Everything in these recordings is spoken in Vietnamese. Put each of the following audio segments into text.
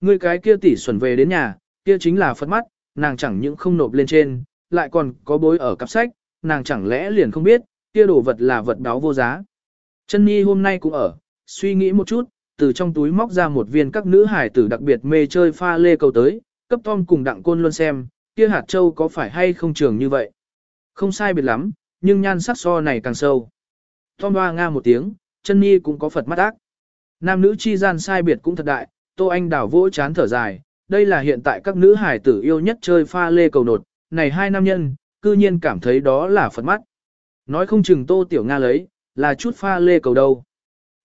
Ngươi cái kia tỷ xuẩn về đến nhà, kia chính là phật mắt, nàng chẳng những không nộp lên trên, lại còn có bối ở cặp sách, nàng chẳng lẽ liền không biết, kia đồ vật là vật đáo vô giá. Chân Nhi hôm nay cũng ở, suy nghĩ một chút, từ trong túi móc ra một viên các nữ hải tử đặc biệt mê chơi pha lê cầu tới, cấp Tom cùng đặng côn luôn xem, kia hạt châu có phải hay không trường như vậy. Không sai biệt lắm, nhưng nhan sắc so này càng sâu. Tom hoa nga một tiếng, chân nhi cũng có Phật mắt ác. Nam nữ chi gian sai biệt cũng thật đại, Tô Anh Đào vỗ chán thở dài, đây là hiện tại các nữ hải tử yêu nhất chơi pha lê cầu nột, này hai nam nhân, cư nhiên cảm thấy đó là Phật mắt. Nói không chừng Tô Tiểu Nga lấy, là chút pha lê cầu đâu.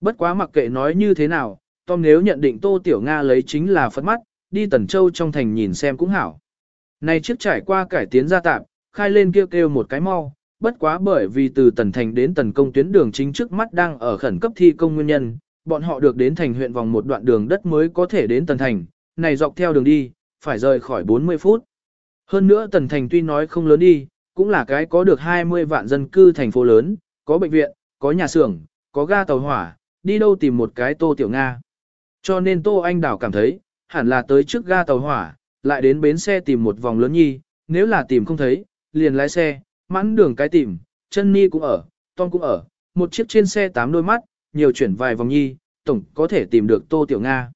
Bất quá mặc kệ nói như thế nào, Tom nếu nhận định Tô Tiểu Nga lấy chính là Phật mắt, đi Tần Châu trong thành nhìn xem cũng hảo. Này chiếc trải qua cải tiến gia tạm, khai lên kêu kêu một cái mau, bất quá bởi vì từ Tần Thành đến Tần Công tuyến đường chính trước mắt đang ở khẩn cấp thi công nguyên nhân, bọn họ được đến thành huyện vòng một đoạn đường đất mới có thể đến Tần Thành, này dọc theo đường đi, phải rời khỏi 40 phút. Hơn nữa Tần Thành tuy nói không lớn đi, cũng là cái có được 20 vạn dân cư thành phố lớn, có bệnh viện, có nhà xưởng, có ga tàu hỏa, đi đâu tìm một cái Tô Tiểu Nga. Cho nên Tô Anh Đảo cảm thấy, hẳn là tới trước ga tàu hỏa, lại đến bến xe tìm một vòng lớn nhi, nếu là tìm không thấy, liền lái xe, mãn đường cái tìm, chân ni cũng ở, Tom cũng ở, một chiếc trên xe tám đôi mắt, nhiều chuyển vài vòng nhi, tổng có thể tìm được Tô Tiểu Nga.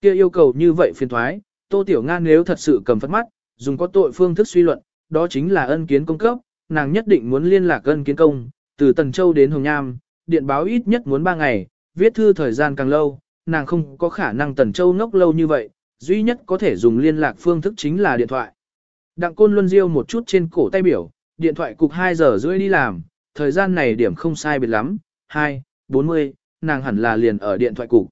Kia yêu cầu như vậy phiền thoái, Tô Tiểu Nga nếu thật sự cầm phất mắt, dùng có tội phương thức suy luận, đó chính là ân kiến công cấp, nàng nhất định muốn liên lạc ân kiến công, từ Tần Châu đến Hồng Nham, điện báo ít nhất muốn 3 ngày, viết thư thời gian càng lâu, nàng không có khả năng Tần Châu ngốc lâu như vậy, duy nhất có thể dùng liên lạc phương thức chính là điện thoại. Đặng Côn Luân Diêu một chút trên cổ tay biểu, điện thoại cục 2 giờ rưỡi đi làm, thời gian này điểm không sai biệt lắm, 2, 40, nàng hẳn là liền ở điện thoại cục.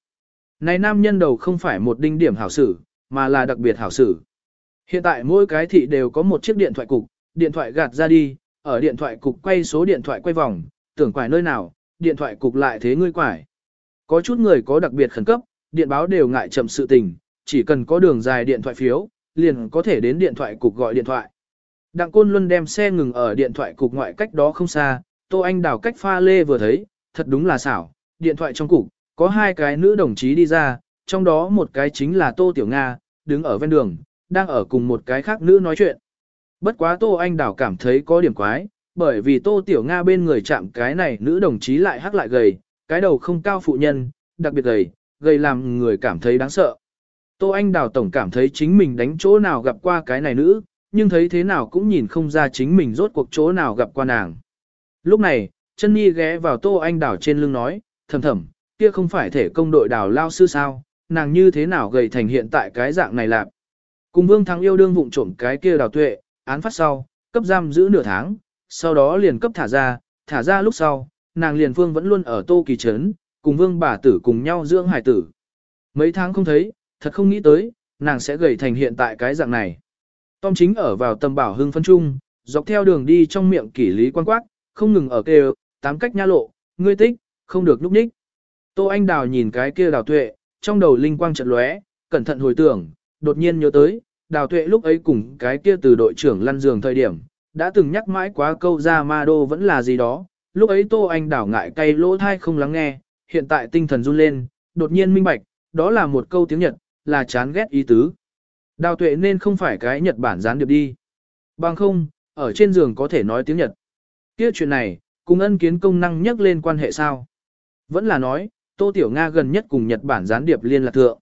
Này nam nhân đầu không phải một đinh điểm hảo sử, mà là đặc biệt hảo sử. Hiện tại mỗi cái thị đều có một chiếc điện thoại cục, điện thoại gạt ra đi, ở điện thoại cục quay số điện thoại quay vòng, tưởng quải nơi nào, điện thoại cục lại thế ngươi quải. Có chút người có đặc biệt khẩn cấp, điện báo đều ngại chậm sự tình, chỉ cần có đường dài điện thoại phiếu, liền có thể đến điện thoại cục gọi điện thoại. Đặng Côn Luân đem xe ngừng ở điện thoại cục ngoại cách đó không xa, Tô Anh đào cách pha lê vừa thấy, thật đúng là xảo, điện thoại trong cục, có hai cái nữ đồng chí đi ra, trong đó một cái chính là Tô Tiểu Nga, đứng ở ven đường, đang ở cùng một cái khác nữ nói chuyện. Bất quá Tô Anh đào cảm thấy có điểm quái, bởi vì Tô Tiểu Nga bên người chạm cái này nữ đồng chí lại hắc lại gầy, cái đầu không cao phụ nhân, đặc biệt gầy, gầy làm người cảm thấy đáng sợ. Tô Anh Đào Tổng cảm thấy chính mình đánh chỗ nào gặp qua cái này nữ, nhưng thấy thế nào cũng nhìn không ra chính mình rốt cuộc chỗ nào gặp qua nàng. Lúc này, chân Nhi ghé vào Tô Anh Đào trên lưng nói, thầm thầm, kia không phải thể công đội đào lao sư sao, nàng như thế nào gầy thành hiện tại cái dạng này lạp. Cùng Vương Thắng yêu đương vụng trộm cái kia đào tuệ, án phát sau, cấp giam giữ nửa tháng, sau đó liền cấp thả ra, thả ra lúc sau, nàng liền phương vẫn luôn ở Tô Kỳ Trấn, cùng Vương bà tử cùng nhau dưỡng hải tử. Mấy tháng không thấy, thật không nghĩ tới, nàng sẽ gầy thành hiện tại cái dạng này. Tom chính ở vào tầm bảo hưng phân trung, dọc theo đường đi trong miệng kỷ lý quan quát, không ngừng ở kêu, tám cách nha lộ, ngươi tích, không được núp ních. Tô Anh Đào nhìn cái kia đào tuệ, trong đầu linh quang chợt lóe, cẩn thận hồi tưởng, đột nhiên nhớ tới, đào tuệ lúc ấy cùng cái kia từ đội trưởng lăn giường thời điểm, đã từng nhắc mãi quá câu ra ma đô vẫn là gì đó, lúc ấy Tô Anh Đào ngại cay lỗ thai không lắng nghe, hiện tại tinh thần run lên, đột nhiên minh bạch, đó là một câu tiếng Nhật, là chán ghét ý tứ. Đào tuệ nên không phải cái Nhật Bản gián điệp đi. Bằng không, ở trên giường có thể nói tiếng Nhật. Kia chuyện này, cùng ân kiến công năng nhắc lên quan hệ sao? Vẫn là nói, Tô Tiểu Nga gần nhất cùng Nhật Bản gián điệp liên lạc thượng.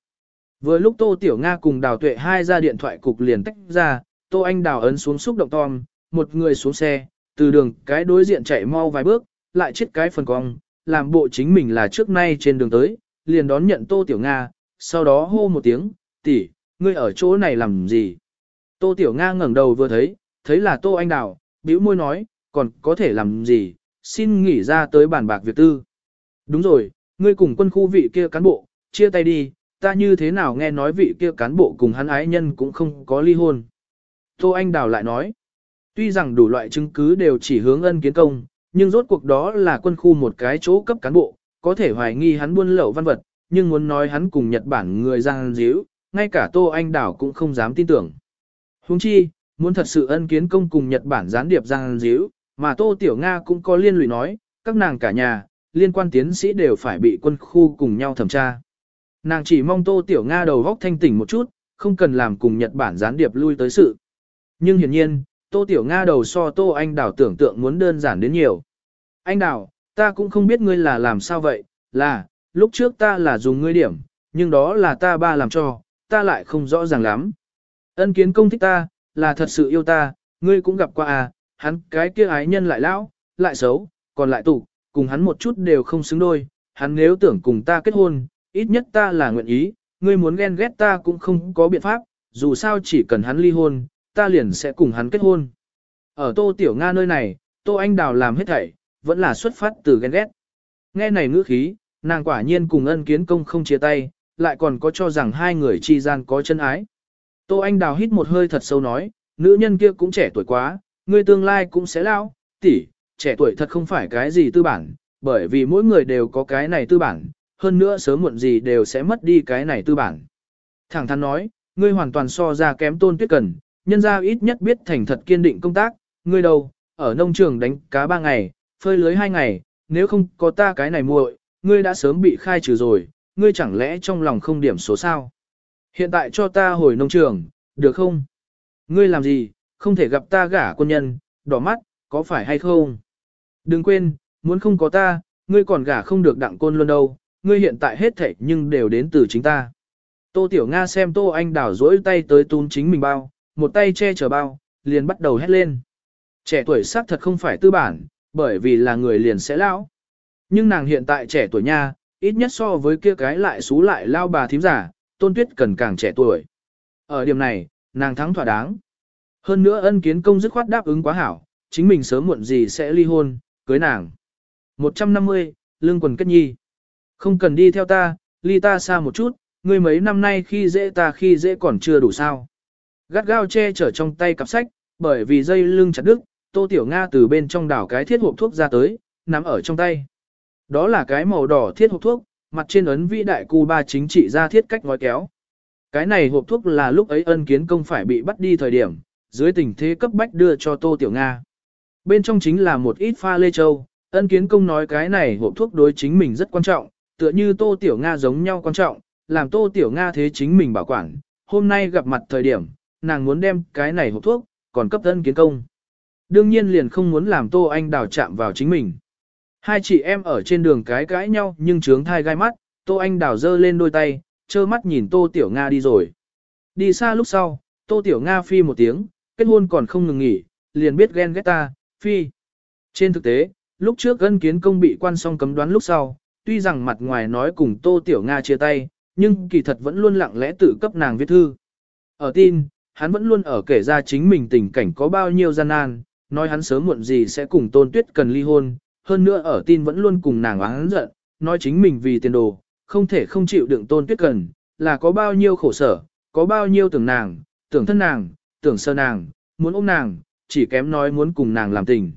Vừa lúc Tô Tiểu Nga cùng Đào Tuệ hai ra điện thoại cục liền tách ra, Tô Anh Đào ấn xuống xúc động tom, một người xuống xe, từ đường cái đối diện chạy mau vài bước, lại chết cái phần cong, làm bộ chính mình là trước nay trên đường tới, liền đón nhận Tô Tiểu Nga, sau đó hô một tiếng, tỷ, ngươi ở chỗ này làm gì? Tô Tiểu Nga ngẩng đầu vừa thấy, thấy là Tô Anh Đào, bĩu môi nói, còn có thể làm gì, xin nghỉ ra tới bàn bạc việc tư. Đúng rồi, ngươi cùng quân khu vị kia cán bộ, chia tay đi, ta như thế nào nghe nói vị kia cán bộ cùng hắn ái nhân cũng không có ly hôn. Tô Anh Đào lại nói, tuy rằng đủ loại chứng cứ đều chỉ hướng ân kiến công, nhưng rốt cuộc đó là quân khu một cái chỗ cấp cán bộ, có thể hoài nghi hắn buôn lậu văn vật, nhưng muốn nói hắn cùng Nhật Bản người giang díu, ngay cả Tô Anh Đảo cũng không dám tin tưởng. Huống chi, muốn thật sự ân kiến công cùng Nhật Bản gián điệp giang díu, mà Tô Tiểu Nga cũng có liên lụy nói, các nàng cả nhà, liên quan tiến sĩ đều phải bị quân khu cùng nhau thẩm tra. Nàng chỉ mong Tô Tiểu Nga đầu góc thanh tỉnh một chút, không cần làm cùng Nhật Bản gián điệp lui tới sự. Nhưng hiển nhiên, Tô Tiểu Nga đầu so Tô Anh Đào tưởng tượng muốn đơn giản đến nhiều. Anh Đào, ta cũng không biết ngươi là làm sao vậy, là, lúc trước ta là dùng ngươi điểm, nhưng đó là ta ba làm cho, ta lại không rõ ràng lắm. Ân kiến công thích ta, là thật sự yêu ta, ngươi cũng gặp qua à, hắn cái kia ái nhân lại lão, lại xấu, còn lại tụ, cùng hắn một chút đều không xứng đôi, hắn nếu tưởng cùng ta kết hôn, ít nhất ta là nguyện ý, ngươi muốn ghen ghét ta cũng không có biện pháp, dù sao chỉ cần hắn ly hôn, ta liền sẽ cùng hắn kết hôn. Ở Tô Tiểu Nga nơi này, Tô Anh Đào làm hết thảy, vẫn là xuất phát từ ghen ghét. Nghe này ngữ khí, nàng quả nhiên cùng ân kiến công không chia tay, lại còn có cho rằng hai người chi gian có chân ái. Tô Anh Đào hít một hơi thật sâu nói, nữ nhân kia cũng trẻ tuổi quá, ngươi tương lai cũng sẽ lão, tỷ, trẻ tuổi thật không phải cái gì tư bản, bởi vì mỗi người đều có cái này tư bản, hơn nữa sớm muộn gì đều sẽ mất đi cái này tư bản. Thẳng thắn nói, ngươi hoàn toàn so ra kém tôn tuyết cần, nhân ra ít nhất biết thành thật kiên định công tác, ngươi đâu, ở nông trường đánh cá ba ngày, phơi lưới hai ngày, nếu không có ta cái này muội, ngươi đã sớm bị khai trừ rồi, ngươi chẳng lẽ trong lòng không điểm số sao? Hiện tại cho ta hồi nông trường, được không? Ngươi làm gì, không thể gặp ta gả quân nhân, đỏ mắt, có phải hay không? Đừng quên, muốn không có ta, ngươi còn gả không được đặng côn luôn đâu, ngươi hiện tại hết thảy nhưng đều đến từ chính ta. Tô Tiểu Nga xem Tô Anh đảo dỗi tay tới tún chính mình bao, một tay che chở bao, liền bắt đầu hét lên. Trẻ tuổi xác thật không phải tư bản, bởi vì là người liền sẽ lão. Nhưng nàng hiện tại trẻ tuổi nha, ít nhất so với kia cái lại xú lại lao bà thím giả, tôn tuyết cần càng trẻ tuổi. Ở điểm này, nàng thắng thỏa đáng. Hơn nữa ân kiến công dứt khoát đáp ứng quá hảo, chính mình sớm muộn gì sẽ ly hôn, cưới nàng. 150, lương quần kết nhi. Không cần đi theo ta, ly ta xa một chút, ngươi mấy năm nay khi dễ ta khi dễ còn chưa đủ sao. Gắt gao che chở trong tay cặp sách, bởi vì dây lưng chặt đứt, Tô Tiểu Nga từ bên trong đảo cái thiết hộp thuốc ra tới, nắm ở trong tay. Đó là cái màu đỏ thiết hộp thuốc, mặt trên ấn vĩ đại Cuba chính trị ra thiết cách ngói kéo. Cái này hộp thuốc là lúc ấy ân kiến công phải bị bắt đi thời điểm, dưới tình thế cấp bách đưa cho Tô Tiểu Nga. Bên trong chính là một ít pha lê châu, ân kiến công nói cái này hộp thuốc đối chính mình rất quan trọng, tựa như Tô Tiểu Nga giống nhau quan trọng, làm Tô Tiểu Nga thế chính mình bảo quản. Hôm nay gặp mặt thời điểm, nàng muốn đem cái này hộp thuốc, còn cấp ân kiến công. Đương nhiên liền không muốn làm Tô Anh đào chạm vào chính mình. Hai chị em ở trên đường cái cãi nhau nhưng trướng thai gai mắt, Tô Anh đào giơ lên đôi tay, trơ mắt nhìn Tô Tiểu Nga đi rồi. Đi xa lúc sau, Tô Tiểu Nga phi một tiếng, kết hôn còn không ngừng nghỉ, liền biết ghen ghét ta, phi. Trên thực tế, lúc trước ân kiến công bị quan song cấm đoán lúc sau, tuy rằng mặt ngoài nói cùng Tô Tiểu Nga chia tay, nhưng kỳ thật vẫn luôn lặng lẽ tự cấp nàng viết thư. Ở tin, hắn vẫn luôn ở kể ra chính mình tình cảnh có bao nhiêu gian nan, nói hắn sớm muộn gì sẽ cùng Tôn Tuyết cần ly hôn, hơn nữa ở tin vẫn luôn cùng nàng oán giận, nói chính mình vì tiền đồ, không thể không chịu đựng Tôn Tuyết cần, là có bao nhiêu khổ sở, có bao nhiêu tưởng nàng, tưởng thân nàng, tưởng sơ nàng, muốn ôm nàng, chỉ kém nói muốn cùng nàng làm tình.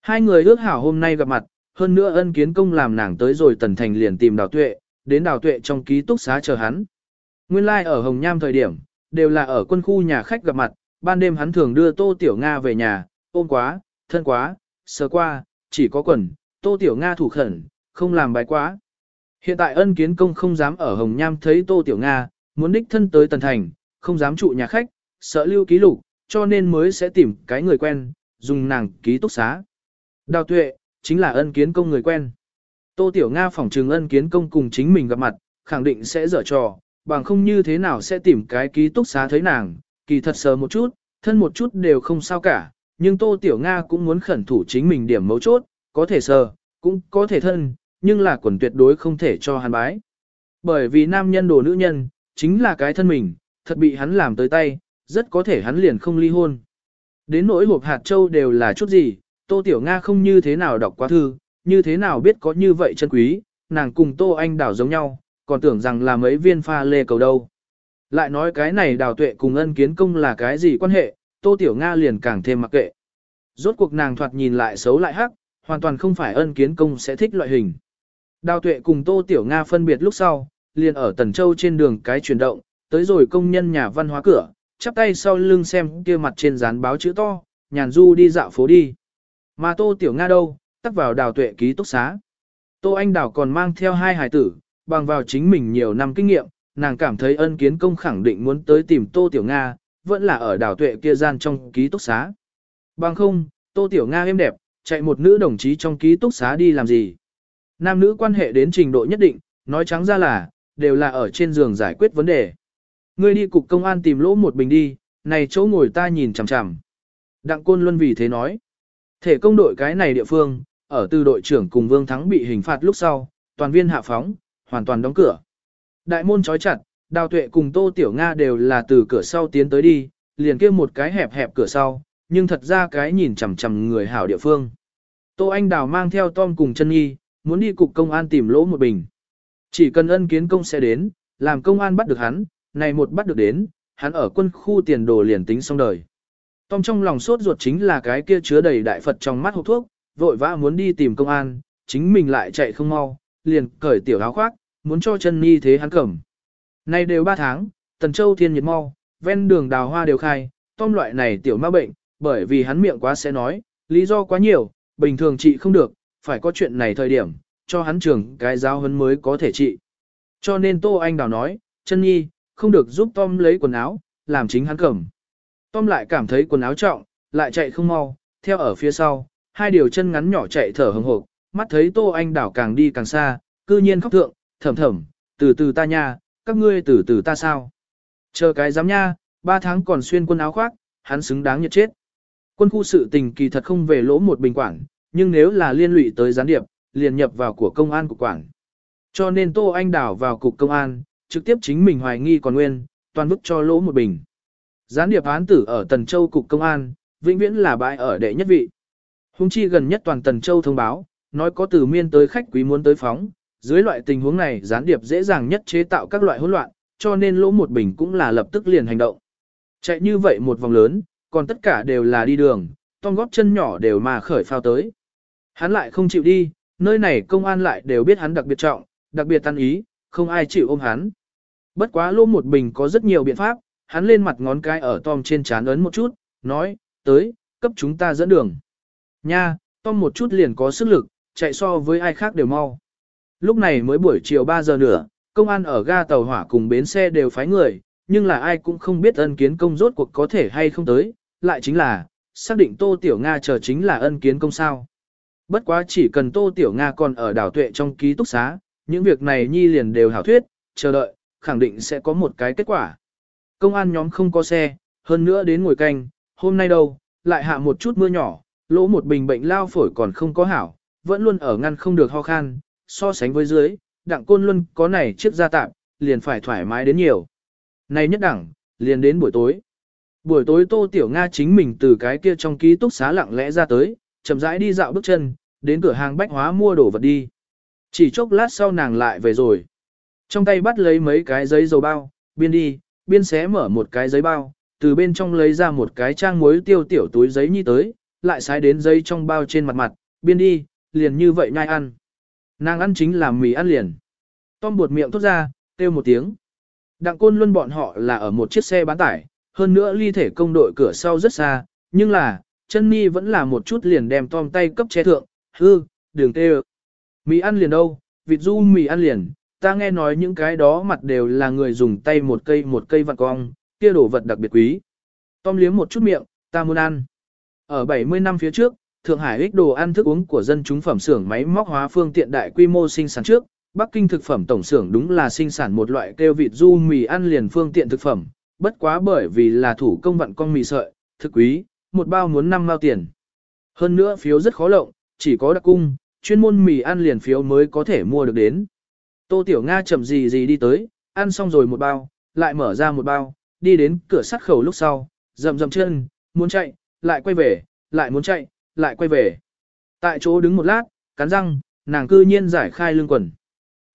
Hai người ước hảo hôm nay gặp mặt, hơn nữa ân kiến công làm nàng tới rồi tần thành liền tìm đào tuệ, đến đào tuệ trong ký túc xá chờ hắn. Nguyên lai like ở Hồng Nham thời điểm, đều là ở quân khu nhà khách gặp mặt, ban đêm hắn thường đưa Tô Tiểu Nga về nhà, ôm quá, thân quá, sờ qua, chỉ có quần, Tô Tiểu Nga thủ khẩn, không làm bài quá. Hiện tại ân kiến công không dám ở Hồng Nham thấy Tô Tiểu Nga, muốn đích thân tới Tần Thành, không dám trụ nhà khách, sợ lưu ký lục, cho nên mới sẽ tìm cái người quen, dùng nàng ký túc xá. Đào tuệ, chính là ân kiến công người quen. Tô Tiểu Nga phỏng trừng ân kiến công cùng chính mình gặp mặt, khẳng định sẽ dở trò, bằng không như thế nào sẽ tìm cái ký túc xá thấy nàng, kỳ thật sờ một chút, thân một chút đều không sao cả, nhưng Tô Tiểu Nga cũng muốn khẩn thủ chính mình điểm mấu chốt, có thể sờ, cũng có thể thân, nhưng là quần tuyệt đối không thể cho hắn bái. Bởi vì nam nhân đồ nữ nhân, chính là cái thân mình, thật bị hắn làm tới tay, rất có thể hắn liền không ly hôn. Đến nỗi hộp hạt châu đều là chút gì, Tô Tiểu Nga không như thế nào đọc qua thư, như thế nào biết có như vậy chân quý, nàng cùng Tô Anh đảo giống nhau, còn tưởng rằng là mấy viên pha lê cầu đâu. Lại nói cái này đào tuệ cùng ân kiến công là cái gì quan hệ, Tô Tiểu Nga liền càng thêm mặc kệ. Rốt cuộc nàng thoạt nhìn lại xấu lại hắc, hoàn toàn không phải ân kiến công sẽ thích loại hình. Đào tuệ cùng Tô Tiểu Nga phân biệt lúc sau, liền ở Tần Châu trên đường cái chuyển động, tới rồi công nhân nhà văn hóa cửa, chắp tay sau lưng xem kia mặt trên dán báo chữ to, nhàn du đi dạo phố đi. Mà Tô Tiểu Nga đâu, tắt vào đào tuệ ký túc xá. Tô Anh Đào còn mang theo hai hài tử, bằng vào chính mình nhiều năm kinh nghiệm, nàng cảm thấy ân kiến công khẳng định muốn tới tìm Tô Tiểu Nga, vẫn là ở đảo tuệ kia gian trong ký túc xá. Bằng không, Tô Tiểu Nga êm đẹp, chạy một nữ đồng chí trong ký túc xá đi làm gì. Nam nữ quan hệ đến trình độ nhất định, nói trắng ra là, đều là ở trên giường giải quyết vấn đề. Ngươi đi cục công an tìm lỗ một bình đi, này chỗ ngồi ta nhìn chằm chằm. Đặng Côn Luân vì thế nói. Thể công đội cái này địa phương, ở từ đội trưởng cùng Vương Thắng bị hình phạt lúc sau, toàn viên hạ phóng, hoàn toàn đóng cửa. Đại môn trói chặt, Đào Tuệ cùng Tô Tiểu Nga đều là từ cửa sau tiến tới đi, liền kia một cái hẹp hẹp cửa sau, nhưng thật ra cái nhìn chằm chằm người hảo địa phương. Tô Anh Đào mang theo Tom cùng chân nhi, muốn đi cục công an tìm lỗ một bình. Chỉ cần ân kiến công sẽ đến, làm công an bắt được hắn, này một bắt được đến, hắn ở quân khu tiền đồ liền tính xong đời. Tom trong lòng sốt ruột chính là cái kia chứa đầy đại Phật trong mắt hộp thuốc, vội vã muốn đi tìm công an, chính mình lại chạy không mau, liền cởi tiểu áo khoác, muốn cho chân ni thế hắn cầm. Nay đều 3 tháng, Tần Châu thiên nhiệt mau, ven đường đào hoa đều khai, Tom loại này tiểu ma bệnh, bởi vì hắn miệng quá sẽ nói, lý do quá nhiều, bình thường trị không được, phải có chuyện này thời điểm, cho hắn trưởng cái giáo huấn mới có thể trị. Cho nên Tô Anh Đào nói, chân nhi, không được giúp Tom lấy quần áo, làm chính hắn cầm. Tom lại cảm thấy quần áo trọng, lại chạy không mau, theo ở phía sau, hai điều chân ngắn nhỏ chạy thở hừng hộp, mắt thấy Tô Anh Đảo càng đi càng xa, cư nhiên khóc thượng, thầm thầm, từ từ ta nha, các ngươi từ từ ta sao. Chờ cái giám nha, ba tháng còn xuyên quần áo khoác, hắn xứng đáng nhật chết. Quân khu sự tình kỳ thật không về lỗ một bình quản, nhưng nếu là liên lụy tới gián điệp, liền nhập vào của công an cục quản. Cho nên Tô Anh Đảo vào cục công an, trực tiếp chính mình hoài nghi còn nguyên, toàn bức cho lỗ một bình. Gián điệp án tử ở Tần Châu cục công an, vĩnh viễn là bãi ở đệ nhất vị. Hùng chi gần nhất toàn Tần Châu thông báo, nói có từ miên tới khách quý muốn tới phóng, dưới loại tình huống này gián điệp dễ dàng nhất chế tạo các loại hỗn loạn, cho nên lỗ một bình cũng là lập tức liền hành động. Chạy như vậy một vòng lớn, còn tất cả đều là đi đường, tom góp chân nhỏ đều mà khởi phao tới. Hắn lại không chịu đi, nơi này công an lại đều biết hắn đặc biệt trọng, đặc biệt tan ý, không ai chịu ôm hắn. Bất quá lô một bình có rất nhiều biện pháp, hắn lên mặt ngón cái ở Tom trên trán ấn một chút, nói, tới, cấp chúng ta dẫn đường. Nha, Tom một chút liền có sức lực, chạy so với ai khác đều mau. Lúc này mới buổi chiều 3 giờ nữa, công an ở ga tàu hỏa cùng bến xe đều phái người, nhưng là ai cũng không biết ân kiến công rốt cuộc có thể hay không tới, lại chính là, xác định Tô Tiểu Nga chờ chính là ân kiến công sao. Bất quá chỉ cần Tô Tiểu Nga còn ở đảo tuệ trong ký túc xá, những việc này nhi liền đều hảo thuyết, chờ đợi, khẳng định sẽ có một cái kết quả. Công an nhóm không có xe, hơn nữa đến ngồi canh, hôm nay đâu, lại hạ một chút mưa nhỏ, lỗ một bình bệnh lao phổi còn không có hảo, vẫn luôn ở ngăn không được ho khan, so sánh với dưới, đặng côn luân có này chiếc gia tạm, liền phải thoải mái đến nhiều. Này nhất đẳng, liền đến buổi tối. Buổi tối Tô Tiểu Nga chính mình từ cái kia trong ký túc xá lặng lẽ ra tới, chậm rãi đi dạo bước chân, đến cửa hàng bách hóa mua đồ vật đi. Chỉ chốc lát sau nàng lại về rồi. Trong tay bắt lấy mấy cái giấy dầu bao, biên đi, biên xé mở một cái giấy bao, từ bên trong lấy ra một cái trang muối tiêu tiểu túi giấy như tới, lại xái đến giấy trong bao trên mặt mặt, biên đi, liền như vậy nhai ăn. Nàng ăn chính là mì ăn liền. Tom buột miệng thốt ra, kêu một tiếng. Đặng côn luôn bọn họ là ở một chiếc xe bán tải, hơn nữa ly thể công đội cửa sau rất xa, nhưng là, chân ni vẫn là một chút liền đem Tom tay cấp che thượng, hư, đường tê Mì ăn liền đâu, vịt du mì ăn liền, ta nghe nói những cái đó mặt đều là người dùng tay một cây một cây vặn cong, kia đồ vật đặc biệt quý. Tom liếm một chút miệng, ta muốn ăn. Ở 70 năm phía trước, Thượng Hải ích đồ ăn thức uống của dân chúng phẩm xưởng máy móc hóa phương tiện đại quy mô sinh sản trước, Bắc Kinh thực phẩm tổng xưởng đúng là sinh sản một loại kêu vịt du mì ăn liền phương tiện thực phẩm, bất quá bởi vì là thủ công vặn con mì sợi, thực quý, một bao muốn 5 mao tiền. Hơn nữa phiếu rất khó lộng, chỉ có đặc cung, chuyên môn mì ăn liền phiếu mới có thể mua được đến. Tô Tiểu Nga chậm gì gì đi tới, ăn xong rồi một bao, lại mở ra một bao, đi đến cửa sắt khẩu lúc sau, rầm rầm chân, muốn chạy, lại quay về, lại muốn chạy, lại quay về. Tại chỗ đứng một lát, cắn răng, nàng cư nhiên giải khai lưng quần.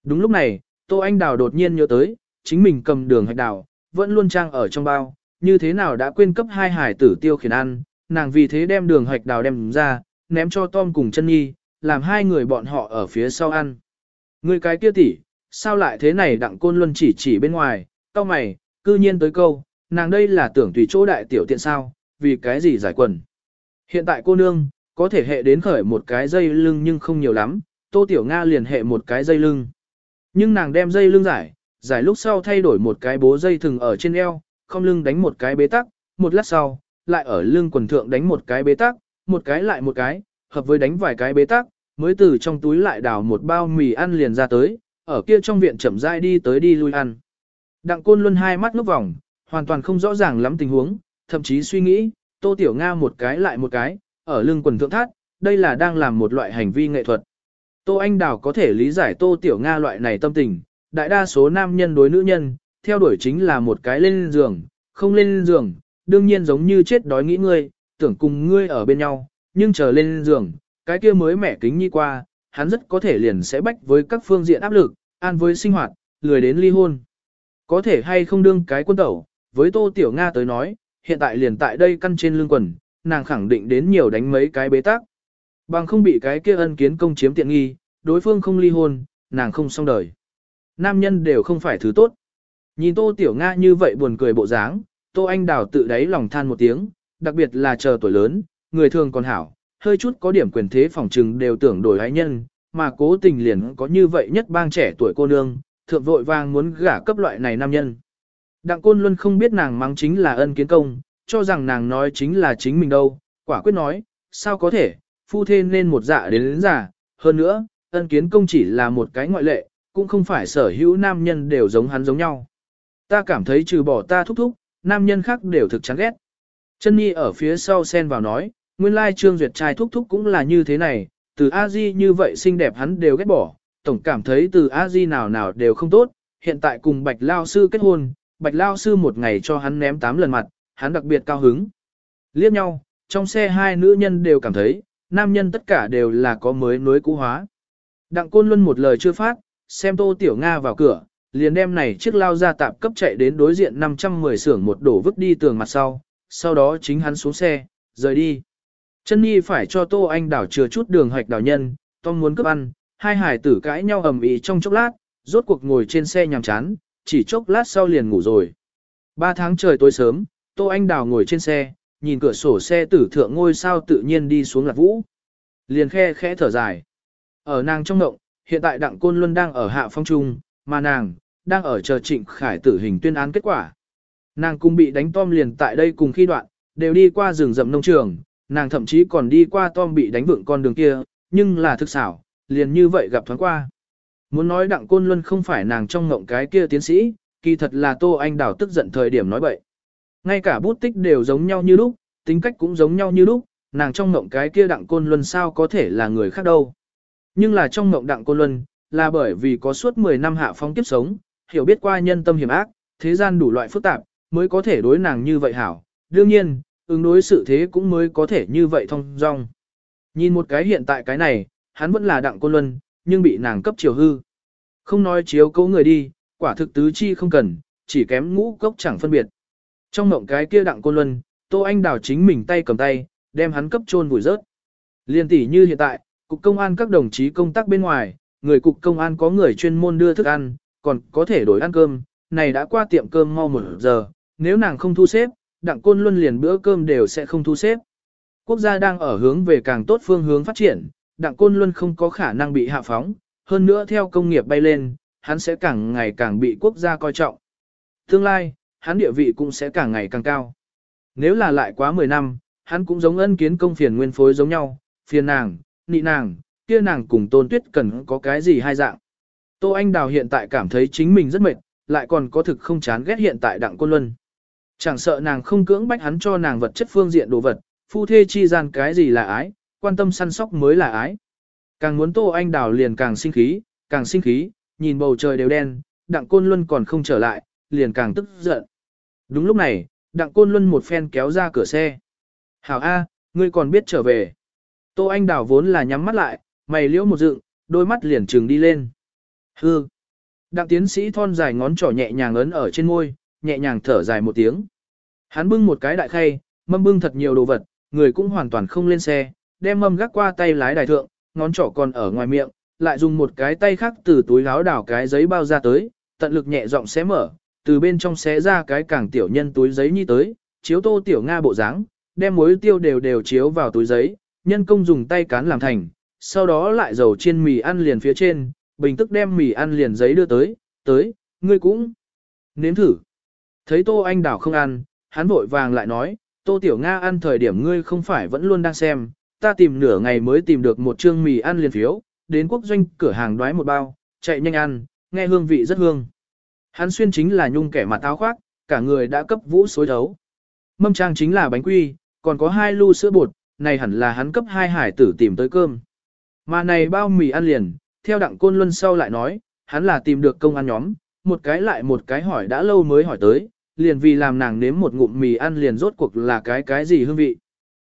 Đúng lúc này, Tô Anh Đào đột nhiên nhớ tới, chính mình cầm đường hạch đào, vẫn luôn trang ở trong bao, như thế nào đã quên cấp hai hải tử tiêu khiển ăn, nàng vì thế đem đường hạch đào đem ra, ném cho Tom cùng chân nhi, làm hai người bọn họ ở phía sau ăn. Người cái kia tỷ, sao lại thế này đặng côn luân chỉ chỉ bên ngoài, tao mày, cư nhiên tới câu, nàng đây là tưởng tùy chỗ đại tiểu tiện sao, vì cái gì giải quần. Hiện tại cô nương, có thể hệ đến khởi một cái dây lưng nhưng không nhiều lắm, tô tiểu Nga liền hệ một cái dây lưng. Nhưng nàng đem dây lưng giải, giải lúc sau thay đổi một cái bố dây thừng ở trên eo, không lưng đánh một cái bế tắc, một lát sau, lại ở lưng quần thượng đánh một cái bế tắc, một cái lại một cái, hợp với đánh vài cái bế tắc, mới từ trong túi lại đào một bao mì ăn liền ra tới, ở kia trong viện chậm rãi đi tới đi lui ăn. Đặng Côn Luân hai mắt ngốc vòng, hoàn toàn không rõ ràng lắm tình huống, thậm chí suy nghĩ, Tô Tiểu Nga một cái lại một cái, ở lưng quần thượng thắt, đây là đang làm một loại hành vi nghệ thuật. Tô Anh Đào có thể lý giải Tô Tiểu Nga loại này tâm tình, đại đa số nam nhân đối nữ nhân, theo đuổi chính là một cái lên giường, không lên giường, đương nhiên giống như chết đói nghĩ ngươi, tưởng cùng ngươi ở bên nhau, nhưng chờ lên giường, cái kia mới mẻ kính nhi qua, hắn rất có thể liền sẽ bách với các phương diện áp lực, an với sinh hoạt, lười đến ly hôn. Có thể hay không đương cái quân tẩu, với Tô Tiểu Nga tới nói, hiện tại liền tại đây căn trên lưng quần, nàng khẳng định đến nhiều đánh mấy cái bế tắc. Bằng không bị cái kia ân kiến công chiếm tiện nghi, đối phương không ly hôn, nàng không xong đời. Nam nhân đều không phải thứ tốt. Nhìn Tô Tiểu Nga như vậy buồn cười bộ dáng, Tô Anh Đào tự đáy lòng than một tiếng, đặc biệt là chờ tuổi lớn, người thường còn hảo, hơi chút có điểm quyền thế phòng trừng đều tưởng đổi hái nhân, mà cố tình liền có như vậy nhất bang trẻ tuổi cô nương, thượng vội vàng muốn gả cấp loại này nam nhân. Đặng Côn Luân không biết nàng mắng chính là ân kiến công, cho rằng nàng nói chính là chính mình đâu, quả quyết nói, sao có thể, phu thê nên một dạ đến đến giả, hơn nữa, ân kiến công chỉ là một cái ngoại lệ, cũng không phải sở hữu nam nhân đều giống hắn giống nhau. Ta cảm thấy trừ bỏ ta thúc thúc, nam nhân khác đều thực chán ghét. Chân Nhi ở phía sau xen vào nói, nguyên lai Trương Duyệt trai thúc thúc cũng là như thế này, từ a di như vậy xinh đẹp hắn đều ghét bỏ, tổng cảm thấy từ a di nào nào đều không tốt, hiện tại cùng Bạch Lao Sư kết hôn, Bạch Lao Sư một ngày cho hắn ném 8 lần mặt, hắn đặc biệt cao hứng. Liếc nhau, trong xe hai nữ nhân đều cảm thấy, nam nhân tất cả đều là có mới nối cũ hóa. Đặng Côn Luân một lời chưa phát, xem Tô Tiểu Nga vào cửa, liền đem này chiếc lao ra tạp cấp chạy đến đối diện 510 xưởng một đổ vứt đi tường mặt sau, sau đó chính hắn xuống xe, rời đi. Chân Nhi phải cho Tô Anh đảo chừa chút đường hoạch đảo nhân, Tom muốn cướp ăn, hai hải tử cãi nhau ầm ĩ trong chốc lát, rốt cuộc ngồi trên xe nhàm chán, chỉ chốc lát sau liền ngủ rồi. Ba tháng trời tối sớm, Tô Anh đảo ngồi trên xe, nhìn cửa sổ xe tử thượng ngôi sao tự nhiên đi xuống lạc vũ. Liền khe khẽ thở dài. Ở nàng trong ngộng, hiện tại Đặng Côn Luân đang ở hạ phong trung, mà nàng, đang ở chờ trịnh khải tử hình tuyên án kết quả. Nàng cũng bị đánh tom liền tại đây cùng khi đoạn, đều đi qua rừng rậm nông trường, nàng thậm chí còn đi qua tom bị đánh vượng con đường kia, nhưng là thực xảo, liền như vậy gặp thoáng qua. Muốn nói Đặng Côn Luân không phải nàng trong ngộng cái kia tiến sĩ, kỳ thật là Tô Anh Đào tức giận thời điểm nói bậy. Ngay cả bút tích đều giống nhau như lúc, tính cách cũng giống nhau như lúc, nàng trong ngộng cái kia Đặng Côn Luân sao có thể là người khác đâu. Nhưng là trong ngộng Đặng Côn Luân, là bởi vì có suốt 10 năm hạ phong kiếp sống, hiểu biết qua nhân tâm hiểm ác, thế gian đủ loại phức tạp, mới có thể đối nàng như vậy hảo. Đương nhiên, ứng đối sự thế cũng mới có thể như vậy thông dong. Nhìn một cái hiện tại cái này, hắn vẫn là đặng côn luân, nhưng bị nàng cấp chiều hư. Không nói chiếu cấu người đi, quả thực tứ chi không cần, chỉ kém ngũ cốc chẳng phân biệt. Trong mộng cái kia đặng côn luân, Tô Anh đào chính mình tay cầm tay, đem hắn cấp chôn vùi rớt. Liên tỷ như hiện tại, cục công an các đồng chí công tác bên ngoài, người cục công an có người chuyên môn đưa thức ăn, còn có thể đổi ăn cơm, này đã qua tiệm cơm mau một giờ, nếu nàng không thu xếp, đặng côn luân liền bữa cơm đều sẽ không thu xếp. Quốc gia đang ở hướng về càng tốt phương hướng phát triển, đặng côn luân không có khả năng bị hạ phóng, hơn nữa theo công nghiệp bay lên, hắn sẽ càng ngày càng bị quốc gia coi trọng. Tương lai, hắn địa vị cũng sẽ càng ngày càng cao. Nếu là lại quá 10 năm, hắn cũng giống ân kiến công phiền nguyên phối giống nhau, phiền nàng, nị nàng, kia nàng cùng tôn tuyết cần có cái gì hai dạng. Tô Anh Đào hiện tại cảm thấy chính mình rất mệt, lại còn có thực không chán ghét hiện tại đặng côn luân. Chẳng sợ nàng không cưỡng bách hắn cho nàng vật chất phương diện đồ vật, phu thê chi gian cái gì là ái, quan tâm săn sóc mới là ái. Càng muốn Tô Anh Đào liền càng sinh khí, càng sinh khí, nhìn bầu trời đều đen, đặng côn luân còn không trở lại, liền càng tức giận. Đúng lúc này, đặng côn luân một phen kéo ra cửa xe. Hảo A, ngươi còn biết trở về. Tô Anh Đào vốn là nhắm mắt lại, mày liễu một dựng, đôi mắt liền trừng đi lên. Hư. Đặng tiến sĩ thon dài ngón trỏ nhẹ nhàng ấn ở trên môi, nhẹ nhàng thở dài một tiếng. Hắn bưng một cái đại khay, mâm bưng thật nhiều đồ vật, người cũng hoàn toàn không lên xe, đem mâm gác qua tay lái đài thượng, ngón trỏ còn ở ngoài miệng, lại dùng một cái tay khác từ túi áo đảo cái giấy bao ra tới, tận lực nhẹ giọng xé mở, từ bên trong xé ra cái càng tiểu nhân túi giấy như tới, chiếu tô tiểu nga bộ dáng, đem muối tiêu đều đều chiếu vào túi giấy, nhân công dùng tay cán làm thành, sau đó lại dầu chiên mì ăn liền phía trên, bình tức đem mì ăn liền giấy đưa tới, tới, ngươi cũng nếm thử. Thấy Tô Anh Đào không ăn, hắn vội vàng lại nói, Tô Tiểu Nga ăn thời điểm ngươi không phải vẫn luôn đang xem, ta tìm nửa ngày mới tìm được một chương mì ăn liền phiếu, đến quốc doanh cửa hàng đoái một bao, chạy nhanh ăn, nghe hương vị rất hương. Hắn xuyên chính là nhung kẻ mặt áo khoác, cả người đã cấp vũ xối thấu. Mâm trang chính là bánh quy, còn có hai lu sữa bột, này hẳn là hắn cấp hai hải tử tìm tới cơm. Mà này bao mì ăn liền, theo đặng côn luân sau lại nói, hắn là tìm được công ăn nhóm, một cái lại một cái hỏi đã lâu mới hỏi tới, liền vì làm nàng nếm một ngụm mì ăn liền rốt cuộc là cái cái gì hương vị.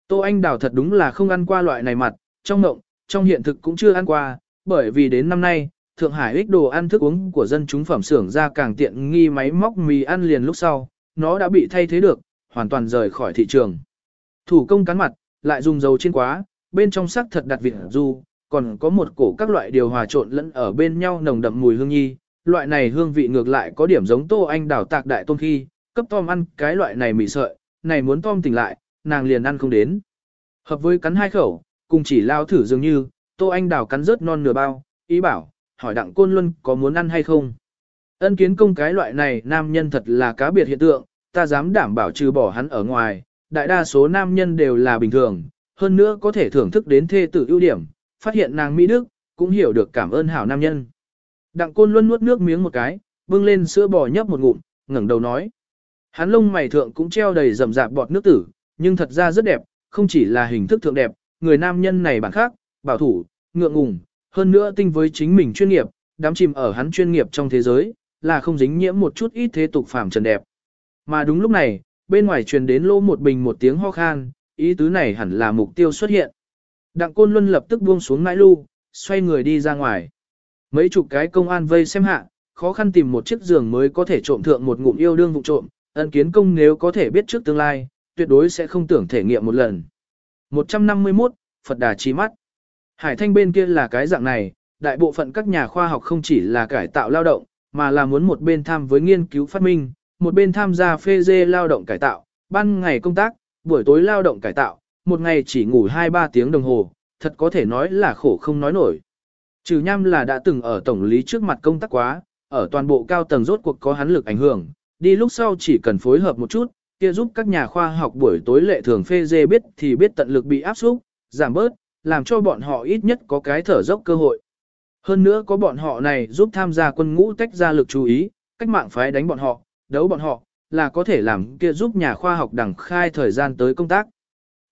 Tô Anh Đào thật đúng là không ăn qua loại này mặt, trong ngộng, trong hiện thực cũng chưa ăn qua, bởi vì đến năm nay, Thượng Hải ích đồ ăn thức uống của dân chúng phẩm xưởng ra càng tiện nghi máy móc mì ăn liền lúc sau, nó đã bị thay thế được, hoàn toàn rời khỏi thị trường. Thủ công cắn mặt, lại dùng dầu chiên quá, bên trong sắc thật đặt vịt du, còn có một cổ các loại điều hòa trộn lẫn ở bên nhau nồng đậm mùi hương nhi. Loại này hương vị ngược lại có điểm giống tô anh đảo tạc đại tôm khi, cấp Tom ăn cái loại này mì sợi, này muốn Tom tỉnh lại, nàng liền ăn không đến. Hợp với cắn hai khẩu, cùng chỉ lao thử dường như, tô anh đảo cắn rớt non nửa bao, ý bảo, hỏi đặng côn luân có muốn ăn hay không. Ân kiến công cái loại này nam nhân thật là cá biệt hiện tượng, ta dám đảm bảo trừ bỏ hắn ở ngoài, đại đa số nam nhân đều là bình thường, hơn nữa có thể thưởng thức đến thê tử ưu điểm, phát hiện nàng Mỹ Đức, cũng hiểu được cảm ơn hảo nam nhân. Đặng côn luân nuốt nước miếng một cái, bưng lên sữa bò nhấp một ngụm, ngẩng đầu nói. Hắn lông mày thượng cũng treo đầy rậm rạp bọt nước tử, nhưng thật ra rất đẹp, không chỉ là hình thức thượng đẹp, người nam nhân này bản khác, bảo thủ, ngượng ngùng, hơn nữa tinh với chính mình chuyên nghiệp, đám chìm ở hắn chuyên nghiệp trong thế giới, là không dính nhiễm một chút ít thế tục phàm trần đẹp. Mà đúng lúc này, bên ngoài truyền đến lô một bình một tiếng ho khan, ý tứ này hẳn là mục tiêu xuất hiện. Đặng Côn Luân lập tức buông xuống ngãi lu, xoay người đi ra ngoài. Mấy chục cái công an vây xem hạ, khó khăn tìm một chiếc giường mới có thể trộm thượng một ngụm yêu đương vụ trộm, ân kiến công nếu có thể biết trước tương lai, tuyệt đối sẽ không tưởng thể nghiệm một lần. 151, Phật Đà Chi Mắt Hải Thanh bên kia là cái dạng này, đại bộ phận các nhà khoa học không chỉ là cải tạo lao động, mà là muốn một bên tham với nghiên cứu phát minh, một bên tham gia phê dê lao động cải tạo, ban ngày công tác, buổi tối lao động cải tạo, một ngày chỉ ngủ 2-3 tiếng đồng hồ, thật có thể nói là khổ không nói nổi. Trừ nham là đã từng ở tổng lý trước mặt công tác quá, ở toàn bộ cao tầng rốt cuộc có hắn lực ảnh hưởng, đi lúc sau chỉ cần phối hợp một chút, kia giúp các nhà khoa học buổi tối lệ thường phê dê biết thì biết tận lực bị áp xúc, giảm bớt, làm cho bọn họ ít nhất có cái thở dốc cơ hội. Hơn nữa có bọn họ này giúp tham gia quân ngũ tách ra lực chú ý, cách mạng phái đánh bọn họ, đấu bọn họ, là có thể làm kia giúp nhà khoa học đẳng khai thời gian tới công tác.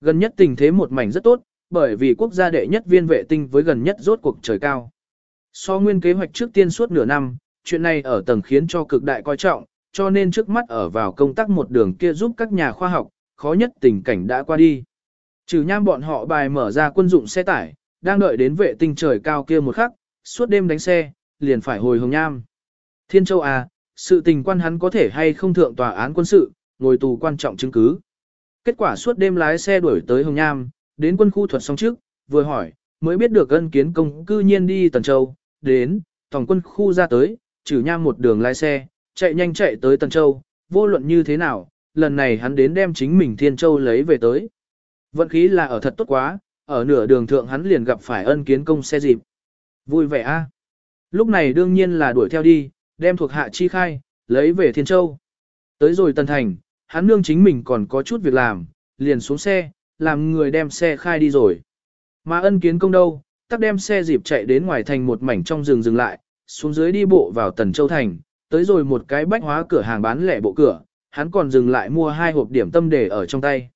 Gần nhất tình thế một mảnh rất tốt, bởi vì quốc gia đệ nhất viên vệ tinh với gần nhất rốt cuộc trời cao. So nguyên kế hoạch trước tiên suốt nửa năm, chuyện này ở tầng khiến cho cực đại coi trọng, cho nên trước mắt ở vào công tác một đường kia giúp các nhà khoa học, khó nhất tình cảnh đã qua đi. Trừ nham bọn họ bài mở ra quân dụng xe tải, đang đợi đến vệ tinh trời cao kia một khắc, suốt đêm đánh xe, liền phải hồi hồng nham. Thiên Châu à, sự tình quan hắn có thể hay không thượng tòa án quân sự, ngồi tù quan trọng chứng cứ. Kết quả suốt đêm lái xe đuổi tới Hồng Nham, đến quân khu thuật xong trước, vừa hỏi, mới biết được ân kiến công cư nhiên đi Tần Châu, đến, tổng quân khu ra tới, trừ nham một đường lái xe, chạy nhanh chạy tới Tần Châu, vô luận như thế nào, lần này hắn đến đem chính mình Thiên Châu lấy về tới. Vận khí là ở thật tốt quá, ở nửa đường thượng hắn liền gặp phải ân kiến công xe dịp. Vui vẻ a. Lúc này đương nhiên là đuổi theo đi, đem thuộc hạ chi khai, lấy về Thiên Châu. Tới rồi Tần Thành, hắn nương chính mình còn có chút việc làm, liền xuống xe, làm người đem xe khai đi rồi. Mà ân kiến công đâu, tắc đem xe dịp chạy đến ngoài thành một mảnh trong rừng dừng lại, xuống dưới đi bộ vào Tần Châu Thành, tới rồi một cái bách hóa cửa hàng bán lẻ bộ cửa, hắn còn dừng lại mua hai hộp điểm tâm để ở trong tay.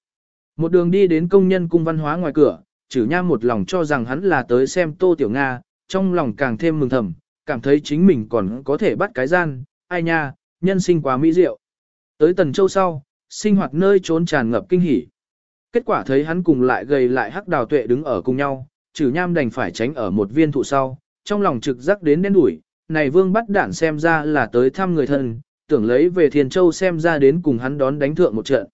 Một đường đi đến công nhân cung văn hóa ngoài cửa, chử nham một lòng cho rằng hắn là tới xem Tô Tiểu Nga, trong lòng càng thêm mừng thầm, cảm thấy chính mình còn có thể bắt cái gian, ai nha, nhân sinh quá mỹ diệu. Tới Tần Châu sau, sinh hoạt nơi trốn tràn ngập kinh hỉ. Kết quả thấy hắn cùng lại gầy lại hắc đào tuệ đứng ở cùng nhau, trừ nham đành phải tránh ở một viên thụ sau, trong lòng trực giác đến đen đuổi, này vương bắt đản xem ra là tới thăm người thân, tưởng lấy về Thiên Châu xem ra đến cùng hắn đón đánh thượng một trận.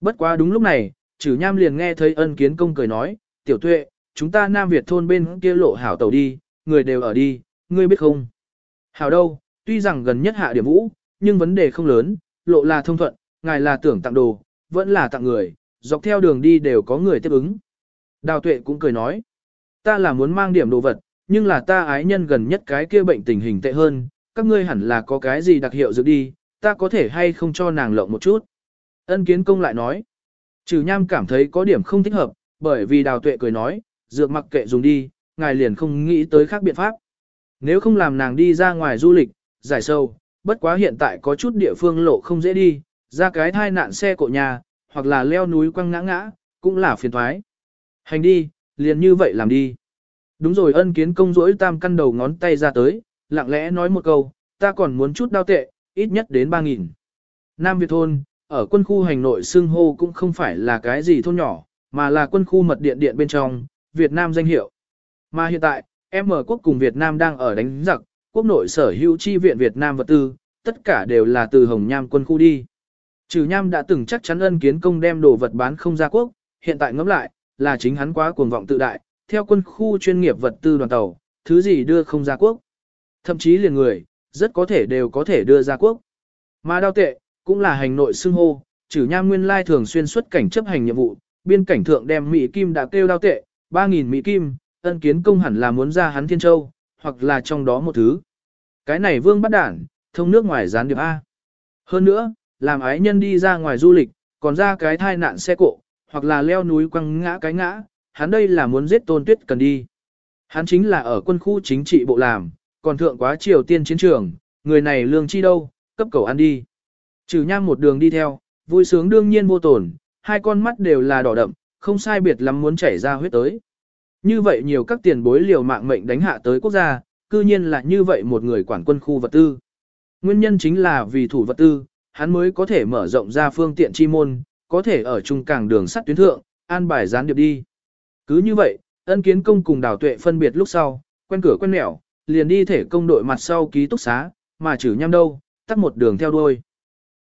Bất quá đúng lúc này, trừ nham liền nghe thấy ân kiến công cười nói, tiểu tuệ, chúng ta Nam Việt thôn bên kia lộ hảo tàu đi, người đều ở đi, ngươi biết không? Hảo đâu, tuy rằng gần nhất hạ điểm vũ, nhưng vấn đề không lớn, lộ là thông thuận, ngài là tưởng tặng đồ, vẫn là tặng người, dọc theo đường đi đều có người tiếp ứng. Đào tuệ cũng cười nói, ta là muốn mang điểm đồ vật, nhưng là ta ái nhân gần nhất cái kia bệnh tình hình tệ hơn, các ngươi hẳn là có cái gì đặc hiệu dược đi, ta có thể hay không cho nàng lộng một chút. Ân kiến công lại nói, trừ nham cảm thấy có điểm không thích hợp, bởi vì đào tuệ cười nói, dược mặc kệ dùng đi, ngài liền không nghĩ tới khác biện pháp. Nếu không làm nàng đi ra ngoài du lịch, giải sâu, bất quá hiện tại có chút địa phương lộ không dễ đi, ra cái thai nạn xe cộ nhà, hoặc là leo núi quăng ngã ngã, cũng là phiền thoái. Hành đi, liền như vậy làm đi. Đúng rồi ân kiến công rỗi tam căn đầu ngón tay ra tới, lặng lẽ nói một câu, ta còn muốn chút đau tệ, ít nhất đến 3.000. Nam Việt thôn, ở quân khu hành nội xương hô cũng không phải là cái gì thôn nhỏ, mà là quân khu mật điện điện bên trong, Việt Nam danh hiệu. Mà hiện tại, M quốc cùng Việt Nam đang ở đánh giặc, quốc nội sở hữu chi viện Việt Nam vật tư, tất cả đều là từ Hồng Nham quân khu đi. Trừ Nham đã từng chắc chắn ân kiến công đem đồ vật bán không ra quốc, hiện tại ngẫm lại, là chính hắn quá cuồng vọng tự đại, theo quân khu chuyên nghiệp vật tư đoàn tàu, thứ gì đưa không ra quốc. Thậm chí liền người, rất có thể đều có thể đưa ra quốc. Mà đao tệ, cũng là hành nội xưng hô, trừ Nham nguyên lai thường xuyên xuất cảnh chấp hành nhiệm vụ, biên cảnh thượng đem Mỹ Kim đã kêu đao tệ, 3.000 Mỹ Kim, ân kiến công hẳn là muốn ra hắn Thiên Châu, hoặc là trong đó một thứ. Cái này vương bắt đản, thông nước ngoài gián điệp A. Hơn nữa, làm ái nhân đi ra ngoài du lịch, còn ra cái thai nạn xe cộ, hoặc là leo núi quăng ngã cái ngã, hắn đây là muốn giết tôn tuyết cần đi. Hắn chính là ở quân khu chính trị bộ làm, còn thượng quá triều tiên chiến trường, người này lương chi đâu, cấp cầu ăn đi. Trừ nham một đường đi theo, vui sướng đương nhiên vô tổn, hai con mắt đều là đỏ đậm, không sai biệt lắm muốn chảy ra huyết tới. Như vậy nhiều các tiền bối liều mạng mệnh đánh hạ tới quốc gia, cư nhiên là như vậy một người quản quân khu vật tư. Nguyên nhân chính là vì thủ vật tư, hắn mới có thể mở rộng ra phương tiện chi môn, có thể ở trung cảng đường sắt tuyến thượng, an bài gián điệp đi. Cứ như vậy, ân kiến công cùng đào tuệ phân biệt lúc sau, quen cửa quen mẹo, liền đi thể công đội mặt sau ký túc xá, mà chử nhăm đâu, tắt một đường theo đuôi.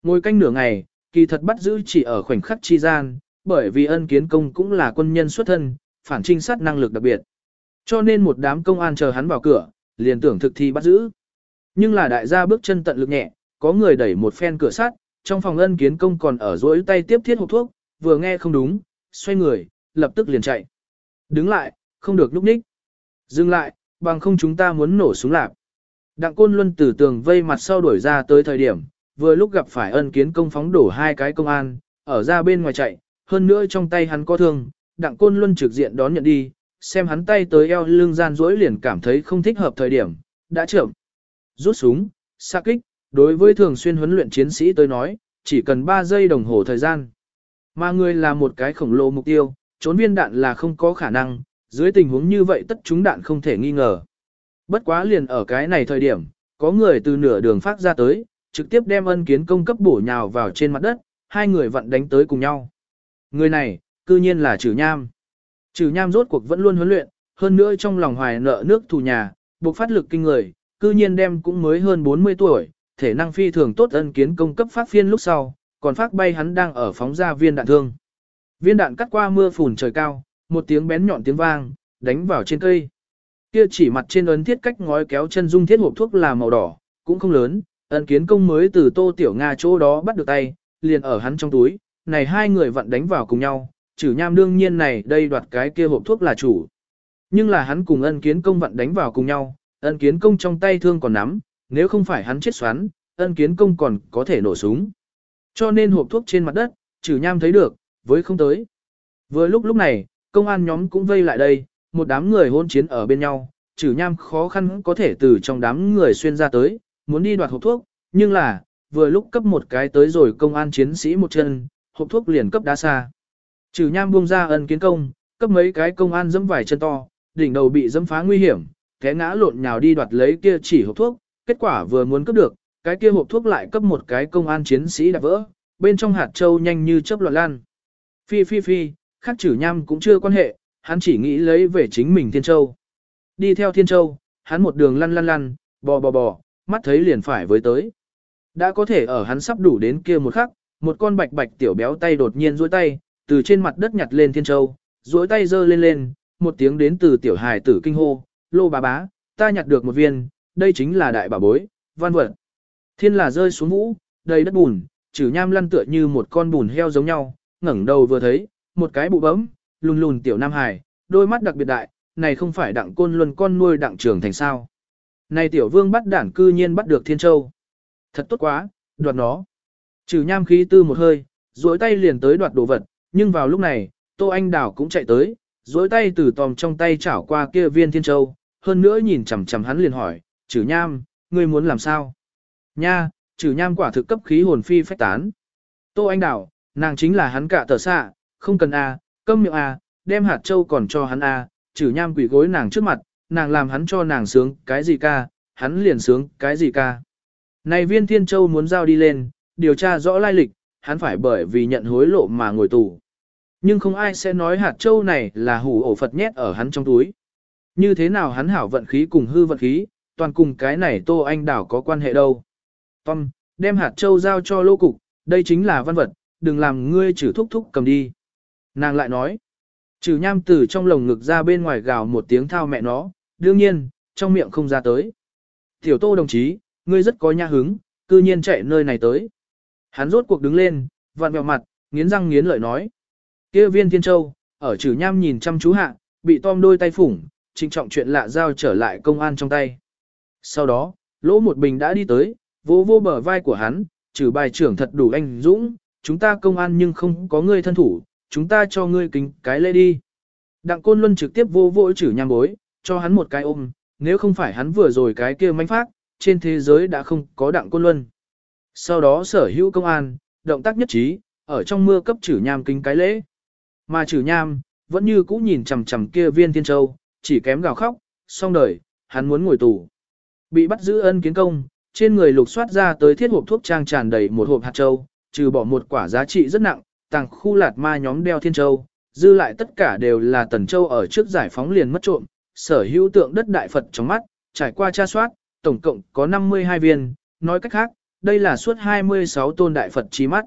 Ngồi canh nửa ngày, kỳ thật bắt giữ chỉ ở khoảnh khắc chi gian, bởi vì ân kiến công cũng là quân nhân xuất thân, phản trinh sát năng lực đặc biệt. Cho nên một đám công an chờ hắn vào cửa, liền tưởng thực thi bắt giữ. Nhưng là đại gia bước chân tận lực nhẹ, có người đẩy một phen cửa sắt, trong phòng ân kiến công còn ở dối tay tiếp thiết hộp thuốc, vừa nghe không đúng, xoay người, lập tức liền chạy. Đứng lại, không được lúc ních. Dừng lại, bằng không chúng ta muốn nổ súng lạp. Đặng côn luân từ tường vây mặt sau đuổi ra tới thời điểm, vừa lúc gặp phải ân kiến công phóng đổ hai cái công an, ở ra bên ngoài chạy, hơn nữa trong tay hắn có thương, đặng côn luân trực diện đón nhận đi, xem hắn tay tới eo lưng gian rỗi liền cảm thấy không thích hợp thời điểm, đã trưởng Rút súng, xa kích, đối với thường xuyên huấn luyện chiến sĩ tới nói, chỉ cần 3 giây đồng hồ thời gian. Mà người là một cái khổng lồ mục tiêu, trốn viên đạn là không có khả năng, dưới tình huống như vậy tất chúng đạn không thể nghi ngờ. Bất quá liền ở cái này thời điểm, có người từ nửa đường phát ra tới, trực tiếp đem ân kiến công cấp bổ nhào vào trên mặt đất, hai người vặn đánh tới cùng nhau. Người này, cư nhiên là Trừ Nham. Trừ Nham rốt cuộc vẫn luôn huấn luyện, hơn nữa trong lòng hoài nợ nước thù nhà, buộc phát lực kinh người, cư nhiên đem cũng mới hơn 40 tuổi, thể năng phi thường tốt ân kiến công cấp phát phiên lúc sau, còn phát bay hắn đang ở phóng ra viên đạn thương. Viên đạn cắt qua mưa phùn trời cao, một tiếng bén nhọn tiếng vang, đánh vào trên cây. Kia chỉ mặt trên ấn thiết cách ngói kéo chân dung thiết hộp thuốc là màu đỏ, cũng không lớn, ân kiến công mới từ tô tiểu Nga chỗ đó bắt được tay, liền ở hắn trong túi, này hai người vặn đánh vào cùng nhau, trừ nham đương nhiên này đây đoạt cái kia hộp thuốc là chủ. Nhưng là hắn cùng ân kiến công vặn đánh vào cùng nhau, ân kiến công trong tay thương còn nắm, nếu không phải hắn chết xoắn, ân kiến công còn có thể nổ súng. Cho nên hộp thuốc trên mặt đất, trừ nham thấy được, với không tới. Vừa lúc lúc này, công an nhóm cũng vây lại đây, một đám người hôn chiến ở bên nhau, trừ nham khó khăn có thể từ trong đám người xuyên ra tới, muốn đi đoạt hộp thuốc, nhưng là, vừa lúc cấp một cái tới rồi công an chiến sĩ một chân, hộp thuốc liền cấp đá xa. Trừ nham buông ra ân kiến công, cấp mấy cái công an dẫm vài chân to, đỉnh đầu bị dẫm phá nguy hiểm, té ngã lộn nhào đi đoạt lấy kia chỉ hộp thuốc, kết quả vừa muốn cấp được, cái kia hộp thuốc lại cấp một cái công an chiến sĩ đã vỡ, bên trong hạt châu nhanh như chớp loạn lan. Phi phi phi, khác trừ nham cũng chưa quan hệ, hắn chỉ nghĩ lấy về chính mình Thiên Châu. Đi theo Thiên Châu, hắn một đường lăn lăn lăn, bò bò bò, mắt thấy liền phải với tới. Đã có thể ở hắn sắp đủ đến kia một khắc, một con bạch bạch tiểu béo tay đột nhiên duỗi tay, từ trên mặt đất nhặt lên Thiên Châu, duỗi tay giơ lên lên, một tiếng đến từ tiểu hài tử kinh hô, lô bà bá, ta nhặt được một viên, đây chính là đại bảo bối, văn vật. Thiên là rơi xuống vũ, đầy đất bùn, trừ nham lăn tựa như một con bùn heo giống nhau, ngẩng đầu vừa thấy, một cái bụ bấm, lùn lùn tiểu nam hài, đôi mắt đặc biệt đại, này không phải đặng côn luân con nuôi đặng trường thành sao. Này tiểu vương bắt đản cư nhiên bắt được thiên châu. Thật tốt quá, đoạt nó. Trừ nham khí tư một hơi, duỗi tay liền tới đoạt đồ vật, nhưng vào lúc này, Tô Anh đảo cũng chạy tới, duỗi tay từ tòm trong tay chảo qua kia viên thiên châu, hơn nữa nhìn chằm chằm hắn liền hỏi, trừ nham, ngươi muốn làm sao? Nha, trừ nham quả thực cấp khí hồn phi phách tán. Tô Anh đảo nàng chính là hắn cả tờ xạ, không cần a, câm miệng a, đem hạt châu còn cho hắn a, trừ nham quỷ gối nàng trước mặt, nàng làm hắn cho nàng sướng cái gì ca, hắn liền sướng cái gì ca. Này viên thiên châu muốn giao đi lên, điều tra rõ lai lịch, hắn phải bởi vì nhận hối lộ mà ngồi tù. Nhưng không ai sẽ nói hạt châu này là hủ ổ Phật nhét ở hắn trong túi. Như thế nào hắn hảo vận khí cùng hư vận khí, toàn cùng cái này Tô Anh Đảo có quan hệ đâu. Tom, đem hạt châu giao cho lô cục, đây chính là văn vật, đừng làm ngươi trừ thúc thúc cầm đi. Nàng lại nói, trừ nham từ trong lồng ngực ra bên ngoài gào một tiếng thao mẹ nó, đương nhiên, trong miệng không ra tới. Tiểu tô đồng chí, ngươi rất có nha hứng, cư nhiên chạy nơi này tới. Hắn rốt cuộc đứng lên, vặn mèo mặt, nghiến răng nghiến lợi nói. kia viên thiên châu, ở trừ nham nhìn chăm chú hạ, bị tom đôi tay phủng, trinh trọng chuyện lạ giao trở lại công an trong tay. Sau đó, lỗ một bình đã đi tới, vô vô bờ vai của hắn, trừ bài trưởng thật đủ anh dũng, chúng ta công an nhưng không có ngươi thân thủ, chúng ta cho ngươi kính cái lễ đi. Đặng Côn Luân trực tiếp vô vội chử nham bối, cho hắn một cái ôm, nếu không phải hắn vừa rồi cái kia manh phát, trên thế giới đã không có Đặng Côn Luân. Sau đó sở hữu công an, động tác nhất trí, ở trong mưa cấp chử nham kính cái lễ. Mà chử nham, vẫn như cũ nhìn chằm chằm kia viên thiên châu, chỉ kém gào khóc, xong đời, hắn muốn ngồi tù. Bị bắt giữ ân kiến công, trên người lục soát ra tới thiết hộp thuốc trang tràn đầy một hộp hạt châu, trừ bỏ một quả giá trị rất nặng, tàng khu lạt ma nhóm đeo thiên châu, dư lại tất cả đều là tần châu ở trước giải phóng liền mất trộm, sở hữu tượng đất đại Phật trong mắt, trải qua tra soát, tổng cộng có 52 viên, nói cách khác, đây là suốt 26 tôn đại Phật chi mắt.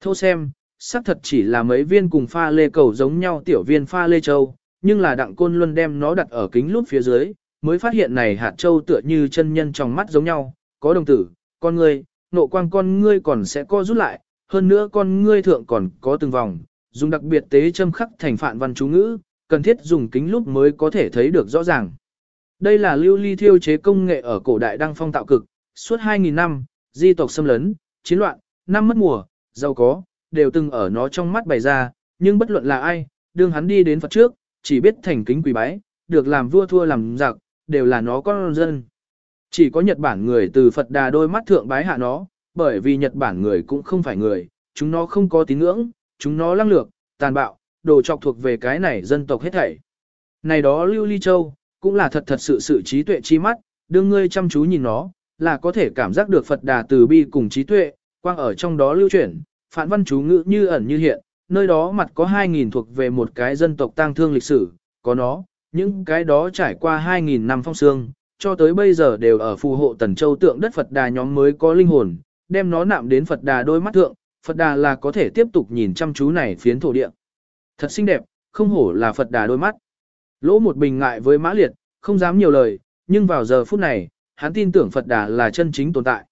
Thô xem, xác thật chỉ là mấy viên cùng pha lê cầu giống nhau tiểu viên pha lê châu, nhưng là đặng côn luân đem nó đặt ở kính lúp phía dưới, mới phát hiện này hạt châu tựa như chân nhân trong mắt giống nhau, có đồng tử, con người nộ quang con ngươi còn sẽ co rút lại, hơn nữa con ngươi thượng còn có từng vòng, dùng đặc biệt tế châm khắc thành phạn văn chú ngữ, cần thiết dùng kính lúc mới có thể thấy được rõ ràng. Đây là lưu ly thiêu chế công nghệ ở cổ đại đăng phong tạo cực, suốt 2.000 năm, di tộc xâm lấn, chiến loạn, năm mất mùa, giàu có, đều từng ở nó trong mắt bày ra, nhưng bất luận là ai, đương hắn đi đến Phật trước, chỉ biết thành kính quỳ bái, được làm vua thua làm giặc, đều là nó con dân. Chỉ có Nhật Bản người từ Phật đà đôi mắt thượng bái hạ nó, bởi vì Nhật Bản người cũng không phải người, chúng nó không có tín ngưỡng, chúng nó lăng lược, tàn bạo, đồ trọc thuộc về cái này dân tộc hết thảy. Này đó Lưu Ly Châu, cũng là thật thật sự sự trí tuệ chi mắt, đương ngươi chăm chú nhìn nó, là có thể cảm giác được Phật đà từ bi cùng trí tuệ, quang ở trong đó lưu chuyển, phản văn chú ngữ như ẩn như hiện, nơi đó mặt có 2.000 thuộc về một cái dân tộc tang thương lịch sử, có nó, những cái đó trải qua 2.000 năm phong xương, cho tới bây giờ đều ở phù hộ tần châu tượng đất Phật đà nhóm mới có linh hồn, đem nó nạm đến Phật đà đôi mắt thượng, Phật đà là có thể tiếp tục nhìn chăm chú này phiến thổ địa. Thật xinh đẹp, không hổ là Phật đà đôi mắt. Lỗ một bình ngại với mã liệt, không dám nhiều lời, nhưng vào giờ phút này, hắn tin tưởng Phật đà là chân chính tồn tại.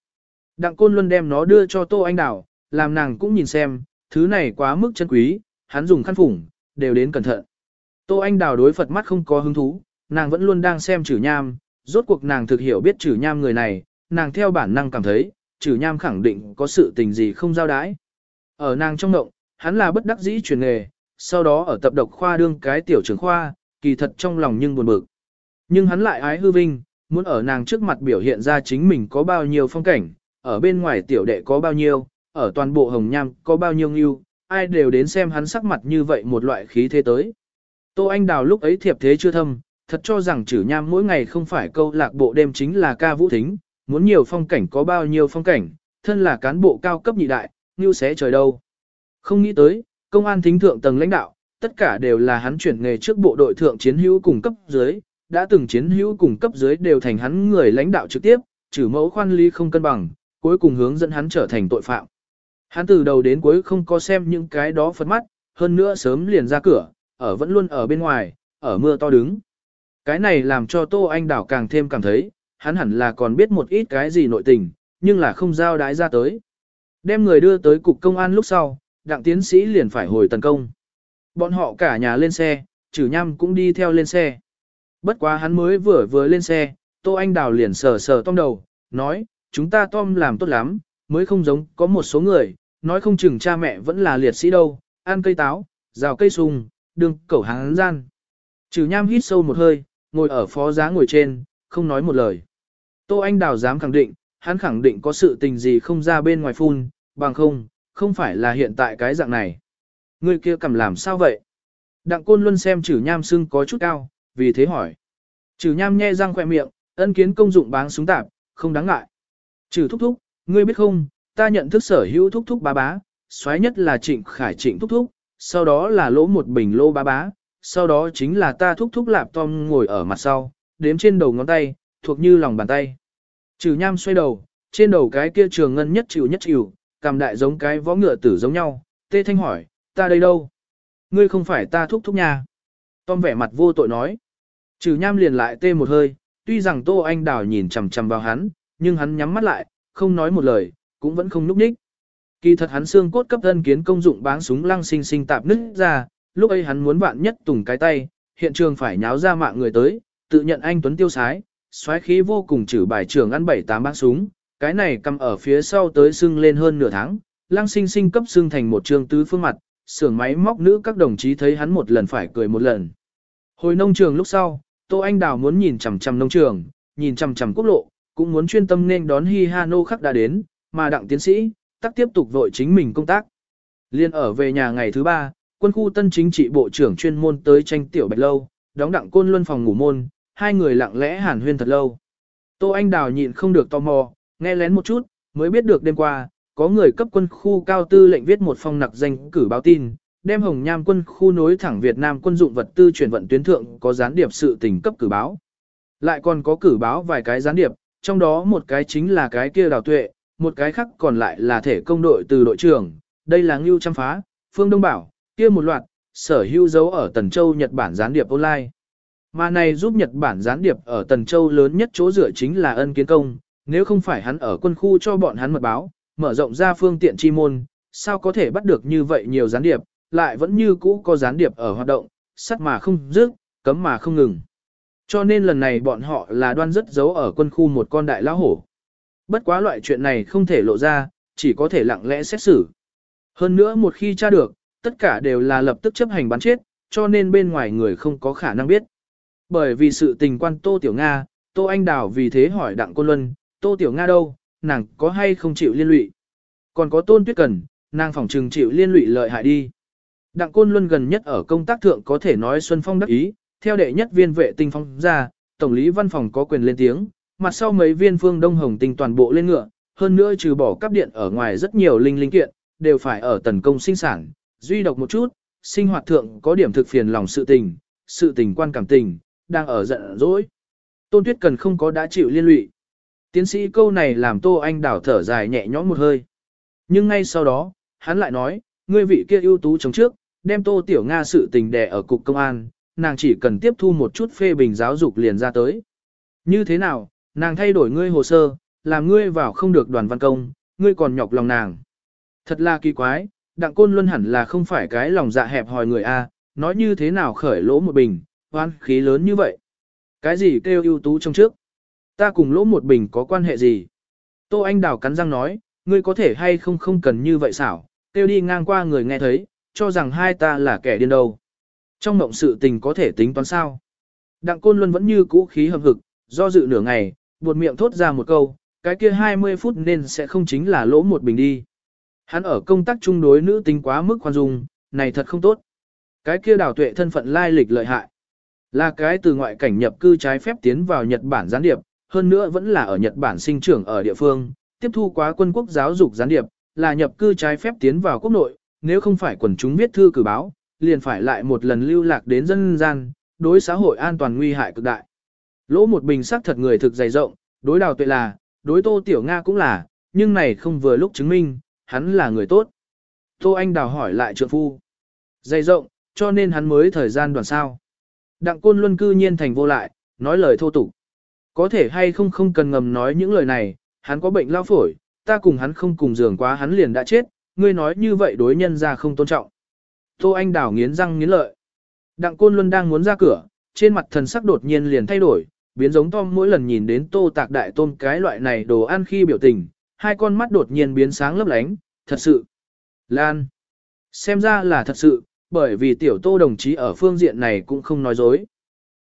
Đặng Côn Luân đem nó đưa cho Tô Anh Đào, làm nàng cũng nhìn xem, thứ này quá mức chân quý, hắn dùng khăn phủng, đều đến cẩn thận. Tô Anh Đào đối Phật mắt không có hứng thú, nàng vẫn luôn đang xem chử nham, rốt cuộc nàng thực hiểu biết chử nham người này, nàng theo bản năng cảm thấy, chử nham khẳng định có sự tình gì không giao đái. Ở nàng trong động, hắn là bất đắc dĩ chuyển nghề, sau đó ở tập độc khoa đương cái tiểu trưởng khoa, kỳ thật trong lòng nhưng buồn bực. Nhưng hắn lại ái hư vinh, muốn ở nàng trước mặt biểu hiện ra chính mình có bao nhiêu phong cảnh, ở bên ngoài tiểu đệ có bao nhiêu, ở toàn bộ hồng nham có bao nhiêu nghiêu, ai đều đến xem hắn sắc mặt như vậy một loại khí thế tới. Tô Anh Đào lúc ấy thiệp thế chưa thâm, thật cho rằng chử nham mỗi ngày không phải câu lạc bộ đêm chính là ca vũ thính, muốn nhiều phong cảnh có bao nhiêu phong cảnh, thân là cán bộ cao cấp nhị đại, như xé trời đâu. Không nghĩ tới, công an thính thượng tầng lãnh đạo, tất cả đều là hắn chuyển nghề trước bộ đội thượng chiến hữu cùng cấp dưới, đã từng chiến hữu cùng cấp dưới đều thành hắn người lãnh đạo trực tiếp, trừ mẫu khoan ly không cân bằng, cuối cùng hướng dẫn hắn trở thành tội phạm. Hắn từ đầu đến cuối không có xem những cái đó phấn mắt, hơn nữa sớm liền ra cửa, ở vẫn luôn ở bên ngoài, ở mưa to đứng. Cái này làm cho Tô Anh Đảo càng thêm cảm thấy, hắn hẳn là còn biết một ít cái gì nội tình, nhưng là không giao đái ra tới. Đem người đưa tới cục công an lúc sau, đặng tiến sĩ liền phải hồi tấn công. Bọn họ cả nhà lên xe, trừ nhăm cũng đi theo lên xe. Bất quá hắn mới vừa vừa lên xe, Tô Anh Đào liền sờ sờ Tom đầu, nói, chúng ta Tom làm tốt lắm, mới không giống có một số người, nói không chừng cha mẹ vẫn là liệt sĩ đâu, ăn cây táo, rào cây sung, đường cẩu hàng gian. Trừ nham hít sâu một hơi, ngồi ở phó giá ngồi trên, không nói một lời. Tô Anh Đào dám khẳng định, hắn khẳng định có sự tình gì không ra bên ngoài phun, bằng không, không phải là hiện tại cái dạng này. Người kia cầm làm sao vậy? Đặng Côn Luân xem chử nham sưng có chút cao, vì thế hỏi. Chử nham nhe răng khỏe miệng, ân kiến công dụng báng súng tạp, không đáng ngại. Chử thúc thúc, ngươi biết không, ta nhận thức sở hữu thúc thúc bá bá, xoáy nhất là trịnh khải trịnh thúc thúc, sau đó là lỗ một bình lô bá bá, sau đó chính là ta thúc thúc lạp tom ngồi ở mặt sau, đếm trên đầu ngón tay, thuộc như lòng bàn tay. Trừ nham xoay đầu, trên đầu cái kia trường ngân nhất chịu nhất chịu, cầm đại giống cái võ ngựa tử giống nhau, tê thanh hỏi, ta đây đâu? Ngươi không phải ta thúc thúc nha. Tom vẻ mặt vô tội nói. Trừ nham liền lại tê một hơi, tuy rằng Tô Anh Đào nhìn chằm chằm vào hắn, nhưng hắn nhắm mắt lại, không nói một lời, cũng vẫn không núp ních. Kỳ thật hắn xương cốt cấp thân kiến công dụng báng súng lăng sinh sinh tạp nứt ra, lúc ấy hắn muốn vạn nhất tùng cái tay, hiện trường phải nháo ra mạng người tới, tự nhận anh Tuấn tiêu sái, xoáy khí vô cùng trừ bài trưởng ăn bảy tám bác súng, cái này cầm ở phía sau tới sưng lên hơn nửa tháng, lăng sinh sinh cấp sưng thành một trường tứ phương mặt, xưởng máy móc nữ các đồng chí thấy hắn một lần phải cười một lần. Hồi nông trường lúc sau, Tô Anh Đào muốn nhìn chằm chằm nông trường, nhìn chằm chằm quốc lộ, cũng muốn chuyên tâm nên đón Hi Hano khắc đã đến, mà đặng tiến sĩ, tắc tiếp tục vội chính mình công tác. Liên ở về nhà ngày thứ ba, quân khu tân chính trị bộ trưởng chuyên môn tới tranh tiểu bạch lâu, đóng đặng côn luân phòng ngủ môn, hai người lặng lẽ hàn huyên thật lâu. Tô Anh Đào nhịn không được tò mò, nghe lén một chút, mới biết được đêm qua, có người cấp quân khu cao tư lệnh viết một phong nặc danh cử báo tin, đem Hồng Nham quân khu nối thẳng Việt Nam quân dụng vật tư chuyển vận tuyến thượng có gián điệp sự tình cấp cử báo. Lại còn có cử báo vài cái gián điệp, trong đó một cái chính là cái kia đào tuệ, một cái khác còn lại là thể công đội từ đội trưởng, đây là Ngưu Trăm Phá, Phương Đông Bảo, kia một loạt, sở hữu dấu ở Tần Châu Nhật Bản gián điệp online. Mà này giúp Nhật Bản gián điệp ở Tần Châu lớn nhất chỗ dựa chính là ân kiến công, nếu không phải hắn ở quân khu cho bọn hắn mật báo, mở rộng ra phương tiện chi môn, sao có thể bắt được như vậy nhiều gián điệp, lại vẫn như cũ có gián điệp ở hoạt động, sắt mà không dứt, cấm mà không ngừng. Cho nên lần này bọn họ là đoan rất giấu ở quân khu một con đại lão hổ. Bất quá loại chuyện này không thể lộ ra, chỉ có thể lặng lẽ xét xử. Hơn nữa một khi tra được, tất cả đều là lập tức chấp hành bắn chết, cho nên bên ngoài người không có khả năng biết. Bởi vì sự tình quan Tô Tiểu Nga, Tô Anh Đào vì thế hỏi Đặng Côn Luân, Tô Tiểu Nga đâu, nàng có hay không chịu liên lụy? Còn có Tôn Tuyết Cần, nàng phỏng trừng chịu liên lụy lợi hại đi. Đặng Côn Luân gần nhất ở công tác thượng có thể nói Xuân Phong đắc ý, theo đệ nhất viên vệ tinh phong ra, Tổng lý văn phòng có quyền lên tiếng, mặt sau mấy viên phương đông hồng tinh toàn bộ lên ngựa, hơn nữa trừ bỏ cắp điện ở ngoài rất nhiều linh linh kiện, đều phải ở tần công sinh sản, duy độc một chút, sinh hoạt thượng có điểm thực phiền lòng sự tình, sự tình quan cảm tình, đang ở giận dỗi. Tôn Tuyết Cần không có đã chịu liên lụy. Tiến sĩ câu này làm Tô Anh đảo thở dài nhẹ nhõm một hơi. Nhưng ngay sau đó, hắn lại nói, ngươi vị kia ưu tú chống trước, đem Tô Tiểu Nga sự tình đè ở cục công an, nàng chỉ cần tiếp thu một chút phê bình giáo dục liền ra tới. Như thế nào, nàng thay đổi ngươi hồ sơ, làm ngươi vào không được đoàn văn công, ngươi còn nhọc lòng nàng. Thật là kỳ quái, đặng côn luân hẳn là không phải cái lòng dạ hẹp hòi người A, nói như thế nào khởi lỗ một bình, oan khí lớn như vậy. Cái gì kêu ưu tú trong trước? Ta cùng lỗ một bình có quan hệ gì? Tô Anh Đào cắn răng nói, ngươi có thể hay không không cần như vậy xảo, kêu đi ngang qua người nghe thấy, cho rằng hai ta là kẻ điên đâu. Trong mộng sự tình có thể tính toán sao? Đặng Côn Luân vẫn như cũ khí hầm hực, do dự nửa ngày, buột miệng thốt ra một câu, cái kia 20 phút nên sẽ không chính là lỗ một bình đi. Hắn ở công tác chung đối nữ tính quá mức khoan dung, này thật không tốt. Cái kia đào tuệ thân phận lai lịch lợi hại. Là cái từ ngoại cảnh nhập cư trái phép tiến vào Nhật Bản gián điệp, hơn nữa vẫn là ở Nhật Bản sinh trưởng ở địa phương, tiếp thu quá quân quốc giáo dục gián điệp, là nhập cư trái phép tiến vào quốc nội, nếu không phải quần chúng viết thư cử báo, liền phải lại một lần lưu lạc đến dân gian, đối xã hội an toàn nguy hại cực đại. Lỗ một bình sắc thật người thực dày rộng, đối đào tuệ là, đối tô tiểu Nga cũng là, nhưng này không vừa lúc chứng minh, hắn là người tốt. Tô Anh đào hỏi lại trượng phu. Dày rộng, cho nên hắn mới thời gian đoàn sao. Đặng côn luân cư nhiên thành vô lại, nói lời thô tục. Có thể hay không không cần ngầm nói những lời này, hắn có bệnh lao phổi, ta cùng hắn không cùng giường quá hắn liền đã chết, ngươi nói như vậy đối nhân ra không tôn trọng. Tô Anh đào nghiến răng nghiến lợi. Đặng côn luân đang muốn ra cửa, trên mặt thần sắc đột nhiên liền thay đổi, biến giống Tom mỗi lần nhìn đến tô tạc đại tôm cái loại này đồ ăn khi biểu tình, hai con mắt đột nhiên biến sáng lấp lánh, thật sự. Lan. Xem ra là thật sự, bởi vì tiểu tô đồng chí ở phương diện này cũng không nói dối.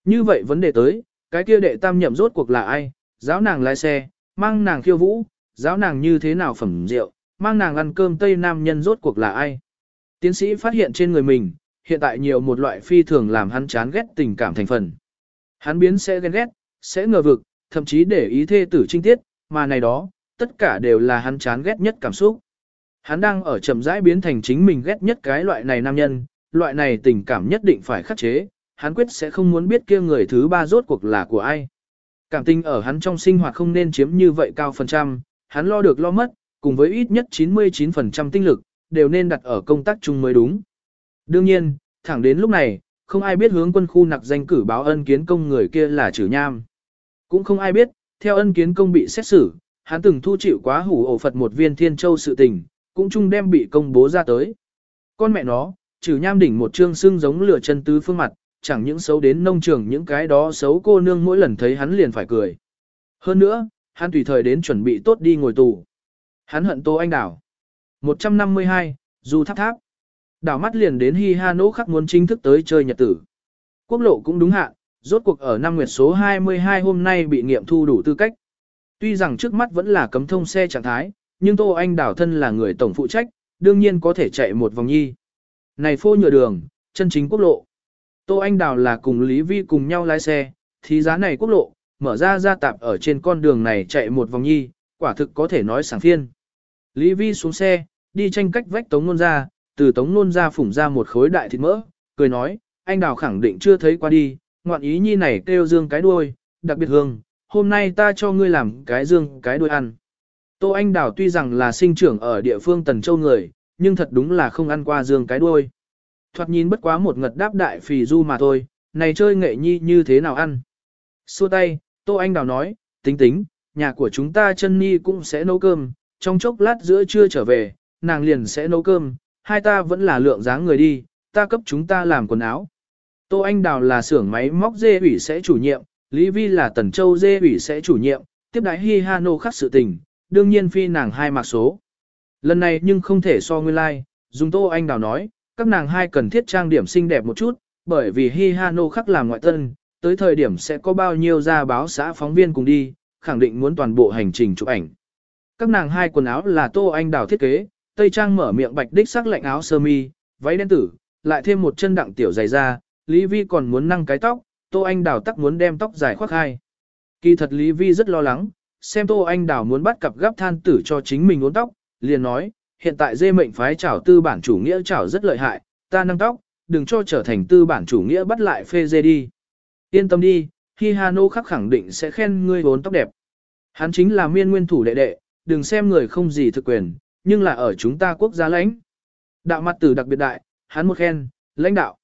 Như vậy vấn đề tới, cái kia đệ tam nhậm rốt cuộc là ai, giáo nàng lái xe, mang nàng khiêu vũ, giáo nàng như thế nào phẩm rượu, mang nàng ăn cơm tây nam nhân rốt cuộc là ai. Tiến sĩ phát hiện trên người mình, hiện tại nhiều một loại phi thường làm hắn chán ghét tình cảm thành phần. Hắn biến sẽ ghen ghét, sẽ ngờ vực, thậm chí để ý thê tử trinh tiết, mà này đó, tất cả đều là hắn chán ghét nhất cảm xúc. Hắn đang ở chậm rãi biến thành chính mình ghét nhất cái loại này nam nhân, loại này tình cảm nhất định phải khắc chế, hắn quyết sẽ không muốn biết kia người thứ ba rốt cuộc là của ai. Cảm tình ở hắn trong sinh hoạt không nên chiếm như vậy cao phần trăm, hắn lo được lo mất, cùng với ít nhất 99% tinh lực, đều nên đặt ở công tác chung mới đúng. Đương nhiên, thẳng đến lúc này, không ai biết hướng quân khu nặc danh cử báo ân kiến công người kia là trừ nham. Cũng không ai biết, theo ân kiến công bị xét xử, hắn từng thu chịu quá hủ ổ Phật một viên thiên châu sự tình, cũng chung đem bị công bố ra tới. Con mẹ nó, trừ nham đỉnh một trương xương giống lửa chân tứ phương mặt, chẳng những xấu đến nông trường những cái đó xấu cô nương mỗi lần thấy hắn liền phải cười. Hơn nữa, hắn tùy thời đến chuẩn bị tốt đi ngồi tù. Hắn hận Tô Anh Đảo. 152, Du Tháp Tháp. Đảo mắt liền đến Hi Ha Nỗ khắc muốn chính thức tới chơi nhật tử. Quốc lộ cũng đúng hạn, rốt cuộc ở năm nguyệt số 22 hôm nay bị nghiệm thu đủ tư cách. Tuy rằng trước mắt vẫn là cấm thông xe trạng thái, nhưng Tô Anh Đảo thân là người tổng phụ trách, đương nhiên có thể chạy một vòng nhi. Này phô nhựa đường, chân chính quốc lộ. Tô Anh Đào là cùng Lý Vi cùng nhau lái xe, thì giá này quốc lộ, mở ra ra tạp ở trên con đường này chạy một vòng nhi, quả thực có thể nói sảng phiên. Lý Vi xuống xe, đi tranh cách vách tống nôn ra, từ tống nôn ra phủng ra một khối đại thịt mỡ, cười nói, anh Đào khẳng định chưa thấy qua đi, ngoạn ý nhi này kêu dương cái đuôi, đặc biệt hương, hôm nay ta cho ngươi làm cái dương cái đuôi ăn. Tô Anh Đào tuy rằng là sinh trưởng ở địa phương Tần Châu người, nhưng thật đúng là không ăn qua dương cái đuôi. Thoạt nhìn bất quá một ngật đáp đại phì du mà thôi, này chơi nghệ nhi như thế nào ăn. Xua tay, Tô Anh Đào nói, tính tính, nhà của chúng ta chân nhi cũng sẽ nấu cơm, trong chốc lát giữa trưa trở về, nàng liền sẽ nấu cơm, hai ta vẫn là lượng dáng người đi, ta cấp chúng ta làm quần áo. Tô Anh Đào là xưởng máy móc dê ủy sẽ chủ nhiệm, Lý Vi là tần châu dê ủy sẽ chủ nhiệm, tiếp đái Hi Hano khắc sự tình, đương nhiên phi nàng hai mặc số. Lần này nhưng không thể so nguyên lai, like, dùng Tô Anh Đào nói, các nàng hai cần thiết trang điểm xinh đẹp một chút, bởi vì Hi Hano khắc làm ngoại tân, tới thời điểm sẽ có bao nhiêu ra báo xã phóng viên cùng đi, khẳng định muốn toàn bộ hành trình chụp ảnh. Các nàng hai quần áo là Tô Anh Đào thiết kế, Tây Trang mở miệng bạch đích sắc lạnh áo sơ mi, váy đen tử, lại thêm một chân đặng tiểu dày ra, Lý Vi còn muốn năng cái tóc, Tô Anh Đào tắc muốn đem tóc dài khoác hai. Kỳ thật Lý Vi rất lo lắng, xem Tô Anh Đào muốn bắt cặp gấp than tử cho chính mình uốn tóc, liền nói, hiện tại dê mệnh phái trảo tư bản chủ nghĩa trảo rất lợi hại, ta nâng tóc, đừng cho trở thành tư bản chủ nghĩa bắt lại phê dê đi. Yên tâm đi, khi Hano khắc khẳng định sẽ khen ngươi uốn tóc đẹp. Hắn chính là miên nguyên thủ đệ đệ, đừng xem người không gì thực quyền, nhưng là ở chúng ta quốc gia lãnh. Đạo mặt tử đặc biệt đại, hắn một khen, lãnh đạo.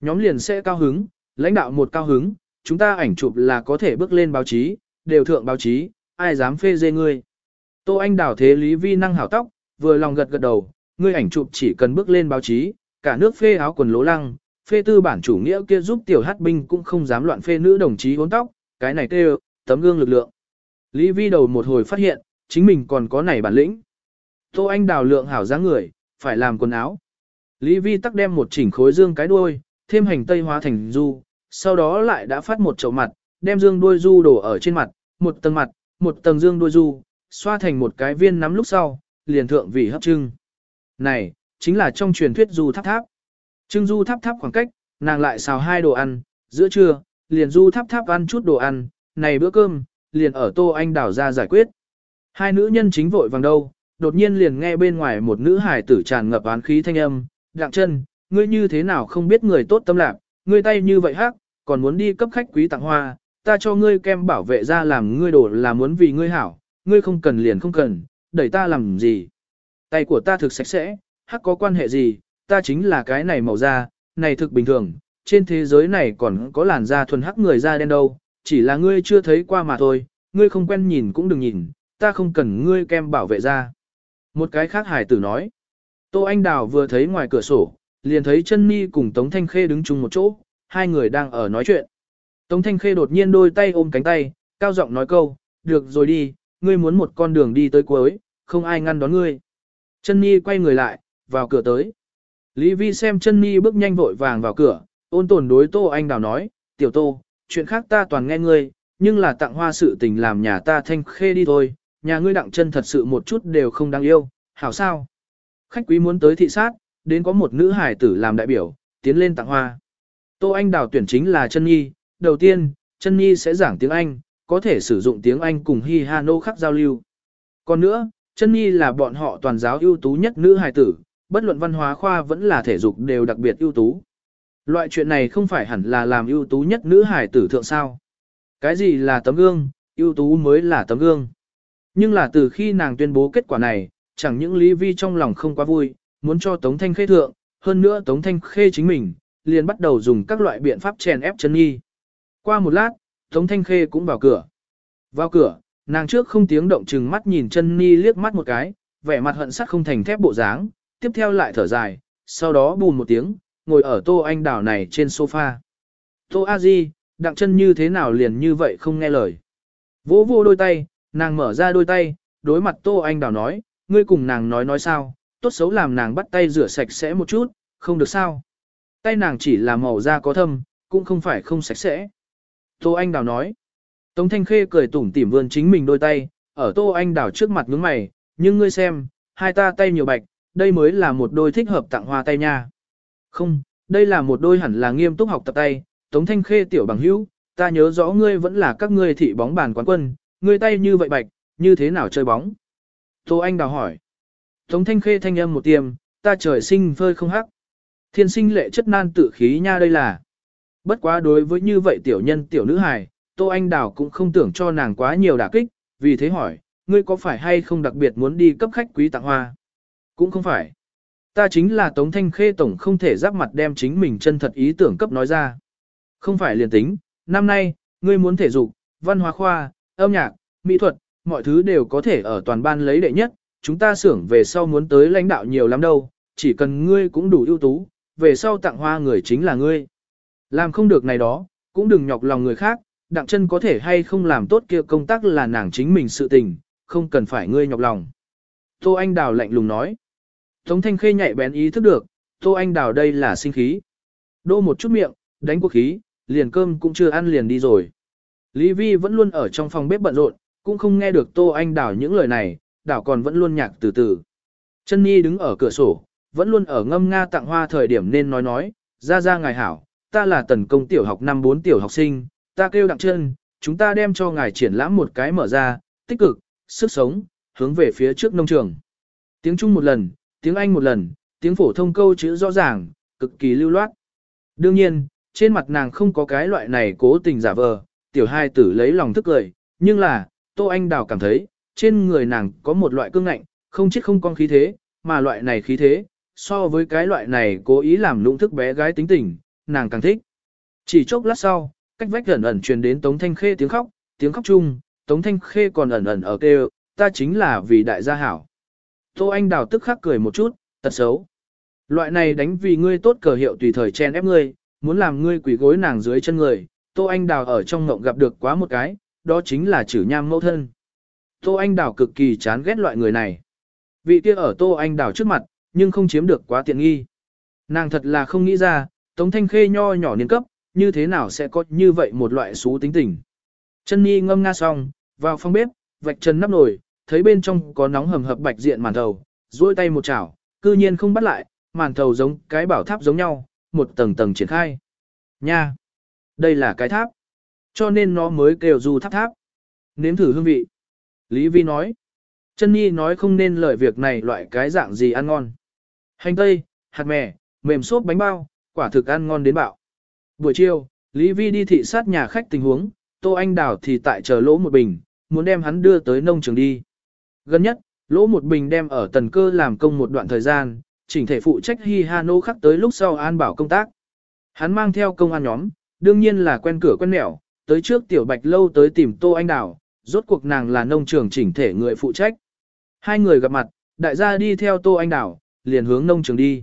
Nhóm liền sẽ cao hứng, lãnh đạo một cao hứng, chúng ta ảnh chụp là có thể bước lên báo chí, đều thượng báo chí, ai dám phê dê ngươi. Tô Anh đảo thế Lý Vi năng hảo tóc, vừa lòng gật gật đầu, ngươi ảnh chụp chỉ cần bước lên báo chí, cả nước phê áo quần lố lăng, phê tư bản chủ nghĩa kia giúp tiểu hát binh cũng không dám loạn phê nữ đồng chí uốn tóc, cái này kêu, tấm gương lực lượng. Lý Vi đầu một hồi phát hiện, chính mình còn có này bản lĩnh. Tô Anh đào lượng hảo dáng người, phải làm quần áo. Lý Vi tắc đem một chỉnh khối dương cái đuôi, thêm hành tây hóa thành du, sau đó lại đã phát một chậu mặt, đem dương đuôi du đổ ở trên mặt, một tầng mặt, một tầng dương đuôi du, xoa thành một cái viên nắm lúc sau, liền thượng vị hấp trưng. Này, chính là trong truyền thuyết du tháp tháp. Trưng du tháp tháp khoảng cách, nàng lại xào hai đồ ăn, giữa trưa, liền du tháp tháp ăn chút đồ ăn, này bữa cơm, liền ở Tô Anh đảo ra giải quyết. Hai nữ nhân chính vội vàng đâu, đột nhiên liền nghe bên ngoài một nữ hải tử tràn ngập án khí thanh âm, đặng chân, ngươi như thế nào không biết người tốt tâm lạc, ngươi tay như vậy hắc, còn muốn đi cấp khách quý tặng hoa, ta cho ngươi kem bảo vệ ra làm ngươi đổ là muốn vì ngươi hảo, ngươi không cần liền không cần, đẩy ta làm gì. Tay của ta thực sạch sẽ, hắc có quan hệ gì, ta chính là cái này màu da, này thực bình thường, trên thế giới này còn có làn da thuần hắc người da đen đâu, chỉ là ngươi chưa thấy qua mà thôi, ngươi không quen nhìn cũng đừng nhìn, ta không cần ngươi kem bảo vệ da. Một cái khác hải tử nói, Tô Anh Đào vừa thấy ngoài cửa sổ, liền thấy chân Ni cùng Tống Thanh Khê đứng chung một chỗ, hai người đang ở nói chuyện. Tống Thanh Khê đột nhiên đôi tay ôm cánh tay, cao giọng nói câu, được rồi đi, ngươi muốn một con đường đi tới cuối, không ai ngăn đón ngươi. Chân Nhi quay người lại, vào cửa tới. Lý Vi xem chân Nhi bước nhanh vội vàng vào cửa, ôn tồn đối Tô Anh Đào nói, tiểu Tô, chuyện khác ta toàn nghe ngươi, nhưng là tặng hoa sự tình làm nhà ta Thanh Khê đi thôi, nhà ngươi đặng chân thật sự một chút đều không đáng yêu, hảo sao. Khách quý muốn tới thị sát, đến có một nữ hải tử làm đại biểu, tiến lên tặng hoa. Tô Anh Đào tuyển chính là chân Nhi, đầu tiên, chân Nhi sẽ giảng tiếng Anh, có thể sử dụng tiếng Anh cùng Hi Hano khắc giao lưu. Còn nữa, chân Nhi là bọn họ toàn giáo ưu tú nhất nữ hài tử, bất luận văn hóa khoa vẫn là thể dục đều đặc biệt ưu tú. Loại chuyện này không phải hẳn là làm ưu tú nhất nữ hài tử thượng sao. Cái gì là tấm gương, ưu tú mới là tấm gương. Nhưng là từ khi nàng tuyên bố kết quả này, chẳng những Lý Vi trong lòng không quá vui, muốn cho Tống Thanh Khê thượng, hơn nữa Tống Thanh Khê chính mình, liền bắt đầu dùng các loại biện pháp chèn ép chân nhi. Qua một lát, Tống Thanh Khê cũng vào cửa. Vào cửa, nàng trước không tiếng động chừng mắt nhìn chân nhi liếc mắt một cái, vẻ mặt hận sắt không thành thép bộ dáng, tiếp theo lại thở dài, sau đó bùn một tiếng, ngồi ở tô anh đảo này trên sofa. Tô A Di, đặng chân như thế nào liền như vậy không nghe lời. Vỗ vô đôi tay, nàng mở ra đôi tay, đối mặt tô anh đảo nói, ngươi cùng nàng nói nói sao, tốt xấu làm nàng bắt tay rửa sạch sẽ một chút, không được sao. Tay nàng chỉ là màu da có thâm, cũng không phải không sạch sẽ. Tô Anh Đào nói. Tống Thanh Khê cười tủm tỉm vươn chính mình đôi tay, ở Tô Anh Đào trước mặt ngưỡng mày, nhưng ngươi xem, hai ta tay nhiều bạch, đây mới là một đôi thích hợp tặng hoa tay nha. Không, đây là một đôi hẳn là nghiêm túc học tập tay, Tống Thanh Khê tiểu bằng hữu, ta nhớ rõ ngươi vẫn là các ngươi thị bóng bàn quán quân, ngươi tay như vậy bạch, như thế nào chơi bóng? Tô Anh Đào hỏi. Tống Thanh Khê thanh âm một tiêm, ta trời sinh phơi không hắc. Thiên sinh lệ chất nan tự khí nha đây là. Bất quá đối với như vậy tiểu nhân tiểu nữ hài, Tô Anh Đào cũng không tưởng cho nàng quá nhiều đả kích, vì thế hỏi, ngươi có phải hay không đặc biệt muốn đi cấp khách quý tặng hoa? Cũng không phải. Ta chính là Tống Thanh Khê Tổng không thể giáp mặt đem chính mình chân thật ý tưởng cấp nói ra. Không phải liền tính, năm nay, ngươi muốn thể dục, văn hóa khoa, âm nhạc, mỹ thuật, mọi thứ đều có thể ở toàn ban lấy đệ nhất, chúng ta xưởng về sau muốn tới lãnh đạo nhiều lắm đâu, chỉ cần ngươi cũng đủ ưu tú, về sau tặng hoa người chính là ngươi. Làm không được này đó, cũng đừng nhọc lòng người khác, đặng chân có thể hay không làm tốt kia công tác là nàng chính mình sự tình, không cần phải ngươi nhọc lòng. Tô Anh Đào lạnh lùng nói. Tống Thanh Khê nhạy bén ý thức được, Tô Anh Đào đây là sinh khí. Đô một chút miệng, đánh quốc khí, liền cơm cũng chưa ăn liền đi rồi. Lý Vi vẫn luôn ở trong phòng bếp bận rộn, cũng không nghe được Tô Anh Đào những lời này, đảo còn vẫn luôn nhạc từ từ. Chân Nhi đứng ở cửa sổ, vẫn luôn ở ngâm nga tặng hoa thời điểm nên nói nói, ra ra ngài hảo, ta là tần công tiểu học năm 4 tiểu học sinh, ta kêu đặng chân, chúng ta đem cho ngài triển lãm một cái mở ra, tích cực, sức sống, hướng về phía trước nông trường. Tiếng Trung một lần, tiếng Anh một lần, tiếng phổ thông câu chữ rõ ràng, cực kỳ lưu loát. Đương nhiên, trên mặt nàng không có cái loại này cố tình giả vờ, tiểu hai tử lấy lòng thức cười, nhưng là, Tô Anh Đào cảm thấy, trên người nàng có một loại cương ngạnh, không chết không con khí thế, mà loại này khí thế, so với cái loại này cố ý làm lũng thức bé gái tính tình, nàng càng thích. Chỉ chốc lát sau, cách vách ẩn ẩn truyền đến Tống Thanh Khê tiếng khóc, tiếng khóc chung, Tống Thanh Khê còn ẩn ẩn ở kêu, ta chính là vì đại gia hảo. Tô Anh Đào tức khắc cười một chút, tật xấu. Loại này đánh vì ngươi tốt cờ hiệu tùy thời chen ép ngươi, muốn làm ngươi quỷ gối nàng dưới chân người, Tô Anh Đào ở trong ngộng gặp được quá một cái, đó chính là chử nham mẫu thân. Tô Anh Đào cực kỳ chán ghét loại người này. Vị kia ở Tô Anh Đào trước mặt, nhưng không chiếm được quá tiện nghi. Nàng thật là không nghĩ ra, Tống Thanh Khê nho nhỏ niên cấp, như thế nào sẽ có như vậy một loại xú tính tình. Chân Nhi ngâm nga xong, vào phòng bếp, vạch chân nắp nồi, thấy bên trong có nóng hầm hập bạch diện màn thầu, duỗi tay một chảo, cư nhiên không bắt lại, màn thầu giống cái bảo tháp giống nhau, một tầng tầng triển khai. Nha! Đây là cái tháp. Cho nên nó mới kêu du tháp tháp. Nếm thử hương vị. Lý Vi nói. Chân Nhi nói không nên lời việc này loại cái dạng gì ăn ngon. Hành tây, hạt mè, mềm xốp bánh bao, quả thực ăn ngon đến bạo. Buổi chiều, Lý Vi đi thị sát nhà khách tình huống, Tô Anh Đào thì tại chờ lỗ một bình, muốn đem hắn đưa tới nông trường đi. Gần nhất, lỗ một bình đem ở tần cơ làm công một đoạn thời gian, chỉnh thể phụ trách Hi Hano khắc tới lúc sau an bảo công tác. Hắn mang theo công an nhóm, đương nhiên là quen cửa quen mẹo, tới trước tiểu bạch lâu tới tìm Tô Anh Đào, rốt cuộc nàng là nông trường chỉnh thể người phụ trách. Hai người gặp mặt, đại gia đi theo Tô Anh đảo liền hướng nông trường đi.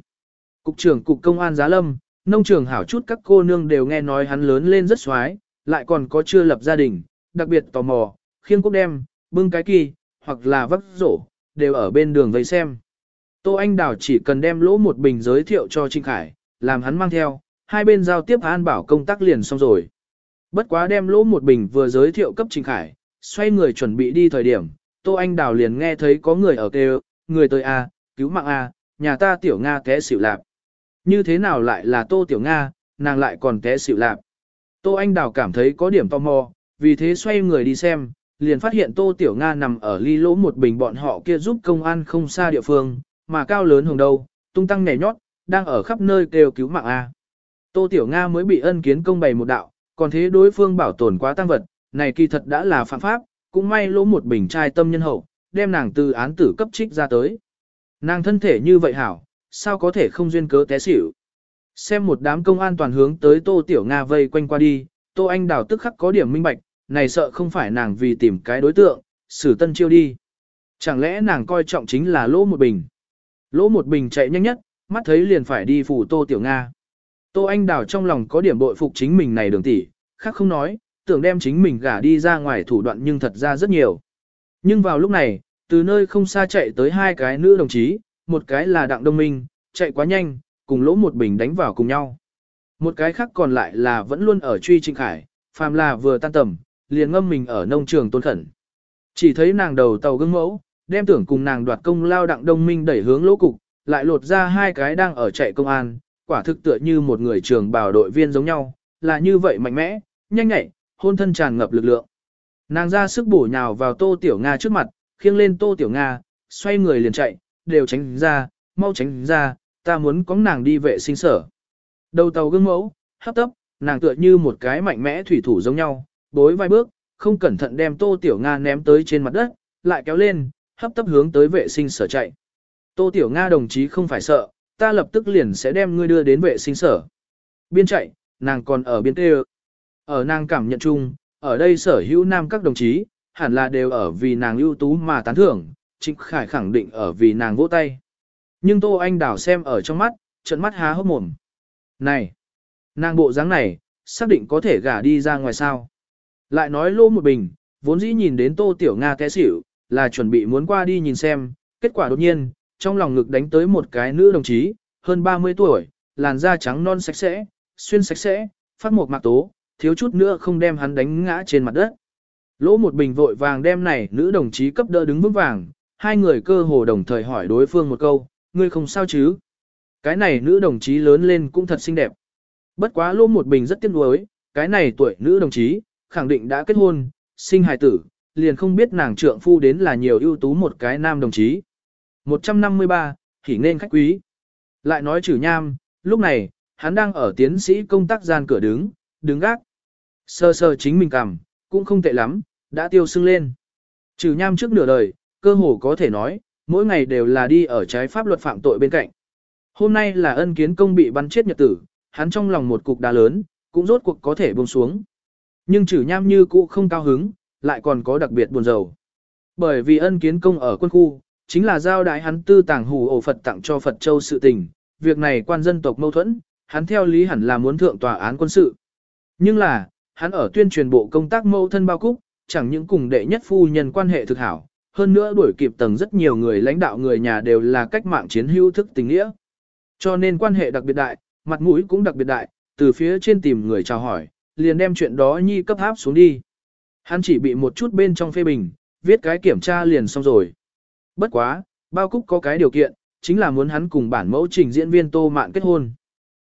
Cục trưởng cục công an giá lâm, nông trường hảo chút các cô nương đều nghe nói hắn lớn lên rất xoái, lại còn có chưa lập gia đình, đặc biệt tò mò, khiêng cốc đem, bưng cái kỳ, hoặc là vắt rổ, đều ở bên đường vây xem. Tô Anh đảo chỉ cần đem lỗ một bình giới thiệu cho Trinh Khải, làm hắn mang theo, hai bên giao tiếp an bảo công tác liền xong rồi. Bất quá đem lỗ một bình vừa giới thiệu cấp Trinh Khải, xoay người chuẩn bị đi thời điểm, Tô Anh Đào liền nghe thấy có người ở kêu, người tới A, cứu mạng A, nhà ta tiểu Nga té xỉu lạp. Như thế nào lại là Tô Tiểu Nga, nàng lại còn té xỉu lạp. Tô Anh Đào cảm thấy có điểm tò mò, vì thế xoay người đi xem, liền phát hiện Tô Tiểu Nga nằm ở ly lỗ một bình bọn họ kia giúp công an không xa địa phương, mà cao lớn hồng đầu, tung tăng nhảy nhót, đang ở khắp nơi kêu cứu mạng A. Tô Tiểu Nga mới bị ân kiến công bày một đạo, còn thế đối phương bảo tồn quá tăng vật, này kỳ thật đã là phạm pháp, cũng may lỗ một bình trai tâm nhân hậu, đem nàng từ án tử cấp trích ra tới. Nàng thân thể như vậy hảo, sao có thể không duyên cớ té xỉu. Xem một đám công an toàn hướng tới Tô Tiểu Nga vây quanh qua đi, Tô Anh Đào tức khắc có điểm minh bạch, này sợ không phải nàng vì tìm cái đối tượng, xử tân chiêu đi. Chẳng lẽ nàng coi trọng chính là lỗ một bình. Lỗ một bình chạy nhanh nhất, mắt thấy liền phải đi phủ Tô Tiểu Nga. Tô Anh Đào trong lòng có điểm bội phục chính mình này đường tỷ, khác không nói, tưởng đem chính mình gả đi ra ngoài thủ đoạn nhưng thật ra rất nhiều. Nhưng vào lúc này, từ nơi không xa chạy tới hai cái nữ đồng chí, một cái là Đặng Đông Minh, chạy quá nhanh, cùng lỗ một bình đánh vào cùng nhau. Một cái khác còn lại là vẫn luôn ở truy Trịnh Khải, phàm là vừa tan tầm, liền ngâm mình ở nông trường tôn khẩn. Chỉ thấy nàng đầu tàu gương mẫu, đem tưởng cùng nàng đoạt công lao Đặng Đông Minh đẩy hướng lỗ cục, lại lột ra hai cái đang ở chạy công an, quả thực tựa như một người trường bảo đội viên giống nhau, là như vậy mạnh mẽ, nhanh nhạy, hôn thân tràn ngập lực lượng. Nàng ra sức bổ nhào vào Tô Tiểu Nga trước mặt, khiêng lên Tô Tiểu Nga, xoay người liền chạy, đều tránh ra, mau tránh ra, ta muốn có nàng đi vệ sinh sở. Đầu tàu gương mẫu, hấp tấp, nàng tựa như một cái mạnh mẽ thủy thủ giống nhau, bối vài bước, không cẩn thận đem Tô Tiểu Nga ném tới trên mặt đất, lại kéo lên, hấp tấp hướng tới vệ sinh sở chạy. Tô Tiểu Nga đồng chí không phải sợ, ta lập tức liền sẽ đem ngươi đưa đến vệ sinh sở. Biên chạy, nàng còn ở biên tê ở nàng cảm nhận chung, ở đây sở hữu nam các đồng chí, hẳn là đều ở vì nàng ưu tú mà tán thưởng, Trịnh Khải khẳng định ở vì nàng vỗ tay. Nhưng Tô Anh đảo xem ở trong mắt, trận mắt há hốc mồm. Này, nàng bộ dáng này, xác định có thể gả đi ra ngoài sao. Lại nói lô một bình, vốn dĩ nhìn đến Tô Tiểu Nga té xỉu, là chuẩn bị muốn qua đi nhìn xem, kết quả đột nhiên, trong lòng ngực đánh tới một cái nữ đồng chí, hơn 30 tuổi, làn da trắng non sạch sẽ, xuyên sạch sẽ, phát một mạc tố, thiếu chút nữa không đem hắn đánh ngã trên mặt đất. Lỗ một bình vội vàng đem này nữ đồng chí cấp đỡ đứng vững vàng, hai người cơ hồ đồng thời hỏi đối phương một câu, ngươi không sao chứ? Cái này nữ đồng chí lớn lên cũng thật xinh đẹp. Bất quá lỗ một bình rất tiếc nuối, cái này tuổi nữ đồng chí, khẳng định đã kết hôn, sinh hài tử, liền không biết nàng trượng phu đến là nhiều ưu tú một cái nam đồng chí. 153, hỉ nên khách quý. Lại nói chử nham, lúc này, hắn đang ở tiến sĩ công tác gian cửa đứng, đứng gác. Sơ sơ chính mình cảm cũng không tệ lắm, đã tiêu sưng lên. Trừ nham trước nửa đời, cơ hồ có thể nói, mỗi ngày đều là đi ở trái pháp luật phạm tội bên cạnh. Hôm nay là ân kiến công bị bắn chết nhật tử, hắn trong lòng một cục đá lớn, cũng rốt cuộc có thể buông xuống. Nhưng trừ nham như cũ không cao hứng, lại còn có đặc biệt buồn rầu. Bởi vì ân kiến công ở quân khu, chính là giao đại hắn tư tàng hù ổ Phật tặng cho Phật Châu sự tình, việc này quan dân tộc mâu thuẫn, hắn theo lý hẳn là muốn thượng tòa án quân sự. Nhưng là, hắn ở tuyên truyền bộ công tác mẫu thân bao cúc, chẳng những cùng đệ nhất phu nhân quan hệ thực hảo, hơn nữa đuổi kịp tầng rất nhiều người lãnh đạo người nhà đều là cách mạng chiến hữu thức tình nghĩa. Cho nên quan hệ đặc biệt đại, mặt mũi cũng đặc biệt đại, từ phía trên tìm người chào hỏi, liền đem chuyện đó nhi cấp áp xuống đi. Hắn chỉ bị một chút bên trong phê bình, viết cái kiểm tra liền xong rồi. Bất quá, bao cúc có cái điều kiện, chính là muốn hắn cùng bản mẫu trình diễn viên Tô Mạn kết hôn.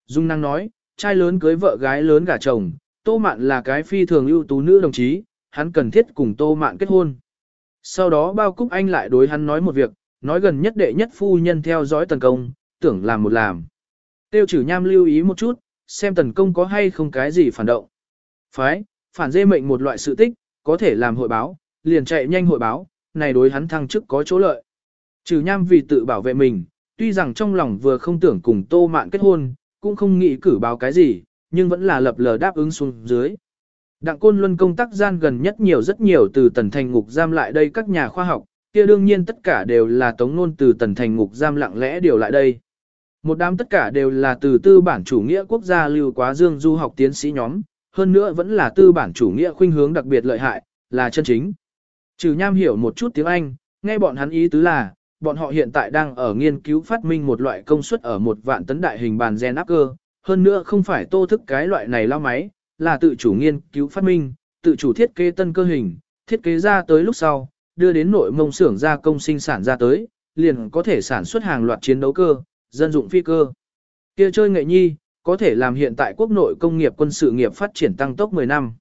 Dung năng nói, trai lớn cưới vợ gái lớn gả chồng, Tô Mạn là cái phi thường ưu tú nữ đồng chí, hắn cần thiết cùng Tô Mạn kết hôn. Sau đó bao cúc anh lại đối hắn nói một việc, nói gần nhất đệ nhất phu nhân theo dõi tần công, tưởng làm một làm. Tiêu trừ nham lưu ý một chút, xem tần công có hay không cái gì phản động. Phái, phản dê mệnh một loại sự tích, có thể làm hội báo, liền chạy nhanh hội báo, này đối hắn thăng chức có chỗ lợi. Trừ nham vì tự bảo vệ mình, tuy rằng trong lòng vừa không tưởng cùng tô mạn kết hôn, cũng không nghĩ cử báo cái gì, nhưng vẫn là lập lờ đáp ứng xuống dưới. Đặng Côn Luân công tác gian gần nhất nhiều rất nhiều từ tần thành ngục giam lại đây các nhà khoa học, kia đương nhiên tất cả đều là tống nôn từ tần thành ngục giam lặng lẽ điều lại đây. Một đám tất cả đều là từ tư bản chủ nghĩa quốc gia lưu quá dương du học tiến sĩ nhóm, hơn nữa vẫn là tư bản chủ nghĩa khuynh hướng đặc biệt lợi hại, là chân chính. Trừ nham hiểu một chút tiếng Anh, nghe bọn hắn ý tứ là, bọn họ hiện tại đang ở nghiên cứu phát minh một loại công suất ở một vạn tấn đại hình bàn gen áp cơ, hơn nữa không phải tô thức cái loại này lao máy, là tự chủ nghiên cứu phát minh, tự chủ thiết kế tân cơ hình, thiết kế ra tới lúc sau, đưa đến nội mông xưởng gia công sinh sản ra tới, liền có thể sản xuất hàng loạt chiến đấu cơ, dân dụng phi cơ. Kia chơi nghệ nhi, có thể làm hiện tại quốc nội công nghiệp quân sự nghiệp phát triển tăng tốc 10 năm.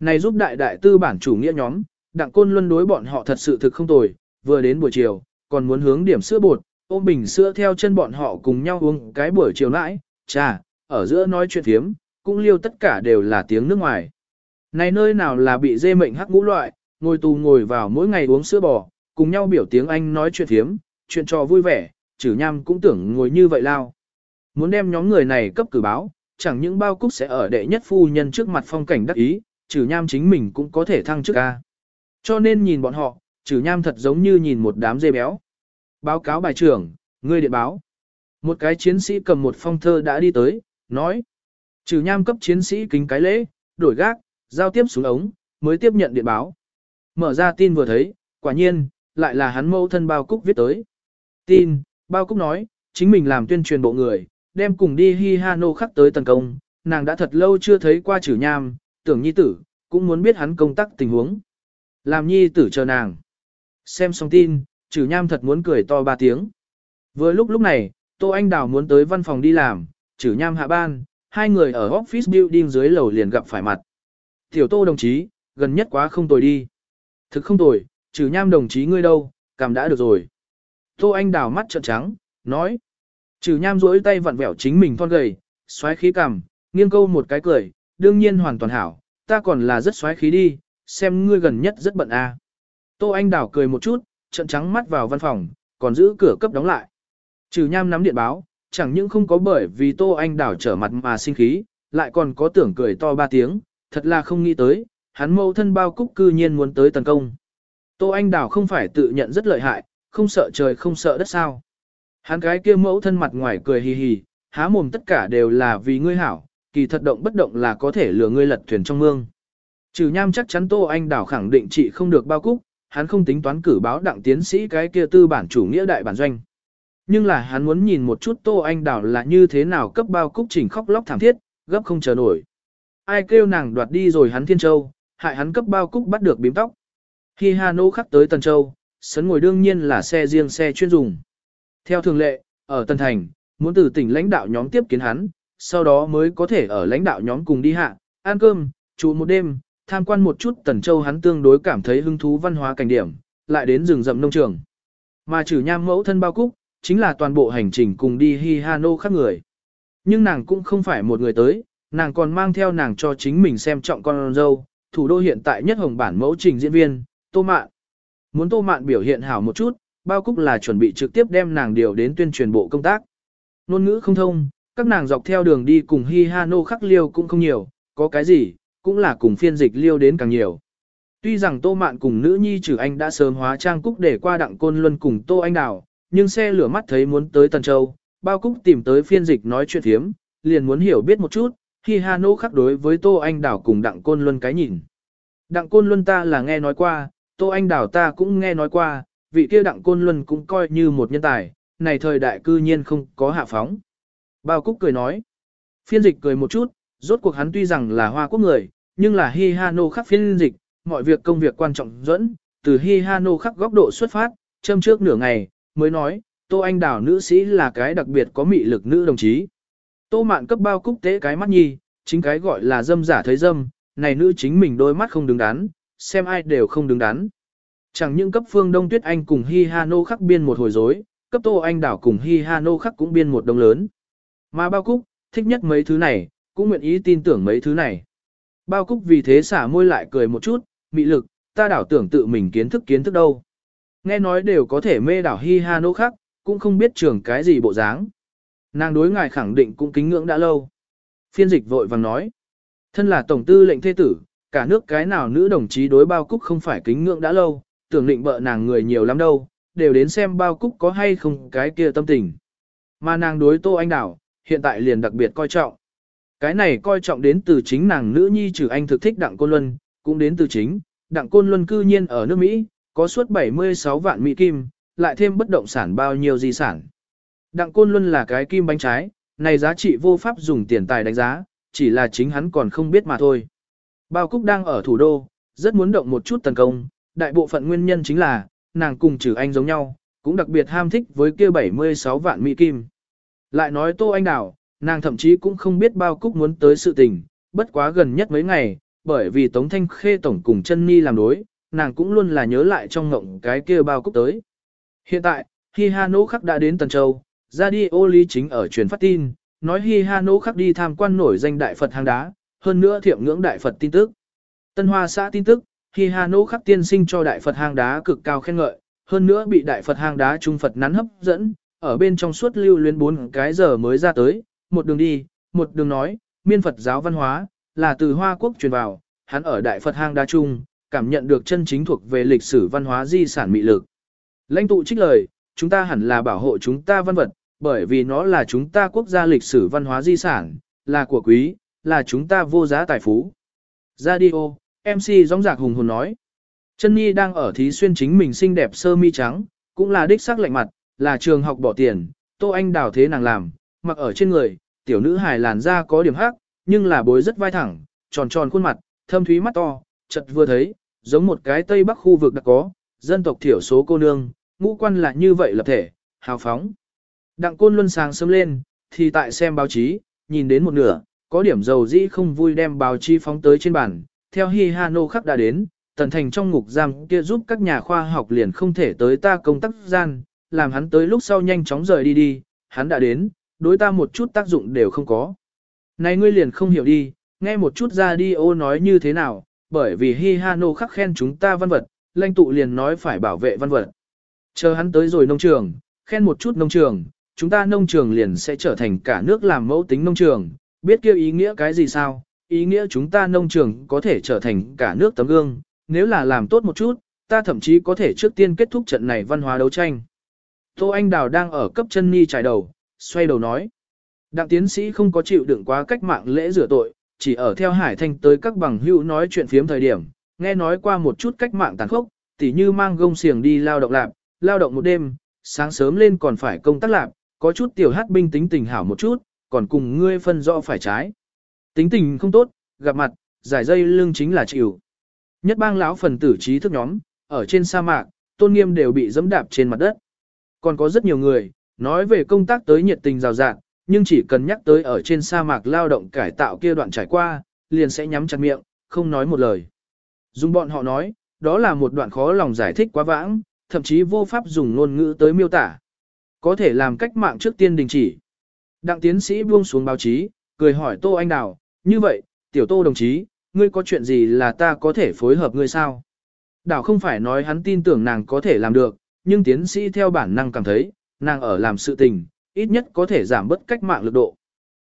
Này giúp đại đại tư bản chủ nghĩa nhóm, đặng côn luân đối bọn họ thật sự thực không tồi, vừa đến buổi chiều, còn muốn hướng điểm sữa bột, ôm bình sữa theo chân bọn họ cùng nhau uống cái buổi chiều nãi, trà, ở giữa nói chuyện thiếm, cũng liêu tất cả đều là tiếng nước ngoài. Này nơi nào là bị dê mệnh hắc ngũ loại, ngồi tù ngồi vào mỗi ngày uống sữa bò, cùng nhau biểu tiếng Anh nói chuyện thiếm, chuyện trò vui vẻ, chử nham cũng tưởng ngồi như vậy lao. Muốn đem nhóm người này cấp cử báo, chẳng những bao cúc sẽ ở đệ nhất phu nhân trước mặt phong cảnh đắc ý, chử nham chính mình cũng có thể thăng chức ca. Cho nên nhìn bọn họ, chử nham thật giống như nhìn một đám dê béo. Báo cáo bài trưởng, ngươi điện báo. Một cái chiến sĩ cầm một phong thơ đã đi tới, nói. Trừ nham cấp chiến sĩ kính cái lễ, đổi gác, giao tiếp xuống ống, mới tiếp nhận điện báo. Mở ra tin vừa thấy, quả nhiên, lại là hắn mẫu thân bao cúc viết tới. Tin, bao cúc nói, chính mình làm tuyên truyền bộ người, đem cùng đi Hi Hano khắc tới tấn công, nàng đã thật lâu chưa thấy qua trừ nham, tưởng nhi tử, cũng muốn biết hắn công tác tình huống. Làm nhi tử chờ nàng. Xem xong tin, trừ nham thật muốn cười to ba tiếng. Vừa lúc lúc này, Tô Anh Đào muốn tới văn phòng đi làm, chử nham hạ ban, hai người ở office building dưới lầu liền gặp phải mặt. Tiểu Tô đồng chí, gần nhất quá không tồi đi. Thực không tồi, trừ nham đồng chí ngươi đâu, cảm đã được rồi. Tô Anh đào mắt trợn trắng, nói. Trừ nham duỗi tay vặn vẹo chính mình thon gầy, xoáy khí cằm, nghiêng câu một cái cười, đương nhiên hoàn toàn hảo, ta còn là rất xoáy khí đi, xem ngươi gần nhất rất bận à. Tô Anh đào cười một chút, trợn trắng mắt vào văn phòng, còn giữ cửa cấp đóng lại. Trừ nham nắm điện báo, chẳng những không có bởi vì Tô Anh đảo trở mặt mà sinh khí, lại còn có tưởng cười to ba tiếng, thật là không nghĩ tới, hắn mâu thân bao cúc cư nhiên muốn tới tấn công. Tô Anh đảo không phải tự nhận rất lợi hại, không sợ trời không sợ đất sao. Hắn cái kia mẫu thân mặt ngoài cười hì hì, há mồm tất cả đều là vì ngươi hảo, kỳ thật động bất động là có thể lừa ngươi lật thuyền trong mương. Trừ nham chắc chắn Tô Anh đảo khẳng định chị không được bao cúc, hắn không tính toán cử báo đặng tiến sĩ cái kia tư bản chủ nghĩa đại bản doanh. Nhưng là hắn muốn nhìn một chút Tô Anh đảo là như thế nào cấp bao cúc chỉnh khóc lóc thảm thiết, gấp không chờ nổi. Ai kêu nàng đoạt đi rồi hắn Thiên Châu, hại hắn cấp bao cúc bắt được bím tóc. Khi Hà Nô khắc tới Tần Châu, sấn ngồi đương nhiên là xe riêng xe chuyên dùng. Theo thường lệ, ở Tân Thành, muốn từ tỉnh lãnh đạo nhóm tiếp kiến hắn, sau đó mới có thể ở lãnh đạo nhóm cùng đi hạ, ăn cơm, trụ một đêm, tham quan một chút Tần Châu hắn tương đối cảm thấy hứng thú văn hóa cảnh điểm, lại đến rừng rậm nông trường. Mà trừ nham mẫu thân bao cúc, chính là toàn bộ hành trình cùng đi Hihano khác người. Nhưng nàng cũng không phải một người tới, nàng còn mang theo nàng cho chính mình xem trọng con dâu, thủ đô hiện tại nhất hồng bản mẫu trình diễn viên, Tô Mạn. Muốn Tô Mạn biểu hiện hảo một chút, bao cúc là chuẩn bị trực tiếp đem nàng điều đến tuyên truyền bộ công tác. Nôn ngữ không thông, các nàng dọc theo đường đi cùng Hihano khắc liêu cũng không nhiều, có cái gì, cũng là cùng phiên dịch liêu đến càng nhiều. Tuy rằng Tô Mạn cùng nữ nhi trừ anh đã sớm hóa trang cúc để qua đặng côn luân cùng Tô Anh Đào, nhưng xe lửa mắt thấy muốn tới Tần Châu, bao cúc tìm tới phiên dịch nói chuyện thiếm, liền muốn hiểu biết một chút, Hi Nô khắc đối với Tô Anh Đảo cùng đặng côn luân cái nhìn. Đặng côn luân ta là nghe nói qua, Tô Anh Đảo ta cũng nghe nói qua, vị kia đặng côn luân cũng coi như một nhân tài, này thời đại cư nhiên không có hạ phóng. Bao Cúc cười nói. Phiên dịch cười một chút, rốt cuộc hắn tuy rằng là hoa quốc người, nhưng là Hi Hano khắc phiên dịch, mọi việc công việc quan trọng dẫn, từ Hi Hano khắc góc độ xuất phát, châm trước nửa ngày, mới nói, Tô Anh Đào nữ sĩ là cái đặc biệt có mị lực nữ đồng chí. Tô Mạn cấp bao Cúc tế cái mắt nhi, chính cái gọi là dâm giả thấy dâm, này nữ chính mình đôi mắt không đứng đắn, xem ai đều không đứng đắn. Chẳng những cấp phương Đông Tuyết Anh cùng Hi Hano khắc biên một hồi rối, cấp Tô Anh Đảo cùng Hi Hano khắc cũng biên một đồng lớn. Mà Bao Cúc, thích nhất mấy thứ này, cũng nguyện ý tin tưởng mấy thứ này. Bao Cúc vì thế xả môi lại cười một chút, mị lực, ta đảo tưởng tự mình kiến thức kiến thức đâu. Nghe nói đều có thể mê đảo Hi Hano khắc, cũng không biết trường cái gì bộ dáng. Nàng đối ngài khẳng định cũng kính ngưỡng đã lâu. Phiên dịch vội vàng nói. Thân là tổng tư lệnh thế tử, cả nước cái nào nữ đồng chí đối bao cúc không phải kính ngưỡng đã lâu, tưởng định bợ nàng người nhiều lắm đâu, đều đến xem bao cúc có hay không cái kia tâm tình. Mà nàng đối Tô Anh Đảo, hiện tại liền đặc biệt coi trọng. Cái này coi trọng đến từ chính nàng nữ nhi trừ anh thực thích Đặng Côn Luân, cũng đến từ chính, Đặng Côn Luân cư nhiên ở nước Mỹ, có suốt 76 vạn Mỹ Kim, lại thêm bất động sản bao nhiêu di sản. Đặng Côn Luân là cái kim bánh trái, này giá trị vô pháp dùng tiền tài đánh giá, chỉ là chính hắn còn không biết mà thôi. Bao Cúc đang ở thủ đô, rất muốn động một chút tấn công, đại bộ phận nguyên nhân chính là, nàng cùng trừ anh giống nhau, cũng đặc biệt ham thích với kia 76 vạn Mỹ Kim. Lại nói Tô Anh Đào, nàng thậm chí cũng không biết Bao Cúc muốn tới sự tình, bất quá gần nhất mấy ngày, bởi vì Tống Thanh Khê Tổng cùng chân Ni làm đối, nàng cũng luôn là nhớ lại trong ngộng cái kia Bao Cúc tới. Hiện tại, Hi Ha Nỗ Khắc đã đến Tần Châu, ra đi ô lý chính ở truyền phát tin, nói Hi Ha Nỗ Khắc đi tham quan nổi danh Đại Phật hang đá, hơn nữa thiệm ngưỡng Đại Phật tin tức. Tân Hoa xã tin tức, Hi Ha Nỗ Khắc tiên sinh cho Đại Phật hang đá cực cao khen ngợi, hơn nữa bị Đại Phật hang đá trung Phật nắn hấp dẫn, ở bên trong suốt lưu luyến bốn cái giờ mới ra tới, một đường đi, một đường nói, miên Phật giáo văn hóa, là từ Hoa Quốc truyền vào, hắn ở Đại Phật hang đá trung, cảm nhận được chân chính thuộc về lịch sử văn hóa di sản mị lực. Lãnh tụ trích lời, chúng ta hẳn là bảo hộ chúng ta văn vật, bởi vì nó là chúng ta quốc gia lịch sử văn hóa di sản, là của quý, là chúng ta vô giá tài phú. Radio, MC gióng giạc hùng hồn nói. Chân Nhi đang ở thí xuyên chính mình xinh đẹp sơ mi trắng, cũng là đích sắc lạnh mặt, là trường học bỏ tiền, Tô Anh đào thế nàng làm, mặc ở trên người, tiểu nữ hài làn da có điểm hắc, nhưng là bối rất vai thẳng, tròn tròn khuôn mặt, thâm thúy mắt to, chật vừa thấy, giống một cái Tây Bắc khu vực đã có, dân tộc thiểu số cô nương, ngũ quan là như vậy lập thể, hào phóng. Đặng côn luân sáng sớm lên, thì tại xem báo chí, nhìn đến một nửa, có điểm dầu dĩ không vui đem báo chí phóng tới trên bàn, theo Hi Hano khắc đã đến, tần thành trong ngục giam kia giúp các nhà khoa học liền không thể tới ta công tác gian, làm hắn tới lúc sau nhanh chóng rời đi đi, hắn đã đến, đối ta một chút tác dụng đều không có. Này ngươi liền không hiểu đi, nghe một chút ra đi ô nói như thế nào, bởi vì Hi Hano khắc khen chúng ta văn vật, lãnh tụ liền nói phải bảo vệ văn vật. Chờ hắn tới rồi nông trường, khen một chút nông trường, chúng ta nông trường liền sẽ trở thành cả nước làm mẫu tính nông trường, biết kêu ý nghĩa cái gì sao? Ý nghĩa chúng ta nông trường có thể trở thành cả nước tấm gương, nếu là làm tốt một chút, ta thậm chí có thể trước tiên kết thúc trận này văn hóa đấu tranh. Tô Anh Đào đang ở cấp chân ni trải đầu, xoay đầu nói. Đặng tiến sĩ không có chịu đựng quá cách mạng lễ rửa tội, chỉ ở theo Hải Thanh tới các bằng hữu nói chuyện phiếm thời điểm, nghe nói qua một chút cách mạng tàn khốc, tỉ như mang gông xiềng đi lao động lạp, lao động một đêm, sáng sớm lên còn phải công tác lạp, có chút tiểu hát binh tính tình hảo một chút, còn cùng ngươi phân rõ phải trái. Tính tình không tốt, gặp mặt, giải dây lưng chính là chịu. Nhất bang lão phần tử trí thức nhóm, ở trên sa mạc, tôn nghiêm đều bị dẫm đạp trên mặt đất. Còn có rất nhiều người, nói về công tác tới nhiệt tình rào rạng, nhưng chỉ cần nhắc tới ở trên sa mạc lao động cải tạo kia đoạn trải qua, liền sẽ nhắm chặt miệng, không nói một lời. Dùng bọn họ nói, đó là một đoạn khó lòng giải thích quá vãng, thậm chí vô pháp dùng ngôn ngữ tới miêu tả. Có thể làm cách mạng trước tiên đình chỉ. Đặng tiến sĩ buông xuống báo chí, cười hỏi Tô Anh Đào, như vậy, tiểu Tô đồng chí, ngươi có chuyện gì là ta có thể phối hợp ngươi sao? đảo không phải nói hắn tin tưởng nàng có thể làm được, nhưng tiến sĩ theo bản năng cảm thấy, nàng ở làm sự tình, ít nhất có thể giảm bớt cách mạng lực độ.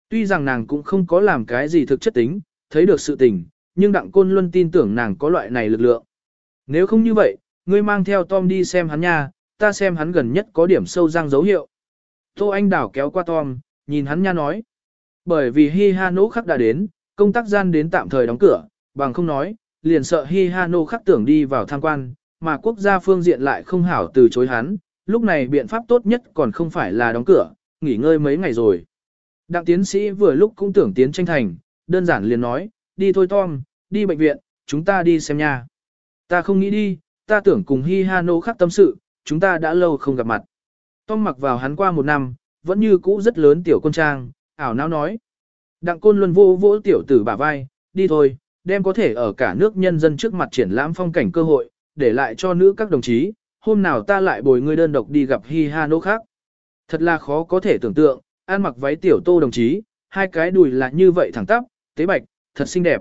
Tuy rằng nàng cũng không có làm cái gì thực chất tính, thấy được sự tình, nhưng Đặng Côn Luân tin tưởng nàng có loại này lực lượng. Nếu không như vậy, ngươi mang theo Tom đi xem hắn nha, ta xem hắn gần nhất có điểm sâu răng dấu hiệu. Tô Anh Đảo kéo qua Tom, nhìn hắn nha nói. Bởi vì Hi Ha Nô khắc đã đến, công tác gian đến tạm thời đóng cửa, bằng không nói, liền sợ Hi Ha Nô khắc tưởng đi vào tham quan, mà quốc gia phương diện lại không hảo từ chối hắn, lúc này biện pháp tốt nhất còn không phải là đóng cửa, nghỉ ngơi mấy ngày rồi. Đặng tiến sĩ vừa lúc cũng tưởng tiến tranh thành, đơn giản liền nói, đi thôi Tom, đi bệnh viện, chúng ta đi xem nha. Ta không nghĩ đi, ta tưởng cùng Hi Hano khắc tâm sự, chúng ta đã lâu không gặp mặt. Tom mặc vào hắn qua một năm, vẫn như cũ rất lớn tiểu con trang, ảo não nói. Đặng côn luân vô vỗ tiểu tử bả vai, đi thôi, đem có thể ở cả nước nhân dân trước mặt triển lãm phong cảnh cơ hội, để lại cho nữ các đồng chí, hôm nào ta lại bồi ngươi đơn độc đi gặp Hi Ha Nô khác. Thật là khó có thể tưởng tượng, ăn mặc váy tiểu tô đồng chí, hai cái đùi là như vậy thẳng tắp, tế bạch, thật xinh đẹp.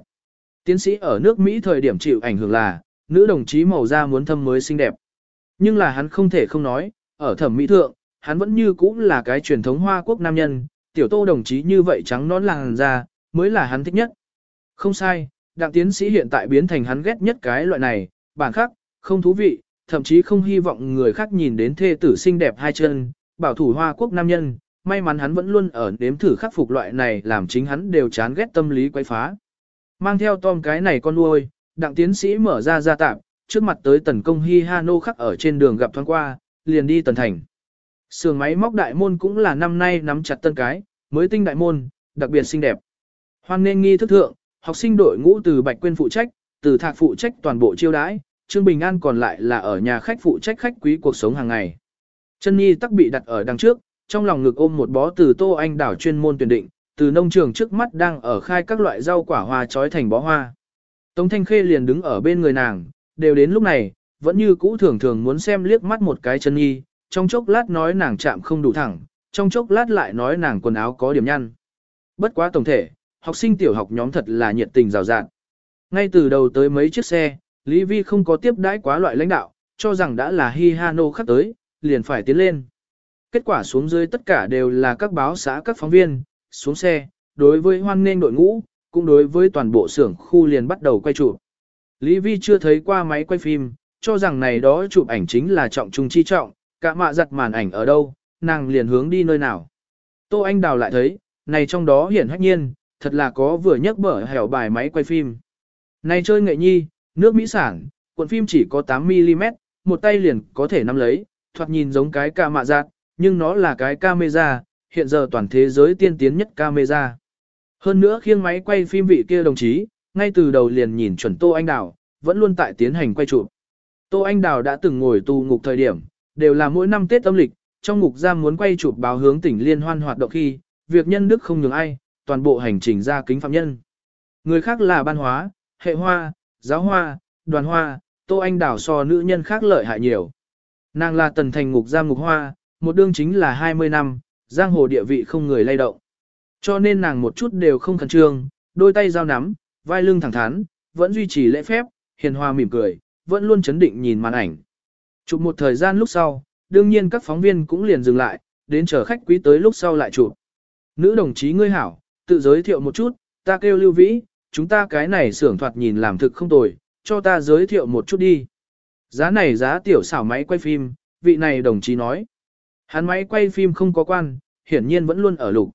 Tiến sĩ ở nước Mỹ thời điểm chịu ảnh hưởng là, nữ đồng chí màu da muốn thâm mới xinh đẹp. Nhưng là hắn không thể không nói, ở thẩm mỹ thượng, hắn vẫn như cũ là cái truyền thống hoa quốc nam nhân, tiểu tô đồng chí như vậy trắng nón làng da, mới là hắn thích nhất. Không sai, đặng tiến sĩ hiện tại biến thành hắn ghét nhất cái loại này, bản khác, không thú vị, thậm chí không hy vọng người khác nhìn đến thê tử xinh đẹp hai chân, bảo thủ hoa quốc nam nhân, may mắn hắn vẫn luôn ở nếm thử khắc phục loại này làm chính hắn đều chán ghét tâm lý quấy phá. Mang theo Tom cái này con nuôi, đặng tiến sĩ mở ra gia tạm, trước mặt tới tần công Hi Hano khắc ở trên đường gặp thoáng qua, liền đi tần thành. Sườn máy móc đại môn cũng là năm nay nắm chặt tân cái, mới tinh đại môn, đặc biệt xinh đẹp. Hoan nên nghi thức thượng, học sinh đội ngũ từ Bạch Quyên phụ trách, từ Thạc phụ trách toàn bộ chiêu đãi, Trương Bình An còn lại là ở nhà khách phụ trách khách quý cuộc sống hàng ngày. Chân Nhi tắc bị đặt ở đằng trước, trong lòng ngực ôm một bó từ Tô Anh đảo chuyên môn tuyển định, từ nông trường trước mắt đang ở khai các loại rau quả hoa trói thành bó hoa. Tống Thanh Khê liền đứng ở bên người nàng, đều đến lúc này, vẫn như cũ thường thường muốn xem liếc mắt một cái chân nhi, trong chốc lát nói nàng chạm không đủ thẳng, trong chốc lát lại nói nàng quần áo có điểm nhăn. Bất quá tổng thể, học sinh tiểu học nhóm thật là nhiệt tình rào rạt. Ngay từ đầu tới mấy chiếc xe, Lý Vi không có tiếp đãi quá loại lãnh đạo, cho rằng đã là Hi Hano khắc tới, liền phải tiến lên. Kết quả xuống dưới tất cả đều là các báo xã các phóng viên, xuống xe, đối với hoan nghênh đội ngũ, cũng đối với toàn bộ xưởng khu liền bắt đầu quay chụp. Lý Vi chưa thấy qua máy quay phim, cho rằng này đó chụp ảnh chính là trọng trung chi trọng, cả mạ giặt màn ảnh ở đâu, nàng liền hướng đi nơi nào. Tô Anh Đào lại thấy, này trong đó hiển hách nhiên, thật là có vừa nhấc bở hẻo bài máy quay phim. Này chơi nghệ nhi, nước Mỹ sản, cuộn phim chỉ có 8mm, một tay liền có thể nắm lấy, thoạt nhìn giống cái ca mạ giác, nhưng nó là cái camera, hiện giờ toàn thế giới tiên tiến nhất camera. Hơn nữa khiêng máy quay phim vị kia đồng chí, ngay từ đầu liền nhìn chuẩn Tô Anh Đào, vẫn luôn tại tiến hành quay chụp. Tô Anh Đào đã từng ngồi tù ngục thời điểm, đều là mỗi năm Tết âm lịch, trong ngục giam muốn quay chụp báo hướng tỉnh liên hoan hoạt động khi, việc nhân đức không nhường ai, toàn bộ hành trình ra kính phạm nhân. Người khác là ban hóa, hệ hoa, giáo hoa, đoàn hoa, Tô Anh đảo so nữ nhân khác lợi hại nhiều. Nàng là tần thành ngục giam ngục hoa, một đương chính là 20 năm, giang hồ địa vị không người lay động. Cho nên nàng một chút đều không khẩn trương, đôi tay giao nắm, vai lưng thẳng thắn, vẫn duy trì lễ phép, hiền hòa mỉm cười, vẫn luôn chấn định nhìn màn ảnh. Chụp một thời gian lúc sau, đương nhiên các phóng viên cũng liền dừng lại, đến chờ khách quý tới lúc sau lại chụp. Nữ đồng chí ngươi hảo, tự giới thiệu một chút, ta kêu Lưu Vĩ, chúng ta cái này xưởng thoạt nhìn làm thực không tồi, cho ta giới thiệu một chút đi. Giá này giá tiểu xảo máy quay phim, vị này đồng chí nói. Hắn máy quay phim không có quan, hiển nhiên vẫn luôn ở lục.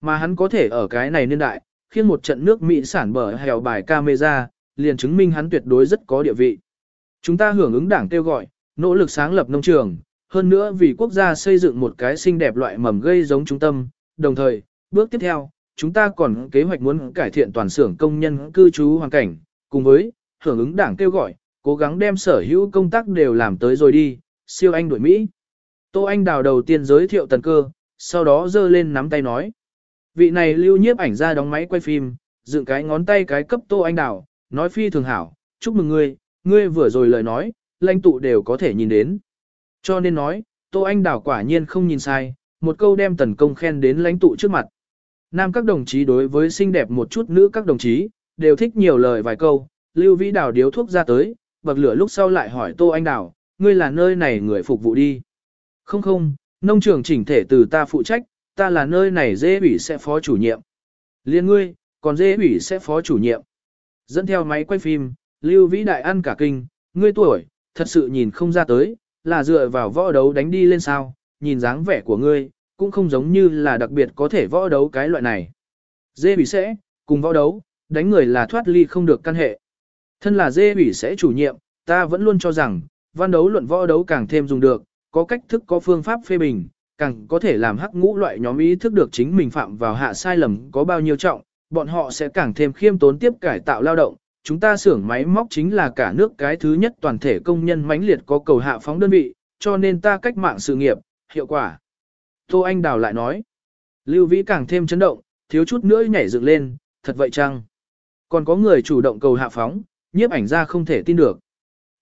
Mà hắn có thể ở cái này niên đại, khiến một trận nước Mỹ sản bờ hèo bài camera, liền chứng minh hắn tuyệt đối rất có địa vị. Chúng ta hưởng ứng đảng kêu gọi, nỗ lực sáng lập nông trường, hơn nữa vì quốc gia xây dựng một cái xinh đẹp loại mầm gây giống trung tâm, đồng thời, bước tiếp theo, chúng ta còn kế hoạch muốn cải thiện toàn xưởng công nhân cư trú hoàn cảnh, cùng với, hưởng ứng đảng kêu gọi, cố gắng đem sở hữu công tác đều làm tới rồi đi, siêu anh đuổi Mỹ. Tô Anh Đào đầu tiên giới thiệu tần cơ, sau đó giơ lên nắm tay nói. Vị này lưu nhiếp ảnh ra đóng máy quay phim, dựng cái ngón tay cái cấp Tô Anh Đào, nói phi thường hảo, chúc mừng ngươi, ngươi vừa rồi lời nói, lãnh tụ đều có thể nhìn đến. Cho nên nói, Tô Anh Đào quả nhiên không nhìn sai, một câu đem tần công khen đến lãnh tụ trước mặt. Nam các đồng chí đối với xinh đẹp một chút nữ các đồng chí, đều thích nhiều lời vài câu, Lưu Vĩ Đào điếu thuốc ra tới, bậc lửa lúc sau lại hỏi Tô Anh Đào, ngươi là nơi này người phục vụ đi. Không không, nông trường chỉnh thể từ ta phụ trách, ta là nơi này dễ ủy sẽ phó chủ nhiệm. Liên ngươi, còn dễ ủy sẽ phó chủ nhiệm. Dẫn theo máy quay phim, Lưu Vĩ Đại ăn cả kinh, ngươi tuổi, thật sự nhìn không ra tới, là dựa vào võ đấu đánh đi lên sao, nhìn dáng vẻ của ngươi, cũng không giống như là đặc biệt có thể võ đấu cái loại này. Dê bị sẽ, cùng võ đấu, đánh người là thoát ly không được căn hệ. Thân là dê bị sẽ chủ nhiệm, ta vẫn luôn cho rằng, văn đấu luận võ đấu càng thêm dùng được, có cách thức có phương pháp phê bình, càng có thể làm hắc ngũ loại nhóm ý thức được chính mình phạm vào hạ sai lầm có bao nhiêu trọng, bọn họ sẽ càng thêm khiêm tốn tiếp cải tạo lao động. Chúng ta xưởng máy móc chính là cả nước cái thứ nhất toàn thể công nhân mãnh liệt có cầu hạ phóng đơn vị, cho nên ta cách mạng sự nghiệp, hiệu quả. Tô Anh Đào lại nói, Lưu Vĩ càng thêm chấn động, thiếu chút nữa nhảy dựng lên, thật vậy chăng? Còn có người chủ động cầu hạ phóng, nhiếp ảnh ra không thể tin được.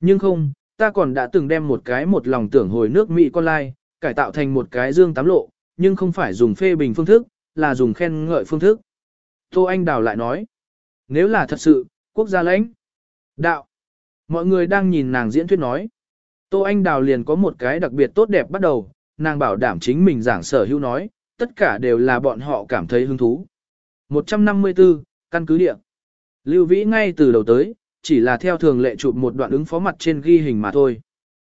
Nhưng không, ta còn đã từng đem một cái một lòng tưởng hồi nước Mỹ con lai, cải tạo thành một cái dương tám lộ, nhưng không phải dùng phê bình phương thức, là dùng khen ngợi phương thức. Tô Anh Đào lại nói, nếu là thật sự, quốc gia lãnh, đạo, mọi người đang nhìn nàng diễn thuyết nói. Tô Anh Đào liền có một cái đặc biệt tốt đẹp bắt đầu, nàng bảo đảm chính mình giảng sở hữu nói, tất cả đều là bọn họ cảm thấy hứng thú. 154, căn cứ địa. Lưu Vĩ ngay từ đầu tới, chỉ là theo thường lệ chụp một đoạn ứng phó mặt trên ghi hình mà thôi.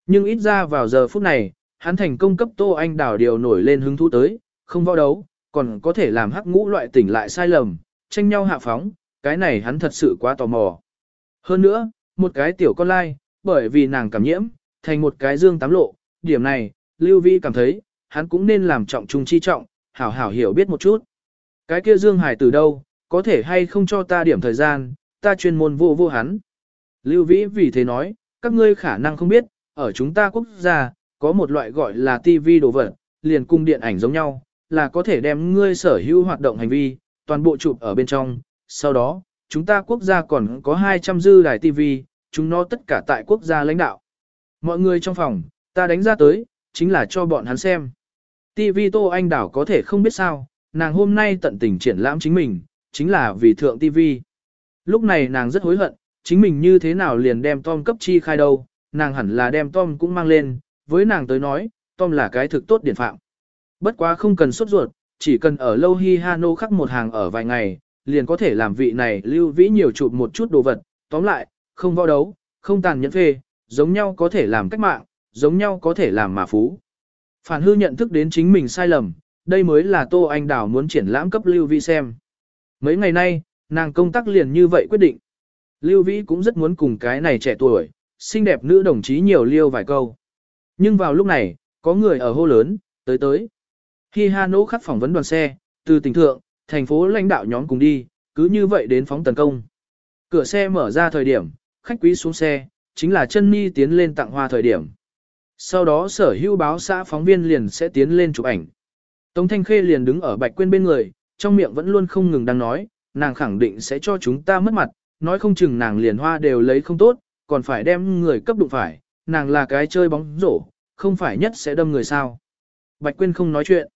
Nhưng ít ra vào giờ phút này, hắn thành công cấp Tô Anh Đào điều nổi lên hứng thú tới, không võ đấu, còn có thể làm hắc ngũ loại tỉnh lại sai lầm, tranh nhau hạ phóng, cái này hắn thật sự quá tò mò. Hơn nữa, một cái tiểu con lai, bởi vì nàng cảm nhiễm, thành một cái dương tám lộ, điểm này, Lưu Vĩ cảm thấy, hắn cũng nên làm trọng trung chi trọng, hảo hảo hiểu biết một chút. Cái kia dương hải từ đâu, có thể hay không cho ta điểm thời gian, ta chuyên môn vô vô hắn. Lưu Vĩ vì thế nói, các ngươi khả năng không biết, ở chúng ta quốc gia, có một loại gọi là TV đồ vật, liền cung điện ảnh giống nhau, là có thể đem ngươi sở hữu hoạt động hành vi, toàn bộ chụp ở bên trong. Sau đó, chúng ta quốc gia còn có 200 dư đài TV, chúng nó tất cả tại quốc gia lãnh đạo. Mọi người trong phòng, ta đánh ra tới, chính là cho bọn hắn xem. TV Tô Anh Đảo có thể không biết sao, nàng hôm nay tận tình triển lãm chính mình, chính là vì thượng TV. Lúc này nàng rất hối hận, chính mình như thế nào liền đem Tom cấp chi khai đâu, nàng hẳn là đem Tom cũng mang lên, với nàng tới nói, Tom là cái thực tốt điển phạm. Bất quá không cần sốt ruột, chỉ cần ở lâu hi Hano khắc một hàng ở vài ngày, liền có thể làm vị này lưu vĩ nhiều chụp một chút đồ vật, tóm lại, không võ đấu, không tàn nhẫn phê, giống nhau có thể làm cách mạng, giống nhau có thể làm mà phú. Phản hư nhận thức đến chính mình sai lầm, đây mới là Tô Anh Đào muốn triển lãm cấp Lưu Vĩ xem. Mấy ngày nay, nàng công tác liền như vậy quyết định. Lưu Vĩ cũng rất muốn cùng cái này trẻ tuổi, xinh đẹp nữ đồng chí nhiều liêu vài câu. Nhưng vào lúc này, có người ở hô lớn, tới tới. Khi Hà Nỗ khắc phỏng vấn đoàn xe, từ tỉnh thượng, thành phố lãnh đạo nhóm cùng đi, cứ như vậy đến phóng tấn công. Cửa xe mở ra thời điểm, khách quý xuống xe, chính là chân ni tiến lên tặng hoa thời điểm. Sau đó sở hữu báo xã phóng viên liền sẽ tiến lên chụp ảnh. Tống Thanh Khê liền đứng ở Bạch Quyên bên người, trong miệng vẫn luôn không ngừng đang nói, nàng khẳng định sẽ cho chúng ta mất mặt, nói không chừng nàng liền hoa đều lấy không tốt, còn phải đem người cấp đụng phải, nàng là cái chơi bóng rổ, không phải nhất sẽ đâm người sao. Bạch Quyên không nói chuyện.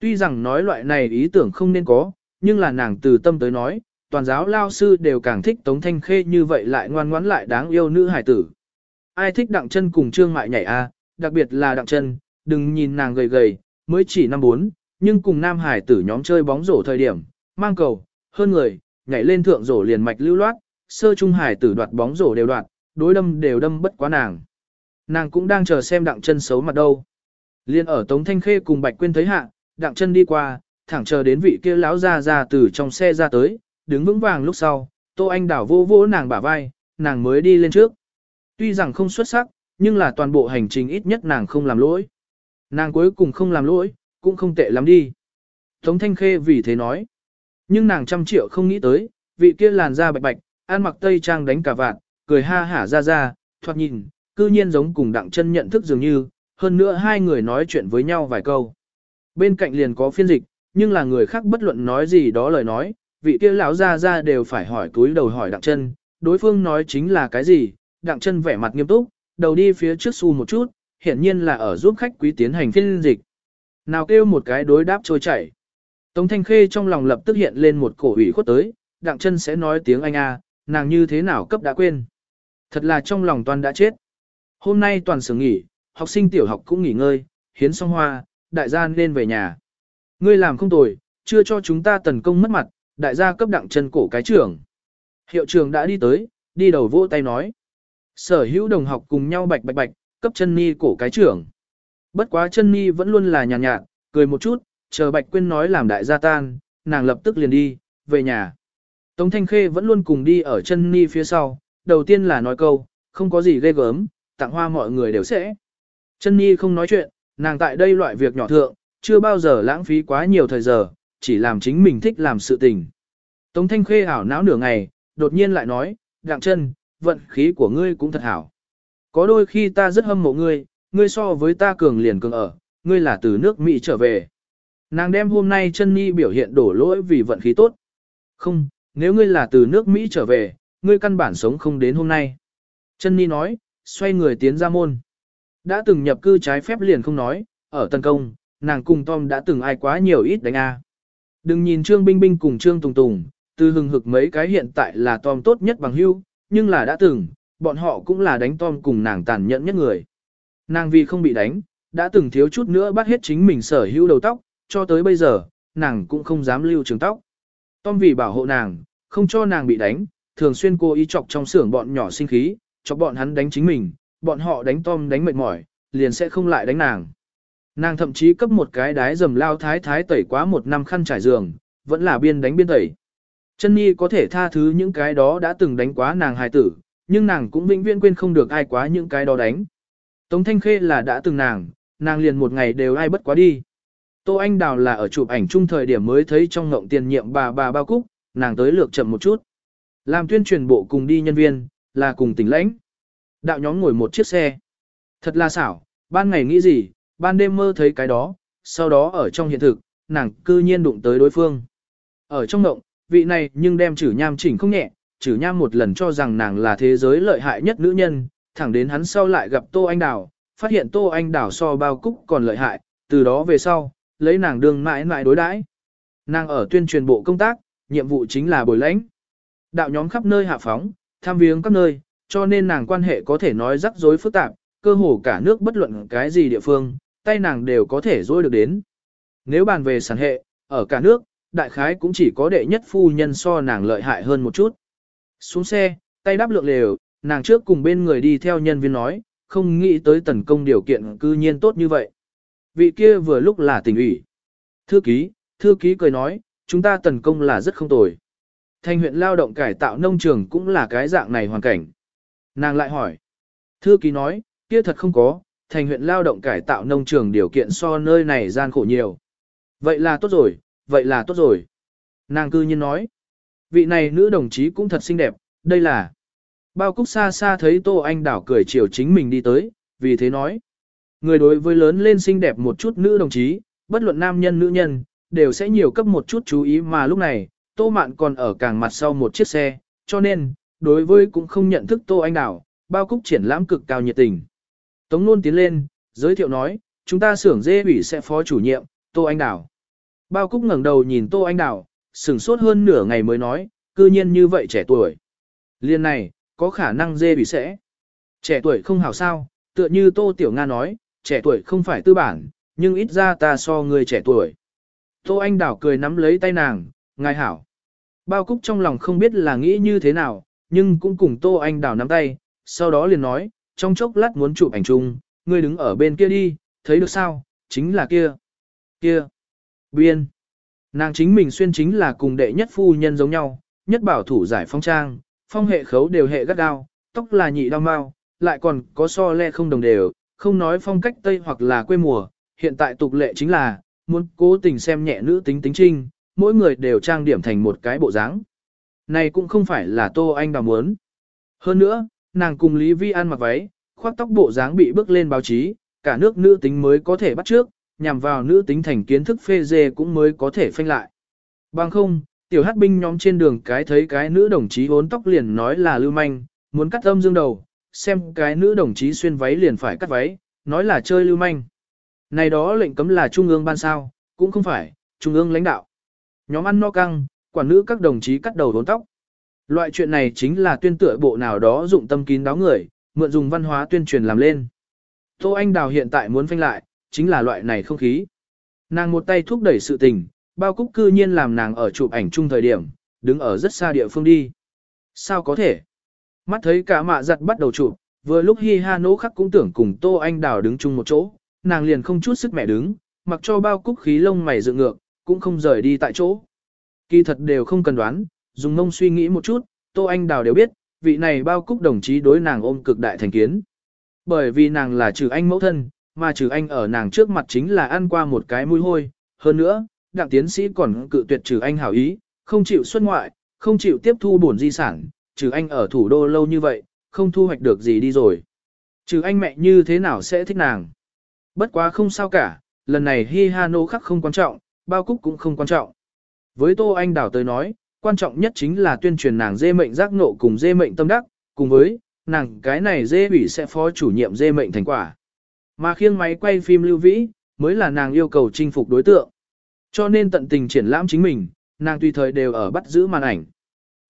Tuy rằng nói loại này ý tưởng không nên có, nhưng là nàng từ tâm tới nói, toàn giáo lao sư đều càng thích Tống Thanh Khê như vậy lại ngoan ngoãn lại đáng yêu nữ hải tử. Ai thích đặng chân cùng trương mại nhảy a, đặc biệt là đặng chân, đừng nhìn nàng gầy gầy, mới chỉ năm bốn, nhưng cùng nam hải tử nhóm chơi bóng rổ thời điểm, mang cầu, hơn người, nhảy lên thượng rổ liền mạch lưu loát, sơ trung hải tử đoạt bóng rổ đều đoạt, đối đâm đều đâm bất quá nàng. Nàng cũng đang chờ xem đặng chân xấu mặt đâu. Liên ở Tống Thanh Khê cùng Bạch Quyên thấy hạ, đặng chân đi qua, thẳng chờ đến vị kia lão ra ra từ trong xe ra tới, đứng vững vàng lúc sau, Tô Anh đảo vô vô nàng bả vai, nàng mới đi lên trước. Tuy rằng không xuất sắc, nhưng là toàn bộ hành trình ít nhất nàng không làm lỗi. Nàng cuối cùng không làm lỗi, cũng không tệ lắm đi. Tống Thanh Khê vì thế nói. Nhưng nàng trăm triệu không nghĩ tới, vị kia làn da bạch bạch, ăn mặc tây trang đánh cả vạn, cười ha hả ra ra, thoạt nhìn, cư nhiên giống cùng đặng chân nhận thức dường như, hơn nữa hai người nói chuyện với nhau vài câu. Bên cạnh liền có phiên dịch, nhưng là người khác bất luận nói gì đó lời nói, vị kia lão ra ra đều phải hỏi túi đầu hỏi đặng chân, đối phương nói chính là cái gì, đặng chân vẻ mặt nghiêm túc, đầu đi phía trước xu một chút, hiển nhiên là ở giúp khách quý tiến hành phiên dịch. Nào kêu một cái đối đáp trôi chảy. Tống Thanh Khê trong lòng lập tức hiện lên một cổ ủy khuất tới, đặng chân sẽ nói tiếng Anh A, nàng như thế nào cấp đã quên. Thật là trong lòng toàn đã chết. Hôm nay toàn sưởng nghỉ, học sinh tiểu học cũng nghỉ ngơi, hiến xong hoa, đại gia nên về nhà. Ngươi làm không tồi, chưa cho chúng ta tấn công mất mặt, đại gia cấp đặng chân cổ cái trưởng. Hiệu trưởng đã đi tới, đi đầu vỗ tay nói. Sở hữu đồng học cùng nhau bạch bạch bạch, cấp chân ni cổ cái trưởng. Bất quá chân ni vẫn luôn là nhàn nhạt, nhạt, cười một chút, chờ bạch quyên nói làm đại gia tan, nàng lập tức liền đi, về nhà. Tống Thanh Khê vẫn luôn cùng đi ở chân ni phía sau, đầu tiên là nói câu, không có gì ghê gớm, tặng hoa mọi người đều sẽ. Chân ni không nói chuyện, nàng tại đây loại việc nhỏ thượng, chưa bao giờ lãng phí quá nhiều thời giờ, chỉ làm chính mình thích làm sự tình. Tống Thanh Khê ảo não nửa ngày, đột nhiên lại nói, đặng chân, vận khí của ngươi cũng thật hảo. Có đôi khi ta rất hâm mộ ngươi, ngươi so với ta cường liền cường ở, ngươi là từ nước Mỹ trở về. Nàng đem hôm nay chân Nhi biểu hiện đổ lỗi vì vận khí tốt. Không, nếu ngươi là từ nước Mỹ trở về, ngươi căn bản sống không đến hôm nay. Chân Nhi nói, xoay người tiến ra môn. Đã từng nhập cư trái phép liền không nói, ở Tân Công, nàng cùng Tom đã từng ai quá nhiều ít đánh A. Đừng nhìn Trương Binh Binh cùng Trương Tùng Tùng, từ hừng hực mấy cái hiện tại là Tom tốt nhất bằng hưu, nhưng là đã từng, bọn họ cũng là đánh Tom cùng nàng tàn nhẫn nhất người. Nàng vì không bị đánh, đã từng thiếu chút nữa bắt hết chính mình sở hữu đầu tóc, cho tới bây giờ, nàng cũng không dám lưu trường tóc. Tom vì bảo hộ nàng, không cho nàng bị đánh, thường xuyên cố ý chọc trong xưởng bọn nhỏ sinh khí, chọc bọn hắn đánh chính mình, bọn họ đánh Tom đánh mệt mỏi, liền sẽ không lại đánh nàng. Nàng thậm chí cấp một cái đái dầm lao thái thái tẩy quá một năm khăn trải giường, vẫn là biên đánh biên tẩy. Chân Nhi có thể tha thứ những cái đó đã từng đánh quá nàng hài tử, nhưng nàng cũng vĩnh viễn quên không được ai quá những cái đó đánh. Tống Thanh Khê là đã từng nàng, nàng liền một ngày đều ai bất quá đi. Tô Anh Đào là ở chụp ảnh chung thời điểm mới thấy trong ngộng tiền nhiệm bà bà bao cúc, nàng tới lược chậm một chút. Làm tuyên truyền bộ cùng đi nhân viên, là cùng tỉnh lãnh. Đạo nhóm ngồi một chiếc xe. Thật là xảo, ban ngày nghĩ gì, ban đêm mơ thấy cái đó, sau đó ở trong hiện thực, nàng cư nhiên đụng tới đối phương. Ở trong ngộng, vị này nhưng đem chử nham chỉnh không nhẹ, chử nham một lần cho rằng nàng là thế giới lợi hại nhất nữ nhân, thẳng đến hắn sau lại gặp Tô Anh Đào, phát hiện Tô Anh Đào so bao cúc còn lợi hại, từ đó về sau, lấy nàng đương mãi mãi đối đãi. Nàng ở tuyên truyền bộ công tác, nhiệm vụ chính là bồi lãnh. Đạo nhóm khắp nơi hạ phóng, tham viếng các nơi, cho nên nàng quan hệ có thể nói rắc rối phức tạp, cơ hồ cả nước bất luận cái gì địa phương, tay nàng đều có thể dối được đến. Nếu bàn về sản hệ, ở cả nước, đại khái cũng chỉ có đệ nhất phu nhân so nàng lợi hại hơn một chút. Xuống xe, tay đáp lượng lều, nàng trước cùng bên người đi theo nhân viên nói, không nghĩ tới tấn công điều kiện cư nhiên tốt như vậy. Vị kia vừa lúc là tỉnh ủy. Thư ký, thư ký cười nói, chúng ta tấn công là rất không tồi. Thành huyện lao động cải tạo nông trường cũng là cái dạng này hoàn cảnh. Nàng lại hỏi. Thư ký nói, kia thật không có, thành huyện lao động cải tạo nông trường điều kiện so nơi này gian khổ nhiều. Vậy là tốt rồi, vậy là tốt rồi. Nàng cư nhiên nói. Vị này nữ đồng chí cũng thật xinh đẹp, đây là. Bao cúc xa xa thấy Tô Anh Đảo cười chiều chính mình đi tới, vì thế nói. Người đối với lớn lên xinh đẹp một chút nữ đồng chí, bất luận nam nhân nữ nhân, đều sẽ nhiều cấp một chút chú ý mà lúc này, Tô Mạn còn ở càng mặt sau một chiếc xe, cho nên, đối với cũng không nhận thức Tô Anh Đảo, bao cúc triển lãm cực cao nhiệt tình. Tống Nôn tiến lên, giới thiệu nói, chúng ta xưởng dê ủy sẽ phó chủ nhiệm, Tô Anh Đảo. Bao cúc ngẩng đầu nhìn Tô Anh Đảo, sửng sốt hơn nửa ngày mới nói, cư nhiên như vậy trẻ tuổi. Liên này, có khả năng dê bị sẽ. Trẻ tuổi không hảo sao, tựa như Tô Tiểu Nga nói, trẻ tuổi không phải tư bản, nhưng ít ra ta so người trẻ tuổi. Tô Anh Đảo cười nắm lấy tay nàng, ngài hảo. Bao Cúc trong lòng không biết là nghĩ như thế nào, nhưng cũng cùng Tô Anh Đảo nắm tay, sau đó liền nói, trong chốc lát muốn chụp ảnh chung, ngươi đứng ở bên kia đi, thấy được sao, chính là kia. Kia. Biên. Nàng chính mình xuyên chính là cùng đệ nhất phu nhân giống nhau, nhất bảo thủ giải phong trang, phong hệ khấu đều hệ gắt đao, tóc là nhị đao mao, lại còn có so le không đồng đều, không nói phong cách Tây hoặc là quê mùa, hiện tại tục lệ chính là, muốn cố tình xem nhẹ nữ tính tính trinh, mỗi người đều trang điểm thành một cái bộ dáng. Này cũng không phải là Tô Anh đào muốn. Hơn nữa, nàng cùng Lý Vi An mặc váy, khoác tóc bộ dáng bị bước lên báo chí, cả nước nữ tính mới có thể bắt trước, nhằm vào nữ tính thành kiến thức phê dê cũng mới có thể phanh lại. Bằng không, tiểu hát binh nhóm trên đường cái thấy cái nữ đồng chí hốn tóc liền nói là lưu manh, muốn cắt âm dương đầu, xem cái nữ đồng chí xuyên váy liền phải cắt váy, nói là chơi lưu manh. Này đó lệnh cấm là trung ương ban sao, cũng không phải, trung ương lãnh đạo. Nhóm ăn no căng, quản nữ các đồng chí cắt đầu hốn tóc. Loại chuyện này chính là tuyên tựa bộ nào đó dụng tâm kín đáo người, mượn dùng văn hóa tuyên truyền làm lên. Tô Anh Đào hiện tại muốn phanh lại, chính là loại này không khí. Nàng một tay thúc đẩy sự tình, bao cúc cư nhiên làm nàng ở chụp ảnh chung thời điểm, đứng ở rất xa địa phương đi. Sao có thể? Mắt thấy cả mạ giặt bắt đầu chụp, vừa lúc Hi Ha nỗ khắc cũng tưởng cùng Tô Anh Đào đứng chung một chỗ, nàng liền không chút sức mẹ đứng, mặc cho bao cúc khí lông mày dựng ngược, cũng không rời đi tại chỗ. Kỳ thật đều không cần đoán, dùng mông suy nghĩ một chút, Tô Anh Đào đều biết, vị này bao cúc đồng chí đối nàng ôm cực đại thành kiến. Bởi vì nàng là trừ anh mẫu thân, mà trừ anh ở nàng trước mặt chính là ăn qua một cái mũi hôi. Hơn nữa, đặng tiến sĩ còn cự tuyệt trừ anh hảo ý, không chịu xuất ngoại, không chịu tiếp thu bổn di sản, trừ anh ở thủ đô lâu như vậy, không thu hoạch được gì đi rồi. Trừ anh mẹ như thế nào sẽ thích nàng. Bất quá không sao cả, lần này Hi Ha Nô khắc không quan trọng, bao cúc cũng không quan trọng. Với Tô Anh đảo tới nói, quan trọng nhất chính là tuyên truyền nàng dê mệnh giác nộ cùng dê mệnh tâm đắc, cùng với, nàng cái này dê ủy sẽ phó chủ nhiệm dê mệnh thành quả. Mà khiêng máy quay phim lưu vĩ, mới là nàng yêu cầu chinh phục đối tượng. Cho nên tận tình triển lãm chính mình, nàng tùy thời đều ở bắt giữ màn ảnh.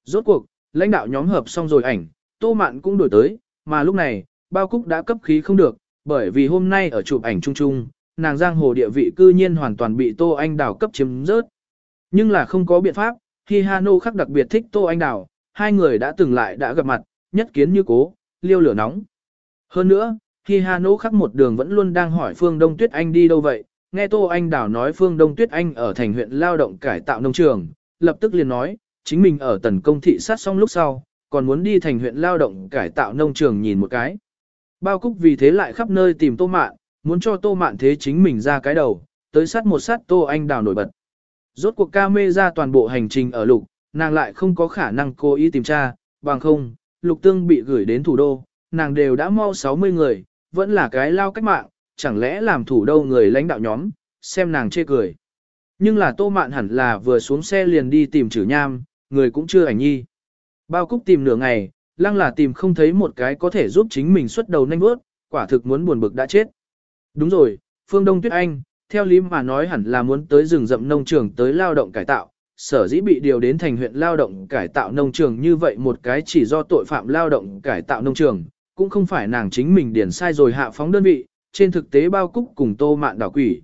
Rốt cuộc, lãnh đạo nhóm hợp xong rồi ảnh, tô mạn cũng đổi tới, mà lúc này, bao cúc đã cấp khí không được, bởi vì hôm nay ở chụp ảnh chung chung, nàng giang hồ địa vị cư nhiên hoàn toàn bị tô anh đào cấp chiếm rớt. Nhưng là không có biện pháp, khi Hano khắc đặc biệt thích tô anh đào, hai người đã từng lại đã gặp mặt, nhất kiến như cố, liêu lửa nóng. Hơn nữa, Hi Ha nỗ khắc một đường vẫn luôn đang hỏi Phương Đông Tuyết Anh đi đâu vậy, nghe Tô Anh Đảo nói Phương Đông Tuyết Anh ở thành huyện lao động cải tạo nông trường, lập tức liền nói, chính mình ở tần công thị sát xong lúc sau, còn muốn đi thành huyện lao động cải tạo nông trường nhìn một cái. Bao Cúc vì thế lại khắp nơi tìm Tô Mạn, muốn cho Tô Mạn thế chính mình ra cái đầu, tới sát một sát Tô Anh Đào nổi bật. Rốt cuộc ca mê ra toàn bộ hành trình ở lục, nàng lại không có khả năng cố ý tìm tra, bằng không, lục tương bị gửi đến thủ đô, nàng đều đã mau 60 người, vẫn là cái lao cách mạng, chẳng lẽ làm thủ đô người lãnh đạo nhóm, xem nàng chê cười. Nhưng là tô mạn hẳn là vừa xuống xe liền đi tìm chữ nham, người cũng chưa ảnh nhi. Bao cúc tìm nửa ngày, lăng là tìm không thấy một cái có thể giúp chính mình xuất đầu nhanh bước, quả thực muốn buồn bực đã chết. Đúng rồi, Phương Đông Tuyết Anh, theo lý mà nói hẳn là muốn tới rừng rậm nông trường tới lao động cải tạo, sở dĩ bị điều đến thành huyện lao động cải tạo nông trường như vậy một cái chỉ do tội phạm lao động cải tạo nông trường, cũng không phải nàng chính mình điển sai rồi hạ phóng đơn vị, trên thực tế bao cúc cùng tô mạn đảo quỷ.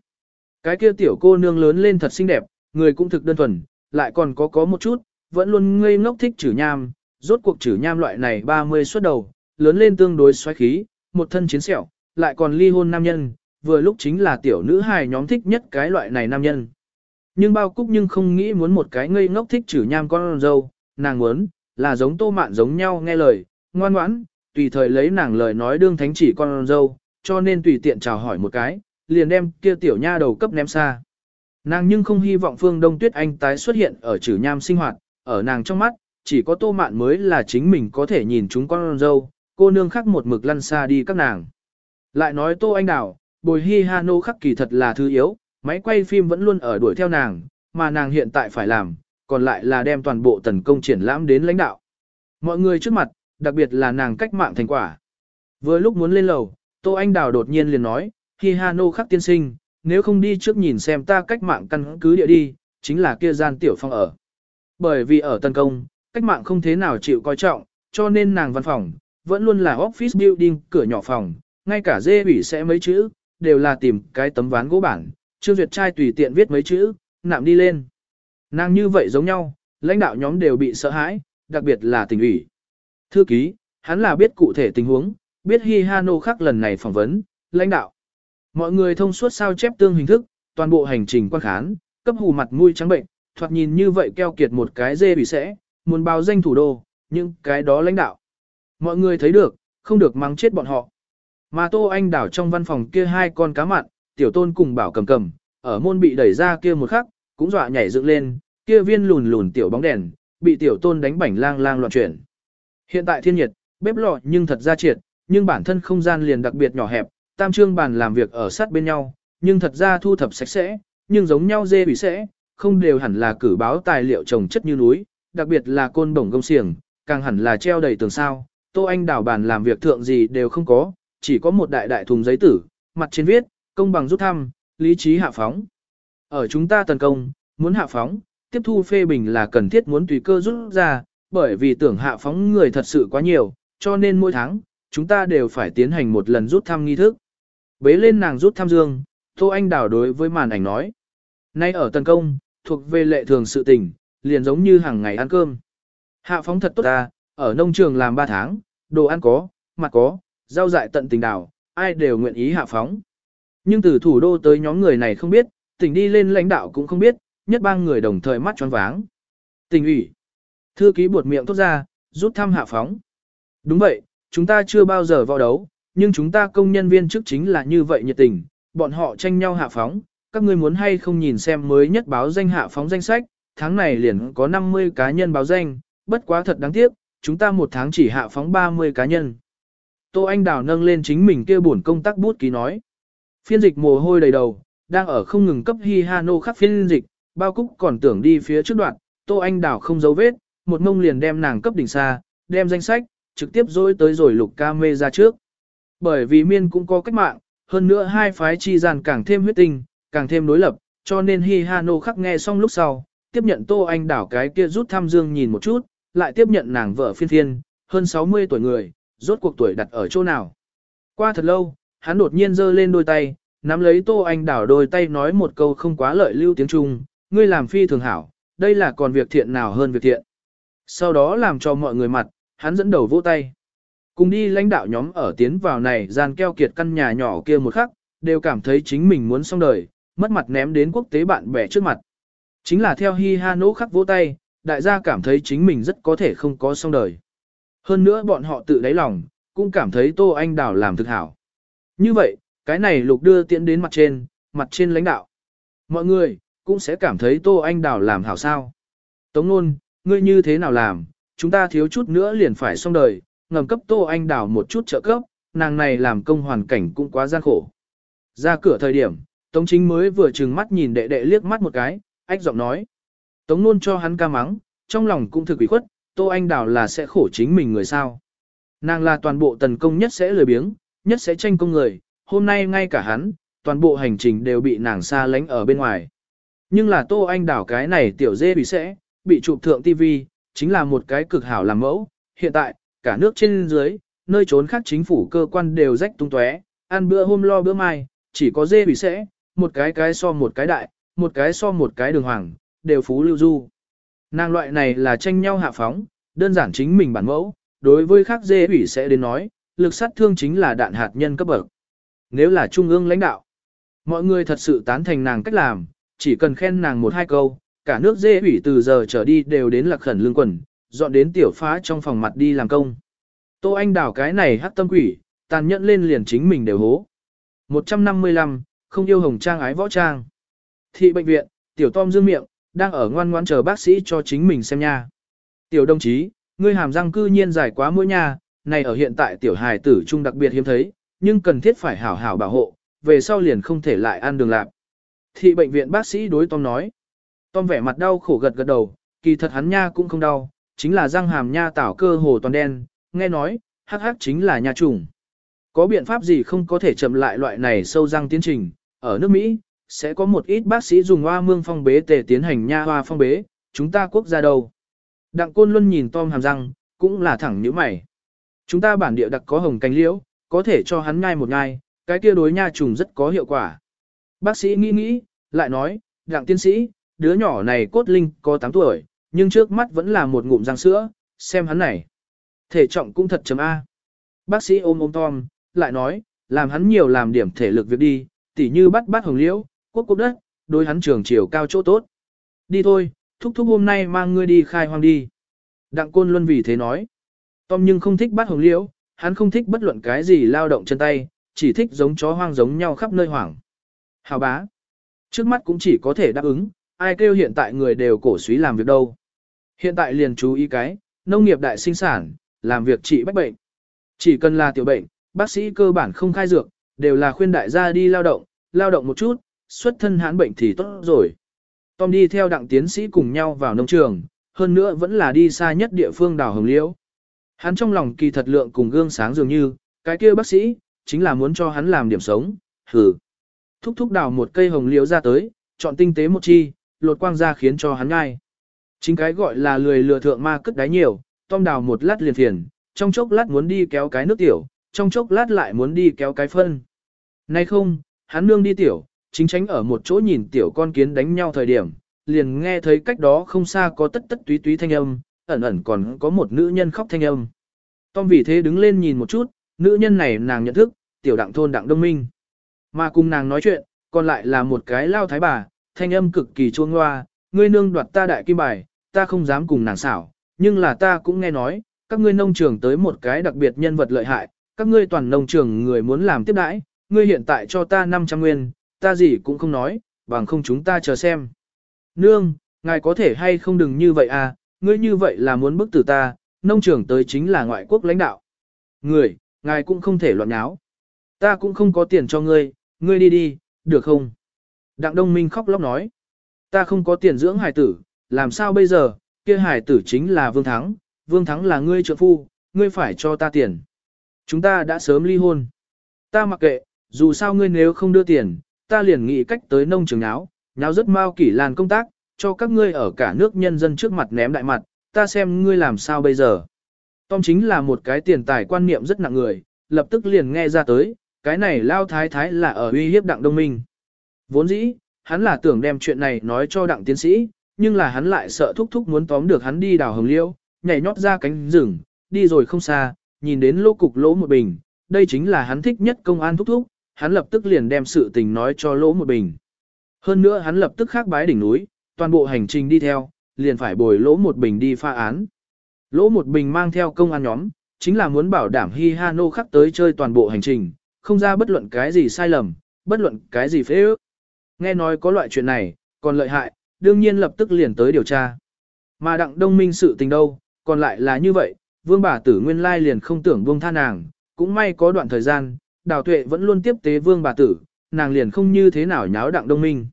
Cái kia tiểu cô nương lớn lên thật xinh đẹp, người cũng thực đơn thuần, lại còn có có một chút, vẫn luôn ngây ngốc thích chử nham, rốt cuộc chử nham loại này 30 xuất đầu, lớn lên tương đối xoáy khí, một thân chiến sẹo, lại còn ly hôn nam nhân, vừa lúc chính là tiểu nữ hài nhóm thích nhất cái loại này nam nhân. Nhưng bao cúc nhưng không nghĩ muốn một cái ngây ngốc thích chử nham con dâu, nàng muốn, là giống tô mạn giống nhau nghe lời, ngoan ngoãn, tùy thời lấy nàng lời nói đương thánh chỉ con dâu, cho nên tùy tiện chào hỏi một cái, liền đem kia tiểu nha đầu cấp ném xa. Nàng nhưng không hy vọng Phương Đông Tuyết Anh tái xuất hiện ở trừ nham sinh hoạt, ở nàng trong mắt, chỉ có tô mạn mới là chính mình có thể nhìn chúng con dâu, cô nương khác một mực lăn xa đi các nàng. Lại nói tô anh đào, bồi hi ha nô khắc kỳ thật là thứ yếu, máy quay phim vẫn luôn ở đuổi theo nàng, mà nàng hiện tại phải làm, còn lại là đem toàn bộ tần công triển lãm đến lãnh đạo. Mọi người trước mặt, đặc biệt là nàng cách mạng thành quả. Vừa lúc muốn lên lầu, Tô Anh Đào đột nhiên liền nói, Hi Ha Nô khắc tiên sinh, nếu không đi trước nhìn xem ta cách mạng căn cứ địa đi, chính là kia gian tiểu phong ở. Bởi vì ở Tân Công, cách mạng không thế nào chịu coi trọng, cho nên nàng văn phòng, vẫn luôn là office building, cửa nhỏ phòng, ngay cả dê bỉ sẽ mấy chữ, đều là tìm cái tấm ván gỗ bản, Trương Duyệt trai tùy tiện viết mấy chữ, nạm đi lên. Nàng như vậy giống nhau, lãnh đạo nhóm đều bị sợ hãi, đặc biệt là tỉnh ủy. Thư ký, hắn là biết cụ thể tình huống, biết Hi Hano khác lần này phỏng vấn, lãnh đạo. Mọi người thông suốt sao chép tương hình thức, toàn bộ hành trình quan khán, cấp hù mặt mũi trắng bệnh, thoạt nhìn như vậy keo kiệt một cái dê bị sẽ, muốn báo danh thủ đô, nhưng cái đó lãnh đạo. Mọi người thấy được, không được mắng chết bọn họ. Mà Tô Anh đảo trong văn phòng kia hai con cá mặn, tiểu tôn cùng bảo cầm cầm, ở môn bị đẩy ra kia một khắc, cũng dọa nhảy dựng lên, kia viên lùn lùn tiểu bóng đèn, bị tiểu tôn đánh bảnh lang lang loạn chuyển. Hiện tại thiên nhiệt, bếp lò nhưng thật ra triệt, nhưng bản thân không gian liền đặc biệt nhỏ hẹp, tam trương bàn làm việc ở sát bên nhau, nhưng thật ra thu thập sạch sẽ, nhưng giống nhau dê bị sẽ, không đều hẳn là cử báo tài liệu trồng chất như núi, đặc biệt là côn bổng gông xiềng, càng hẳn là treo đầy tường sao. Tô Anh đảo bàn làm việc thượng gì đều không có, chỉ có một đại đại thùng giấy tử, mặt trên viết, công bằng rút thăm, lý trí hạ phóng. Ở chúng ta tấn công, muốn hạ phóng, tiếp thu phê bình là cần thiết muốn tùy cơ rút ra, bởi vì tưởng hạ phóng người thật sự quá nhiều, cho nên mỗi tháng, chúng ta đều phải tiến hành một lần rút thăm nghi thức. Bế lên nàng rút thăm dương, Tô Anh Đào đối với màn ảnh nói. Nay ở tấn công, thuộc về lệ thường sự tình, liền giống như hàng ngày ăn cơm. Hạ phóng thật tốt ta, ở nông trường làm 3 tháng, đồ ăn có, mặt có, rau dại tận tình đảo, ai đều nguyện ý hạ phóng. Nhưng từ thủ đô tới nhóm người này không biết, tỉnh đi lên lãnh đạo cũng không biết, nhất ba người đồng thời mắt tròn váng. Tỉnh ủy. Thư ký buột miệng thốt ra, rút thăm hạ phóng. Đúng vậy, chúng ta chưa bao giờ vào đấu, nhưng chúng ta công nhân viên chức chính là như vậy nhiệt tình, bọn họ tranh nhau hạ phóng, các ngươi muốn hay không nhìn xem mới nhất báo danh hạ phóng danh sách, tháng này liền có 50 cá nhân báo danh, bất quá thật đáng tiếc, chúng ta một tháng chỉ hạ phóng 30 cá nhân. Tô Anh Đào nâng lên chính mình kia buồn công tác bút ký nói. Phiên dịch mồ hôi đầy đầu, đang ở không ngừng cấp Hi Hano khắc phiên dịch, bao cúc còn tưởng đi phía trước đoạn, Tô Anh Đào không giấu vết, một mông liền đem nàng cấp đỉnh xa, đem danh sách, trực tiếp dối tới rồi lục ca mê ra trước. Bởi vì miên cũng có cách mạng, hơn nữa hai phái chi gian càng thêm huyết tinh, càng thêm đối lập, cho nên Hi Hano khắc nghe xong lúc sau, tiếp nhận Tô Anh đảo cái kia rút thăm dương nhìn một chút, lại tiếp nhận nàng vợ phiên phiên, hơn 60 tuổi người, rốt cuộc tuổi đặt ở chỗ nào. Qua thật lâu, hắn đột nhiên giơ lên đôi tay, nắm lấy Tô Anh đảo đôi tay nói một câu không quá lợi lưu tiếng Trung, ngươi làm phi thường hảo, đây là còn việc thiện nào hơn việc thiện. Sau đó làm cho mọi người mặt, hắn dẫn đầu vỗ tay. Cùng đi lãnh đạo nhóm ở tiến vào này gian keo kiệt căn nhà nhỏ kia một khắc, đều cảm thấy chính mình muốn xong đời, mất mặt ném đến quốc tế bạn bè trước mặt. Chính là theo Hi Ha nỗ khắc vỗ tay, đại gia cảm thấy chính mình rất có thể không có xong đời. Hơn nữa bọn họ tự đáy lòng, cũng cảm thấy Tô Anh Đào làm thực hảo. Như vậy, cái này lục đưa tiễn đến mặt trên, mặt trên lãnh đạo. Mọi người, cũng sẽ cảm thấy Tô Anh Đào làm hảo sao. Tống nôn, ngươi như thế nào làm, chúng ta thiếu chút nữa liền phải xong đời, ngầm cấp Tô Anh Đào một chút trợ cấp, nàng này làm công hoàn cảnh cũng quá gian khổ. Ra cửa thời điểm, Tống chính mới vừa trừng mắt nhìn đệ đệ liếc mắt một cái, ách giọng nói. Tống luôn cho hắn ca mắng, trong lòng cũng thực ủy khuất, Tô Anh Đào là sẽ khổ chính mình người sao. Nàng là toàn bộ tần công nhất sẽ lười biếng, nhất sẽ tranh công người, hôm nay ngay cả hắn, toàn bộ hành trình đều bị nàng xa lánh ở bên ngoài. Nhưng là Tô Anh Đào cái này tiểu dê bị sẽ, bị chụp thượng TV, chính là một cái cực hảo làm mẫu. Hiện tại, cả nước trên dưới, nơi trốn khác chính phủ cơ quan đều rách tung tóe, ăn bữa hôm lo bữa mai, chỉ có dê bị sẽ, một cái cái so một cái đại, một cái so một cái đường hoàng, đều phú lưu du. Nàng loại này là tranh nhau hạ phóng, đơn giản chính mình bản mẫu, đối với khác dê ủy sẽ đến nói, lực sát thương chính là đạn hạt nhân cấp bậc. Nếu là trung ương lãnh đạo, mọi người thật sự tán thành nàng cách làm, chỉ cần khen nàng một hai câu, cả nước dê ủy từ giờ trở đi đều đến lạc khẩn lương quần, dọn đến tiểu phá trong phòng mặt đi làm công. Tô Anh đảo cái này hắc tâm quỷ, tàn nhẫn lên liền chính mình đều hố. 155, không yêu hồng trang ái võ trang. Thị bệnh viện, tiểu tom dương miệng, đang ở ngoan ngoan chờ bác sĩ cho chính mình xem nha. Tiểu đồng chí, ngươi hàm răng cư nhiên dài quá mỗi nha, này ở hiện tại tiểu hài tử trung đặc biệt hiếm thấy, nhưng cần thiết phải hảo hảo bảo hộ, về sau liền không thể lại ăn đường lạc. Thị bệnh viện bác sĩ đối Tom nói. Tom vẻ mặt đau khổ gật gật đầu, kỳ thật hắn nha cũng không đau, chính là răng hàm nha tảo cơ hồ toàn đen, nghe nói, hắc hắc chính là nha trùng. Có biện pháp gì không có thể chậm lại loại này sâu răng tiến trình, ở nước Mỹ, sẽ có một ít bác sĩ dùng hoa mương phong bế tề tiến hành nha hoa phong bế, chúng ta quốc gia đâu. Đặng Côn Luân nhìn Tom hàm răng, cũng là thẳng như mày. Chúng ta bản địa đặc có hồng cánh liễu, có thể cho hắn nhai một nhai, cái kia đối nha trùng rất có hiệu quả. Bác sĩ nghĩ nghĩ, lại nói, đặng tiến sĩ, đứa nhỏ này cốt linh có 8 tuổi, nhưng trước mắt vẫn là một ngụm răng sữa, xem hắn này. Thể trọng cũng thật chấm A. Bác sĩ ôm ôm Tom, lại nói, làm hắn nhiều làm điểm thể lực việc đi, tỉ như bắt bắt hồng liễu, quốc quốc đất, đối hắn trường chiều cao chỗ tốt. Đi thôi, thúc thúc hôm nay mang ngươi đi khai hoang đi. Đặng Côn Luân vì thế nói. Tom nhưng không thích bắt hồng liễu, hắn không thích bất luận cái gì lao động chân tay, chỉ thích giống chó hoang giống nhau khắp nơi hoảng. Hào bá. Trước mắt cũng chỉ có thể đáp ứng, ai kêu hiện tại người đều cổ suý làm việc đâu. Hiện tại liền chú ý cái, nông nghiệp đại sinh sản, làm việc trị bách bệnh. Chỉ cần là tiểu bệnh, bác sĩ cơ bản không khai dược, đều là khuyên đại gia đi lao động, lao động một chút, xuất thân hãn bệnh thì tốt rồi. Tom đi theo đặng tiến sĩ cùng nhau vào nông trường, hơn nữa vẫn là đi xa nhất địa phương đảo Hồng Liễu. Hắn trong lòng kỳ thật lượng cùng gương sáng dường như, cái kia bác sĩ, chính là muốn cho hắn làm điểm sống, hừ. Thúc thúc đào một cây hồng liễu ra tới, chọn tinh tế một chi, lột quang ra khiến cho hắn ngay. Chính cái gọi là lười lừa thượng ma cất đáy nhiều, Tom đào một lát liền thiền, trong chốc lát muốn đi kéo cái nước tiểu, trong chốc lát lại muốn đi kéo cái phân. Nay không, hắn nương đi tiểu, chính tránh ở một chỗ nhìn tiểu con kiến đánh nhau thời điểm, liền nghe thấy cách đó không xa có tất tất túy túy thanh âm, ẩn ẩn còn có một nữ nhân khóc thanh âm. Tom vì thế đứng lên nhìn một chút, nữ nhân này nàng nhận thức, tiểu đặng thôn đặng đông minh. Mà cùng nàng nói chuyện, còn lại là một cái lao thái bà, thanh âm cực kỳ chuông ngoa, ngươi nương đoạt ta đại kim bài, ta không dám cùng nàng xảo, nhưng là ta cũng nghe nói, các ngươi nông trường tới một cái đặc biệt nhân vật lợi hại, các ngươi toàn nông trường người muốn làm tiếp đãi, ngươi hiện tại cho ta 500 nguyên, ta gì cũng không nói, bằng không chúng ta chờ xem. Nương, ngài có thể hay không đừng như vậy à, ngươi như vậy là muốn bức tử ta, nông trường tới chính là ngoại quốc lãnh đạo. Người, ngài cũng không thể loạn nháo. Ta cũng không có tiền cho ngươi, ngươi đi đi, được không? Đặng Đông Minh khóc lóc nói. Ta không có tiền dưỡng hải tử, làm sao bây giờ, kia hải tử chính là Vương Thắng, Vương Thắng là ngươi trợ phu, ngươi phải cho ta tiền. Chúng ta đã sớm ly hôn. Ta mặc kệ, dù sao ngươi nếu không đưa tiền, ta liền nghĩ cách tới nông trường áo, nháo rất mau kỷ làn công tác, cho các ngươi ở cả nước nhân dân trước mặt ném đại mặt, ta xem ngươi làm sao bây giờ. Tom chính là một cái tiền tài quan niệm rất nặng người, lập tức liền nghe ra tới, cái này lao thái thái là ở uy hiếp đặng đông minh. Vốn dĩ, hắn là tưởng đem chuyện này nói cho đặng tiến sĩ, nhưng là hắn lại sợ thúc thúc muốn tóm được hắn đi đào hồng liêu, nhảy nhót ra cánh rừng, đi rồi không xa, nhìn đến lỗ cục lỗ một bình, đây chính là hắn thích nhất công an thúc thúc, hắn lập tức liền đem sự tình nói cho lỗ một bình. Hơn nữa hắn lập tức khác bái đỉnh núi, toàn bộ hành trình đi theo, liền phải bồi lỗ một bình đi pha án. Lỗ một bình mang theo công an nhóm, chính là muốn bảo đảm Hi Hano khắc tới chơi toàn bộ hành trình, không ra bất luận cái gì sai lầm, bất luận cái gì phế ước. Nghe nói có loại chuyện này, còn lợi hại, đương nhiên lập tức liền tới điều tra. Mà đặng đông minh sự tình đâu, còn lại là như vậy, vương bà tử nguyên lai liền không tưởng buông tha nàng, cũng may có đoạn thời gian, đào tuệ vẫn luôn tiếp tế vương bà tử, nàng liền không như thế nào nháo đặng đông minh.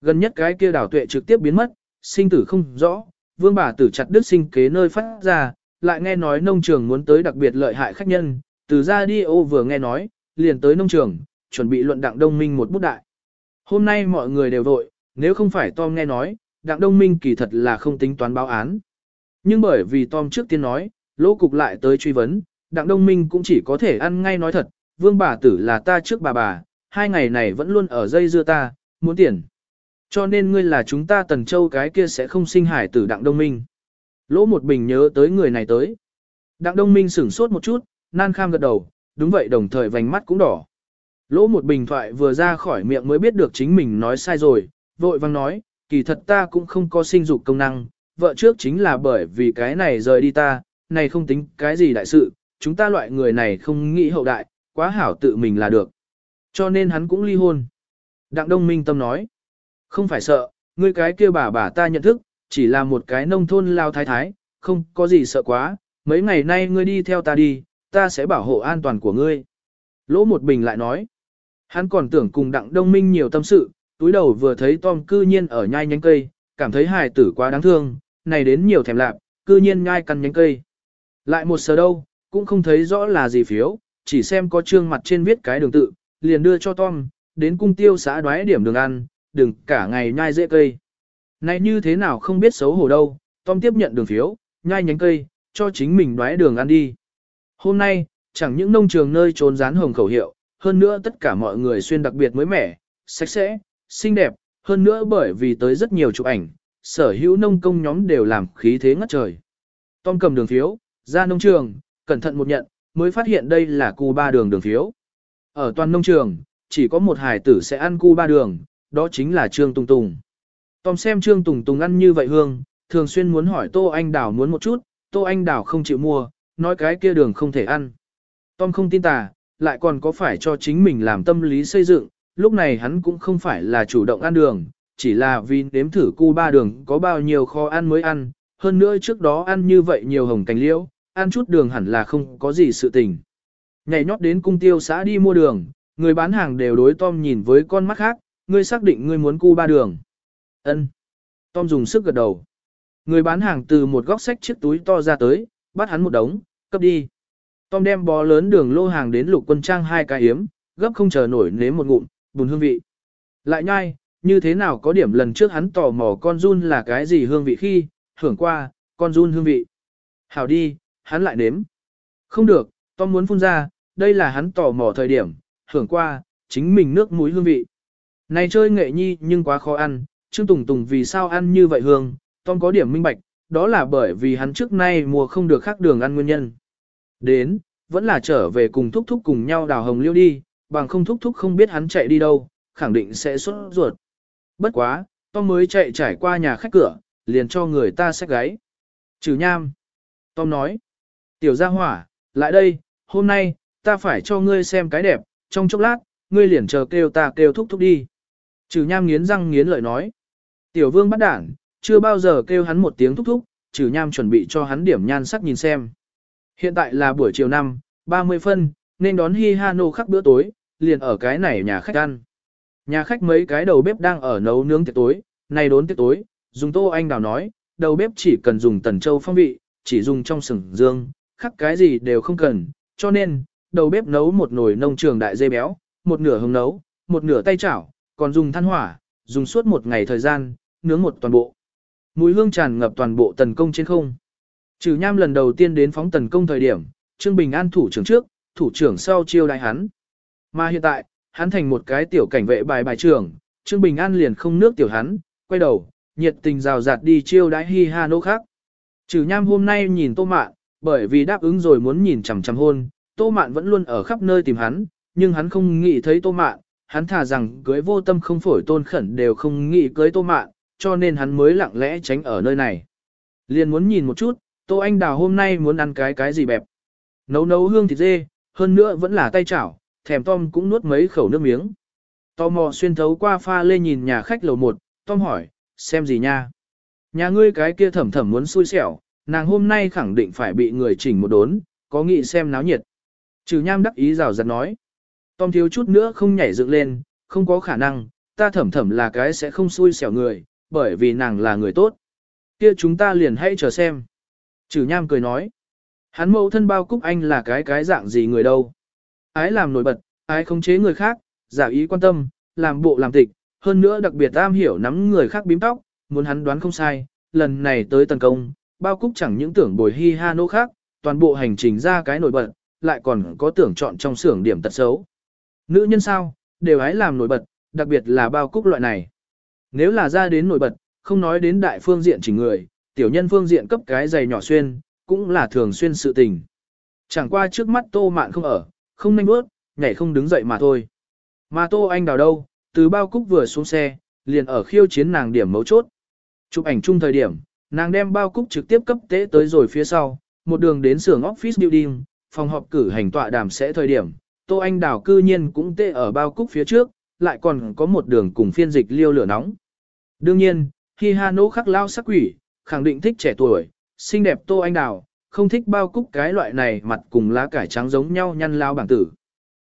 Gần nhất cái kia đào tuệ trực tiếp biến mất, sinh tử không rõ, vương bà tử chặt đứt sinh kế nơi phát ra, lại nghe nói nông trường muốn tới đặc biệt lợi hại khách nhân, từ ra đi ô vừa nghe nói, liền tới nông trường, chuẩn bị luận đặng đông minh một bút đại. Hôm nay mọi người đều vội, nếu không phải Tom nghe nói, đặng đông minh kỳ thật là không tính toán báo án. Nhưng bởi vì Tom trước tiên nói, lỗ cục lại tới truy vấn, đặng đông minh cũng chỉ có thể ăn ngay nói thật, vương bà tử là ta trước bà bà, hai ngày này vẫn luôn ở dây dưa ta, muốn tiền. Cho nên ngươi là chúng ta tần châu cái kia sẽ không sinh hải tử đặng đông minh. Lỗ một bình nhớ tới người này tới. Đặng đông minh sửng sốt một chút, nan kham gật đầu, đúng vậy đồng thời vành mắt cũng đỏ. Lỗ một bình thoại vừa ra khỏi miệng mới biết được chính mình nói sai rồi, vội vang nói, kỳ thật ta cũng không có sinh dục công năng, vợ trước chính là bởi vì cái này rời đi ta, này không tính cái gì đại sự, chúng ta loại người này không nghĩ hậu đại, quá hảo tự mình là được. Cho nên hắn cũng ly hôn. Đặng Đông Minh Tâm nói, không phải sợ, ngươi cái kia bà bà ta nhận thức, chỉ là một cái nông thôn lao thái thái, không có gì sợ quá, mấy ngày nay ngươi đi theo ta đi, ta sẽ bảo hộ an toàn của ngươi. Lỗ một bình lại nói, hắn còn tưởng cùng Đặng Đông Minh nhiều tâm sự, túi đầu vừa thấy Tom cư nhiên ở nhai nhánh cây, cảm thấy hài tử quá đáng thương, này đến nhiều thèm lạp, cư nhiên nhai căn nhánh cây. Lại một sờ đâu, cũng không thấy rõ là gì phiếu, chỉ xem có trương mặt trên viết cái đường tự, liền đưa cho Tom, đến cung tiêu xã đoái điểm đường ăn, đừng cả ngày nhai dễ cây. Này như thế nào không biết xấu hổ đâu, Tom tiếp nhận đường phiếu, nhai nhánh cây, cho chính mình đoái đường ăn đi. Hôm nay, chẳng những nông trường nơi trốn dán hồng khẩu hiệu, hơn nữa tất cả mọi người xuyên đặc biệt mới mẻ, sạch sẽ, xinh đẹp, hơn nữa bởi vì tới rất nhiều chụp ảnh, sở hữu nông công nhóm đều làm khí thế ngất trời. Tom cầm đường phiếu, ra nông trường, cẩn thận một nhận, mới phát hiện đây là cu ba đường đường phiếu. Ở toàn nông trường, chỉ có một hải tử sẽ ăn cu ba đường, đó chính là Trương Tùng Tùng. Tom xem Trương Tùng Tùng ăn như vậy hương, thường xuyên muốn hỏi Tô Anh Đào muốn một chút, Tô Anh Đào không chịu mua, nói cái kia đường không thể ăn. Tom không tin tà, lại còn có phải cho chính mình làm tâm lý xây dựng, lúc này hắn cũng không phải là chủ động ăn đường, chỉ là vì nếm thử cu ba đường có bao nhiêu kho ăn mới ăn, hơn nữa trước đó ăn như vậy nhiều hồng cành liễu, ăn chút đường hẳn là không có gì sự tình. Nhảy nhót đến cung tiêu xã đi mua đường, người bán hàng đều đối Tom nhìn với con mắt khác, ngươi xác định ngươi muốn cu ba đường. Ân. Tom dùng sức gật đầu. Người bán hàng từ một góc sách chiếc túi to ra tới, bắt hắn một đống, cấp đi. Tom đem bó lớn đường lô hàng đến lục quân trang hai cái hiếm, gấp không chờ nổi nếm một ngụm, bùn hương vị. Lại nhai, như thế nào có điểm lần trước hắn tò mò con run là cái gì hương vị khi, hưởng qua, con run hương vị. Hảo đi, hắn lại nếm. Không được, Tom muốn phun ra, đây là hắn tò mò thời điểm, hưởng qua, chính mình nước muối hương vị. Này chơi nghệ nhi nhưng quá khó ăn, Trương Tùng Tùng vì sao ăn như vậy hương, Tom có điểm minh bạch, đó là bởi vì hắn trước nay mùa không được khác đường ăn nguyên nhân. Đến, vẫn là trở về cùng thúc thúc cùng nhau đào hồng liêu đi, bằng không thúc thúc không biết hắn chạy đi đâu, khẳng định sẽ xuất ruột. Bất quá, Tom mới chạy trải qua nhà khách cửa, liền cho người ta xách gáy. Trừ nham. Tom nói. Tiểu gia hỏa, lại đây, hôm nay, ta phải cho ngươi xem cái đẹp, trong chốc lát, ngươi liền chờ kêu ta kêu thúc thúc đi. Trừ nham nghiến răng nghiến lợi nói. Tiểu vương bắt đảng, chưa bao giờ kêu hắn một tiếng thúc thúc, trừ nham chuẩn bị cho hắn điểm nhan sắc nhìn xem. Hiện tại là buổi chiều năm, 30 phân, nên đón Hi Hano khắc bữa tối, liền ở cái này nhà khách ăn. Nhà khách mấy cái đầu bếp đang ở nấu nướng tiệc tối, này đốn tiệc tối, dùng tô anh đào nói, đầu bếp chỉ cần dùng tần châu phong vị, chỉ dùng trong sừng dương, khắc cái gì đều không cần, cho nên, đầu bếp nấu một nồi nông trường đại dây béo, một nửa hồng nấu, một nửa tay chảo, còn dùng than hỏa, dùng suốt một ngày thời gian, nướng một toàn bộ. Mùi hương tràn ngập toàn bộ tần công trên không. Trừ nham lần đầu tiên đến phóng tần công thời điểm, Trương Bình An thủ trưởng trước, thủ trưởng sau chiêu đại hắn. Mà hiện tại, hắn thành một cái tiểu cảnh vệ bài bài trưởng, Trương Bình An liền không nước tiểu hắn, quay đầu, nhiệt tình rào rạt đi chiêu đãi hi ha nô khác. Trừ nham hôm nay nhìn tô mạn, Bởi vì đáp ứng rồi muốn nhìn chằm chằm hôn, Tô Mạn vẫn luôn ở khắp nơi tìm hắn, nhưng hắn không nghĩ thấy Tô Mạn, hắn thà rằng cưới vô tâm không phổi tôn khẩn đều không nghĩ cưới Tô Mạn, cho nên hắn mới lặng lẽ tránh ở nơi này. Liền muốn nhìn một chút, Tô Anh Đào hôm nay muốn ăn cái cái gì bẹp. Nấu nấu hương thịt dê, hơn nữa vẫn là tay chảo, thèm Tom cũng nuốt mấy khẩu nước miếng. Tò mò xuyên thấu qua pha lê nhìn nhà khách lầu một, Tom hỏi, xem gì nha? Nhà ngươi cái kia thẩm thẩm muốn xui xẻo, nàng hôm nay khẳng định phải bị người chỉnh một đốn, có nghị xem náo nhiệt. Trừ nham đắc ý rào rạt nói. Tom thiếu chút nữa không nhảy dựng lên, không có khả năng, ta thẩm thẩm là cái sẽ không xui xẻo người, bởi vì nàng là người tốt. Kia chúng ta liền hãy chờ xem. Trừ nham cười nói. Hắn mẫu thân bao cúc anh là cái cái dạng gì người đâu. Ái làm nổi bật, ái khống chế người khác, giả ý quan tâm, làm bộ làm tịch, hơn nữa đặc biệt am hiểu nắm người khác bím tóc, muốn hắn đoán không sai, lần này tới tấn công, bao cúc chẳng những tưởng bồi hi ha nô khác, toàn bộ hành trình ra cái nổi bật, lại còn có tưởng chọn trong xưởng điểm tật xấu. Nữ nhân sao, đều hái làm nổi bật, đặc biệt là bao cúc loại này. Nếu là ra đến nổi bật, không nói đến đại phương diện chỉ người, tiểu nhân phương diện cấp cái giày nhỏ xuyên, cũng là thường xuyên sự tình. Chẳng qua trước mắt tô mạn không ở, không nhanh bước, nhảy không đứng dậy mà thôi. Mà tô anh đào đâu, từ bao cúc vừa xuống xe, liền ở khiêu chiến nàng điểm mấu chốt. Chụp ảnh chung thời điểm, nàng đem bao cúc trực tiếp cấp tế tới rồi phía sau, một đường đến xưởng office building, phòng họp cử hành tọa đàm sẽ thời điểm, Tô Anh Đào cư nhiên cũng tê ở bao cúc phía trước, lại còn có một đường cùng phiên dịch liêu lửa nóng. Đương nhiên, khi Hà Nô khắc lao sắc quỷ, khẳng định thích trẻ tuổi, xinh đẹp Tô Anh Đào, không thích bao cúc cái loại này mặt cùng lá cải trắng giống nhau nhăn lao bảng tử.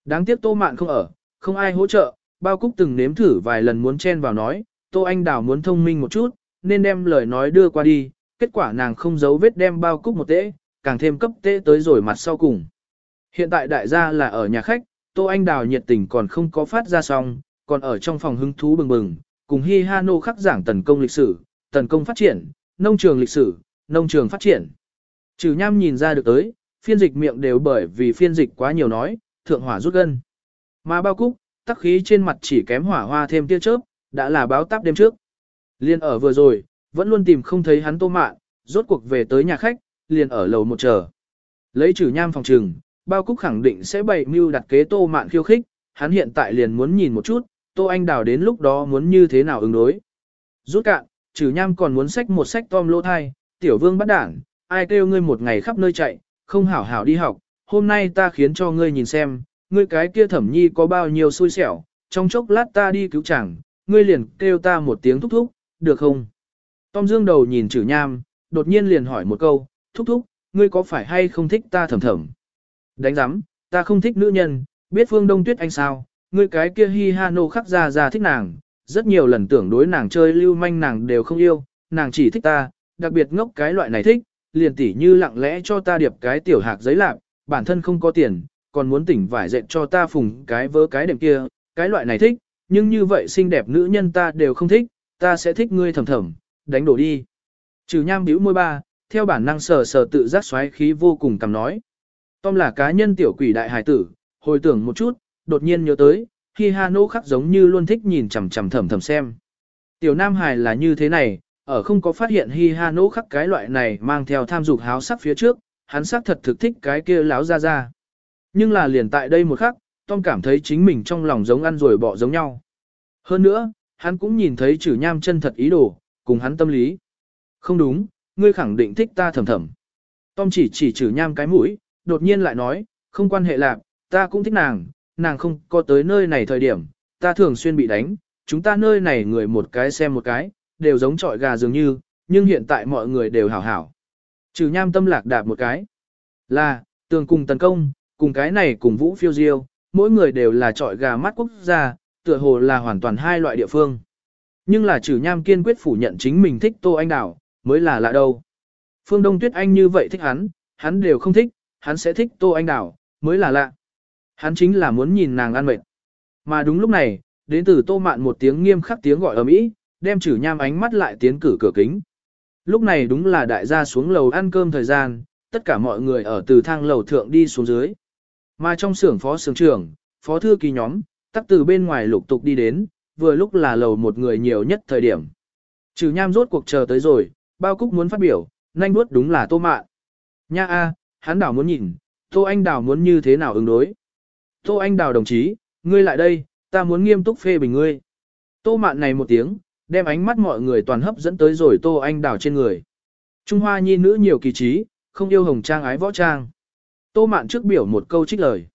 Đáng tiếc Tô Mạn không ở, không ai hỗ trợ, bao cúc từng nếm thử vài lần muốn chen vào nói, Tô Anh Đào muốn thông minh một chút, nên đem lời nói đưa qua đi, kết quả nàng không giấu vết đem bao cúc một tễ, càng thêm cấp tễ tới rồi mặt sau cùng. Hiện tại đại gia là ở nhà khách, Tô Anh Đào nhiệt tình còn không có phát ra xong, còn ở trong phòng hứng thú bừng bừng, cùng Hi ha nô khắc giảng tần công lịch sử, tần công phát triển, nông trường lịch sử, nông trường phát triển. Trừ nham nhìn ra được tới, phiên dịch miệng đều bởi vì phiên dịch quá nhiều nói, thượng hỏa rút gân. Mà bao cúc, tắc khí trên mặt chỉ kém hỏa hoa thêm tia chớp, đã là báo táp đêm trước. Liên ở vừa rồi, vẫn luôn tìm không thấy hắn tô mạn, rốt cuộc về tới nhà khách, liền ở lầu một chờ. Lấy trừ nham phòng trừng, bao cúc khẳng định sẽ bày mưu đặt kế tô mạn khiêu khích, hắn hiện tại liền muốn nhìn một chút, tô anh đào đến lúc đó muốn như thế nào ứng đối. Rút cạn, trừ nham còn muốn sách một sách tom lô thai, tiểu vương bắt đảng, ai kêu ngươi một ngày khắp nơi chạy, không hảo hảo đi học, hôm nay ta khiến cho ngươi nhìn xem, ngươi cái kia thẩm nhi có bao nhiêu xui xẻo, trong chốc lát ta đi cứu chẳng, ngươi liền kêu ta một tiếng thúc thúc, được không? Tom Dương đầu nhìn chử nham, đột nhiên liền hỏi một câu, thúc thúc, ngươi có phải hay không thích ta thầm thầm? Đánh giám, ta không thích nữ nhân, biết phương đông tuyết anh sao, ngươi cái kia hi ha nô khắc ra ra thích nàng, rất nhiều lần tưởng đối nàng chơi lưu manh nàng đều không yêu, nàng chỉ thích ta, đặc biệt ngốc cái loại này thích, liền tỉ như lặng lẽ cho ta điệp cái tiểu hạc giấy lạc, bản thân không có tiền, còn muốn tỉnh vải dệt cho ta phùng cái vớ cái đệm kia, cái loại này thích, nhưng như vậy xinh đẹp nữ nhân ta đều không thích, ta sẽ thích ngươi thầm thầm, đánh đổ đi. Trừ nham bĩu môi ba, theo bản năng sờ sờ tự giác xoáy khí vô cùng cầm nói. Tom là cá nhân tiểu quỷ đại hải tử, hồi tưởng một chút, đột nhiên nhớ tới, khi Hà Nô khắc giống như luôn thích nhìn chằm chằm thầm thầm xem. Tiểu Nam Hải là như thế này, ở không có phát hiện Hi Ha Nô khắc cái loại này mang theo tham dục háo sắc phía trước, hắn xác thật thực thích cái kia láo ra ra. Nhưng là liền tại đây một khắc, Tom cảm thấy chính mình trong lòng giống ăn rồi bỏ giống nhau. Hơn nữa, hắn cũng nhìn thấy chữ nham chân thật ý đồ, cùng hắn tâm lý. Không đúng, ngươi khẳng định thích ta thầm thầm. Tom chỉ chỉ chữ nham cái mũi, đột nhiên lại nói, không quan hệ lạc, ta cũng thích nàng, nàng không có tới nơi này thời điểm, ta thường xuyên bị đánh, chúng ta nơi này người một cái xem một cái, đều giống trọi gà dường như, nhưng hiện tại mọi người đều hảo hảo. Trừ nham tâm lạc đạp một cái. Là, tường cùng tấn công, cùng cái này cùng vũ phiêu diêu, mỗi người đều là trọi gà mắt quốc gia, tựa hồ là hoàn toàn hai loại địa phương. Nhưng là trừ nham kiên quyết phủ nhận chính mình thích Tô Anh Đảo, mới là lạ đâu. Phương Đông Tuyết Anh như vậy thích hắn, hắn đều không thích, hắn sẽ thích Tô Anh Đảo, mới là lạ. Hắn chính là muốn nhìn nàng ăn mệt. Mà đúng lúc này, đến từ Tô Mạn một tiếng nghiêm khắc tiếng gọi ở mỹ, đem trừ nham ánh mắt lại tiến cử cửa kính. Lúc này đúng là đại gia xuống lầu ăn cơm thời gian, tất cả mọi người ở từ thang lầu thượng đi xuống dưới. Mà trong xưởng phó xưởng trưởng, phó thư ký nhóm, tắc từ bên ngoài lục tục đi đến, vừa lúc là lầu một người nhiều nhất thời điểm. Trừ nham rốt cuộc chờ tới rồi, bao cúc muốn phát biểu, nhanh bước đúng là tô mạn. Nha a, hắn đảo muốn nhìn, Tô Anh đảo muốn như thế nào ứng đối. Tô Anh Đào đồng chí, ngươi lại đây, ta muốn nghiêm túc phê bình ngươi. Tô mạn này một tiếng, đem ánh mắt mọi người toàn hấp dẫn tới rồi Tô Anh Đào trên người. Trung Hoa nhi nữ nhiều kỳ trí, không yêu hồng trang ái võ trang. Tô mạn trước biểu một câu trích lời.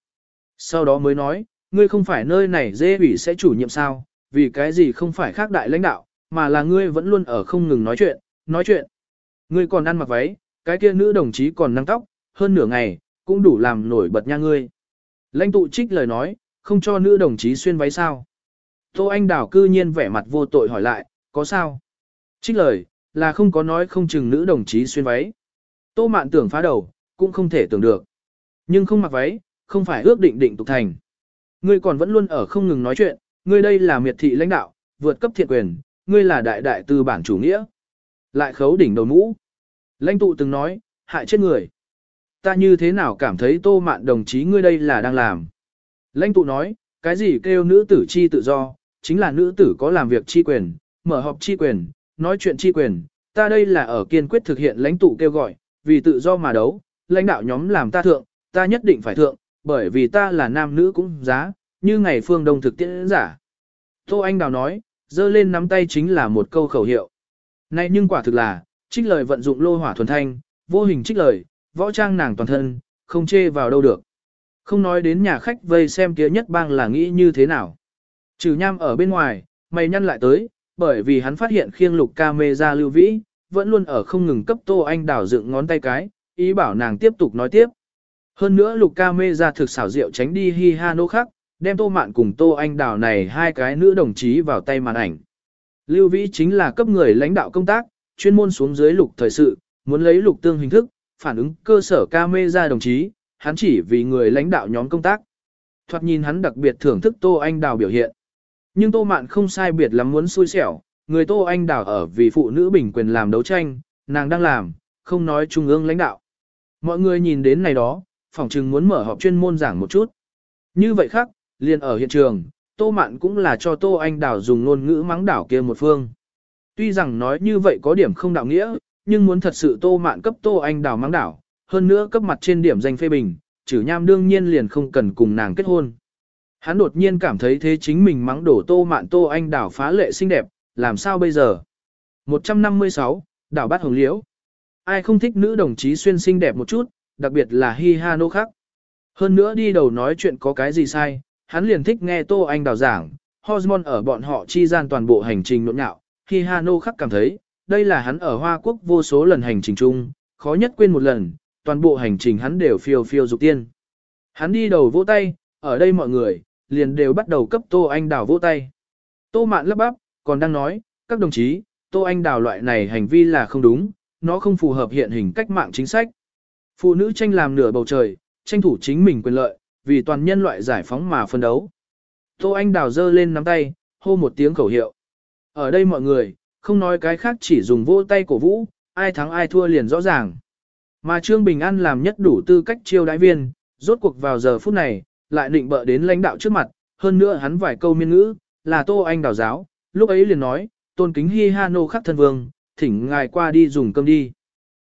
Sau đó mới nói, ngươi không phải nơi này dê ủy sẽ chủ nhiệm sao, vì cái gì không phải khác đại lãnh đạo, mà là ngươi vẫn luôn ở không ngừng nói chuyện, nói chuyện. Ngươi còn ăn mặc váy, cái kia nữ đồng chí còn năng tóc, hơn nửa ngày, cũng đủ làm nổi bật nha ngươi. Lãnh tụ trích lời nói, không cho nữ đồng chí xuyên váy sao. Tô Anh đảo cư nhiên vẻ mặt vô tội hỏi lại, có sao? Trích lời, là không có nói không chừng nữ đồng chí xuyên váy. Tô Mạn tưởng phá đầu, cũng không thể tưởng được. Nhưng không mặc váy, không phải ước định định tục thành. Ngươi còn vẫn luôn ở không ngừng nói chuyện, ngươi đây là miệt thị lãnh đạo, vượt cấp thiện quyền, ngươi là đại đại tư bản chủ nghĩa. Lại khấu đỉnh đầu mũ. Lãnh tụ từng nói, hại chết người. Ta như thế nào cảm thấy tô mạn đồng chí ngươi đây là đang làm. Lãnh tụ nói, cái gì kêu nữ tử chi tự do, chính là nữ tử có làm việc chi quyền, mở họp chi quyền, nói chuyện chi quyền. Ta đây là ở kiên quyết thực hiện lãnh tụ kêu gọi, vì tự do mà đấu, lãnh đạo nhóm làm ta thượng, ta nhất định phải thượng, bởi vì ta là nam nữ cũng giá, như ngày phương đông thực tiễn giả. Tô Anh Đào nói, dơ lên nắm tay chính là một câu khẩu hiệu. Này nhưng quả thực là, trích lời vận dụng lô hỏa thuần thanh, vô hình trích lời, võ trang nàng toàn thân, không chê vào đâu được. Không nói đến nhà khách vây xem kia nhất bang là nghĩ như thế nào. Trừ nham ở bên ngoài, mày nhăn lại tới, bởi vì hắn phát hiện khiêng lục ca mê ra lưu vĩ, vẫn luôn ở không ngừng cấp tô anh đảo dựng ngón tay cái, ý bảo nàng tiếp tục nói tiếp. Hơn nữa lục ca mê ra thực xảo diệu tránh đi hi ha nô khắc, đem tô mạn cùng tô anh đảo này hai cái nữ đồng chí vào tay màn ảnh. Lưu vĩ chính là cấp người lãnh đạo công tác, chuyên môn xuống dưới lục thời sự, muốn lấy lục tương hình thức, phản ứng cơ sở ca mê ra đồng chí, hắn chỉ vì người lãnh đạo nhóm công tác. Thoạt nhìn hắn đặc biệt thưởng thức Tô Anh Đào biểu hiện. Nhưng Tô Mạn không sai biệt lắm muốn xui xẻo, người Tô Anh Đào ở vì phụ nữ bình quyền làm đấu tranh, nàng đang làm, không nói trung ương lãnh đạo. Mọi người nhìn đến này đó, phòng trừng muốn mở họp chuyên môn giảng một chút. Như vậy khác, liền ở hiện trường, Tô Mạn cũng là cho Tô Anh Đào dùng ngôn ngữ mắng đảo kia một phương. Tuy rằng nói như vậy có điểm không đạo nghĩa, nhưng muốn thật sự Tô Mạn cấp Tô Anh Đào mắng đảo, hơn nữa cấp mặt trên điểm danh phê bình, chử nham đương nhiên liền không cần cùng nàng kết hôn. Hắn đột nhiên cảm thấy thế chính mình mắng đổ Tô Mạn Tô Anh Đào phá lệ xinh đẹp, làm sao bây giờ? 156, đảo bát hồng liễu. Ai không thích nữ đồng chí xuyên xinh đẹp một chút, đặc biệt là Hi Ha Nô khác. Hơn nữa đi đầu nói chuyện có cái gì sai, hắn liền thích nghe Tô Anh Đào giảng, hormone ở bọn họ chi gian toàn bộ hành trình nộn nhạo, Hi Ha Nô khắc cảm thấy, đây là hắn ở Hoa Quốc vô số lần hành trình chung, khó nhất quên một lần, toàn bộ hành trình hắn đều phiêu phiêu dục tiên. Hắn đi đầu vỗ tay, ở đây mọi người, liền đều bắt đầu cấp Tô Anh Đào vỗ tay. Tô Mạn lấp bắp, còn đang nói, các đồng chí, Tô Anh Đào loại này hành vi là không đúng, nó không phù hợp hiện hình cách mạng chính sách. Phụ nữ tranh làm nửa bầu trời, tranh thủ chính mình quyền lợi, vì toàn nhân loại giải phóng mà phân đấu. Tô Anh Đào giơ lên nắm tay, hô một tiếng khẩu hiệu. Ở đây mọi người, không nói cái khác chỉ dùng vỗ tay cổ vũ, ai thắng ai thua liền rõ ràng. Mà Trương Bình An làm nhất đủ tư cách chiêu đại viên, rốt cuộc vào giờ phút này, lại định bợ đến lãnh đạo trước mặt, hơn nữa hắn vài câu miên ngữ, là Tô Anh đào giáo, lúc ấy liền nói, tôn kính hi ha nô khắc thân vương, thỉnh ngài qua đi dùng cơm đi.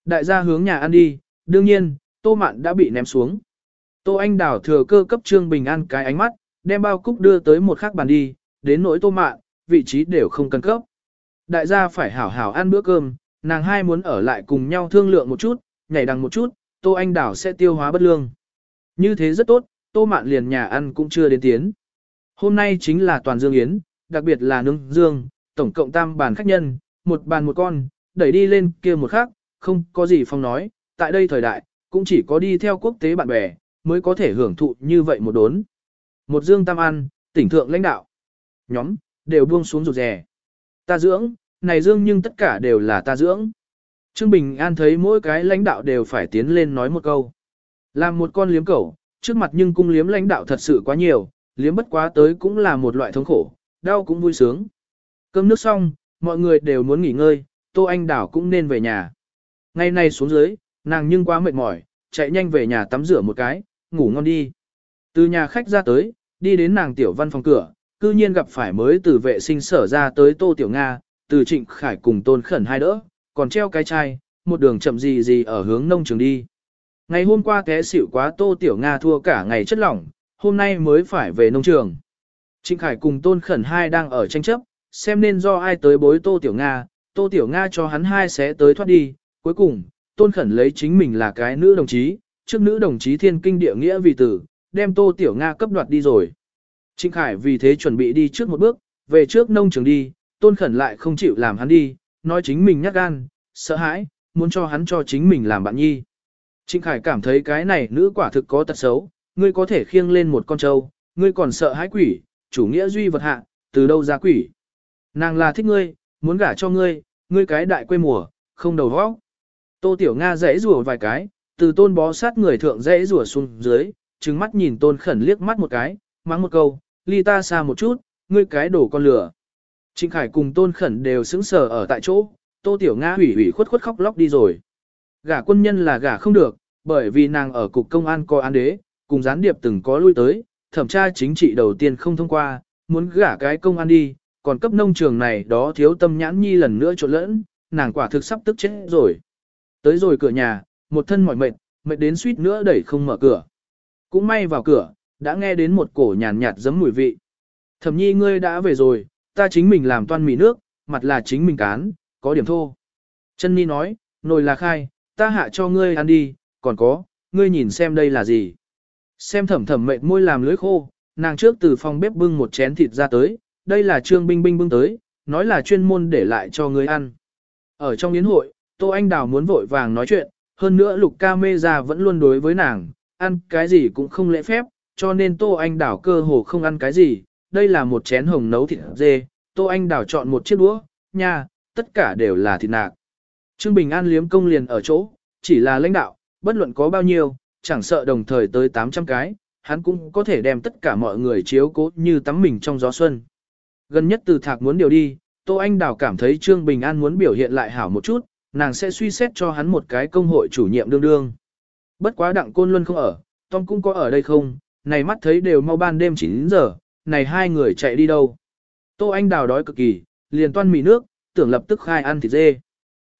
Đại gia hướng nhà ăn đi, đương nhiên, Tô Mạn đã bị ném xuống. Tô Anh đào thừa cơ cấp Trương Bình An cái ánh mắt, đem bao cúc đưa tới một khắc bàn đi, đến nỗi Tô Mạn, vị trí đều không cần cấp. Đại gia phải hảo hảo ăn bữa cơm, nàng hai muốn ở lại cùng nhau thương lượng một chút, nhảy đằng một chút, Tô Anh Đảo sẽ tiêu hóa bất lương. Như thế rất tốt, Tô Mạn liền nhà ăn cũng chưa đến tiến. Hôm nay chính là toàn dương yến, đặc biệt là nướng dương, tổng cộng tam bàn khách nhân, một bàn một con, đẩy đi lên kia một khác, không có gì phong nói, tại đây thời đại, cũng chỉ có đi theo quốc tế bạn bè, mới có thể hưởng thụ như vậy một đốn. Một dương tam ăn, tỉnh thượng lãnh đạo. Nhóm, đều buông xuống rụt rè. Ta dưỡng, này dương nhưng tất cả đều là ta dưỡng. Trương Bình An thấy mỗi cái lãnh đạo đều phải tiến lên nói một câu. Làm một con liếm cẩu, trước mặt nhưng cung liếm lãnh đạo thật sự quá nhiều, liếm bất quá tới cũng là một loại thống khổ, đau cũng vui sướng. Cơm nước xong, mọi người đều muốn nghỉ ngơi, Tô Anh Đảo cũng nên về nhà. Ngày nay xuống dưới, nàng nhưng quá mệt mỏi, chạy nhanh về nhà tắm rửa một cái, ngủ ngon đi. Từ nhà khách ra tới, đi đến nàng tiểu văn phòng cửa, cư nhiên gặp phải mới từ vệ sinh sở ra tới Tô Tiểu Nga, từ Trịnh Khải cùng Tôn Khẩn hai đỡ, còn treo cái chai, một đường chậm gì gì ở hướng nông trường đi. Ngày hôm qua té xỉu quá Tô Tiểu Nga thua cả ngày chất lỏng, hôm nay mới phải về nông trường. Trịnh Khải cùng Tôn Khẩn hai đang ở tranh chấp, xem nên do ai tới bối Tô Tiểu Nga, Tô Tiểu Nga cho hắn hai sẽ tới thoát đi, cuối cùng, Tôn Khẩn lấy chính mình là cái nữ đồng chí, trước nữ đồng chí thiên kinh địa nghĩa vì tử, đem Tô Tiểu Nga cấp đoạt đi rồi. Trịnh Khải vì thế chuẩn bị đi trước một bước, về trước nông trường đi, Tôn Khẩn lại không chịu làm hắn đi, nói chính mình nhát gan, sợ hãi, muốn cho hắn cho chính mình làm bạn nhi. Trịnh Khải cảm thấy cái này nữ quả thực có tật xấu, ngươi có thể khiêng lên một con trâu, ngươi còn sợ hãi quỷ, chủ nghĩa duy vật hạ, từ đâu ra quỷ. Nàng là thích ngươi, muốn gả cho ngươi, ngươi cái đại quê mùa, không đầu vóc. Tô Tiểu Nga dãy rùa vài cái, từ tôn bó sát người thượng dãy rùa xuống dưới, trừng mắt nhìn tôn khẩn liếc mắt một cái, mắng một câu, ly ta xa một chút, ngươi cái đổ con lửa. Trịnh Khải cùng tôn khẩn đều sững sờ ở tại chỗ, Tô Tiểu Nga hủy hủy khuất khuất khóc lóc đi rồi. Gả quân nhân là gả không được, bởi vì nàng ở cục công an coi án đế, cùng gián điệp từng có lui tới, thẩm tra chính trị đầu tiên không thông qua, muốn gả cái công an đi, còn cấp nông trường này đó thiếu tâm nhãn nhi lần nữa trộn lẫn, nàng quả thực sắp tức chết rồi. Tới rồi cửa nhà, một thân mỏi mệt, mệt đến suýt nữa đẩy không mở cửa. Cũng may vào cửa, đã nghe đến một cổ nhàn nhạt giấm mùi vị. Thẩm nhi ngươi đã về rồi, ta chính mình làm toan mì nước, mặt là chính mình cán, có điểm thô. Chân Ni nói, nồi là khai, ta hạ cho ngươi ăn đi, còn có, ngươi nhìn xem đây là gì. Xem thẩm thẩm mệt môi làm lưới khô, nàng trước từ phòng bếp bưng một chén thịt ra tới, đây là trương binh binh bưng tới, nói là chuyên môn để lại cho ngươi ăn. Ở trong yến hội, Tô Anh Đào muốn vội vàng nói chuyện, hơn nữa lục ca mê ra vẫn luôn đối với nàng, ăn cái gì cũng không lễ phép, cho nên Tô Anh đảo cơ hồ không ăn cái gì, đây là một chén hồng nấu thịt dê, Tô Anh đảo chọn một chiếc đũa, nha, tất cả đều là thịt nạc. Trương Bình An liếm công liền ở chỗ, chỉ là lãnh đạo, bất luận có bao nhiêu, chẳng sợ đồng thời tới 800 cái, hắn cũng có thể đem tất cả mọi người chiếu cố như tắm mình trong gió xuân. Gần nhất từ thạc muốn điều đi, Tô Anh Đào cảm thấy Trương Bình An muốn biểu hiện lại hảo một chút, nàng sẽ suy xét cho hắn một cái công hội chủ nhiệm đương đương. Bất quá đặng côn luân không ở, Tom cũng có ở đây không, này mắt thấy đều mau ban đêm 9 giờ, này hai người chạy đi đâu. Tô Anh Đào đói cực kỳ, liền toan mì nước, tưởng lập tức khai ăn thịt dê.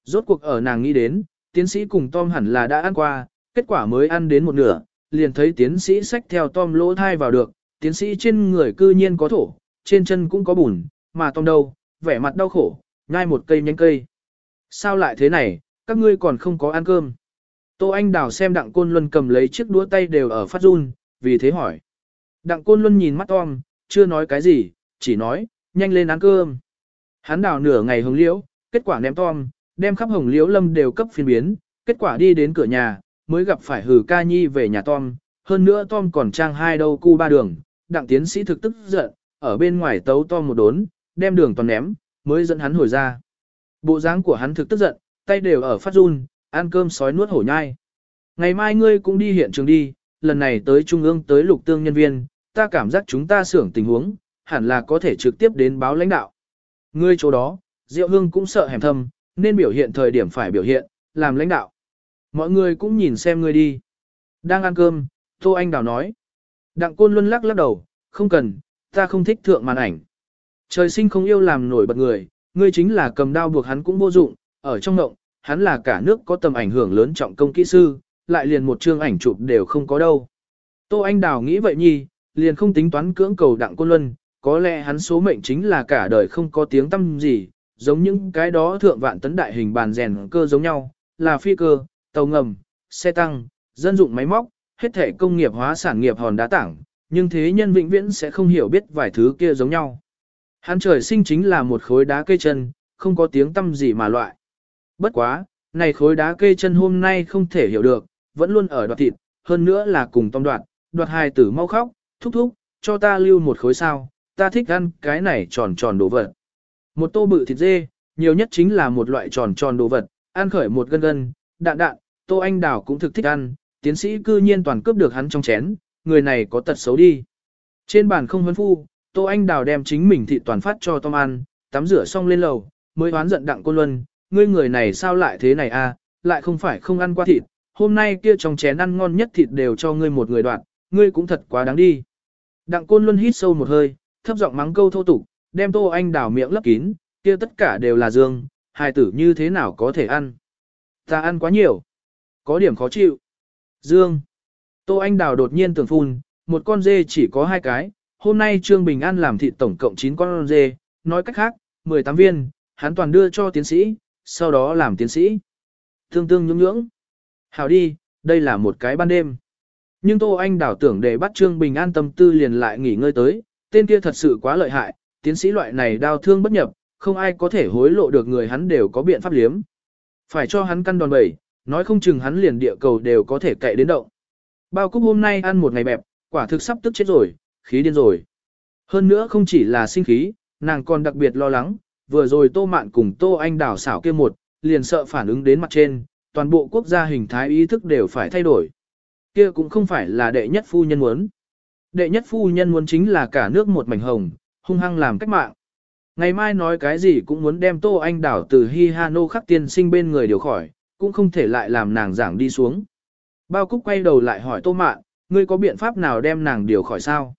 Rốt cuộc ở nàng nghĩ đến, tiến sĩ cùng Tom hẳn là đã ăn qua, kết quả mới ăn đến một nửa, liền thấy tiến sĩ xách theo Tom lỗ thai vào được, tiến sĩ trên người cư nhiên có thổ, trên chân cũng có bùn, mà Tom đâu, vẻ mặt đau khổ, nhai một cây nhánh cây. Sao lại thế này, các ngươi còn không có ăn cơm? Tô Anh Đào xem Đặng Côn Luân cầm lấy chiếc đũa tay đều ở phát run, vì thế hỏi. Đặng Côn Luân nhìn mắt Tom, chưa nói cái gì, chỉ nói, nhanh lên ăn cơm. Hắn đào nửa ngày hồng liễu, kết quả ném Tom, đem khắp hồng liễu lâm đều cấp phiên biến, kết quả đi đến cửa nhà, mới gặp phải hử ca nhi về nhà Tom, hơn nữa Tom còn trang hai đâu cu ba đường, đặng tiến sĩ thực tức giận, ở bên ngoài tấu Tom một đốn, đem đường toàn ném, mới dẫn hắn hồi ra. Bộ dáng của hắn thực tức giận, tay đều ở phát run, ăn cơm sói nuốt hổ nhai. Ngày mai ngươi cũng đi hiện trường đi, lần này tới trung ương tới lục tương nhân viên, ta cảm giác chúng ta xưởng tình huống, hẳn là có thể trực tiếp đến báo lãnh đạo. Ngươi chỗ đó, Diệu Hương cũng sợ hẻm thâm, nên biểu hiện thời điểm phải biểu hiện, làm lãnh đạo. Mọi người cũng nhìn xem ngươi đi. Đang ăn cơm, Tô Anh Đào nói. Đặng Côn Luân lắc lắc đầu, không cần, ta không thích thượng màn ảnh. Trời sinh không yêu làm nổi bật người, ngươi chính là cầm đao buộc hắn cũng vô dụng, ở trong ngộng, hắn là cả nước có tầm ảnh hưởng lớn trọng công kỹ sư, lại liền một chương ảnh chụp đều không có đâu. Tô Anh Đào nghĩ vậy nhi, liền không tính toán cưỡng cầu Đặng Côn Luân, có lẽ hắn số mệnh chính là cả đời không có tiếng tâm gì, giống những cái đó thượng vạn tấn đại hình bàn rèn cơ giống nhau, là phi cơ, tàu ngầm, xe tăng, dân dụng máy móc, hết thể công nghiệp hóa sản nghiệp hòn đá tảng, nhưng thế nhân vĩnh viễn sẽ không hiểu biết vài thứ kia giống nhau. Hắn trời sinh chính là một khối đá cây chân, không có tiếng tâm gì mà loại. Bất quá, này khối đá cây chân hôm nay không thể hiểu được, vẫn luôn ở đoạt thịt, hơn nữa là cùng tông đoạt, đoạt hai tử mau khóc, thúc thúc, cho ta lưu một khối sao, ta thích ăn cái này tròn tròn đồ vật. Một tô bự thịt dê, nhiều nhất chính là một loại tròn tròn đồ vật, ăn khởi một gân gân, đạn đạn, tô anh đào cũng thực thích ăn, tiến sĩ cư nhiên toàn cướp được hắn trong chén, người này có tật xấu đi. Trên bàn không huấn phu, tô anh đào đem chính mình thịt toàn phát cho Tom ăn, tắm rửa xong lên lầu, mới oán giận đặng cô luân, ngươi người này sao lại thế này à, lại không phải không ăn qua thịt, hôm nay kia trong chén ăn ngon nhất thịt đều cho ngươi một người đoạn, ngươi cũng thật quá đáng đi. Đặng côn luân hít sâu một hơi, thấp giọng mắng câu thô tục, đem tô anh đào miệng lấp kín, kia tất cả đều là dương, hài tử như thế nào có thể ăn. Ta ăn quá nhiều, có điểm khó chịu. Dương. Tô Anh Đào đột nhiên tưởng phun, một con dê chỉ có hai cái, hôm nay Trương Bình An làm thịt tổng cộng 9 con dê, nói cách khác, 18 viên, hắn toàn đưa cho tiến sĩ, sau đó làm tiến sĩ. Thương tương nhưỡng nhưỡng. Hảo đi, đây là một cái ban đêm. Nhưng Tô Anh đảo tưởng để bắt Trương Bình An tâm tư liền lại nghỉ ngơi tới, tên kia thật sự quá lợi hại, tiến sĩ loại này đau thương bất nhập, không ai có thể hối lộ được người hắn đều có biện pháp liếm. Phải cho hắn căn đòn bẩy, nói không chừng hắn liền địa cầu đều có thể cậy đến động. Bao cúc hôm nay ăn một ngày bẹp, quả thực sắp tức chết rồi, khí điên rồi. Hơn nữa không chỉ là sinh khí, nàng còn đặc biệt lo lắng, vừa rồi Tô Mạn cùng Tô Anh đảo xảo kia một, liền sợ phản ứng đến mặt trên, toàn bộ quốc gia hình thái ý thức đều phải thay đổi. Kia cũng không phải là đệ nhất phu nhân muốn. Đệ nhất phu nhân muốn chính là cả nước một mảnh hồng, hung hăng làm cách mạng. Ngày mai nói cái gì cũng muốn đem Tô Anh đảo từ Hi Hano khắc tiên sinh bên người điều khỏi, cũng không thể lại làm nàng giảng đi xuống. Bao Cúc quay đầu lại hỏi Tô Mạn, ngươi có biện pháp nào đem nàng điều khỏi sao?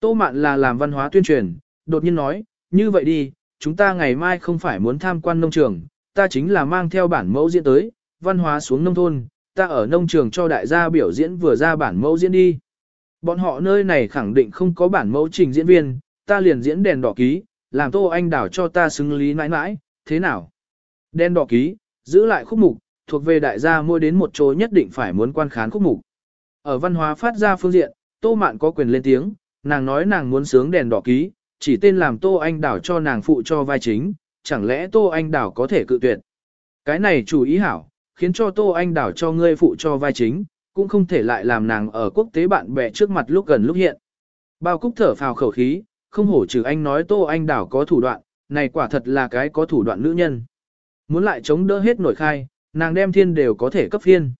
Tô Mạn là làm văn hóa tuyên truyền, đột nhiên nói, như vậy đi, chúng ta ngày mai không phải muốn tham quan nông trường, ta chính là mang theo bản mẫu diễn tới, văn hóa xuống nông thôn, ta ở nông trường cho đại gia biểu diễn vừa ra bản mẫu diễn đi. Bọn họ nơi này khẳng định không có bản mẫu trình diễn viên, ta liền diễn đèn đỏ ký, làm Tô Anh đảo cho ta xứng lý mãi mãi, thế nào? Đèn đỏ ký, giữ lại khúc mục, thuộc về đại gia mua đến một chỗ nhất định phải muốn quan khán khúc mục. Ở văn hóa phát ra phương diện, Tô Mạn có quyền lên tiếng, nàng nói nàng muốn sướng đèn đỏ ký, chỉ tên làm Tô Anh Đảo cho nàng phụ cho vai chính, chẳng lẽ Tô Anh Đảo có thể cự tuyệt. Cái này chủ ý hảo, khiến cho Tô Anh Đảo cho ngươi phụ cho vai chính, cũng không thể lại làm nàng ở quốc tế bạn bè trước mặt lúc gần lúc hiện. Bao Cúc thở phào khẩu khí, không hổ trừ anh nói Tô Anh Đảo có thủ đoạn, này quả thật là cái có thủ đoạn nữ nhân. Muốn lại chống đỡ hết nổi khai, nàng đem thiên đều có thể cấp phiên.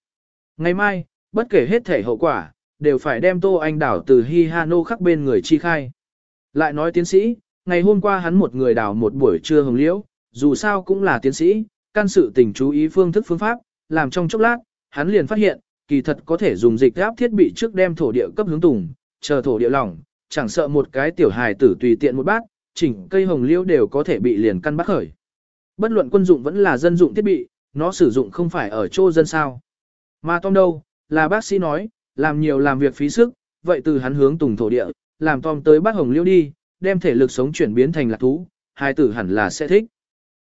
Ngày mai, bất kể hết thể hậu quả, đều phải đem Tô Anh Đảo từ Hi Hano khắc bên người chi khai. Lại nói tiến sĩ, ngày hôm qua hắn một người đảo một buổi trưa hồng liễu, dù sao cũng là tiến sĩ, can sự tình chú ý phương thức phương pháp, làm trong chốc lát, hắn liền phát hiện, kỳ thật có thể dùng dịch áp thiết bị trước đem thổ địa cấp hướng tùng, chờ thổ địa lỏng, chẳng sợ một cái tiểu hài tử tùy tiện một bát, chỉnh cây hồng liễu đều có thể bị liền căn bắt khởi. Bất luận quân dụng vẫn là dân dụng thiết bị, nó sử dụng không phải ở chỗ dân sao. Mà Tom đâu, là bác sĩ nói, làm nhiều làm việc phí sức, vậy từ hắn hướng tùng thổ địa, làm Tom tới bắt hồng liễu đi, đem thể lực sống chuyển biến thành lạc thú, hai tử hẳn là sẽ thích.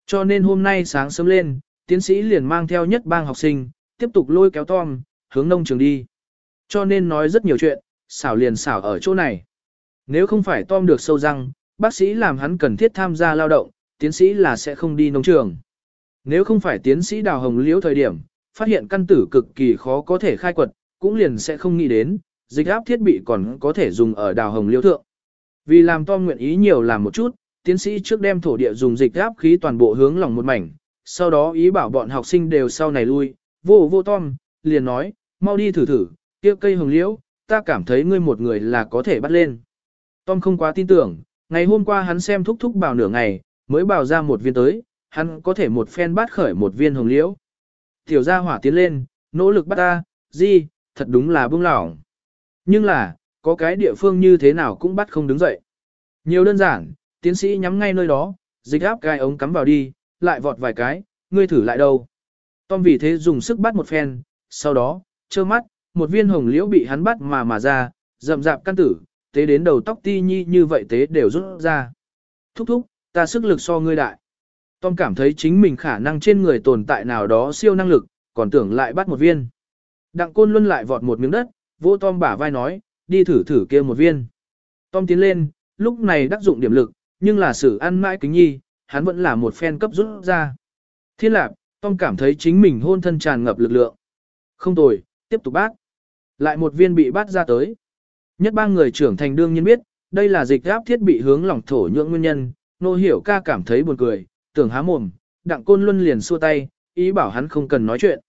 Cho nên hôm nay sáng sớm lên, tiến sĩ liền mang theo nhất bang học sinh, tiếp tục lôi kéo Tom, hướng nông trường đi. Cho nên nói rất nhiều chuyện, xảo liền xảo ở chỗ này. Nếu không phải Tom được sâu răng, bác sĩ làm hắn cần thiết tham gia lao động, tiến sĩ là sẽ không đi nông trường. Nếu không phải tiến sĩ đào hồng liễu thời điểm, phát hiện căn tử cực kỳ khó có thể khai quật, cũng liền sẽ không nghĩ đến, dịch áp thiết bị còn có thể dùng ở đào hồng liễu thượng. Vì làm Tom nguyện ý nhiều làm một chút, tiến sĩ trước đem thổ địa dùng dịch áp khí toàn bộ hướng lòng một mảnh, sau đó ý bảo bọn học sinh đều sau này lui, vô vô Tom, liền nói, mau đi thử thử, kia cây hồng liễu, ta cảm thấy ngươi một người là có thể bắt lên. Tom không quá tin tưởng, ngày hôm qua hắn xem thúc thúc bảo nửa ngày, mới bảo ra một viên tới, hắn có thể một phen bắt khởi một viên hồng liễu. Tiểu gia hỏa tiến lên, nỗ lực bắt ta, gì, thật đúng là bưng lỏng. Nhưng là, có cái địa phương như thế nào cũng bắt không đứng dậy. Nhiều đơn giản, tiến sĩ nhắm ngay nơi đó, dịch áp gai ống cắm vào đi, lại vọt vài cái, ngươi thử lại đâu. Tom vì thế dùng sức bắt một phen, sau đó, trơ mắt, một viên hồng liễu bị hắn bắt mà mà ra, rậm rạp căn tử, tế đến đầu tóc ti nhi như vậy tế đều rút ra. Thúc thúc, ta sức lực so ngươi đại. Tom cảm thấy chính mình khả năng trên người tồn tại nào đó siêu năng lực, còn tưởng lại bắt một viên. Đặng côn luân lại vọt một miếng đất, vỗ Tom bả vai nói, đi thử thử kia một viên. Tom tiến lên, lúc này đắc dụng điểm lực, nhưng là sự ăn mãi kính nhi, hắn vẫn là một phen cấp rút ra. Thiên lạc, Tom cảm thấy chính mình hôn thân tràn ngập lực lượng. Không tồi, tiếp tục bác. Lại một viên bị bắt ra tới. Nhất ba người trưởng thành đương nhiên biết, đây là dịch áp thiết bị hướng lỏng thổ nhượng nguyên nhân, nô hiểu ca cảm thấy buồn cười, tưởng há mồm, đặng côn luân liền xua tay, ý bảo hắn không cần nói chuyện.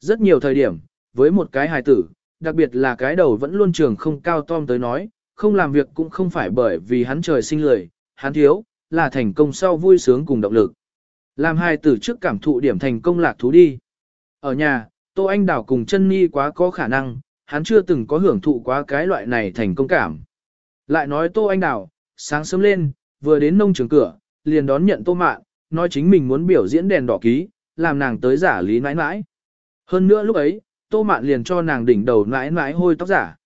Rất nhiều thời điểm, với một cái hài tử, đặc biệt là cái đầu vẫn luôn trường không cao Tom tới nói, không làm việc cũng không phải bởi vì hắn trời sinh lười, hắn thiếu, là thành công sau vui sướng cùng động lực. Làm hai tử trước cảm thụ điểm thành công lạc thú đi. Ở nhà, Tô Anh Đảo cùng chân nhi quá có khả năng, hắn chưa từng có hưởng thụ quá cái loại này thành công cảm. Lại nói Tô Anh Đảo, sáng sớm lên, vừa đến nông trường cửa, liền đón nhận Tô Mạn, nói chính mình muốn biểu diễn đèn đỏ ký, làm nàng tới giả lý mãi mãi. Hơn nữa lúc ấy, tô mạn liền cho nàng đỉnh đầu mãi mãi hôi tóc giả.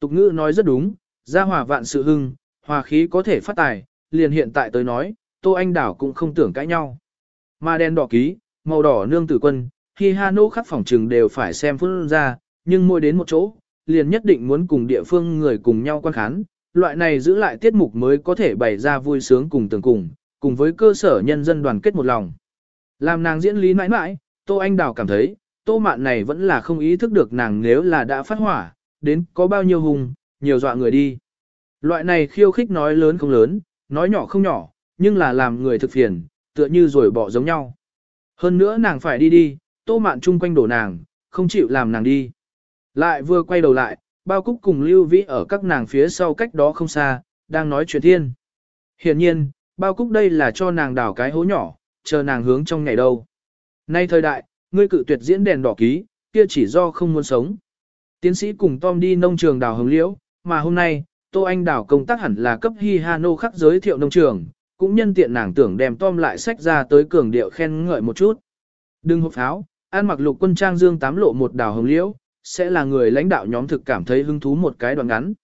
Tục ngữ nói rất đúng, gia hòa vạn sự hưng, hòa khí có thể phát tài, liền hiện tại tới nói, tô anh đảo cũng không tưởng cãi nhau. Mà đen đỏ ký, màu đỏ nương tử quân, khi Hà Nô khắp phòng trừng đều phải xem phương ra, nhưng mỗi đến một chỗ, liền nhất định muốn cùng địa phương người cùng nhau quan khán, loại này giữ lại tiết mục mới có thể bày ra vui sướng cùng tường cùng, cùng với cơ sở nhân dân đoàn kết một lòng. Làm nàng diễn lý mãi mãi, Tô Anh Đào cảm thấy, Tô Mạn này vẫn là không ý thức được nàng nếu là đã phát hỏa, đến có bao nhiêu hùng, nhiều dọa người đi. Loại này khiêu khích nói lớn không lớn, nói nhỏ không nhỏ, nhưng là làm người thực phiền, tựa như rồi bỏ giống nhau. Hơn nữa nàng phải đi đi, Tô Mạn chung quanh đổ nàng, không chịu làm nàng đi. Lại vừa quay đầu lại, bao cúc cùng lưu vĩ ở các nàng phía sau cách đó không xa, đang nói chuyện thiên. Hiện nhiên, bao cúc đây là cho nàng đào cái hố nhỏ, chờ nàng hướng trong ngày đâu. Nay thời đại, ngươi cự tuyệt diễn đèn đỏ ký, kia chỉ do không muốn sống. Tiến sĩ cùng Tom đi nông trường đào hồng liễu, mà hôm nay, Tô Anh đào công tác hẳn là cấp Hi Hano khắc giới thiệu nông trường, cũng nhân tiện nàng tưởng đem Tom lại sách ra tới cường điệu khen ngợi một chút. Đừng hộp pháo, an mặc lục quân trang dương tám lộ một đào hồng liễu, sẽ là người lãnh đạo nhóm thực cảm thấy hứng thú một cái đoạn ngắn.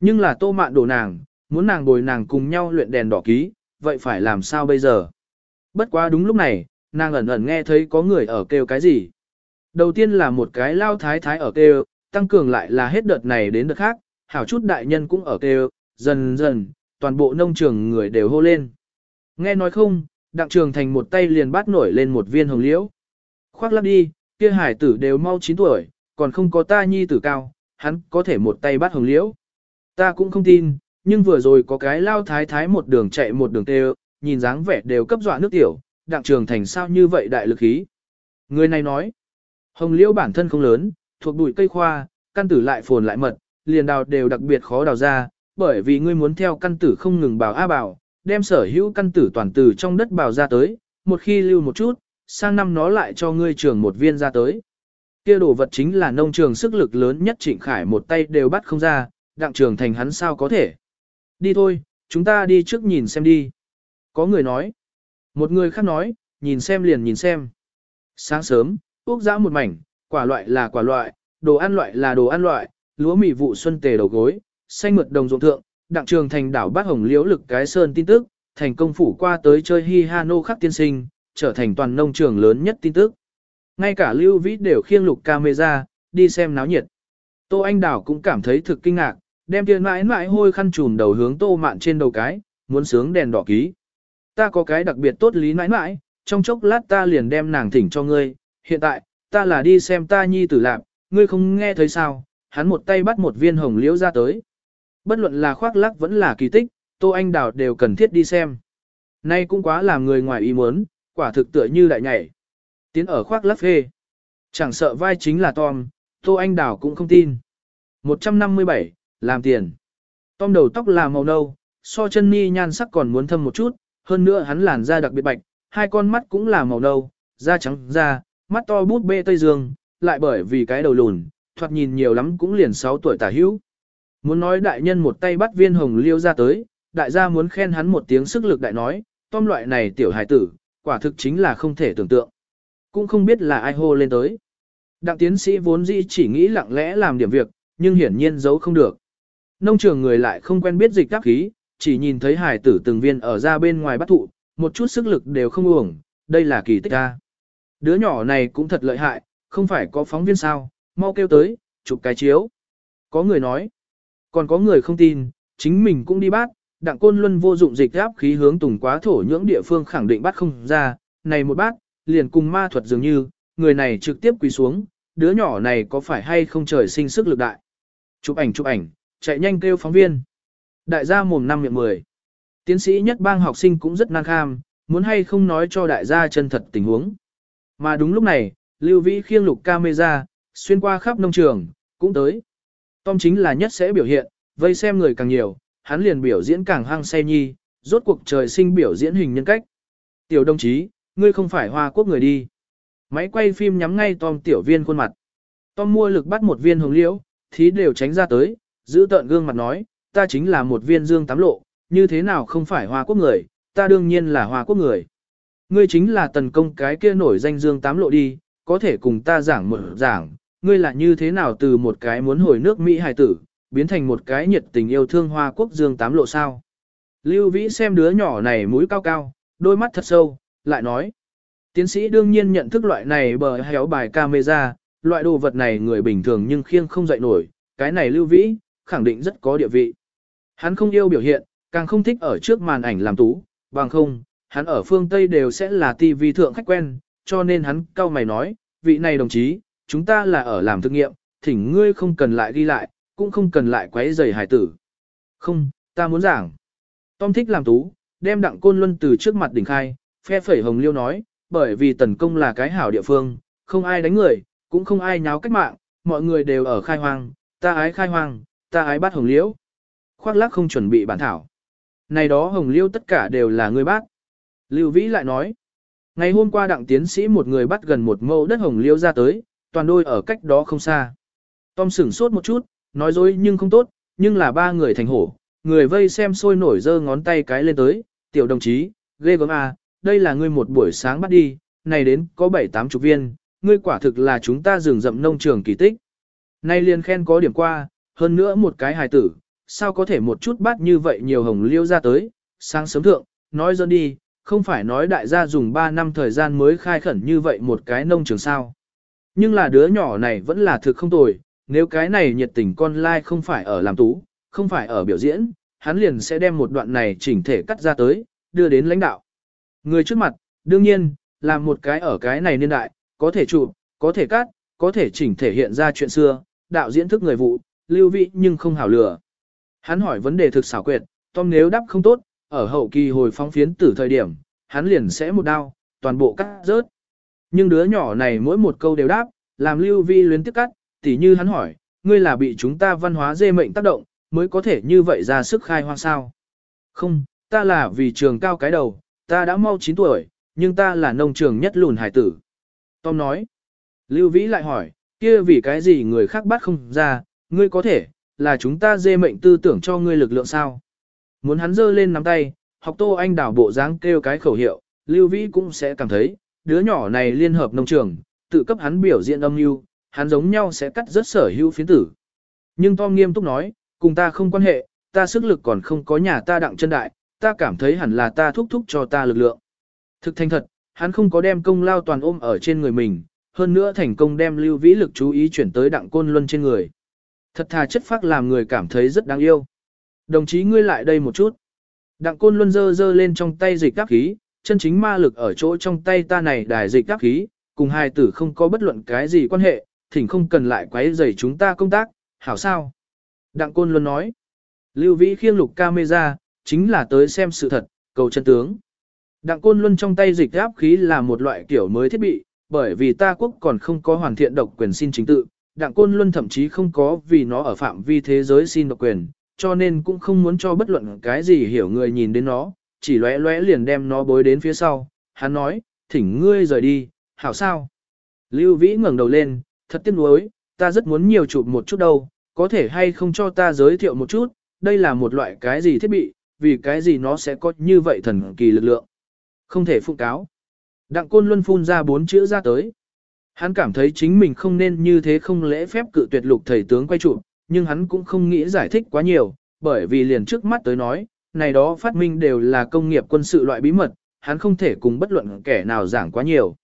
Nhưng là tô mạn đổ nàng, muốn nàng bồi nàng cùng nhau luyện đèn đỏ ký, vậy phải làm sao bây giờ? Bất quá đúng lúc này, nàng ẩn ẩn nghe thấy có người ở kêu cái gì. Đầu tiên là một cái lao thái thái ở kêu, tăng cường lại là hết đợt này đến đợt khác, hảo chút đại nhân cũng ở kêu, dần dần, toàn bộ nông trường người đều hô lên. Nghe nói không, đặng trường thành một tay liền bắt nổi lên một viên hồng liễu. Khoác lắp đi, kia hải tử đều mau 9 tuổi, còn không có ta nhi tử cao, hắn có thể một tay bắt hồng liễu. Ta cũng không tin, nhưng vừa rồi có cái lao thái thái một đường chạy một đường tê nhìn dáng vẻ đều cấp dọa nước tiểu, đặng trường thành sao như vậy đại lực khí. Người này nói, hồng liễu bản thân không lớn, thuộc bụi cây khoa, căn tử lại phồn lại mật, liền đào đều đặc biệt khó đào ra, bởi vì ngươi muốn theo căn tử không ngừng bảo a bảo, đem sở hữu căn tử toàn từ trong đất bào ra tới, một khi lưu một chút, sang năm nó lại cho ngươi trường một viên ra tới. Kia đồ vật chính là nông trường sức lực lớn nhất Trịnh Khải một tay đều bắt không ra, đặng trường thành hắn sao có thể. Đi thôi, chúng ta đi trước nhìn xem đi. Có người nói. Một người khác nói, nhìn xem liền nhìn xem. Sáng sớm, uốc dã một mảnh, quả loại là quả loại, đồ ăn loại là đồ ăn loại, lúa mì vụ xuân tề đầu gối, xanh mượt đồng ruộng thượng, đặng trường thành đảo bát hồng liễu lực cái sơn tin tức, thành công phủ qua tới chơi hi ha nô khắc tiên sinh, trở thành toàn nông trường lớn nhất tin tức. Ngay cả Lưu Vĩ đều khiêng lục camera, đi xem náo nhiệt. Tô Anh Đảo cũng cảm thấy thực kinh ngạc, đem tiền mãi mãi hôi khăn trùm đầu hướng tô mạn trên đầu cái, muốn sướng đèn đỏ ký. Ta có cái đặc biệt tốt lý mãi mãi, trong chốc lát ta liền đem nàng thỉnh cho ngươi, hiện tại, ta là đi xem ta nhi tử lạc, ngươi không nghe thấy sao, hắn một tay bắt một viên hồng liễu ra tới. Bất luận là khoác lắc vẫn là kỳ tích, Tô Anh Đào đều cần thiết đi xem. Nay cũng quá làm người ngoài ý muốn, quả thực tựa như đại nhảy. Tiến ở khoác lắc phê. Chẳng sợ vai chính là Tom, Tô Anh Đào cũng không tin. 157, làm tiền. Tom đầu tóc là màu nâu, so chân ni nhan sắc còn muốn thâm một chút, hơn nữa hắn làn da đặc biệt bạch, hai con mắt cũng là màu nâu, da trắng da, mắt to bút bê tây dương, lại bởi vì cái đầu lùn, thoạt nhìn nhiều lắm cũng liền 6 tuổi tả hữu. Muốn nói đại nhân một tay bắt viên hồng liêu ra tới, đại gia muốn khen hắn một tiếng sức lực đại nói, tom loại này tiểu hài tử, quả thực chính là không thể tưởng tượng. Cũng không biết là ai hô lên tới. Đặng tiến sĩ vốn dĩ chỉ nghĩ lặng lẽ làm điểm việc, nhưng hiển nhiên giấu không được. Nông trường người lại không quen biết dịch các khí, chỉ nhìn thấy hài tử từng viên ở ra bên ngoài bắt thụ, một chút sức lực đều không uổng, đây là kỳ tích ca. Đứa nhỏ này cũng thật lợi hại, không phải có phóng viên sao, mau kêu tới, chụp cái chiếu. Có người nói, còn có người không tin, chính mình cũng đi bắt, đặng côn luân vô dụng dịch áp khí hướng tùng quá thổ nhưỡng địa phương khẳng định bắt không ra, này một bát, liền cùng ma thuật dường như, người này trực tiếp quỳ xuống, đứa nhỏ này có phải hay không trời sinh sức lực đại. Chụp ảnh chụp ảnh, chạy nhanh kêu phóng viên. Đại gia mồm năm miệng mười. Tiến sĩ nhất bang học sinh cũng rất năng kham, muốn hay không nói cho đại gia chân thật tình huống. Mà đúng lúc này, Lưu Vĩ khiêng lục camera, xuyên qua khắp nông trường, cũng tới. Tom chính là nhất sẽ biểu hiện, vây xem người càng nhiều, hắn liền biểu diễn càng hăng say nhi, rốt cuộc trời sinh biểu diễn hình nhân cách. Tiểu đồng chí, ngươi không phải Hoa Quốc người đi. Máy quay phim nhắm ngay Tom tiểu viên khuôn mặt. Tom mua lực bắt một viên hồng liễu, thí đều tránh ra tới, giữ tợn gương mặt nói, ta chính là một viên dương tám lộ, như thế nào không phải Hoa Quốc người, ta đương nhiên là Hoa Quốc người. Ngươi chính là tần công cái kia nổi danh dương tám lộ đi, có thể cùng ta giảng một giảng, ngươi là như thế nào từ một cái muốn hồi nước Mỹ hài tử, biến thành một cái nhiệt tình yêu thương hoa quốc dương tám lộ sao. Lưu Vĩ xem đứa nhỏ này mũi cao cao, đôi mắt thật sâu, lại nói. Tiến sĩ đương nhiên nhận thức loại này bờ héo bài camera, loại đồ vật này người bình thường nhưng khiêng không dậy nổi, cái này Lưu Vĩ, khẳng định rất có địa vị. Hắn không yêu biểu hiện, càng không thích ở trước màn ảnh làm tú, bằng không, hắn ở phương Tây đều sẽ là TV thượng khách quen, cho nên hắn cao mày nói, vị này đồng chí, chúng ta là ở làm thực nghiệm, thỉnh ngươi không cần lại ghi lại, cũng không cần lại quấy rầy hải tử. Không, ta muốn giảng. Tom thích làm tú, đem đặng côn luân từ trước mặt đỉnh khai, phe phẩy hồng liêu nói, bởi vì tần công là cái hảo địa phương, không ai đánh người, cũng không ai nháo cách mạng, mọi người đều ở khai hoang, ta ái khai hoang, ta ái bắt hồng liễu. Khoác lác không chuẩn bị bản thảo. Này đó hồng liêu tất cả đều là người bác. Lưu Vĩ lại nói, ngày hôm qua đặng tiến sĩ một người bắt gần một mẫu đất hồng liêu ra tới, toàn đôi ở cách đó không xa. Tom sửng sốt một chút, nói dối nhưng không tốt, nhưng là ba người thành hổ, người vây xem sôi nổi giơ ngón tay cái lên tới, tiểu đồng chí, ghê gớm à, đây là ngươi một buổi sáng bắt đi, này đến có bảy tám chục viên, ngươi quả thực là chúng ta rừng rậm nông trường kỳ tích. Nay liền khen có điểm qua, hơn nữa một cái hài tử, sao có thể một chút bắt như vậy nhiều hồng liêu ra tới, sáng sớm thượng, nói dân đi, không phải nói đại gia dùng 3 năm thời gian mới khai khẩn như vậy một cái nông trường sao. Nhưng là đứa nhỏ này vẫn là thực không tồi, nếu cái này nhiệt tình con lai không phải ở làm tú, không phải ở biểu diễn, hắn liền sẽ đem một đoạn này chỉnh thể cắt ra tới, đưa đến lãnh đạo. Người trước mặt, đương nhiên, làm một cái ở cái này niên đại, có thể chụp, có thể cắt, có thể chỉnh thể hiện ra chuyện xưa, đạo diễn thức người vụ, lưu vị nhưng không hảo lừa. Hắn hỏi vấn đề thực xảo quyệt, Tom nếu đáp không tốt, ở hậu kỳ hồi phóng phiến tử thời điểm, hắn liền sẽ một đao, toàn bộ cắt rớt. Nhưng đứa nhỏ này mỗi một câu đều đáp, làm lưu vi luyến tiếc cắt, tỉ như hắn hỏi, ngươi là bị chúng ta văn hóa dê mệnh tác động, mới có thể như vậy ra sức khai hoang sao. Không, ta là vì trường cao cái đầu, ta đã mau 9 tuổi, nhưng ta là nông trường nhất lùn hải tử. Tom nói, Lưu Vĩ lại hỏi, kia vì cái gì người khác bắt không ra, ngươi có thể, là chúng ta dê mệnh tư tưởng cho ngươi lực lượng sao. Muốn hắn giơ lên nắm tay, học tô anh đảo bộ dáng kêu cái khẩu hiệu, Lưu Vĩ cũng sẽ cảm thấy, đứa nhỏ này liên hợp nông trường, tự cấp hắn biểu diễn âm mưu, hắn giống nhau sẽ cắt rất sở hữu phiến tử. Nhưng Tom nghiêm túc nói, cùng ta không quan hệ, ta sức lực còn không có nhà ta đặng chân đại, ta cảm thấy hẳn là ta thúc thúc cho ta lực lượng. Thực thành thật, hắn không có đem công lao toàn ôm ở trên người mình, hơn nữa thành công đem lưu vĩ lực chú ý chuyển tới đặng côn luân trên người. Thật thà chất phác làm người cảm thấy rất đáng yêu. Đồng chí ngươi lại đây một chút. Đặng côn luân dơ dơ lên trong tay dịch các khí, chân chính ma lực ở chỗ trong tay ta này đài dịch đáp khí, cùng hai tử không có bất luận cái gì quan hệ, thỉnh không cần lại quấy rầy chúng ta công tác, hảo sao? Đặng Côn luôn nói, Lưu Vĩ khiêng lục camera, chính là tới xem sự thật, cầu chân tướng. Đặng Côn Luân trong tay dịch áp khí là một loại kiểu mới thiết bị, bởi vì ta quốc còn không có hoàn thiện độc quyền xin chính tự, Đặng Côn Luân thậm chí không có vì nó ở phạm vi thế giới xin độc quyền, cho nên cũng không muốn cho bất luận cái gì hiểu người nhìn đến nó, chỉ lóe lóe liền đem nó bối đến phía sau. Hắn nói, thỉnh ngươi rời đi, hảo sao? Lưu Vĩ ngẩng đầu lên, thật tiếc nuối, ta rất muốn nhiều chụp một chút đâu, có thể hay không cho ta giới thiệu một chút, đây là một loại cái gì thiết bị, vì cái gì nó sẽ có như vậy thần kỳ lực lượng. Không thể phụ cáo. Đặng Côn Luân phun ra bốn chữ ra tới. Hắn cảm thấy chính mình không nên như thế không lễ phép cự tuyệt lục thầy tướng quay chụp, nhưng hắn cũng không nghĩ giải thích quá nhiều, bởi vì liền trước mắt tới nói, này đó phát minh đều là công nghiệp quân sự loại bí mật, hắn không thể cùng bất luận kẻ nào giảng quá nhiều.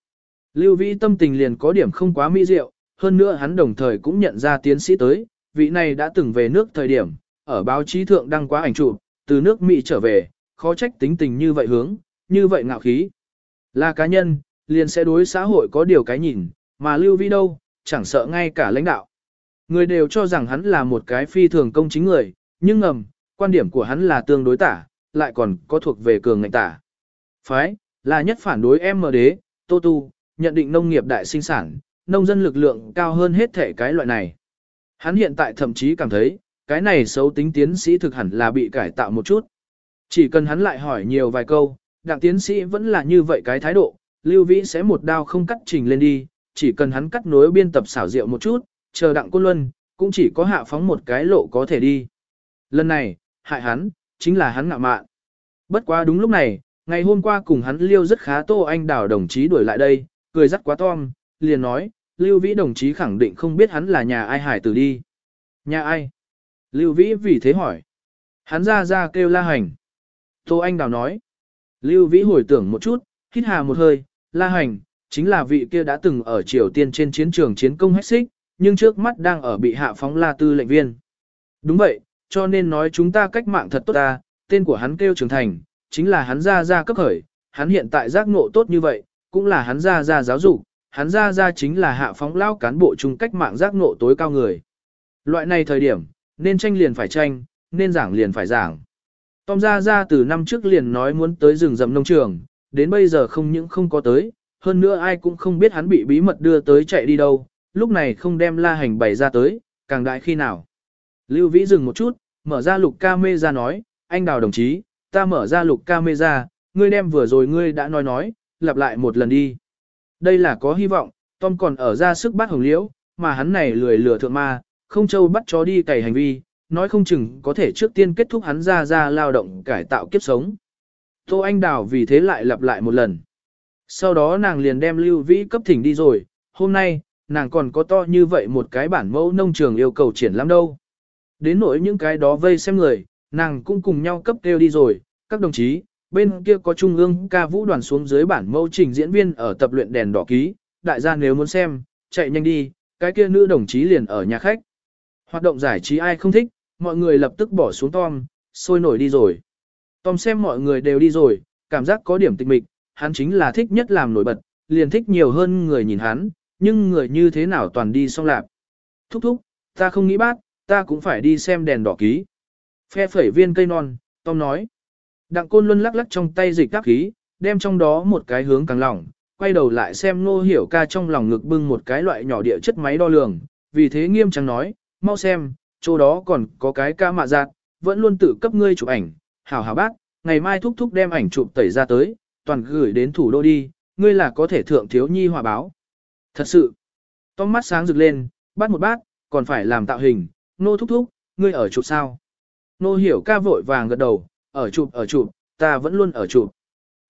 Lưu Vĩ tâm tình liền có điểm không quá mỹ diệu, hơn nữa hắn đồng thời cũng nhận ra tiến sĩ tới, vị này đã từng về nước thời điểm, ở báo chí thượng đăng quá ảnh chụp, từ nước Mỹ trở về, khó trách tính tình như vậy hướng, như vậy ngạo khí. Là cá nhân, liền sẽ đối xã hội có điều cái nhìn, mà Lưu Vĩ đâu, chẳng sợ ngay cả lãnh đạo. Người đều cho rằng hắn là một cái phi thường công chính người, nhưng ngầm, quan điểm của hắn là tương đối tả, lại còn có thuộc về cường ngạnh tả. Phái, là nhất phản đối em mờ đế, Tô Tu, nhận định nông nghiệp đại sinh sản, nông dân lực lượng cao hơn hết thể cái loại này. Hắn hiện tại thậm chí cảm thấy, cái này xấu tính tiến sĩ thực hẳn là bị cải tạo một chút. Chỉ cần hắn lại hỏi nhiều vài câu, đặng tiến sĩ vẫn là như vậy cái thái độ, Lưu Vĩ sẽ một đao không cắt trình lên đi, chỉ cần hắn cắt nối biên tập xảo diệu một chút, chờ đặng côn luân, cũng chỉ có hạ phóng một cái lộ có thể đi. Lần này, hại hắn, chính là hắn ngạ mạn. Bất quá đúng lúc này, ngày hôm qua cùng hắn liêu rất khá tô anh Đào đồng chí đuổi lại đây, cười rất quá tom, liền nói, Lưu Vĩ đồng chí khẳng định không biết hắn là nhà ai hải tử đi. Nhà ai? Lưu Vĩ vì thế hỏi. Hắn ra ra kêu la hành. Tô Anh Đào nói. Lưu Vĩ hồi tưởng một chút, hít hà một hơi, la hành, chính là vị kia đã từng ở Triều Tiên trên chiến trường chiến công hết xích, nhưng trước mắt đang ở bị hạ phóng la tư lệnh viên. Đúng vậy, cho nên nói chúng ta cách mạng thật tốt ta, tên của hắn kêu trưởng thành, chính là hắn ra ra cấp khởi, hắn hiện tại giác ngộ tốt như vậy, cũng là hắn ra ra giáo dục, hắn ra ra chính là hạ phóng lao cán bộ chung cách mạng giác ngộ tối cao người. Loại này thời điểm, nên tranh liền phải tranh, nên giảng liền phải giảng. Tom ra ra từ năm trước liền nói muốn tới rừng rậm nông trường, đến bây giờ không những không có tới, hơn nữa ai cũng không biết hắn bị bí mật đưa tới chạy đi đâu, lúc này không đem la hành bày ra tới, càng đại khi nào. Lưu Vĩ dừng một chút, mở ra lục ca mê ra nói, anh đào đồng chí, ta mở ra lục ca mê ra, ngươi đem vừa rồi ngươi đã nói nói, lặp lại một lần đi. Đây là có hy vọng, Tom còn ở ra sức bắt hồng liễu, mà hắn này lười lừa thượng ma, không châu bắt chó đi cày hành vi, nói không chừng có thể trước tiên kết thúc hắn ra ra lao động cải tạo kiếp sống. Tô Anh Đào vì thế lại lặp lại một lần. Sau đó nàng liền đem Lưu Vĩ cấp thỉnh đi rồi, hôm nay, nàng còn có to như vậy một cái bản mẫu nông trường yêu cầu triển lắm đâu. Đến nỗi những cái đó vây xem người, nàng cũng cùng nhau cấp kêu đi rồi, các đồng chí, bên kia có trung ương ca vũ đoàn xuống dưới bản mẫu trình diễn viên ở tập luyện đèn đỏ ký, đại gia nếu muốn xem, chạy nhanh đi, cái kia nữ đồng chí liền ở nhà khách. Hoạt động giải trí ai không thích, mọi người lập tức bỏ xuống Tom, sôi nổi đi rồi. Tom xem mọi người đều đi rồi, cảm giác có điểm tịch mịch, hắn chính là thích nhất làm nổi bật, liền thích nhiều hơn người nhìn hắn, nhưng người như thế nào toàn đi xong lạp. Thúc thúc, ta không nghĩ bác, ta cũng phải đi xem đèn đỏ ký. Phe phẩy viên cây non, Tom nói. Đặng côn luân lắc lắc trong tay dịch các khí, đem trong đó một cái hướng càng lỏng, quay đầu lại xem nô hiểu ca trong lòng ngực bưng một cái loại nhỏ địa chất máy đo lường, vì thế nghiêm trang nói, mau xem, chỗ đó còn có cái ca mạ giạt, vẫn luôn tự cấp ngươi chụp ảnh, hảo hảo bác, ngày mai thúc thúc đem ảnh chụp tẩy ra tới, toàn gửi đến thủ đô đi, ngươi là có thể thượng thiếu nhi hòa báo. Thật sự, tom mắt sáng rực lên, bắt một bát, còn phải làm tạo hình, nô thúc thúc, ngươi ở chụp sao? Nô hiểu ca vội vàng gật đầu, ở chụp ở chụp, ta vẫn luôn ở chụp.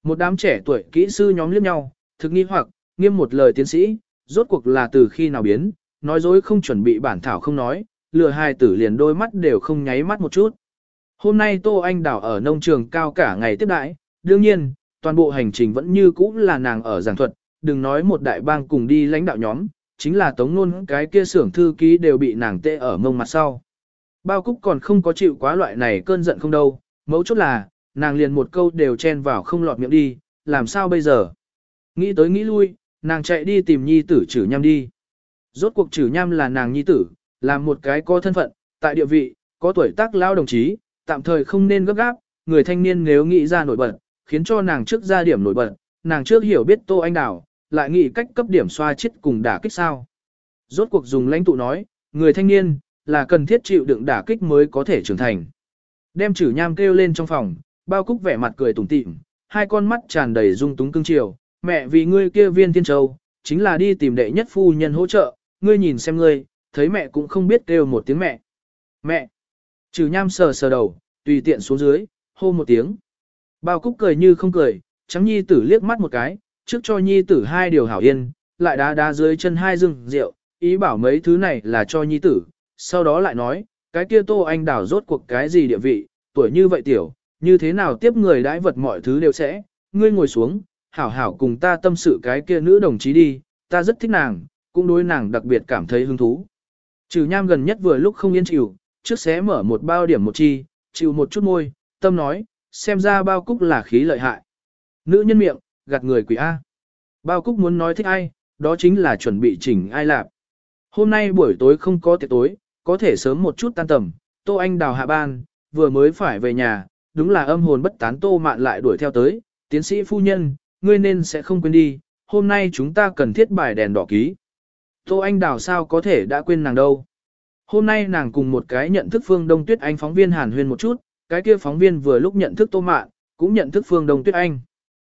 Một đám trẻ tuổi kỹ sư nhóm liếc nhau, thực nghi hoặc, nghiêm một lời tiến sĩ, rốt cuộc là từ khi nào biến, nói dối không chuẩn bị bản thảo không nói, lừa hai tử liền đôi mắt đều không nháy mắt một chút. Hôm nay Tô Anh Đảo ở nông trường cao cả ngày tiếp đãi, đương nhiên, toàn bộ hành trình vẫn như cũ là nàng ở giảng thuật, đừng nói một đại bang cùng đi lãnh đạo nhóm, chính là tống nôn cái kia xưởng thư ký đều bị nàng tê ở mông mặt sau. Bao Cúc còn không có chịu quá loại này cơn giận không đâu, mấu chốt là, nàng liền một câu đều chen vào không lọt miệng đi, làm sao bây giờ? Nghĩ tới nghĩ lui, nàng chạy đi tìm nhi tử chử nham đi. Rốt cuộc chử nham là nàng nhi tử, làm một cái có thân phận, tại địa vị, có tuổi tác lao đồng chí, tạm thời không nên gấp gáp, người thanh niên nếu nghĩ ra nổi bật, khiến cho nàng trước ra điểm nổi bật, nàng trước hiểu biết Tô Anh Đào, lại nghĩ cách cấp điểm xoa chết cùng đả kích sao. Rốt cuộc dùng lãnh tụ nói, người thanh niên, là cần thiết chịu đựng đả kích mới có thể trưởng thành. Đem chử nham kêu lên trong phòng, bao cúc vẻ mặt cười tủm tỉm, hai con mắt tràn đầy dung túng cưng chiều, mẹ vì ngươi kia viên thiên châu, chính là đi tìm đệ nhất phu nhân hỗ trợ, ngươi nhìn xem ngươi, thấy mẹ cũng không biết kêu một tiếng mẹ. Mẹ! Trừ nham sờ sờ đầu, tùy tiện xuống dưới, hô một tiếng. Bao cúc cười như không cười, trắng nhi tử liếc mắt một cái, trước cho nhi tử hai điều hảo yên, lại đá đá dưới chân hai rừng rượu, ý bảo mấy thứ này là cho nhi tử, sau đó lại nói, cái kia tô anh đảo rốt cuộc cái gì địa vị, tuổi như vậy tiểu, như thế nào tiếp người đãi vật mọi thứ đều sẽ, ngươi ngồi xuống, hảo hảo cùng ta tâm sự cái kia nữ đồng chí đi, ta rất thích nàng, cũng đối nàng đặc biệt cảm thấy hứng thú. Trừ nham gần nhất vừa lúc không yên chịu, trước xé mở một bao điểm một chi, chịu một chút môi, tâm nói, xem ra bao cúc là khí lợi hại. Nữ nhân miệng, gạt người quỷ A. Bao cúc muốn nói thích ai, đó chính là chuẩn bị chỉnh ai lạp. Hôm nay buổi tối không có tiệc tối, có thể sớm một chút tan tầm, Tô Anh đào hạ ban, vừa mới phải về nhà, đúng là âm hồn bất tán Tô Mạn lại đuổi theo tới, tiến sĩ phu nhân, ngươi nên sẽ không quên đi, hôm nay chúng ta cần thiết bài đèn đỏ ký. Tô Anh đào sao có thể đã quên nàng đâu. Hôm nay nàng cùng một cái nhận thức Phương Đông Tuyết Anh phóng viên Hàn Huyên một chút, cái kia phóng viên vừa lúc nhận thức Tô Mạn, cũng nhận thức Phương Đông Tuyết Anh.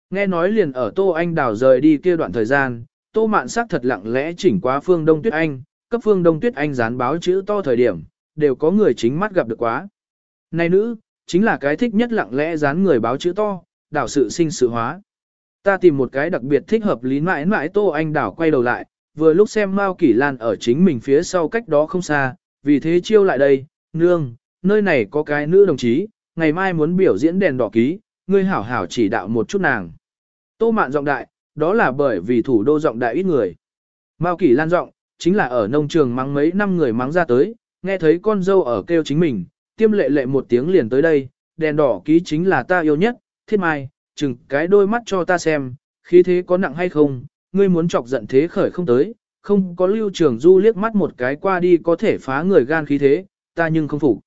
Nghe nói liền ở Tô Anh đào rời đi kia đoạn thời gian, Tô Mạn sắc thật lặng lẽ chỉnh qua Phương Đông Tuyết Anh, cấp Phương Đông Tuyết Anh dán báo chữ to thời điểm, đều có người chính mắt gặp được quá. Này nữ, chính là cái thích nhất lặng lẽ dán người báo chữ to, đảo sự sinh sự hóa. Ta tìm một cái đặc biệt thích hợp lý mãi mãi Tô Anh đảo quay đầu lại, vừa lúc xem Mao Kỷ Lan ở chính mình phía sau cách đó không xa, vì thế chiêu lại đây, nương, nơi này có cái nữ đồng chí, ngày mai muốn biểu diễn đèn đỏ ký, ngươi hảo hảo chỉ đạo một chút nàng. Tô mạn giọng đại, đó là bởi vì thủ đô giọng đại ít người. Mao Kỷ Lan giọng, chính là ở nông trường mắng mấy năm người mắng ra tới, nghe thấy con dâu ở kêu chính mình, tiêm lệ lệ một tiếng liền tới đây, đèn đỏ ký chính là ta yêu nhất, thiết mai, chừng cái đôi mắt cho ta xem, khí thế có nặng hay không, ngươi muốn chọc giận thế khởi không tới, không có lưu trường du liếc mắt một cái qua đi có thể phá người gan khí thế, ta nhưng không phục.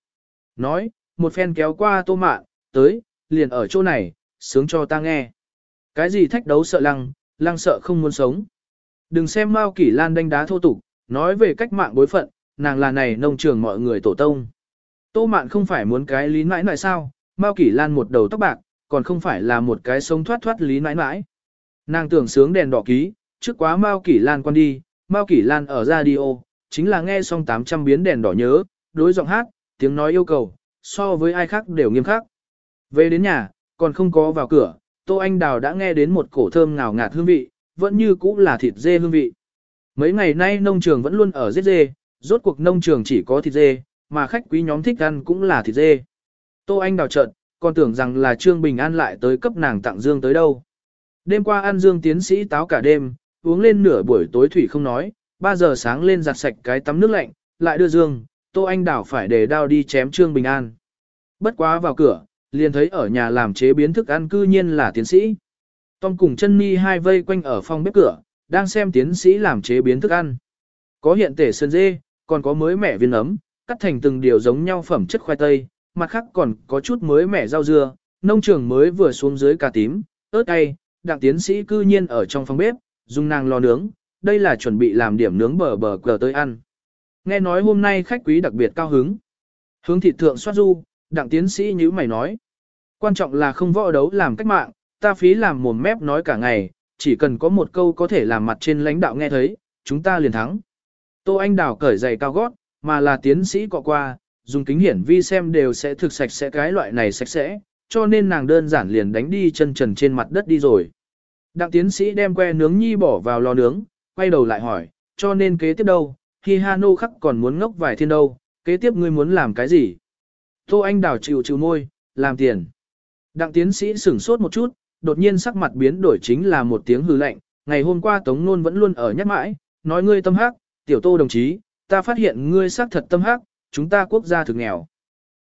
Nói, một phen kéo qua tô mạn, tới, liền ở chỗ này, sướng cho ta nghe. Cái gì thách đấu sợ lăng, lăng sợ không muốn sống. Đừng xem Mao Kỷ Lan đánh đá thô tục, nói về cách mạng bối phận, nàng là này nông trường mọi người tổ tông. Tô mạn không phải muốn cái lý mãi mãi sao, Mao Kỷ Lan một đầu tóc bạc, còn không phải là một cái sống thoát thoát lý mãi mãi. Nàng tưởng sướng đèn đỏ ký, trước quá Mao Kỷ Lan quan đi, Mao Kỷ Lan ở radio, chính là nghe xong 800 biến đèn đỏ nhớ, đối giọng hát, tiếng nói yêu cầu, so với ai khác đều nghiêm khắc. Về đến nhà, còn không có vào cửa, Tô Anh Đào đã nghe đến một cổ thơm ngào ngạt hương vị, vẫn như cũ là thịt dê hương vị. Mấy ngày nay nông trường vẫn luôn ở giết dê, rốt cuộc nông trường chỉ có thịt dê, mà khách quý nhóm thích ăn cũng là thịt dê. Tô Anh Đào trợn, còn tưởng rằng là Trương Bình An lại tới cấp nàng tặng dương tới đâu. Đêm qua ăn dương tiến sĩ táo cả đêm, uống lên nửa buổi tối thủy không nói, 3 giờ sáng lên giặt sạch cái tắm nước lạnh, lại đưa dương, Tô Anh Đảo phải để đao đi chém Trương Bình An. Bất quá vào cửa, liền thấy ở nhà làm chế biến thức ăn cư nhiên là tiến sĩ. Tom cùng chân mi hai vây quanh ở phòng bếp cửa, đang xem tiến sĩ làm chế biến thức ăn. Có hiện tể sơn dê, còn có mới mẻ viên ấm, cắt thành từng điều giống nhau phẩm chất khoai tây, mặt khác còn có chút mới mẻ rau dưa, nông trường mới vừa xuống dưới cà tím, ớt cay, đặng tiến sĩ cư nhiên ở trong phòng bếp, dùng nàng lò nướng, đây là chuẩn bị làm điểm nướng bờ bờ cờ tới ăn. Nghe nói hôm nay khách quý đặc biệt cao hứng. Hướng thịt thượng soát du, đặng tiến sĩ như mày nói. Quan trọng là không võ đấu làm cách mạng, ta phí làm mồm mép nói cả ngày, chỉ cần có một câu có thể làm mặt trên lãnh đạo nghe thấy, chúng ta liền thắng. Tô Anh Đào cởi giày cao gót, mà là tiến sĩ cọ qua, dùng kính hiển vi xem đều sẽ thực sạch sẽ cái loại này sạch sẽ, cho nên nàng đơn giản liền đánh đi chân trần trên mặt đất đi rồi. Đặng tiến sĩ đem que nướng nhi bỏ vào lò nướng, quay đầu lại hỏi, cho nên kế tiếp đâu, khi Hano khắc còn muốn ngốc vài thiên đâu, kế tiếp ngươi muốn làm cái gì? Tô Anh đào chịu chịu môi, làm tiền. Đặng tiến sĩ sửng sốt một chút, đột nhiên sắc mặt biến đổi chính là một tiếng hư lạnh, ngày hôm qua Tống Nôn vẫn luôn ở nhắc mãi, nói ngươi tâm hắc, tiểu tô đồng chí, ta phát hiện ngươi xác thật tâm hắc, chúng ta quốc gia thực nghèo.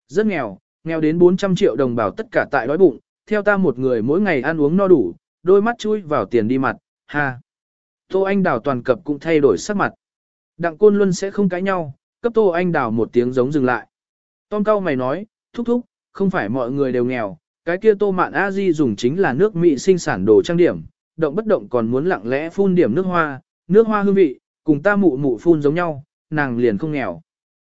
Rất nghèo, nghèo đến 400 triệu đồng bào tất cả tại đói bụng, theo ta một người mỗi ngày ăn uống no đủ, đôi mắt chui vào tiền đi mặt, ha. Tô Anh Đào toàn cập cũng thay đổi sắc mặt. Đặng Côn Luân sẽ không cãi nhau, cấp Tô Anh Đào một tiếng giống dừng lại. Tom cao mày nói, thúc thúc, không phải mọi người đều nghèo, cái kia Tô Mạn A Di dùng chính là nước Mỹ sinh sản đồ trang điểm, động bất động còn muốn lặng lẽ phun điểm nước hoa, nước hoa hương vị, cùng ta mụ mụ phun giống nhau, nàng liền không nghèo.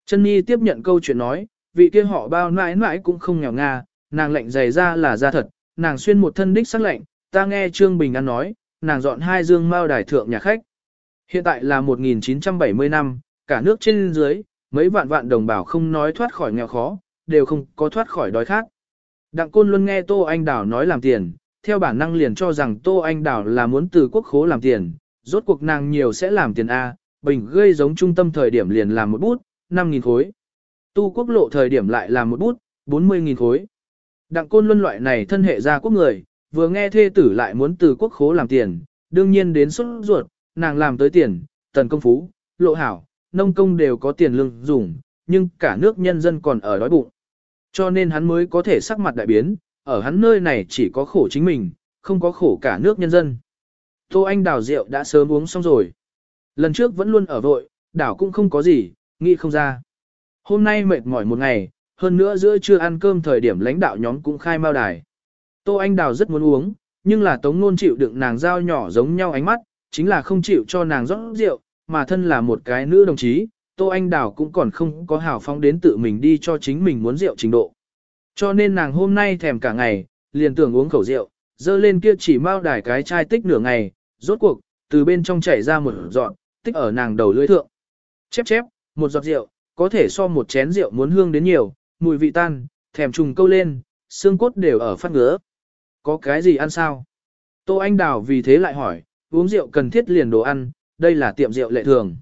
Chân Nhi tiếp nhận câu chuyện nói, vị kia họ bao mãi mãi cũng không nghèo nga, nàng lệnh dày ra là ra thật, nàng xuyên một thân đích sắc lệnh, ta nghe Trương Bình An nói, nàng dọn hai dương mao đài thượng nhà khách. Hiện tại là 1970 năm, cả nước trên dưới, mấy vạn vạn đồng bào không nói thoát khỏi nghèo khó, đều không có thoát khỏi đói khát. Đặng Côn luôn nghe Tô Anh Đảo nói làm tiền, theo bản năng liền cho rằng Tô Anh Đảo là muốn từ quốc khố làm tiền, rốt cuộc nàng nhiều sẽ làm tiền A, bình gây giống trung tâm thời điểm liền làm một bút, 5.000 khối. Tu quốc lộ thời điểm lại làm một bút, 40.000 khối. Đặng Côn luân loại này thân hệ gia quốc người, vừa nghe thê tử lại muốn từ quốc khố làm tiền, đương nhiên đến xuất ruột, nàng làm tới tiền, tần công phú, lộ hảo, nông công đều có tiền lương dùng, nhưng cả nước nhân dân còn ở đói bụng. Cho nên hắn mới có thể sắc mặt đại biến, ở hắn nơi này chỉ có khổ chính mình, không có khổ cả nước nhân dân. Tô Anh đào rượu đã sớm uống xong rồi. Lần trước vẫn luôn ở vội, đảo cũng không có gì, nghĩ không ra. Hôm nay mệt mỏi một ngày, hơn nữa giữa trưa ăn cơm thời điểm lãnh đạo nhóm cũng khai mao đài. Tô Anh Đào rất muốn uống, nhưng là Tống Nôn chịu đựng nàng dao nhỏ giống nhau ánh mắt, chính là không chịu cho nàng rót rượu, mà thân là một cái nữ đồng chí, Tô Anh Đào cũng còn không có hào phóng đến tự mình đi cho chính mình muốn rượu trình độ. Cho nên nàng hôm nay thèm cả ngày, liền tưởng uống khẩu rượu, dơ lên kia chỉ mau đài cái chai tích nửa ngày, rốt cuộc, từ bên trong chảy ra một giọt, tích ở nàng đầu lưỡi thượng. Chép chép, một giọt rượu, có thể so một chén rượu muốn hương đến nhiều, mùi vị tan, thèm trùng câu lên, xương cốt đều ở phát ngứa. Có cái gì ăn sao? Tô Anh Đào vì thế lại hỏi, uống rượu cần thiết liền đồ ăn, đây là tiệm rượu lệ thường.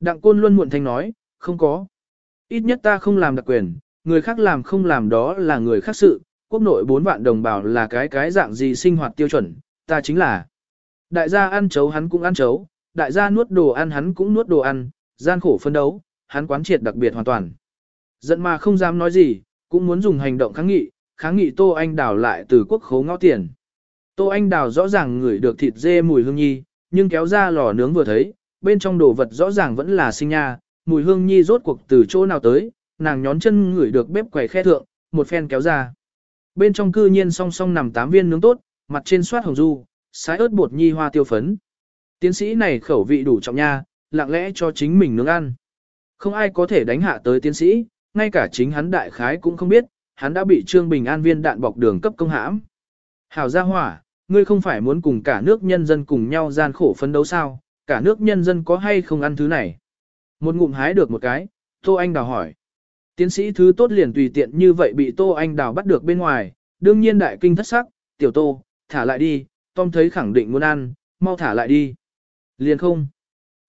Đặng Côn Luân muộn thanh nói, không có. Ít nhất ta không làm đặc quyền, người khác làm không làm đó là người khác sự, quốc nội bốn vạn đồng bào là cái cái dạng gì sinh hoạt tiêu chuẩn, ta chính là. Đại gia ăn chấu hắn cũng ăn chấu, đại gia nuốt đồ ăn hắn cũng nuốt đồ ăn, gian khổ phân đấu, hắn quán triệt đặc biệt hoàn toàn. Giận mà không dám nói gì, cũng muốn dùng hành động kháng nghị, kháng nghị Tô Anh Đào lại từ quốc khấu ngõ tiền. Tô Anh Đào rõ ràng ngửi được thịt dê mùi hương nhi, nhưng kéo ra lò nướng vừa thấy, bên trong đồ vật rõ ràng vẫn là sinh nha, mùi hương nhi rốt cuộc từ chỗ nào tới, nàng nhón chân ngửi được bếp quầy khe thượng, một phen kéo ra. Bên trong cư nhiên song song nằm tám viên nướng tốt, mặt trên soát hồng du, sái ớt bột nhi hoa tiêu phấn. Tiến sĩ này khẩu vị đủ trọng nha, lặng lẽ cho chính mình nướng ăn. Không ai có thể đánh hạ tới tiến sĩ, ngay cả chính hắn đại khái cũng không biết, hắn đã bị Trương Bình An viên đạn bọc đường cấp công hãm. Hảo gia hỏa, ngươi không phải muốn cùng cả nước nhân dân cùng nhau gian khổ phấn đấu sao, cả nước nhân dân có hay không ăn thứ này? Một ngụm hái được một cái, Tô Anh Đào hỏi. Tiến sĩ thứ tốt liền tùy tiện như vậy bị Tô Anh Đào bắt được bên ngoài, đương nhiên đại kinh thất sắc, tiểu Tô, thả lại đi, Tom thấy khẳng định muốn ăn, mau thả lại đi. Liền không.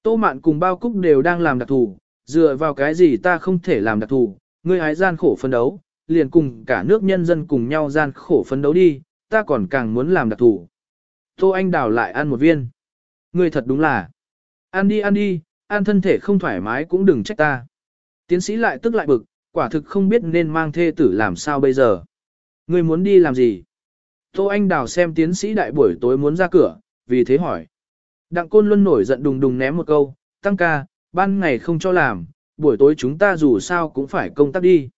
Tô Mạn cùng bao cúc đều đang làm đặc thù, dựa vào cái gì ta không thể làm đặc thù, ngươi hái gian khổ phấn đấu, liền cùng cả nước nhân dân cùng nhau gian khổ phấn đấu đi, ta còn càng muốn làm đặc thù. Tô Anh Đào lại ăn một viên. Ngươi thật đúng là. Ăn đi ăn đi, ăn thân thể không thoải mái cũng đừng trách ta. Tiến sĩ lại tức lại bực, quả thực không biết nên mang thê tử làm sao bây giờ. Ngươi muốn đi làm gì? Tô Anh Đào xem tiến sĩ đại buổi tối muốn ra cửa, vì thế hỏi. Đặng Côn Luân nổi giận đùng đùng ném một câu, tăng ca, ban ngày không cho làm, buổi tối chúng ta dù sao cũng phải công tác đi.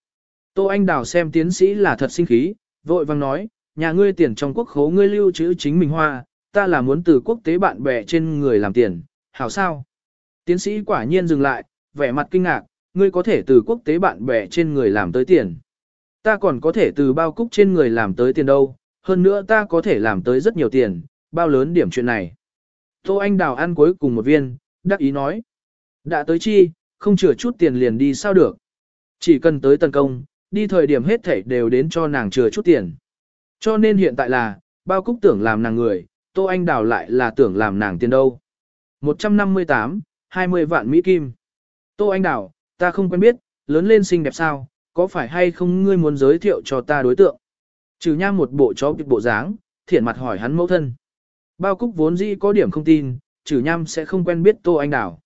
Tô Anh Đào xem tiến sĩ là thật sinh khí, vội vang nói, nhà ngươi tiền trong quốc khố ngươi lưu trữ chính mình hoa, ta là muốn từ quốc tế bạn bè trên người làm tiền, hảo sao? Tiến sĩ quả nhiên dừng lại, vẻ mặt kinh ngạc, ngươi có thể từ quốc tế bạn bè trên người làm tới tiền. Ta còn có thể từ bao cúc trên người làm tới tiền đâu, hơn nữa ta có thể làm tới rất nhiều tiền, bao lớn điểm chuyện này. Tô Anh Đào ăn cuối cùng một viên, đắc ý nói. Đã tới chi, không chừa chút tiền liền đi sao được. Chỉ cần tới tấn công, đi thời điểm hết thảy đều đến cho nàng chừa chút tiền. Cho nên hiện tại là, bao cúc tưởng làm nàng người, Tô Anh Đào lại là tưởng làm nàng tiền đâu. 158, 20 vạn Mỹ Kim. Tô Anh Đào, ta không quen biết, lớn lên xinh đẹp sao, có phải hay không ngươi muốn giới thiệu cho ta đối tượng? Trừ nham một bộ chó kịch bộ dáng, thiện mặt hỏi hắn mẫu thân. Bao cúc vốn dĩ có điểm không tin, trừ nham sẽ không quen biết Tô Anh Đào.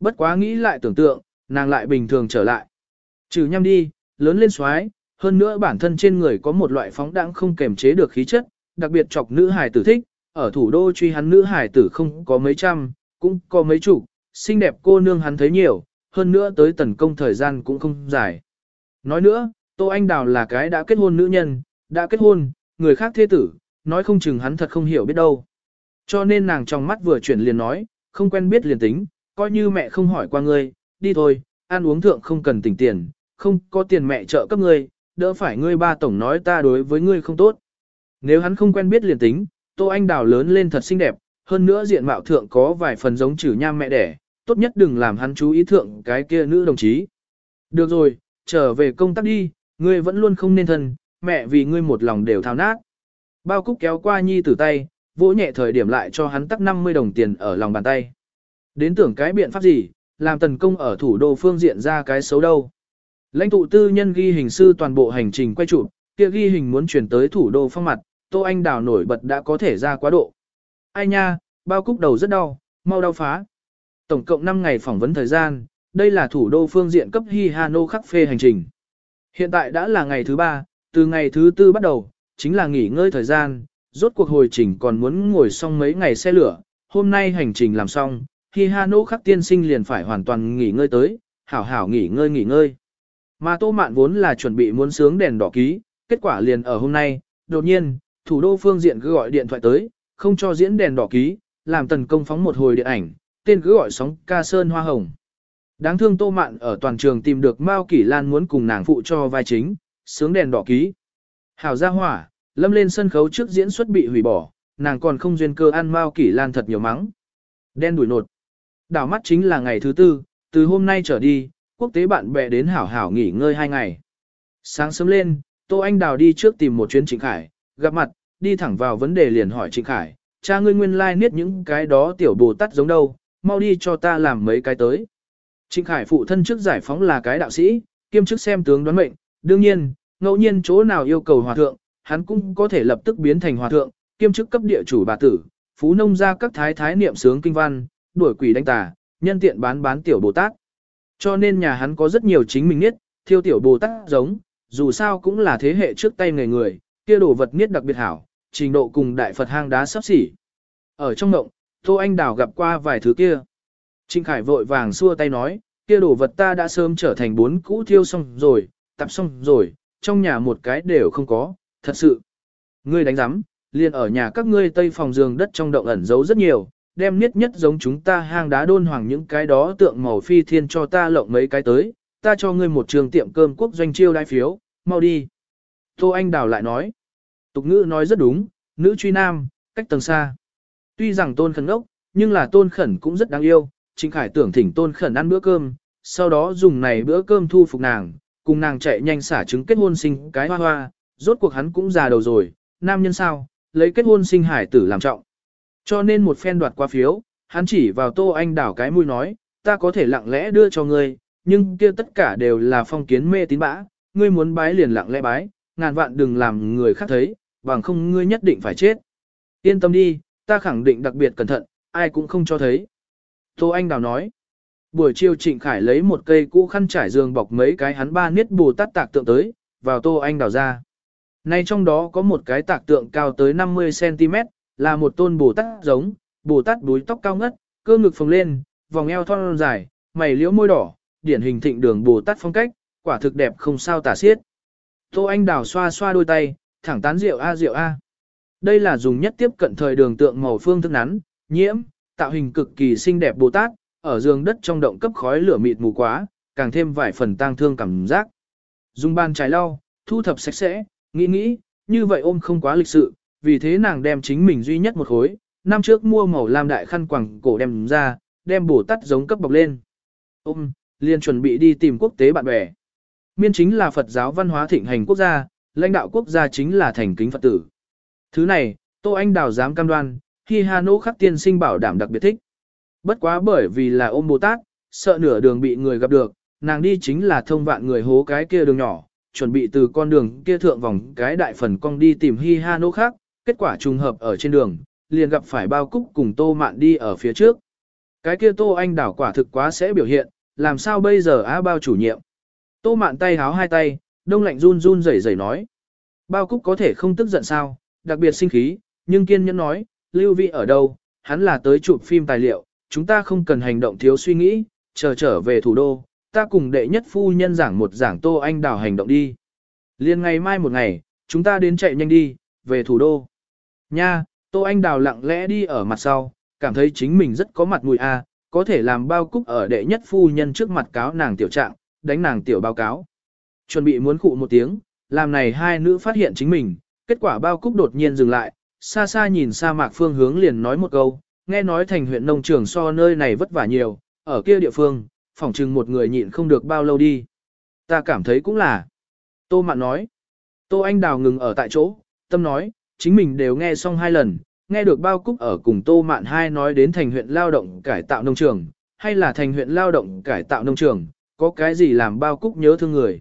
Bất quá nghĩ lại tưởng tượng, nàng lại bình thường trở lại. Trừ nham đi, lớn lên xoái, hơn nữa bản thân trên người có một loại phóng đãng không kềm chế được khí chất, đặc biệt chọc nữ hài tử thích, ở thủ đô truy hắn nữ hài tử không có mấy trăm, cũng có mấy chục, xinh đẹp cô nương hắn thấy nhiều, hơn nữa tới tấn công thời gian cũng không dài. Nói nữa, Tô Anh Đào là cái đã kết hôn nữ nhân, đã kết hôn, người khác thế tử, nói không chừng hắn thật không hiểu biết đâu. Cho nên nàng trong mắt vừa chuyển liền nói, không quen biết liền tính, coi như mẹ không hỏi qua ngươi, đi thôi, ăn uống thượng không cần tỉnh tiền, không có tiền mẹ trợ cấp ngươi, đỡ phải ngươi ba tổng nói ta đối với ngươi không tốt. Nếu hắn không quen biết liền tính, Tô Anh Đào lớn lên thật xinh đẹp, hơn nữa diện mạo thượng có vài phần giống chữ nham mẹ đẻ, tốt nhất đừng làm hắn chú ý thượng cái kia nữ đồng chí. Được rồi, trở về công tác đi, ngươi vẫn luôn không nên thân, mẹ vì ngươi một lòng đều thao nát. Bao cúc kéo qua nhi tử tay, vỗ nhẹ thời điểm lại cho hắn tắc 50 đồng tiền ở lòng bàn tay. Đến tưởng cái biện pháp gì, làm tần công ở thủ đô phương diện ra cái xấu đâu. Lãnh tụ tư nhân ghi hình sư toàn bộ hành trình quay chụp, kia ghi hình muốn chuyển tới thủ đô phong mặt, Tô Anh Đào nổi bật đã có thể ra quá độ. Ai nha, bao cúc đầu rất đau, mau đau phá. Tổng cộng 5 ngày phỏng vấn thời gian, đây là thủ đô phương diện cấp Hi Hano khắc phê hành trình. Hiện tại đã là ngày thứ 3, từ ngày thứ 4 bắt đầu, chính là nghỉ ngơi thời gian, rốt cuộc hồi trình còn muốn ngồi xong mấy ngày xe lửa, hôm nay hành trình làm xong, Hi Hano khắc tiên sinh liền phải hoàn toàn nghỉ ngơi tới, hảo hảo nghỉ ngơi nghỉ ngơi. Mà Tô Mạn vốn là chuẩn bị muốn sướng đèn đỏ ký, kết quả liền ở hôm nay, đột nhiên, thủ đô phương diện cứ gọi điện thoại tới, không cho diễn đèn đỏ ký, làm tần công phóng một hồi điện ảnh, tên cứ gọi sóng ca sơn hoa hồng. Đáng thương Tô Mạn ở toàn trường tìm được Mao Kỷ Lan muốn cùng nàng phụ cho vai chính, sướng đèn đỏ ký. Hảo gia hỏa, lâm lên sân khấu trước diễn xuất bị hủy bỏ, nàng còn không duyên cơ ăn Mao Kỷ Lan thật nhiều mắng. Đen đuổi nột. Đảo mắt chính là ngày thứ tư, từ hôm nay trở đi, quốc tế bạn bè đến hảo hảo nghỉ ngơi hai ngày. Sáng sớm lên, Tô Anh Đào đi trước tìm một chuyến Trịnh Khải, gặp mặt, đi thẳng vào vấn đề liền hỏi Trịnh Khải, cha ngươi nguyên lai like niết những cái đó tiểu bồ tát giống đâu, mau đi cho ta làm mấy cái tới. Trịnh Khải phụ thân trước giải phóng là cái đạo sĩ, kiêm chức xem tướng đoán mệnh, đương nhiên, ngẫu nhiên chỗ nào yêu cầu hòa thượng, hắn cũng có thể lập tức biến thành hòa thượng, kiêm chức cấp địa chủ bà tử, phú nông ra các thái thái niệm sướng kinh văn, đuổi quỷ đánh tà, nhân tiện bán bán tiểu Bồ Tát. Cho nên nhà hắn có rất nhiều chính mình nhất, thiêu tiểu Bồ Tát giống, dù sao cũng là thế hệ trước tay người người, kia đồ vật niết đặc biệt hảo, trình độ cùng đại Phật hang đá sắp xỉ. Ở trong động, Tô Anh Đào gặp qua vài thứ kia. Trinh Khải vội vàng xua tay nói, kia đồ vật ta đã sớm trở thành bốn cũ thiêu xong rồi, tập xong rồi, trong nhà một cái đều không có, thật sự. Ngươi đánh giám, liền ở nhà các ngươi tây phòng giường đất trong động ẩn giấu rất nhiều, đem nhất nhất giống chúng ta hang đá đôn hoàng những cái đó tượng màu phi thiên cho ta lộng mấy cái tới, ta cho ngươi một trường tiệm cơm quốc doanh chiêu đai phiếu, mau đi. Tô Anh Đào lại nói, tục ngữ nói rất đúng, nữ truy nam, cách tầng xa. Tuy rằng tôn khẩn ốc, nhưng là tôn khẩn cũng rất đáng yêu, Trịnh Khải tưởng thỉnh tôn khẩn ăn bữa cơm, sau đó dùng này bữa cơm thu phục nàng, cùng nàng chạy nhanh xả trứng kết hôn sinh cái hoa hoa, rốt cuộc hắn cũng già đầu rồi, nam nhân sao, lấy kết hôn sinh hải tử làm trọng. Cho nên một phen đoạt qua phiếu, hắn chỉ vào Tô Anh đảo cái mũi nói, ta có thể lặng lẽ đưa cho ngươi, nhưng kia tất cả đều là phong kiến mê tín bã, ngươi muốn bái liền lặng lẽ bái, ngàn vạn đừng làm người khác thấy, bằng không ngươi nhất định phải chết. Yên tâm đi, ta khẳng định đặc biệt cẩn thận, ai cũng không cho thấy. Tô Anh Đào nói, buổi chiều Trịnh Khải lấy một cây cũ khăn trải giường bọc mấy cái hắn ba niết bù tát tạc tượng tới, vào Tô Anh Đào ra. Nay trong đó có một cái tạc tượng cao tới 50cm, là một tôn Bồ Tát giống, Bồ Tát đuôi tóc cao ngất, cơ ngực phồng lên, vòng eo thon dài, mày liễu môi đỏ, điển hình thịnh đường Bồ Tát phong cách, quả thực đẹp không sao tả xiết. Tô Anh Đào xoa xoa đôi tay, thẳng tán rượu a rượu a. Đây là dùng nhất tiếp cận thời đường tượng màu phương thức nắn, nhiễm, tạo hình cực kỳ xinh đẹp Bồ Tát, ở giường đất trong động cấp khói lửa mịt mù quá, càng thêm vài phần tang thương cảm giác. Dùng bàn trái lau, thu thập sạch sẽ, nghĩ nghĩ, như vậy ôm không quá lịch sự, vì thế nàng đem chính mình duy nhất một khối, năm trước mua màu lam đại khăn quàng cổ đem ra, đem bổ tắt giống cấp bọc lên. Ôm, liền chuẩn bị đi tìm quốc tế bạn bè. Miên chính là Phật giáo văn hóa thịnh hành quốc gia, lãnh đạo quốc gia chính là thành kính Phật tử. Thứ này, Tô Anh Đào dám cam đoan, khi Hà Nô khắc tiên sinh bảo đảm đặc biệt thích. Bất quá bởi vì là ôm Bồ Tát, sợ nửa đường bị người gặp được, nàng đi chính là thông vạn người hố cái kia đường nhỏ, chuẩn bị từ con đường kia thượng vòng cái đại phần cong đi tìm Hi Ha Nô khác, kết quả trùng hợp ở trên đường, liền gặp phải bao cúc cùng Tô Mạn đi ở phía trước. Cái kia Tô Anh đảo quả thực quá sẽ biểu hiện, làm sao bây giờ á bao chủ nhiệm. Tô Mạn tay háo hai tay, đông lạnh run run rẩy rẩy nói. Bao cúc có thể không tức giận sao, đặc biệt sinh khí, nhưng kiên nhẫn nói, Lưu Vị ở đâu, hắn là tới chụp phim tài liệu, chúng ta không cần hành động thiếu suy nghĩ, chờ trở về thủ đô, ta cùng đệ nhất phu nhân giảng một giảng Tô Anh đảo hành động đi. Liên ngày mai một ngày, chúng ta đến chạy nhanh đi, về thủ đô. Nha, Tô Anh Đào lặng lẽ đi ở mặt sau, cảm thấy chính mình rất có mặt mũi a, có thể làm bao cúc ở đệ nhất phu nhân trước mặt cáo nàng tiểu trạng, đánh nàng tiểu báo cáo. Chuẩn bị muốn khụ một tiếng, làm này hai nữ phát hiện chính mình, kết quả bao cúc đột nhiên dừng lại, xa xa nhìn sa mạc phương hướng liền nói một câu, nghe nói thành huyện nông trường so nơi này vất vả nhiều, ở kia địa phương, phỏng chừng một người nhịn không được bao lâu đi. Ta cảm thấy cũng là. Tô Mạn nói. Tô Anh Đào ngừng ở tại chỗ, tâm nói, chính mình đều nghe xong hai lần, nghe được bao cúc ở cùng Tô Mạn hai nói đến thành huyện lao động cải tạo nông trường, hay là thành huyện lao động cải tạo nông trường, có cái gì làm bao cúc nhớ thương người.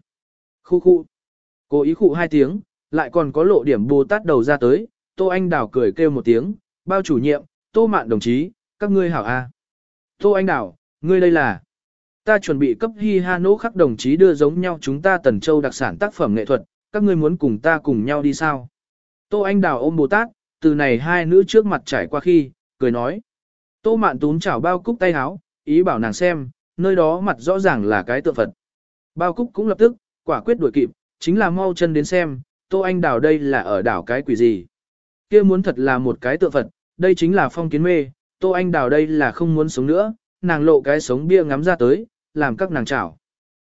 Khu khu. Cố ý khụ hai tiếng, lại còn có lộ điểm bồ tát đầu ra tới, Tô Anh Đào cười kêu một tiếng, bao chủ nhiệm, Tô Mạn đồng chí, các ngươi hảo A. Tô Anh Đào, ngươi đây là... Ta chuẩn bị cấp hi ha nỗ khắc đồng chí đưa giống nhau chúng ta Tần Châu đặc sản tác phẩm nghệ thuật, các ngươi muốn cùng ta cùng nhau đi sao? Tô Anh Đào ôm Bồ Tát, từ này hai nữ trước mặt trải qua khi, cười nói. Tô Mạn Tún chảo bao cúc tay háo, ý bảo nàng xem, nơi đó mặt rõ ràng là cái tượng Phật. Bao cúc cũng lập tức, quả quyết đuổi kịp, chính là mau chân đến xem, Tô Anh Đào đây là ở đảo cái quỷ gì. kia muốn thật là một cái tượng Phật, đây chính là phong kiến mê, Tô Anh Đào đây là không muốn sống nữa, nàng lộ cái sống bia ngắm ra tới, làm các nàng chảo.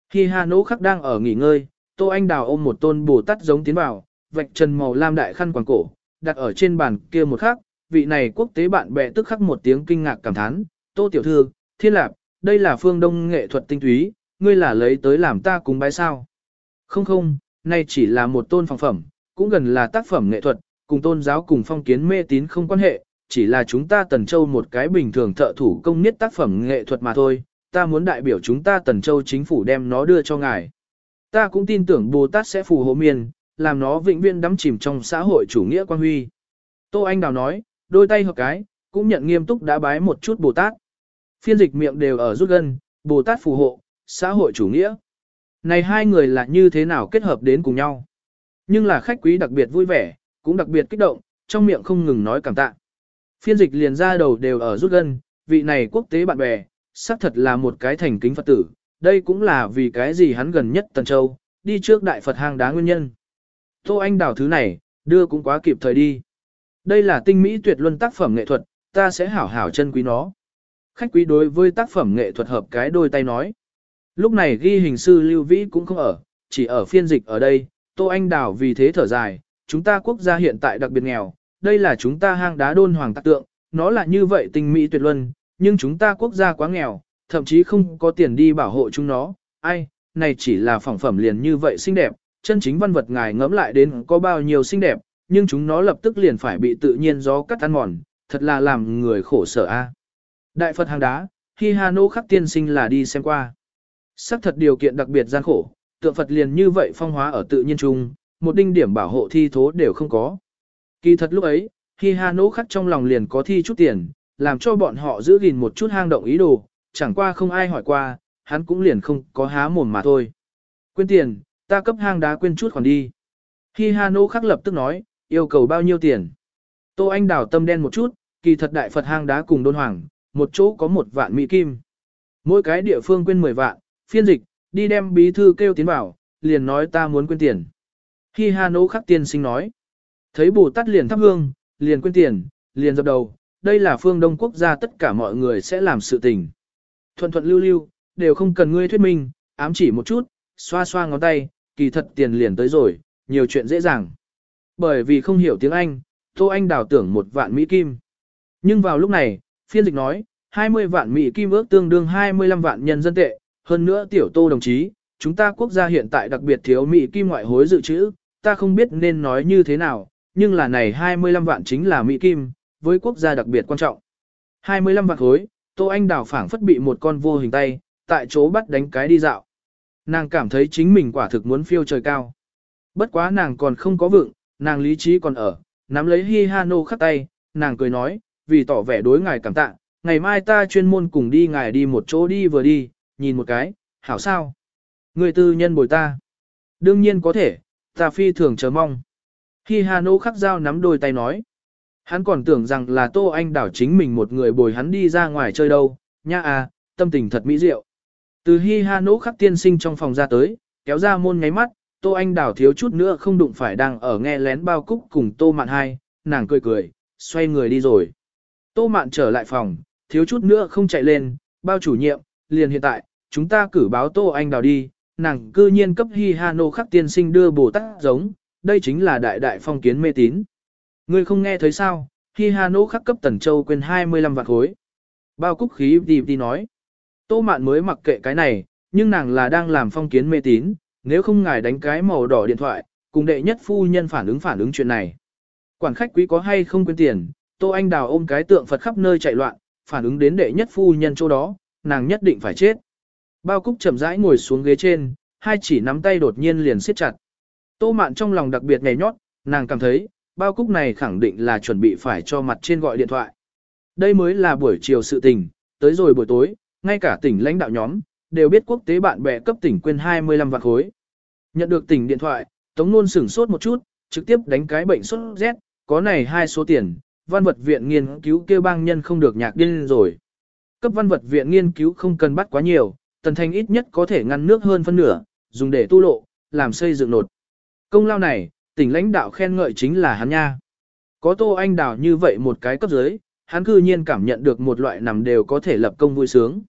Khi Hà Nỗ khắc đang ở nghỉ ngơi, Tô Anh Đào ôm một tôn Bồ Tát giống tiến vào, vạch trần màu lam đại khăn quàng cổ, đặt ở trên bàn kia một khắc, vị này quốc tế bạn bè tức khắc một tiếng kinh ngạc cảm thán, Tô Tiểu Thư, Thiên Lạp, đây là phương đông nghệ thuật tinh túy, ngươi là lấy tới làm ta cùng bái sao. Không không, nay chỉ là một tôn phòng phẩm, cũng gần là tác phẩm nghệ thuật, cùng tôn giáo cùng phong kiến mê tín không quan hệ, chỉ là chúng ta Tần Châu một cái bình thường thợ thủ công niết tác phẩm nghệ thuật mà thôi, ta muốn đại biểu chúng ta Tần Châu chính phủ đem nó đưa cho ngài. Ta cũng tin tưởng Bồ Tát sẽ phù hộ miền, làm nó vĩnh viễn đắm chìm trong xã hội chủ nghĩa quan huy. Tô Anh Đào nói, đôi tay hợp cái, cũng nhận nghiêm túc đã bái một chút Bồ Tát. Phiên dịch miệng đều ở rút gân, Bồ Tát phù hộ, xã hội chủ nghĩa. Này hai người là như thế nào kết hợp đến cùng nhau? Nhưng là khách quý đặc biệt vui vẻ, cũng đặc biệt kích động, trong miệng không ngừng nói cảm tạ. Phiên dịch liền ra đầu đều ở rút gân, vị này quốc tế bạn bè, xác thật là một cái thành kính Phật tử, đây cũng là vì cái gì hắn gần nhất Tần Châu, đi trước Đại Phật hang đá nguyên nhân. Tô Anh Đào thứ này, đưa cũng quá kịp thời đi. Đây là tinh mỹ tuyệt luân tác phẩm nghệ thuật, ta sẽ hảo hảo chân quý nó. Khách quý đối với tác phẩm nghệ thuật hợp cái đôi tay nói. Lúc này ghi hình sư Lưu Vĩ cũng không ở, chỉ ở phiên dịch ở đây, Tô Anh Đào vì thế thở dài, chúng ta quốc gia hiện tại đặc biệt nghèo, đây là chúng ta hang đá đôn hoàng tạc tượng, nó là như vậy tinh mỹ tuyệt luân, nhưng chúng ta quốc gia quá nghèo, thậm chí không có tiền đi bảo hộ chúng nó, ai, này chỉ là phỏng phẩm liền như vậy xinh đẹp, chân chính văn vật ngài ngẫm lại đến có bao nhiêu xinh đẹp, nhưng chúng nó lập tức liền phải bị tự nhiên gió cắt ăn mòn, thật là làm người khổ sở a. Đại Phật hàng đá, khi Hà Nô khắc tiên sinh là đi xem qua. Sắc thật điều kiện đặc biệt gian khổ, tượng Phật liền như vậy phong hóa ở tự nhiên chung, một đinh điểm bảo hộ thi thố đều không có. Kỳ thật lúc ấy, khi Hà Nô khắc trong lòng liền có thi chút tiền, làm cho bọn họ giữ gìn một chút hang động ý đồ, chẳng qua không ai hỏi qua, hắn cũng liền không có há mồm mà thôi. Quên tiền, ta cấp hang đá quên chút khoản đi. Khi Hà Nô khắc lập tức nói, yêu cầu bao nhiêu tiền. Tô Anh đảo tâm đen một chút, kỳ thật đại Phật hang đá cùng đôn hoàng, một chỗ có một vạn mỹ kim. Mỗi cái địa phương quên 10 vạn, phiên dịch, đi đem bí thư kêu tiến vào, liền nói ta muốn quên tiền. Khi Hà Nô khắc tiên sinh nói, thấy Bồ Tát liền thắp hương, liền quên tiền, liền dập đầu, đây là phương Đông quốc gia tất cả mọi người sẽ làm sự tình. Thuận thuận lưu lưu, đều không cần ngươi thuyết minh, ám chỉ một chút, xoa xoa ngón tay, kỳ thật tiền liền tới rồi, nhiều chuyện dễ dàng. Bởi vì không hiểu tiếng Anh, Tô Anh đào tưởng một vạn Mỹ Kim. Nhưng vào lúc này, phiên dịch nói, 20 vạn Mỹ Kim ước tương đương 25 vạn nhân dân tệ, hơn nữa tiểu Tô đồng chí, chúng ta quốc gia hiện tại đặc biệt thiếu Mỹ Kim ngoại hối dự trữ, ta không biết nên nói như thế nào, nhưng là này 25 vạn chính là Mỹ Kim, với quốc gia đặc biệt quan trọng. 25 vạn hối, Tô Anh đào phảng phất bị một con vô hình tay, tại chỗ bắt đánh cái đi dạo. Nàng cảm thấy chính mình quả thực muốn phiêu trời cao. Bất quá nàng còn không có vựng, nàng lý trí còn ở, nắm lấy Hi Hano khắc tay, nàng cười nói, vì tỏ vẻ đối ngài cảm tạ, ngày mai ta chuyên môn cùng đi ngài đi một chỗ đi vừa đi, nhìn một cái, hảo sao? Người tư nhân bồi ta. Đương nhiên có thể, ta phi thường chờ mong. Hi Hano khắc dao nắm đôi tay nói. Hắn còn tưởng rằng là Tô Anh đảo chính mình một người bồi hắn đi ra ngoài chơi đâu, nha à, tâm tình thật mỹ diệu. Từ Hi Hano khắc tiên sinh trong phòng ra tới, kéo ra môn nháy mắt, Tô Anh Đào thiếu chút nữa không đụng phải đang ở nghe lén bao cúc cùng Tô Mạn hai, nàng cười cười, xoay người đi rồi. Tô Mạn trở lại phòng, thiếu chút nữa không chạy lên, bao chủ nhiệm, liền hiện tại, chúng ta cử báo Tô Anh Đào đi, nàng cư nhiên cấp Hi Hano khắc tiên sinh đưa bồ tát giống, đây chính là đại đại phong kiến mê tín. Ngươi không nghe thấy sao, Hi Hano khắc cấp Tần Châu quên 25 vạn khối. Bao cúc khí đi đi nói. Tô Mạn mới mặc kệ cái này, nhưng nàng là đang làm phong kiến mê tín, nếu không ngài đánh cái màu đỏ điện thoại, cùng đệ nhất phu nhân phản ứng phản ứng chuyện này. Quản khách quý có hay không quên tiền, Tô Anh Đào ôm cái tượng Phật khắp nơi chạy loạn, phản ứng đến đệ nhất phu nhân chỗ đó, nàng nhất định phải chết. Bao Cúc chậm rãi ngồi xuống ghế trên, hai chỉ nắm tay đột nhiên liền siết chặt. Tô Mạn trong lòng đặc biệt nhảy nhót, nàng cảm thấy, Bao Cúc này khẳng định là chuẩn bị phải cho mặt trên gọi điện thoại. Đây mới là buổi chiều sự tình, tới rồi buổi tối, ngay cả tỉnh lãnh đạo nhóm, đều biết quốc tế bạn bè cấp tỉnh quên 25 vạn khối. Nhận được tỉnh điện thoại, Tống Nôn sửng sốt một chút, trực tiếp đánh cái bệnh sốt rét, có này hai số tiền, văn vật viện nghiên cứu kêu bang nhân không được nhạc điên rồi. Cấp văn vật viện nghiên cứu không cần bắt quá nhiều, tần thanh ít nhất có thể ngăn nước hơn phân nửa, dùng để tu lộ, làm xây dựng nột. Công lao này, tỉnh lãnh đạo khen ngợi chính là hắn nha. Có Tô Anh Đào như vậy một cái cấp dưới, hắn cư nhiên cảm nhận được một loại nằm đều có thể lập công vui sướng.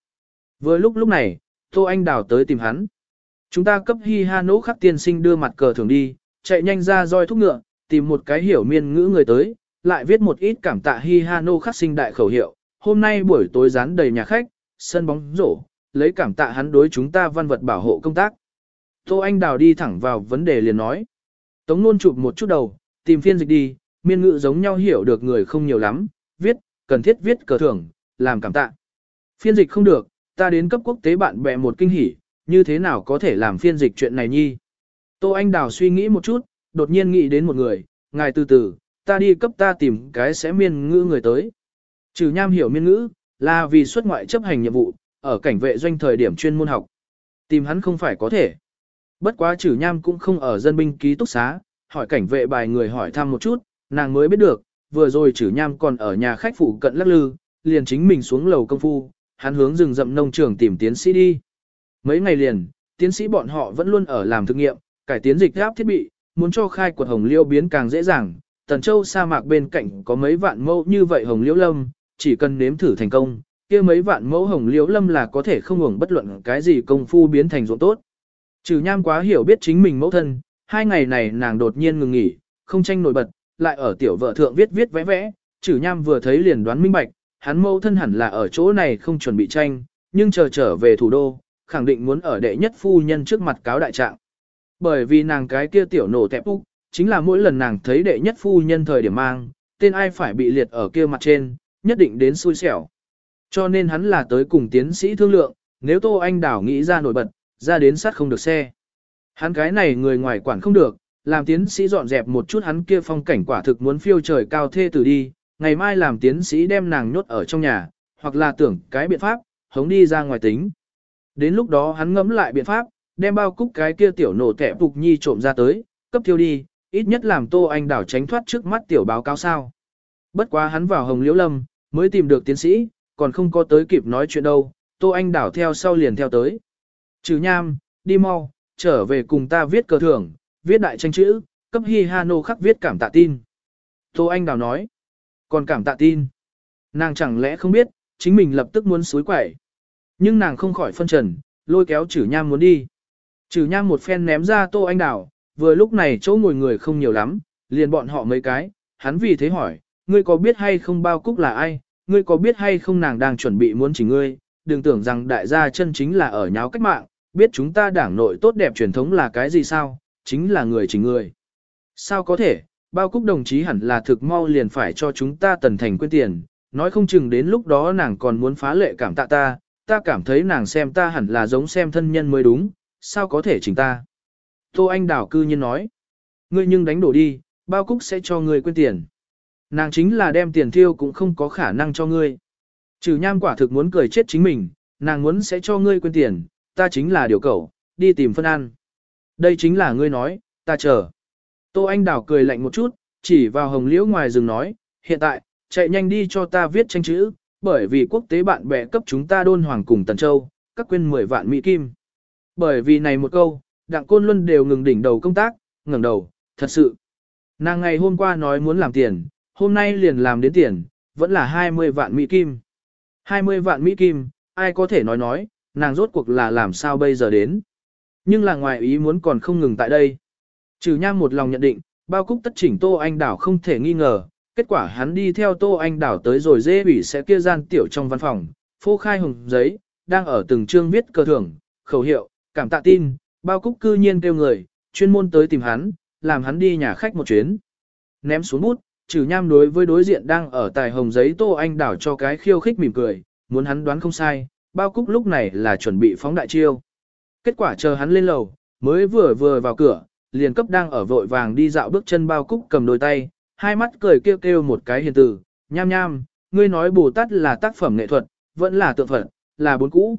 Vừa lúc lúc này, Tô Anh Đào tới tìm hắn. Chúng ta cấp hi ha nỗ khắc tiên sinh đưa mặt cờ thường đi, chạy nhanh ra roi thúc ngựa, tìm một cái hiểu miên ngữ người tới, lại viết một ít cảm tạ hi ha nô khắc sinh đại khẩu hiệu. Hôm nay buổi tối rán đầy nhà khách, sân bóng rổ, lấy cảm tạ hắn đối chúng ta văn vật bảo hộ công tác. Tô Anh Đào đi thẳng vào vấn đề liền nói. Tống nôn chụp một chút đầu, tìm phiên dịch đi, miên ngữ giống nhau hiểu được người không nhiều lắm, viết, cần thiết viết cờ thưởng, làm cảm tạ. Phiên dịch không được, ta đến cấp quốc tế bạn bè một kinh hỉ, như thế nào có thể làm phiên dịch chuyện này nhi. Tô Anh Đào suy nghĩ một chút, đột nhiên nghĩ đến một người, ngài từ từ, ta đi cấp ta tìm cái sẽ miên ngữ người tới. Trừ nham hiểu miên ngữ, là vì xuất ngoại chấp hành nhiệm vụ, ở cảnh vệ doanh thời điểm chuyên môn học. Tìm hắn không phải có thể. Bất quá trừ nham cũng không ở dân binh ký túc xá, hỏi cảnh vệ bài người hỏi thăm một chút, nàng mới biết được, vừa rồi trừ nham còn ở nhà khách phủ cận lắc lư, liền chính mình xuống lầu công phu, hắn hướng rừng rậm nông trường tìm tiến sĩ đi. Mấy ngày liền, tiến sĩ bọn họ vẫn luôn ở làm thực nghiệm, cải tiến dịch áp thiết bị, muốn cho khai quật hồng liêu biến càng dễ dàng. Tần Châu sa mạc bên cạnh có mấy vạn mẫu như vậy hồng liễu lâm, chỉ cần nếm thử thành công, kia mấy vạn mẫu hồng liễu lâm là có thể không hưởng bất luận cái gì công phu biến thành ruộng tốt. Trừ nham quá hiểu biết chính mình mẫu thân, hai ngày này nàng đột nhiên ngừng nghỉ, không tranh nổi bật, lại ở tiểu vợ thượng viết viết vẽ vẽ, trừ nham vừa thấy liền đoán minh bạch, hắn mẫu thân hẳn là ở chỗ này không chuẩn bị tranh, nhưng chờ trở về thủ đô, khẳng định muốn ở đệ nhất phu nhân trước mặt cáo đại trạng. Bởi vì nàng cái kia tiểu nổ tẹp úc, chính là mỗi lần nàng thấy đệ nhất phu nhân thời điểm mang, tên ai phải bị liệt ở kia mặt trên, nhất định đến xui xẻo. Cho nên hắn là tới cùng tiến sĩ thương lượng, nếu Tô Anh Đảo nghĩ ra nổi bật, ra đến sát không được xe. Hắn cái này người ngoài quản không được, làm tiến sĩ dọn dẹp một chút hắn kia phong cảnh quả thực muốn phiêu trời cao thê tử đi, ngày mai làm tiến sĩ đem nàng nhốt ở trong nhà, hoặc là tưởng cái biện pháp, hống đi ra ngoài tính. Đến lúc đó hắn ngẫm lại biện pháp, đem bao cúc cái kia tiểu nổ tẻ phục nhi trộm ra tới, cấp thiêu đi, ít nhất làm Tô Anh Đảo tránh thoát trước mắt tiểu báo cáo sao. Bất quá hắn vào Hồng Liễu Lâm, mới tìm được tiến sĩ, còn không có tới kịp nói chuyện đâu, Tô Anh Đảo theo sau liền theo tới. Trừ nham, đi mau, trở về cùng ta viết cờ thưởng, viết đại tranh chữ, cấp Hi Hano khắc viết cảm tạ tin. Tô Anh Đảo nói, còn cảm tạ tin. Nàng chẳng lẽ không biết, chính mình lập tức muốn suối quẩy. Nhưng nàng không khỏi phân trần, lôi kéo chử nham muốn đi. Chử nham một phen ném ra Tô Anh Đảo, vừa lúc này chỗ ngồi người không nhiều lắm, liền bọn họ mấy cái, hắn vì thế hỏi, ngươi có biết hay không bao cúc là ai, ngươi có biết hay không nàng đang chuẩn bị muốn chỉ ngươi, đừng tưởng rằng đại gia chân chính là ở nháo cách mạng, biết chúng ta đảng nội tốt đẹp truyền thống là cái gì sao, chính là người chỉ người. Sao có thể, bao cúc đồng chí hẳn là thực mau liền phải cho chúng ta tần thành quên tiền, nói không chừng đến lúc đó nàng còn muốn phá lệ cảm tạ ta, ta cảm thấy nàng xem ta hẳn là giống xem thân nhân mới đúng, sao có thể chỉnh ta. Tô Anh Đào cư nhiên nói, ngươi nhưng đánh đổ đi, bao cúc sẽ cho ngươi quên tiền. Nàng chính là đem tiền thiêu cũng không có khả năng cho ngươi. Trừ nham quả thực muốn cười chết chính mình, nàng muốn sẽ cho ngươi quên tiền, ta chính là điều cầu, đi tìm phân ăn. Đây chính là ngươi nói, ta chờ. Tô Anh Đào cười lạnh một chút, chỉ vào hồng liễu ngoài rừng nói, hiện tại, chạy nhanh đi cho ta viết tranh chữ, bởi vì quốc tế bạn bè cấp chúng ta đôn hoàng cùng Tần Châu, các quên 10 vạn Mỹ Kim. Bởi vì này một câu, Đặng Côn Luân đều ngừng đỉnh đầu công tác, ngẩng đầu, thật sự. Nàng ngày hôm qua nói muốn làm tiền, hôm nay liền làm đến tiền, vẫn là 20 vạn Mỹ Kim. 20 vạn Mỹ Kim, ai có thể nói nói, nàng rốt cuộc là làm sao bây giờ đến. Nhưng là ngoài ý muốn còn không ngừng tại đây. Trừ nham một lòng nhận định, bao cúc tất chỉnh Tô Anh Đảo không thể nghi ngờ, kết quả hắn đi theo Tô Anh Đảo tới rồi dê ủy sẽ kia gian tiểu trong văn phòng, phô khai hồng giấy, đang ở từng chương viết cờ thưởng, khẩu hiệu, cảm tạ tin, bao cúc cư nhiên kêu người, chuyên môn tới tìm hắn, làm hắn đi nhà khách một chuyến. Ném xuống bút, trừ nham đối với đối diện đang ở tài hồng giấy Tô Anh Đảo cho cái khiêu khích mỉm cười, muốn hắn đoán không sai, bao cúc lúc này là chuẩn bị phóng đại chiêu. Kết quả chờ hắn lên lầu, mới vừa vừa vào cửa, liền cấp đang ở vội vàng đi dạo bước chân bao cúc cầm đôi tay, hai mắt cười kêu kêu một cái hiền từ, nham nham, ngươi nói Bồ Tát là tác phẩm nghệ thuật, vẫn là tượng phật, là bốn cũ.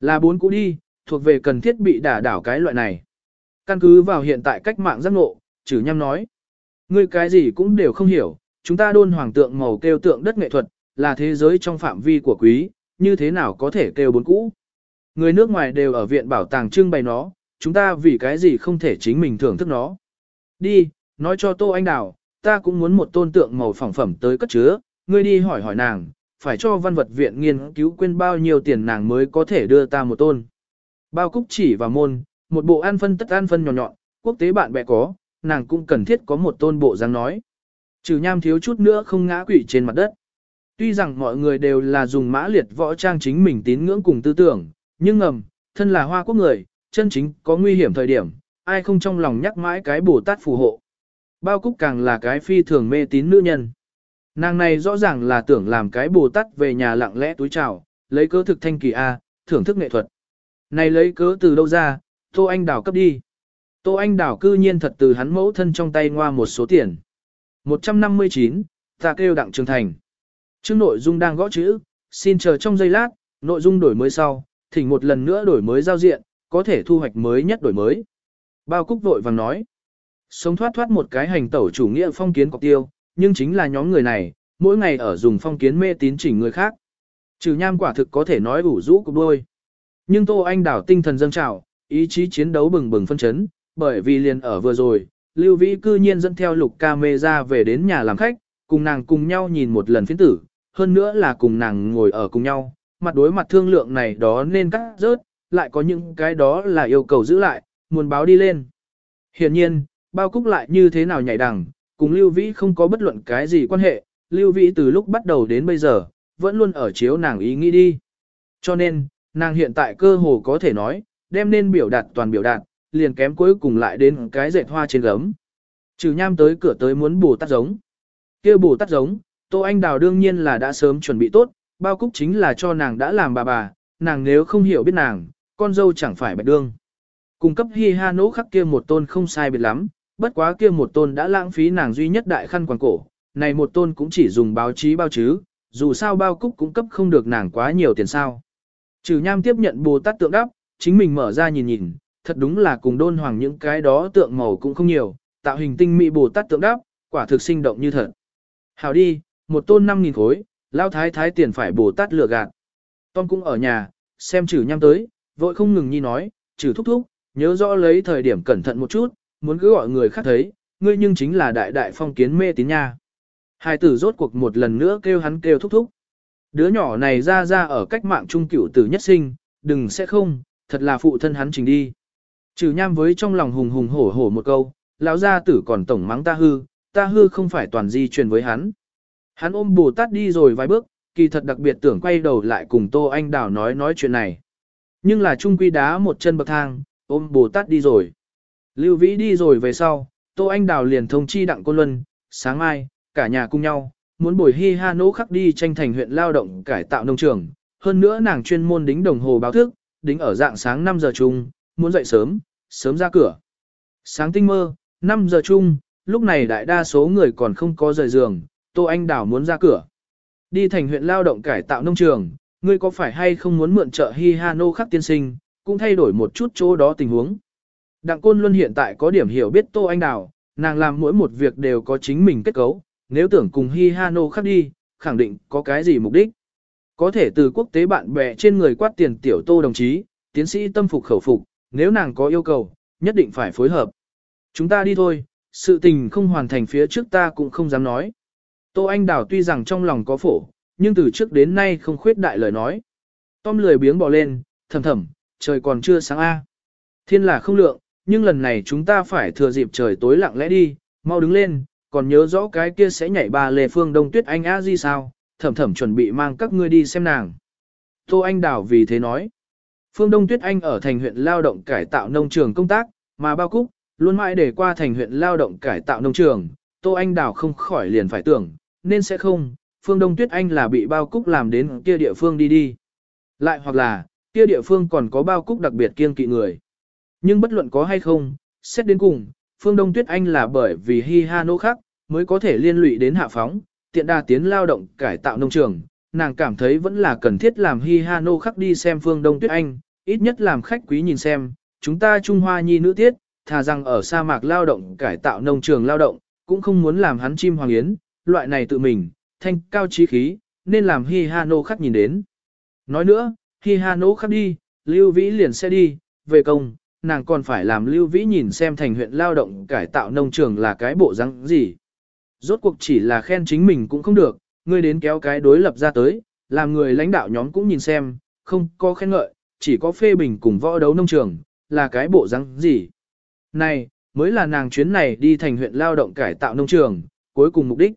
Là bốn cũ đi, thuộc về cần thiết bị đả đảo cái loại này. Căn cứ vào hiện tại cách mạng giác ngộ, chử nham nói. Ngươi cái gì cũng đều không hiểu, chúng ta đôn hoàng tượng màu kêu tượng đất nghệ thuật, là thế giới trong phạm vi của quý, như thế nào có thể kêu bốn cũ. Người nước ngoài đều ở viện bảo tàng trưng bày nó, chúng ta vì cái gì không thể chính mình thưởng thức nó. Đi, nói cho Tô Anh Đào, ta cũng muốn một tôn tượng màu phẳng phẩm tới cất chứa, ngươi đi hỏi hỏi nàng, phải cho văn vật viện nghiên cứu quên bao nhiêu tiền nàng mới có thể đưa ta một tôn. Bao cúc chỉ và môn, một bộ an phân tất an phân nhỏ nhọn, quốc tế bạn bè có, nàng cũng cần thiết có một tôn bộ dáng nói. Trừ nham thiếu chút nữa không ngã quỵ trên mặt đất. Tuy rằng mọi người đều là dùng mã liệt võ trang chính mình tín ngưỡng cùng tư tưởng, nhưng ngầm, thân là hoa quốc người, chân chính có nguy hiểm thời điểm, ai không trong lòng nhắc mãi cái Bồ Tát phù hộ. Bao Cúc càng là cái phi thường mê tín nữ nhân. Nàng này rõ ràng là tưởng làm cái bồ tát về nhà lặng lẽ túi trào, lấy cớ thực thanh kỳ A, thưởng thức nghệ thuật. Này lấy cớ từ đâu ra, Tô Anh Đào cấp đi. Tô Anh Đào cư nhiên thật từ hắn mẫu thân trong tay ngoa một số tiền. 159, ta kêu đặng trường thành. Chương nội dung đang gõ chữ, xin chờ trong giây lát, nội dung đổi mới sau, thỉnh một lần nữa đổi mới giao diện, có thể thu hoạch mới nhất đổi mới. Bao Cúc vội vàng nói. Sống thoát thoát một cái hành tẩu chủ nghĩa phong kiến cọc tiêu, nhưng chính là nhóm người này, mỗi ngày ở dùng phong kiến mê tín chỉnh người khác. Trừ nham quả thực có thể nói ủ rũ cục đôi. Nhưng Tô Anh đảo tinh thần dâng trào, ý chí chiến đấu bừng bừng phân chấn, bởi vì liền ở vừa rồi, Lưu Vĩ cư nhiên dẫn theo lục ca mê ra về đến nhà làm khách, cùng nàng cùng nhau nhìn một lần phiến tử, hơn nữa là cùng nàng ngồi ở cùng nhau, mặt đối mặt thương lượng này đó nên cắt rớt, lại có những cái đó là yêu cầu giữ lại, muốn báo đi lên. Hiện nhiên, bao cúc lại như thế nào nhảy đằng, cùng Lưu Vĩ không có bất luận cái gì quan hệ, Lưu Vĩ từ lúc bắt đầu đến bây giờ, vẫn luôn ở chiếu nàng ý nghĩ đi. Cho nên, nàng hiện tại cơ hồ có thể nói, đem nên biểu đạt toàn biểu đạt, liền kém cuối cùng lại đến cái dệt hoa trên gấm. Trừ nham tới cửa tới muốn bù tát giống. kia bù tát giống, Tô Anh Đào đương nhiên là đã sớm chuẩn bị tốt, bao cúc chính là cho nàng đã làm bà bà, nàng nếu không hiểu biết nàng, con dâu chẳng phải bạch đương. Cung cấp hi ha nỗ khắc kia một tôn không sai biệt lắm, bất quá kia một tôn đã lãng phí nàng duy nhất đại khăn quàng cổ, này một tôn cũng chỉ dùng báo chí bao chứ, dù sao bao cúc cũng cấp không được nàng quá nhiều tiền sao. Trừ nham tiếp nhận Bồ Tát tượng đắp, chính mình mở ra nhìn nhìn, thật đúng là cùng đôn hoàng những cái đó tượng màu cũng không nhiều, tạo hình tinh mỹ Bồ Tát tượng đắp, quả thực sinh động như thật. Hào đi, một tôn 5.000 khối, lao thái thái tiền phải Bồ Tát lừa gạt. Tom cũng ở nhà, xem trừ nham tới, vội không ngừng nhi nói, trừ thúc thúc, nhớ rõ lấy thời điểm cẩn thận một chút, muốn cứ gọi người khác thấy, ngươi nhưng chính là đại đại phong kiến mê tín nha. Hai tử rốt cuộc một lần nữa kêu hắn kêu thúc thúc. Đứa nhỏ này ra ra ở cách mạng trung cửu tử nhất sinh, đừng sẽ không, thật là phụ thân hắn trình đi. Trừ nham với trong lòng hùng hùng hổ hổ một câu, lão gia tử còn tổng mắng ta hư, ta hư không phải toàn di truyền với hắn. Hắn ôm Bồ Tát đi rồi vài bước, kỳ thật đặc biệt tưởng quay đầu lại cùng Tô Anh Đào nói nói chuyện này. Nhưng là trung quy đá một chân bậc thang, ôm Bồ Tát đi rồi. Lưu Vĩ đi rồi về sau, Tô Anh Đào liền thông chi đặng côn luân, sáng mai, cả nhà cùng nhau, muốn bồi hi ha nỗ khắc đi tranh thành huyện lao động cải tạo nông trường. Hơn nữa nàng chuyên môn đính đồng hồ báo thức, đính ở dạng sáng 5 giờ chung, muốn dậy sớm, sớm ra cửa. Sáng tinh mơ, 5 giờ chung, lúc này đại đa số người còn không có rời giường, Tô Anh Đào muốn ra cửa. Đi thành huyện lao động cải tạo nông trường, ngươi có phải hay không muốn mượn trợ Hi Ha Nô khắc tiên sinh, cũng thay đổi một chút chỗ đó tình huống. Đặng Côn Luân hiện tại có điểm hiểu biết Tô Anh Đào, nàng làm mỗi một việc đều có chính mình kết cấu, nếu tưởng cùng Hi Ha Nô khắc đi, khẳng định có cái gì mục đích. Có thể từ quốc tế bạn bè trên người quát tiền tiểu Tô đồng chí, tiến sĩ tâm phục khẩu phục, nếu nàng có yêu cầu, nhất định phải phối hợp. Chúng ta đi thôi, sự tình không hoàn thành phía trước ta cũng không dám nói. Tô Anh Đào tuy rằng trong lòng có phổ, nhưng từ trước đến nay không khuyết đại lời nói. Tom lười biếng bỏ lên, thầm thầm, trời còn chưa sáng A. Thiên là không lượng, nhưng lần này chúng ta phải thừa dịp trời tối lặng lẽ đi, mau đứng lên, còn nhớ rõ cái kia sẽ nhảy ba lề phương đông tuyết anh a gì sao, thầm thầm chuẩn bị mang các ngươi đi xem nàng. Tô Anh Đào vì thế nói, phương đông tuyết anh ở thành huyện lao động cải tạo nông trường công tác, mà bao cúc, luôn mãi để qua thành huyện lao động cải tạo nông trường, Tô Anh Đào không khỏi liền phải tưởng, nên sẽ không, phương đông tuyết anh là bị bao cúc làm đến kia địa phương đi đi. Lại hoặc là, kia địa phương còn có bao cúc đặc biệt kiên kỵ người. Nhưng bất luận có hay không, xét đến cùng, phương đông tuyết anh là bởi vì hi ha nô khác, mới có thể liên lụy đến hạ phóng, tiện đa tiến lao động cải tạo nông trường. Nàng cảm thấy vẫn là cần thiết làm hi ha nô khắc đi xem phương đông tuyết anh, ít nhất làm khách quý nhìn xem, chúng ta Trung Hoa nhi nữ tiết, thà rằng ở sa mạc lao động cải tạo nông trường lao động, cũng không muốn làm hắn chim hoàng yến, loại này tự mình, thanh cao trí khí, nên làm hi ha nô khắc nhìn đến. Nói nữa, hi ha nô khắc đi, lưu vĩ liền sẽ đi, về công, nàng còn phải làm lưu vĩ nhìn xem thành huyện lao động cải tạo nông trường là cái bộ răng gì. Rốt cuộc chỉ là khen chính mình cũng không được, ngươi đến kéo cái đối lập ra tới, làm người lãnh đạo nhóm cũng nhìn xem, không có khen ngợi, chỉ có phê bình cùng võ đấu nông trường, là cái bộ răng gì. Này, mới là nàng chuyến này đi thành huyện lao động cải tạo nông trường, cuối cùng mục đích.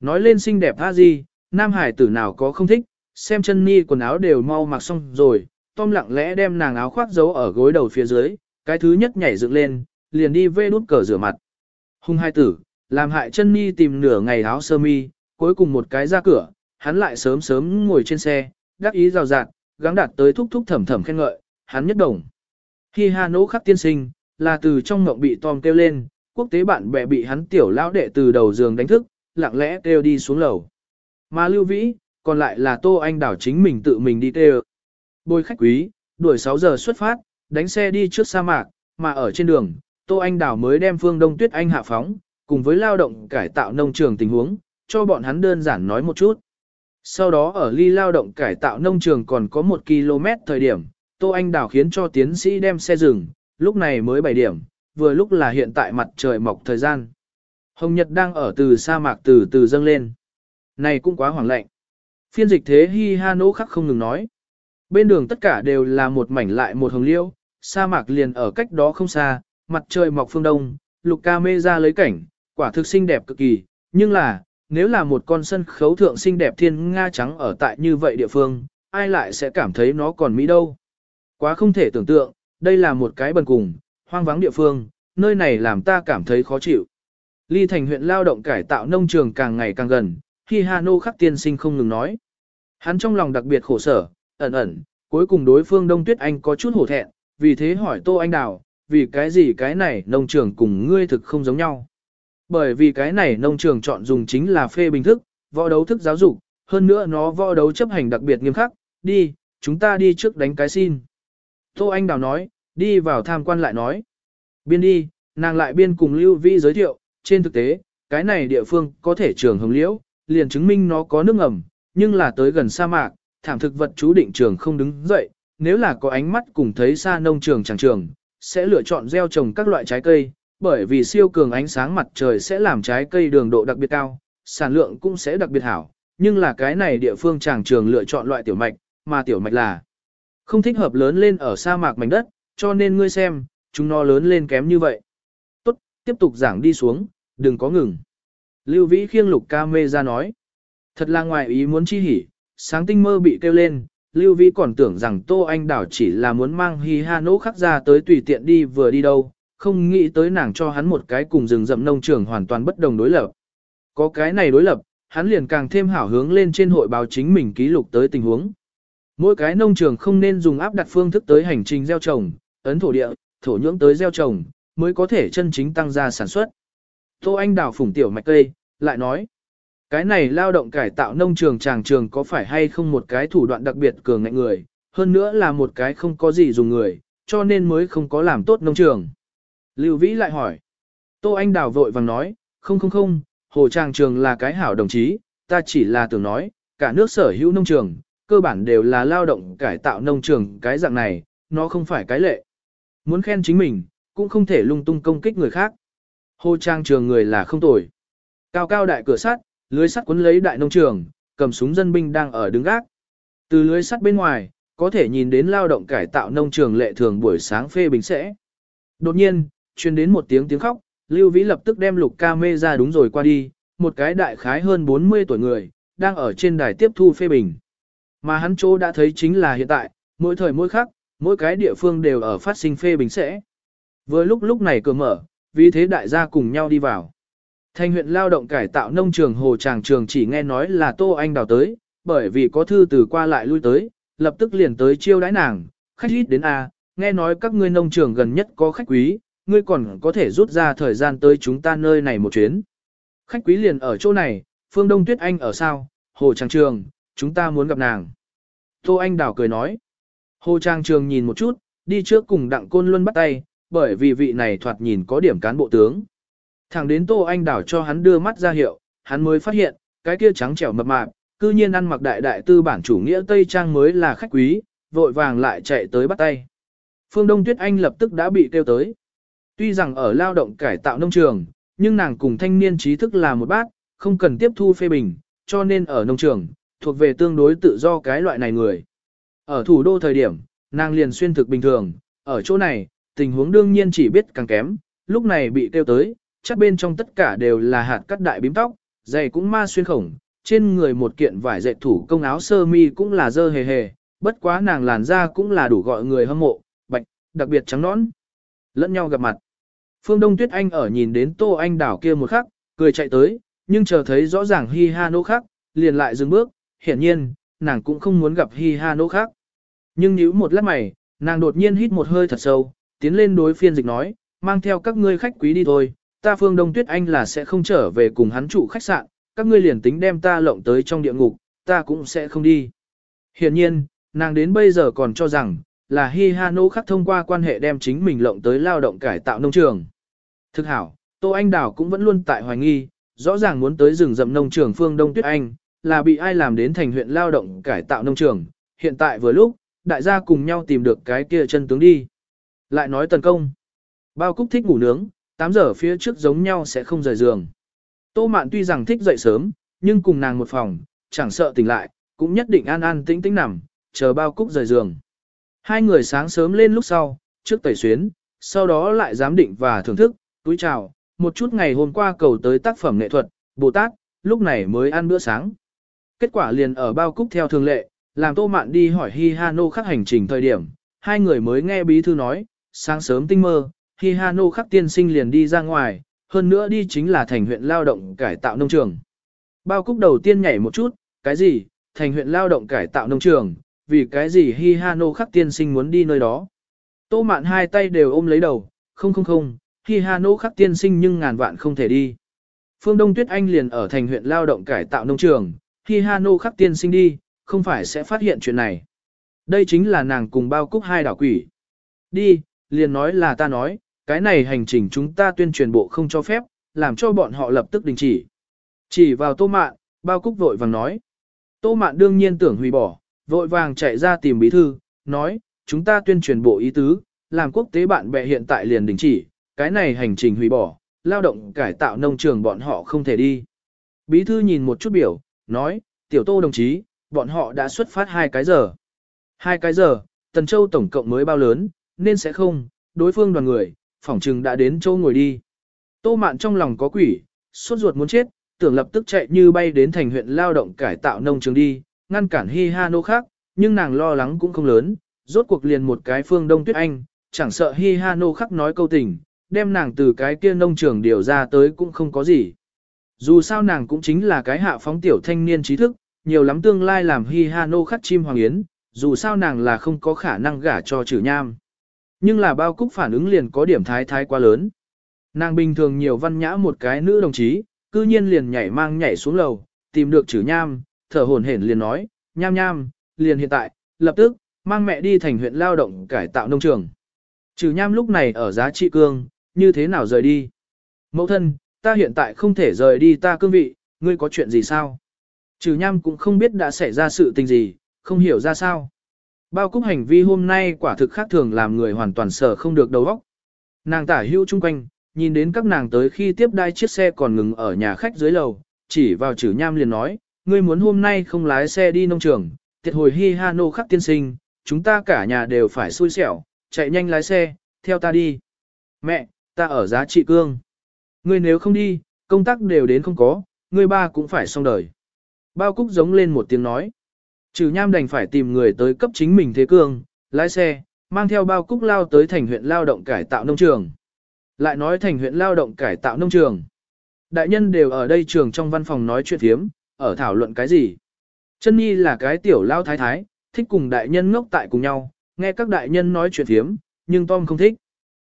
Nói lên xinh đẹp tha gì, nam hải tử nào có không thích, xem chân ni quần áo đều mau mặc xong rồi, Tom lặng lẽ đem nàng áo khoác giấu ở gối đầu phía dưới, cái thứ nhất nhảy dựng lên, liền đi vê đút cờ rửa mặt. Hung hai tử, làm hại chân ni tìm nửa ngày áo sơ mi, cuối cùng một cái ra cửa, hắn lại sớm sớm ngồi trên xe, đắc ý rào rạt, gắng đạt tới thúc thúc thầm thầm khen ngợi, hắn nhất đồng. Khi Hà Nỗ khắc tiên sinh, là từ trong ngộng bị Tom kêu lên, quốc tế bạn bè bị hắn tiểu lão đệ từ đầu giường đánh thức, lặng lẽ kêu đi xuống lầu. Mà Lưu Vĩ, còn lại là Tô Anh Đảo chính mình tự mình đi kêu. Bồi khách quý, đuổi 6 giờ xuất phát, đánh xe đi trước sa mạc, mà ở trên đường, Tô Anh Đảo mới đem Phương Đông Tuyết Anh hạ phóng, cùng với lao động cải tạo nông trường tình huống, cho bọn hắn đơn giản nói một chút. Sau đó ở ly lao động cải tạo nông trường còn có 1 km thời điểm, Tô Anh Đảo khiến cho tiến sĩ đem xe dừng, lúc này mới 7 điểm, vừa lúc là hiện tại mặt trời mọc thời gian. Hồng Nhật đang ở từ sa mạc từ từ dâng lên. Này cũng quá hoảng lạnh. Phiên dịch thế Hi Ha Nỗ khắc không ngừng nói. Bên đường tất cả đều là một mảnh lại một hồng liễu, sa mạc liền ở cách đó không xa, mặt trời mọc phương đông, lục ca mê ra lấy cảnh, quả thực xinh đẹp cực kỳ, nhưng là, nếu là một con sân khấu thượng xinh đẹp thiên nga trắng ở tại như vậy địa phương, ai lại sẽ cảm thấy nó còn mỹ đâu. Quá không thể tưởng tượng, đây là một cái bần cùng, hoang vắng địa phương, nơi này làm ta cảm thấy khó chịu. Ly thành huyện lao động cải tạo nông trường càng ngày càng gần, khi Hano khắc tiên sinh không ngừng nói. Hắn trong lòng đặc biệt khổ sở, ẩn ẩn, cuối cùng đối phương Đông Tuyết Anh có chút hổ thẹn, vì thế hỏi Tô Anh Đào, vì cái gì cái này nông trường cùng ngươi thực không giống nhau. Bởi vì cái này nông trường chọn dùng chính là phê bình thức, võ đấu thức giáo dục, hơn nữa nó võ đấu chấp hành đặc biệt nghiêm khắc, đi, chúng ta đi trước đánh cái xin. Tô Anh Đào nói, đi vào tham quan lại nói. Biên đi, nàng lại biên cùng Lưu Vi giới thiệu, trên thực tế, cái này địa phương có thể trường hồng liễu, liền chứng minh nó có nước ngầm, nhưng là tới gần sa mạc, thảm thực vật chú định trường không đứng dậy, nếu là có ánh mắt cùng thấy xa nông trường chẳng trường, sẽ lựa chọn gieo trồng các loại trái cây, bởi vì siêu cường ánh sáng mặt trời sẽ làm trái cây đường độ đặc biệt cao, sản lượng cũng sẽ đặc biệt hảo, nhưng là cái này địa phương chẳng trường lựa chọn loại tiểu mạch, mà tiểu mạch là không thích hợp lớn lên ở sa mạc mảnh đất, cho nên ngươi xem, chúng nó lớn lên kém như vậy. Tốt, tiếp tục giảng đi xuống, đừng có ngừng. Lưu Vĩ khiêng lục ca mê ra nói. Thật là ngoài ý muốn chi hỉ, sáng tinh mơ bị kêu lên, Lưu Vĩ còn tưởng rằng Tô Anh Đảo chỉ là muốn mang Hi Ha Nỗ khắc ra tới tùy tiện đi vừa đi đâu, không nghĩ tới nàng cho hắn một cái cùng rừng rậm nông trường hoàn toàn bất đồng đối lập. Có cái này đối lập, hắn liền càng thêm hảo hướng lên trên hội báo chính mình ký lục tới tình huống. Mỗi cái nông trường không nên dùng áp đặt phương thức tới hành trình gieo trồng, ấn thổ địa, thổ nhưỡng tới gieo trồng, mới có thể chân chính tăng gia sản xuất. Tô Anh đào phủng tiểu mạch cây, lại nói, cái này lao động cải tạo nông trường tràng trường có phải hay không một cái thủ đoạn đặc biệt cường ngạnh người, hơn nữa là một cái không có gì dùng người, cho nên mới không có làm tốt nông trường. Lưu Vĩ lại hỏi, Tô Anh đào vội vàng nói, không không không, hồ tràng trường là cái hảo đồng chí, ta chỉ là tưởng nói, cả nước sở hữu nông trường, cơ bản đều là lao động cải tạo nông trường cái dạng này, nó không phải cái lệ. Muốn khen chính mình, cũng không thể lung tung công kích người khác. Hồ trang trường người là không tồi. Cao cao đại cửa sắt, lưới sắt cuốn lấy đại nông trường, cầm súng dân binh đang ở đứng gác. Từ lưới sắt bên ngoài, có thể nhìn đến lao động cải tạo nông trường lệ thường buổi sáng phê bình sẽ. Đột nhiên, truyền đến một tiếng tiếng khóc, Lưu Vĩ lập tức đem lục ca mê ra đúng rồi qua đi, một cái đại khái hơn 40 tuổi người, đang ở trên đài tiếp thu phê bình. Mà hắn chỗ đã thấy chính là hiện tại, mỗi thời mỗi khắc, mỗi cái địa phương đều ở phát sinh phê bình sẽ. Vừa lúc lúc này cửa mở, vì thế đại gia cùng nhau đi vào. Thanh huyện lao động cải tạo nông trường hồ tràng trường chỉ nghe nói là Tô Anh đào tới, bởi vì có thư từ qua lại lui tới, lập tức liền tới chiêu đãi nàng, khách ít đến A, nghe nói các ngươi nông trường gần nhất có khách quý, ngươi còn có thể rút ra thời gian tới chúng ta nơi này một chuyến. Khách quý liền ở chỗ này, phương Đông Tuyết Anh ở sao, hồ tràng trường, chúng ta muốn gặp nàng. Tô Anh Đào cười nói. Hồ Trang Trường nhìn một chút, đi trước cùng Đặng Côn Luân bắt tay, bởi vì vị này thoạt nhìn có điểm cán bộ tướng. Thẳng đến Tô Anh đảo cho hắn đưa mắt ra hiệu, hắn mới phát hiện, cái kia trắng trẻo mập mạp, cư nhiên ăn mặc đại đại tư bản chủ nghĩa Tây Trang mới là khách quý, vội vàng lại chạy tới bắt tay. Phương Đông Tuyết Anh lập tức đã bị kêu tới. Tuy rằng ở lao động cải tạo nông trường, nhưng nàng cùng thanh niên trí thức là một bác, không cần tiếp thu phê bình, cho nên ở nông trường, thuộc về tương đối tự do cái loại này người. Ở thủ đô thời điểm, nàng liền xuyên thực bình thường, ở chỗ này, tình huống đương nhiên chỉ biết càng kém, lúc này bị kêu tới, chắc bên trong tất cả đều là hạt cắt đại bím tóc, giày cũng ma xuyên khổng, trên người một kiện vải dệt thủ công áo sơ mi cũng là dơ hề hề, bất quá nàng làn da cũng là đủ gọi người hâm mộ, bạch, đặc biệt trắng nõn. Lẫn nhau gặp mặt. Phương Đông Tuyết Anh ở nhìn đến Tô Anh đảo kia một khắc, cười chạy tới, nhưng chờ thấy rõ ràng Hi Ha Nô khác, liền lại dừng bước, hiển nhiên, nàng cũng không muốn gặp Hi Ha Nô khác. Nhưng nhíu một lát mày, nàng đột nhiên hít một hơi thật sâu, tiến lên đối phiên dịch nói, mang theo các ngươi khách quý đi thôi, ta phương Đông Tuyết Anh là sẽ không trở về cùng hắn trụ khách sạn, các ngươi liền tính đem ta lộng tới trong địa ngục, ta cũng sẽ không đi. hiện nhiên, nàng đến bây giờ còn cho rằng, là Hi Ha Nô khắc thông qua quan hệ đem chính mình lộng tới lao động cải tạo nông trường. Thực hảo, Tô Anh Đào cũng vẫn luôn tại hoài nghi, rõ ràng muốn tới rừng rậm nông trường phương Đông Tuyết Anh, là bị ai làm đến thành huyện lao động cải tạo nông trường, hiện tại vừa lúc, đại gia cùng nhau tìm được cái kia chân tướng đi. Lại nói tấn công. Bao Cúc thích ngủ nướng, 8 giờ phía trước giống nhau sẽ không rời giường. Tô Mạn tuy rằng thích dậy sớm, nhưng cùng nàng một phòng, chẳng sợ tỉnh lại, cũng nhất định an an tĩnh tĩnh nằm, chờ Bao Cúc rời giường. Hai người sáng sớm lên lúc sau, trước tẩy xuyến, sau đó lại giám định và thưởng thức, túi chào, một chút ngày hôm qua cầu tới tác phẩm nghệ thuật, Bồ Tát, lúc này mới ăn bữa sáng. Kết quả liền ở Bao Cúc theo thường lệ, làm Tô Mạn đi hỏi Hi Hano khắc hành trình thời điểm, hai người mới nghe bí thư nói, sáng sớm tinh mơ, Hi Hano khắc tiên sinh liền đi ra ngoài, hơn nữa đi chính là thành huyện lao động cải tạo nông trường. Bao Cúc đầu tiên nhảy một chút, cái gì, thành huyện lao động cải tạo nông trường, vì cái gì Hi Hano khắc tiên sinh muốn đi nơi đó. Tô Mạn hai tay đều ôm lấy đầu, không không không, Hi Hano khắc tiên sinh nhưng ngàn vạn không thể đi. Phương Đông Tuyết Anh liền ở thành huyện lao động cải tạo nông trường, Hi Hano khắc tiên sinh đi, không phải sẽ phát hiện chuyện này. Đây chính là nàng cùng bao cúc hai đảo quỷ. Đi, liền nói là ta nói, cái này hành trình chúng ta tuyên truyền bộ không cho phép, làm cho bọn họ lập tức đình chỉ. Chỉ vào tô mạn, bao cúc vội vàng nói. Tô mạn đương nhiên tưởng hủy bỏ, vội vàng chạy ra tìm bí thư, nói, chúng ta tuyên truyền bộ ý tứ, làm quốc tế bạn bè hiện tại liền đình chỉ, cái này hành trình hủy bỏ, lao động cải tạo nông trường bọn họ không thể đi. Bí thư nhìn một chút biểu, nói, tiểu tô đồng chí, bọn họ đã xuất phát hai cái giờ. Hai cái giờ, Tần Châu tổng cộng mới bao lớn, nên sẽ không, đối phương đoàn người, phỏng chừng đã đến châu ngồi đi. Tô mạn trong lòng có quỷ, suốt ruột muốn chết, tưởng lập tức chạy như bay đến thành huyện lao động cải tạo nông trường đi, ngăn cản Hi Ha Nô khác, nhưng nàng lo lắng cũng không lớn, rốt cuộc liền một cái phương Đông Tuyết Anh, chẳng sợ Hi Ha Nô khắc nói câu tình, đem nàng từ cái kia nông trường điều ra tới cũng không có gì. Dù sao nàng cũng chính là cái hạ phóng tiểu thanh niên trí thức, nhiều lắm tương lai làm hi ha nô khắc chim hoàng yến, dù sao nàng là không có khả năng gả cho trừ nham. Nhưng là bao cúc phản ứng liền có điểm thái thái quá lớn. Nàng bình thường nhiều văn nhã một cái nữ đồng chí, cư nhiên liền nhảy mang nhảy xuống lầu, tìm được trừ nham, thở hổn hển liền nói, nham nham, liền hiện tại, lập tức, mang mẹ đi thành huyện lao động cải tạo nông trường. Trừ nham lúc này ở giá trị cương, như thế nào rời đi? Mẫu thân, ta hiện tại không thể rời đi ta cương vị, ngươi có chuyện gì sao? Trừ nham cũng không biết đã xảy ra sự tình gì, không hiểu ra sao. Bao cúc hành vi hôm nay quả thực khác thường làm người hoàn toàn sở không được đầu óc. Nàng tả hữu chung quanh, nhìn đến các nàng tới khi tiếp đai chiếc xe còn ngừng ở nhà khách dưới lầu, chỉ vào chữ nham liền nói, ngươi muốn hôm nay không lái xe đi nông trường, tiệt hồi hi ha nô khắc tiên sinh, chúng ta cả nhà đều phải xui xẻo, chạy nhanh lái xe, theo ta đi. Mẹ, ta ở giá trị cương. Ngươi nếu không đi, công tác đều đến không có, ngươi ba cũng phải xong đời. Bao Cúc giống lên một tiếng nói. Trừ nham đành phải tìm người tới cấp chính mình thế cương, lái xe, mang theo Bao Cúc lao tới thành huyện lao động cải tạo nông trường. Lại nói thành huyện lao động cải tạo nông trường. Đại nhân đều ở đây trường trong văn phòng nói chuyện thiếm, ở thảo luận cái gì. Chân Nhi là cái tiểu lao thái thái, thích cùng đại nhân ngốc tại cùng nhau, nghe các đại nhân nói chuyện thiếm, nhưng Tom không thích.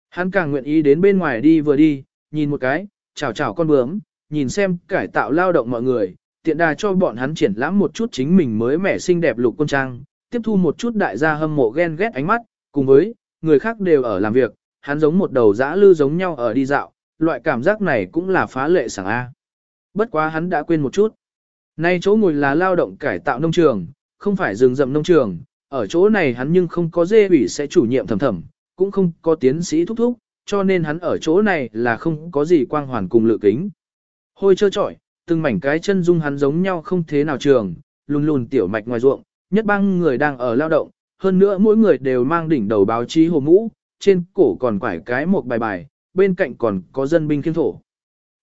Hắn càng nguyện ý đến bên ngoài đi vừa đi, nhìn một cái, chào chào con bướm, nhìn xem cải tạo lao động mọi người, tiện đà cho bọn hắn triển lãm một chút chính mình mới mẻ xinh đẹp lục quân trang, tiếp thu một chút đại gia hâm mộ ghen ghét ánh mắt, cùng với, người khác đều ở làm việc, hắn giống một đầu dã lư giống nhau ở đi dạo, loại cảm giác này cũng là phá lệ sảng A. Bất quá hắn đã quên một chút. Nay chỗ ngồi là lao động cải tạo nông trường, không phải rừng rậm nông trường, ở chỗ này hắn nhưng không có dê ủy sẽ chủ nhiệm thầm thầm, cũng không có tiến sĩ thúc thúc, cho nên hắn ở chỗ này là không có gì quang hoàn cùng lựa kính. Hôi trơ trọi, từng mảnh cái chân dung hắn giống nhau không thế nào trường, lùn lùn tiểu mạch ngoài ruộng, nhất bang người đang ở lao động, hơn nữa mỗi người đều mang đỉnh đầu báo chí hồ mũ, trên cổ còn quải cái một bài bài, bên cạnh còn có dân binh kiên thổ.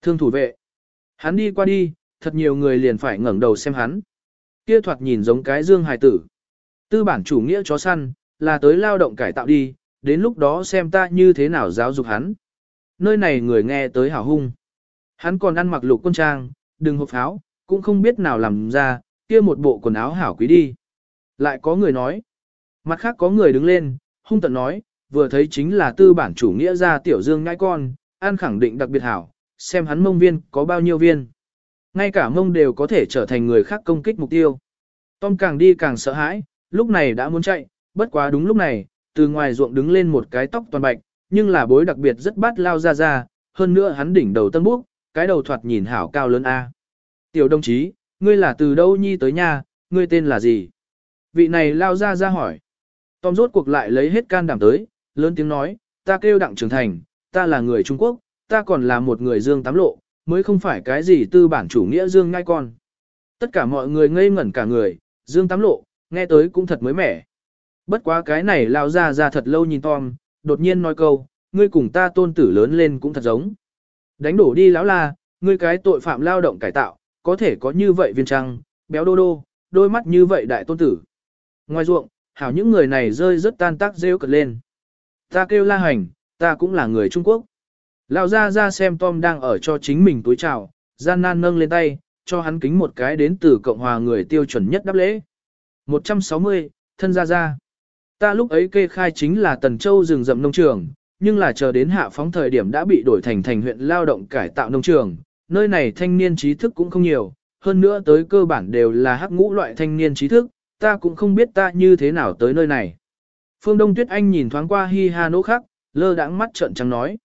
Thương thủ vệ. Hắn đi qua đi, thật nhiều người liền phải ngẩng đầu xem hắn. Kia thoạt nhìn giống cái dương hài tử. Tư bản chủ nghĩa chó săn, là tới lao động cải tạo đi, đến lúc đó xem ta như thế nào giáo dục hắn. Nơi này người nghe tới hào hung. Hắn còn ăn mặc lục quân trang, đừng hộp pháo, cũng không biết nào làm ra, kia một bộ quần áo hảo quý đi. Lại có người nói, mặt khác có người đứng lên, hung tận nói, vừa thấy chính là tư bản chủ nghĩa ra tiểu dương ngai con, an khẳng định đặc biệt hảo, xem hắn mông viên có bao nhiêu viên. Ngay cả mông đều có thể trở thành người khác công kích mục tiêu. Tom càng đi càng sợ hãi, lúc này đã muốn chạy, bất quá đúng lúc này, từ ngoài ruộng đứng lên một cái tóc toàn bạch, nhưng là bối đặc biệt rất bát lao ra ra, hơn nữa hắn đỉnh đầu tân búc, cái đầu thoạt nhìn hảo cao lớn A. Tiểu đồng chí, ngươi là từ đâu nhi tới nha ngươi tên là gì? Vị này lao ra ra hỏi. Tom rốt cuộc lại lấy hết can đảm tới, lớn tiếng nói, ta kêu đặng trưởng thành, ta là người Trung Quốc, ta còn là một người dương tám lộ, mới không phải cái gì tư bản chủ nghĩa dương ngai con. Tất cả mọi người ngây ngẩn cả người, dương tám lộ, nghe tới cũng thật mới mẻ. Bất quá cái này lao ra ra thật lâu nhìn Tom, đột nhiên nói câu, ngươi cùng ta tôn tử lớn lên cũng thật giống. Đánh đổ đi lão la, ngươi cái tội phạm lao động cải tạo, có thể có như vậy viên trăng, béo đô đô, đôi mắt như vậy đại tôn tử. Ngoài ruộng, hảo những người này rơi rất tan tác rêu cật lên. Ta kêu la hành, ta cũng là người Trung Quốc. Lão ra ra xem Tom đang ở cho chính mình túi chào, gian nan nâng lên tay, cho hắn kính một cái đến từ Cộng hòa người tiêu chuẩn nhất đáp lễ. 160, thân ra ra. Ta lúc ấy kê khai chính là Tần Châu rừng rậm nông trường, nhưng là chờ đến hạ phóng thời điểm đã bị đổi thành thành huyện lao động cải tạo nông trường, nơi này thanh niên trí thức cũng không nhiều, hơn nữa tới cơ bản đều là hắc ngũ loại thanh niên trí thức, ta cũng không biết ta như thế nào tới nơi này. Phương Đông Tuyết Anh nhìn thoáng qua hi ha nỗ khắc, lơ đãng mắt trợn trắng nói,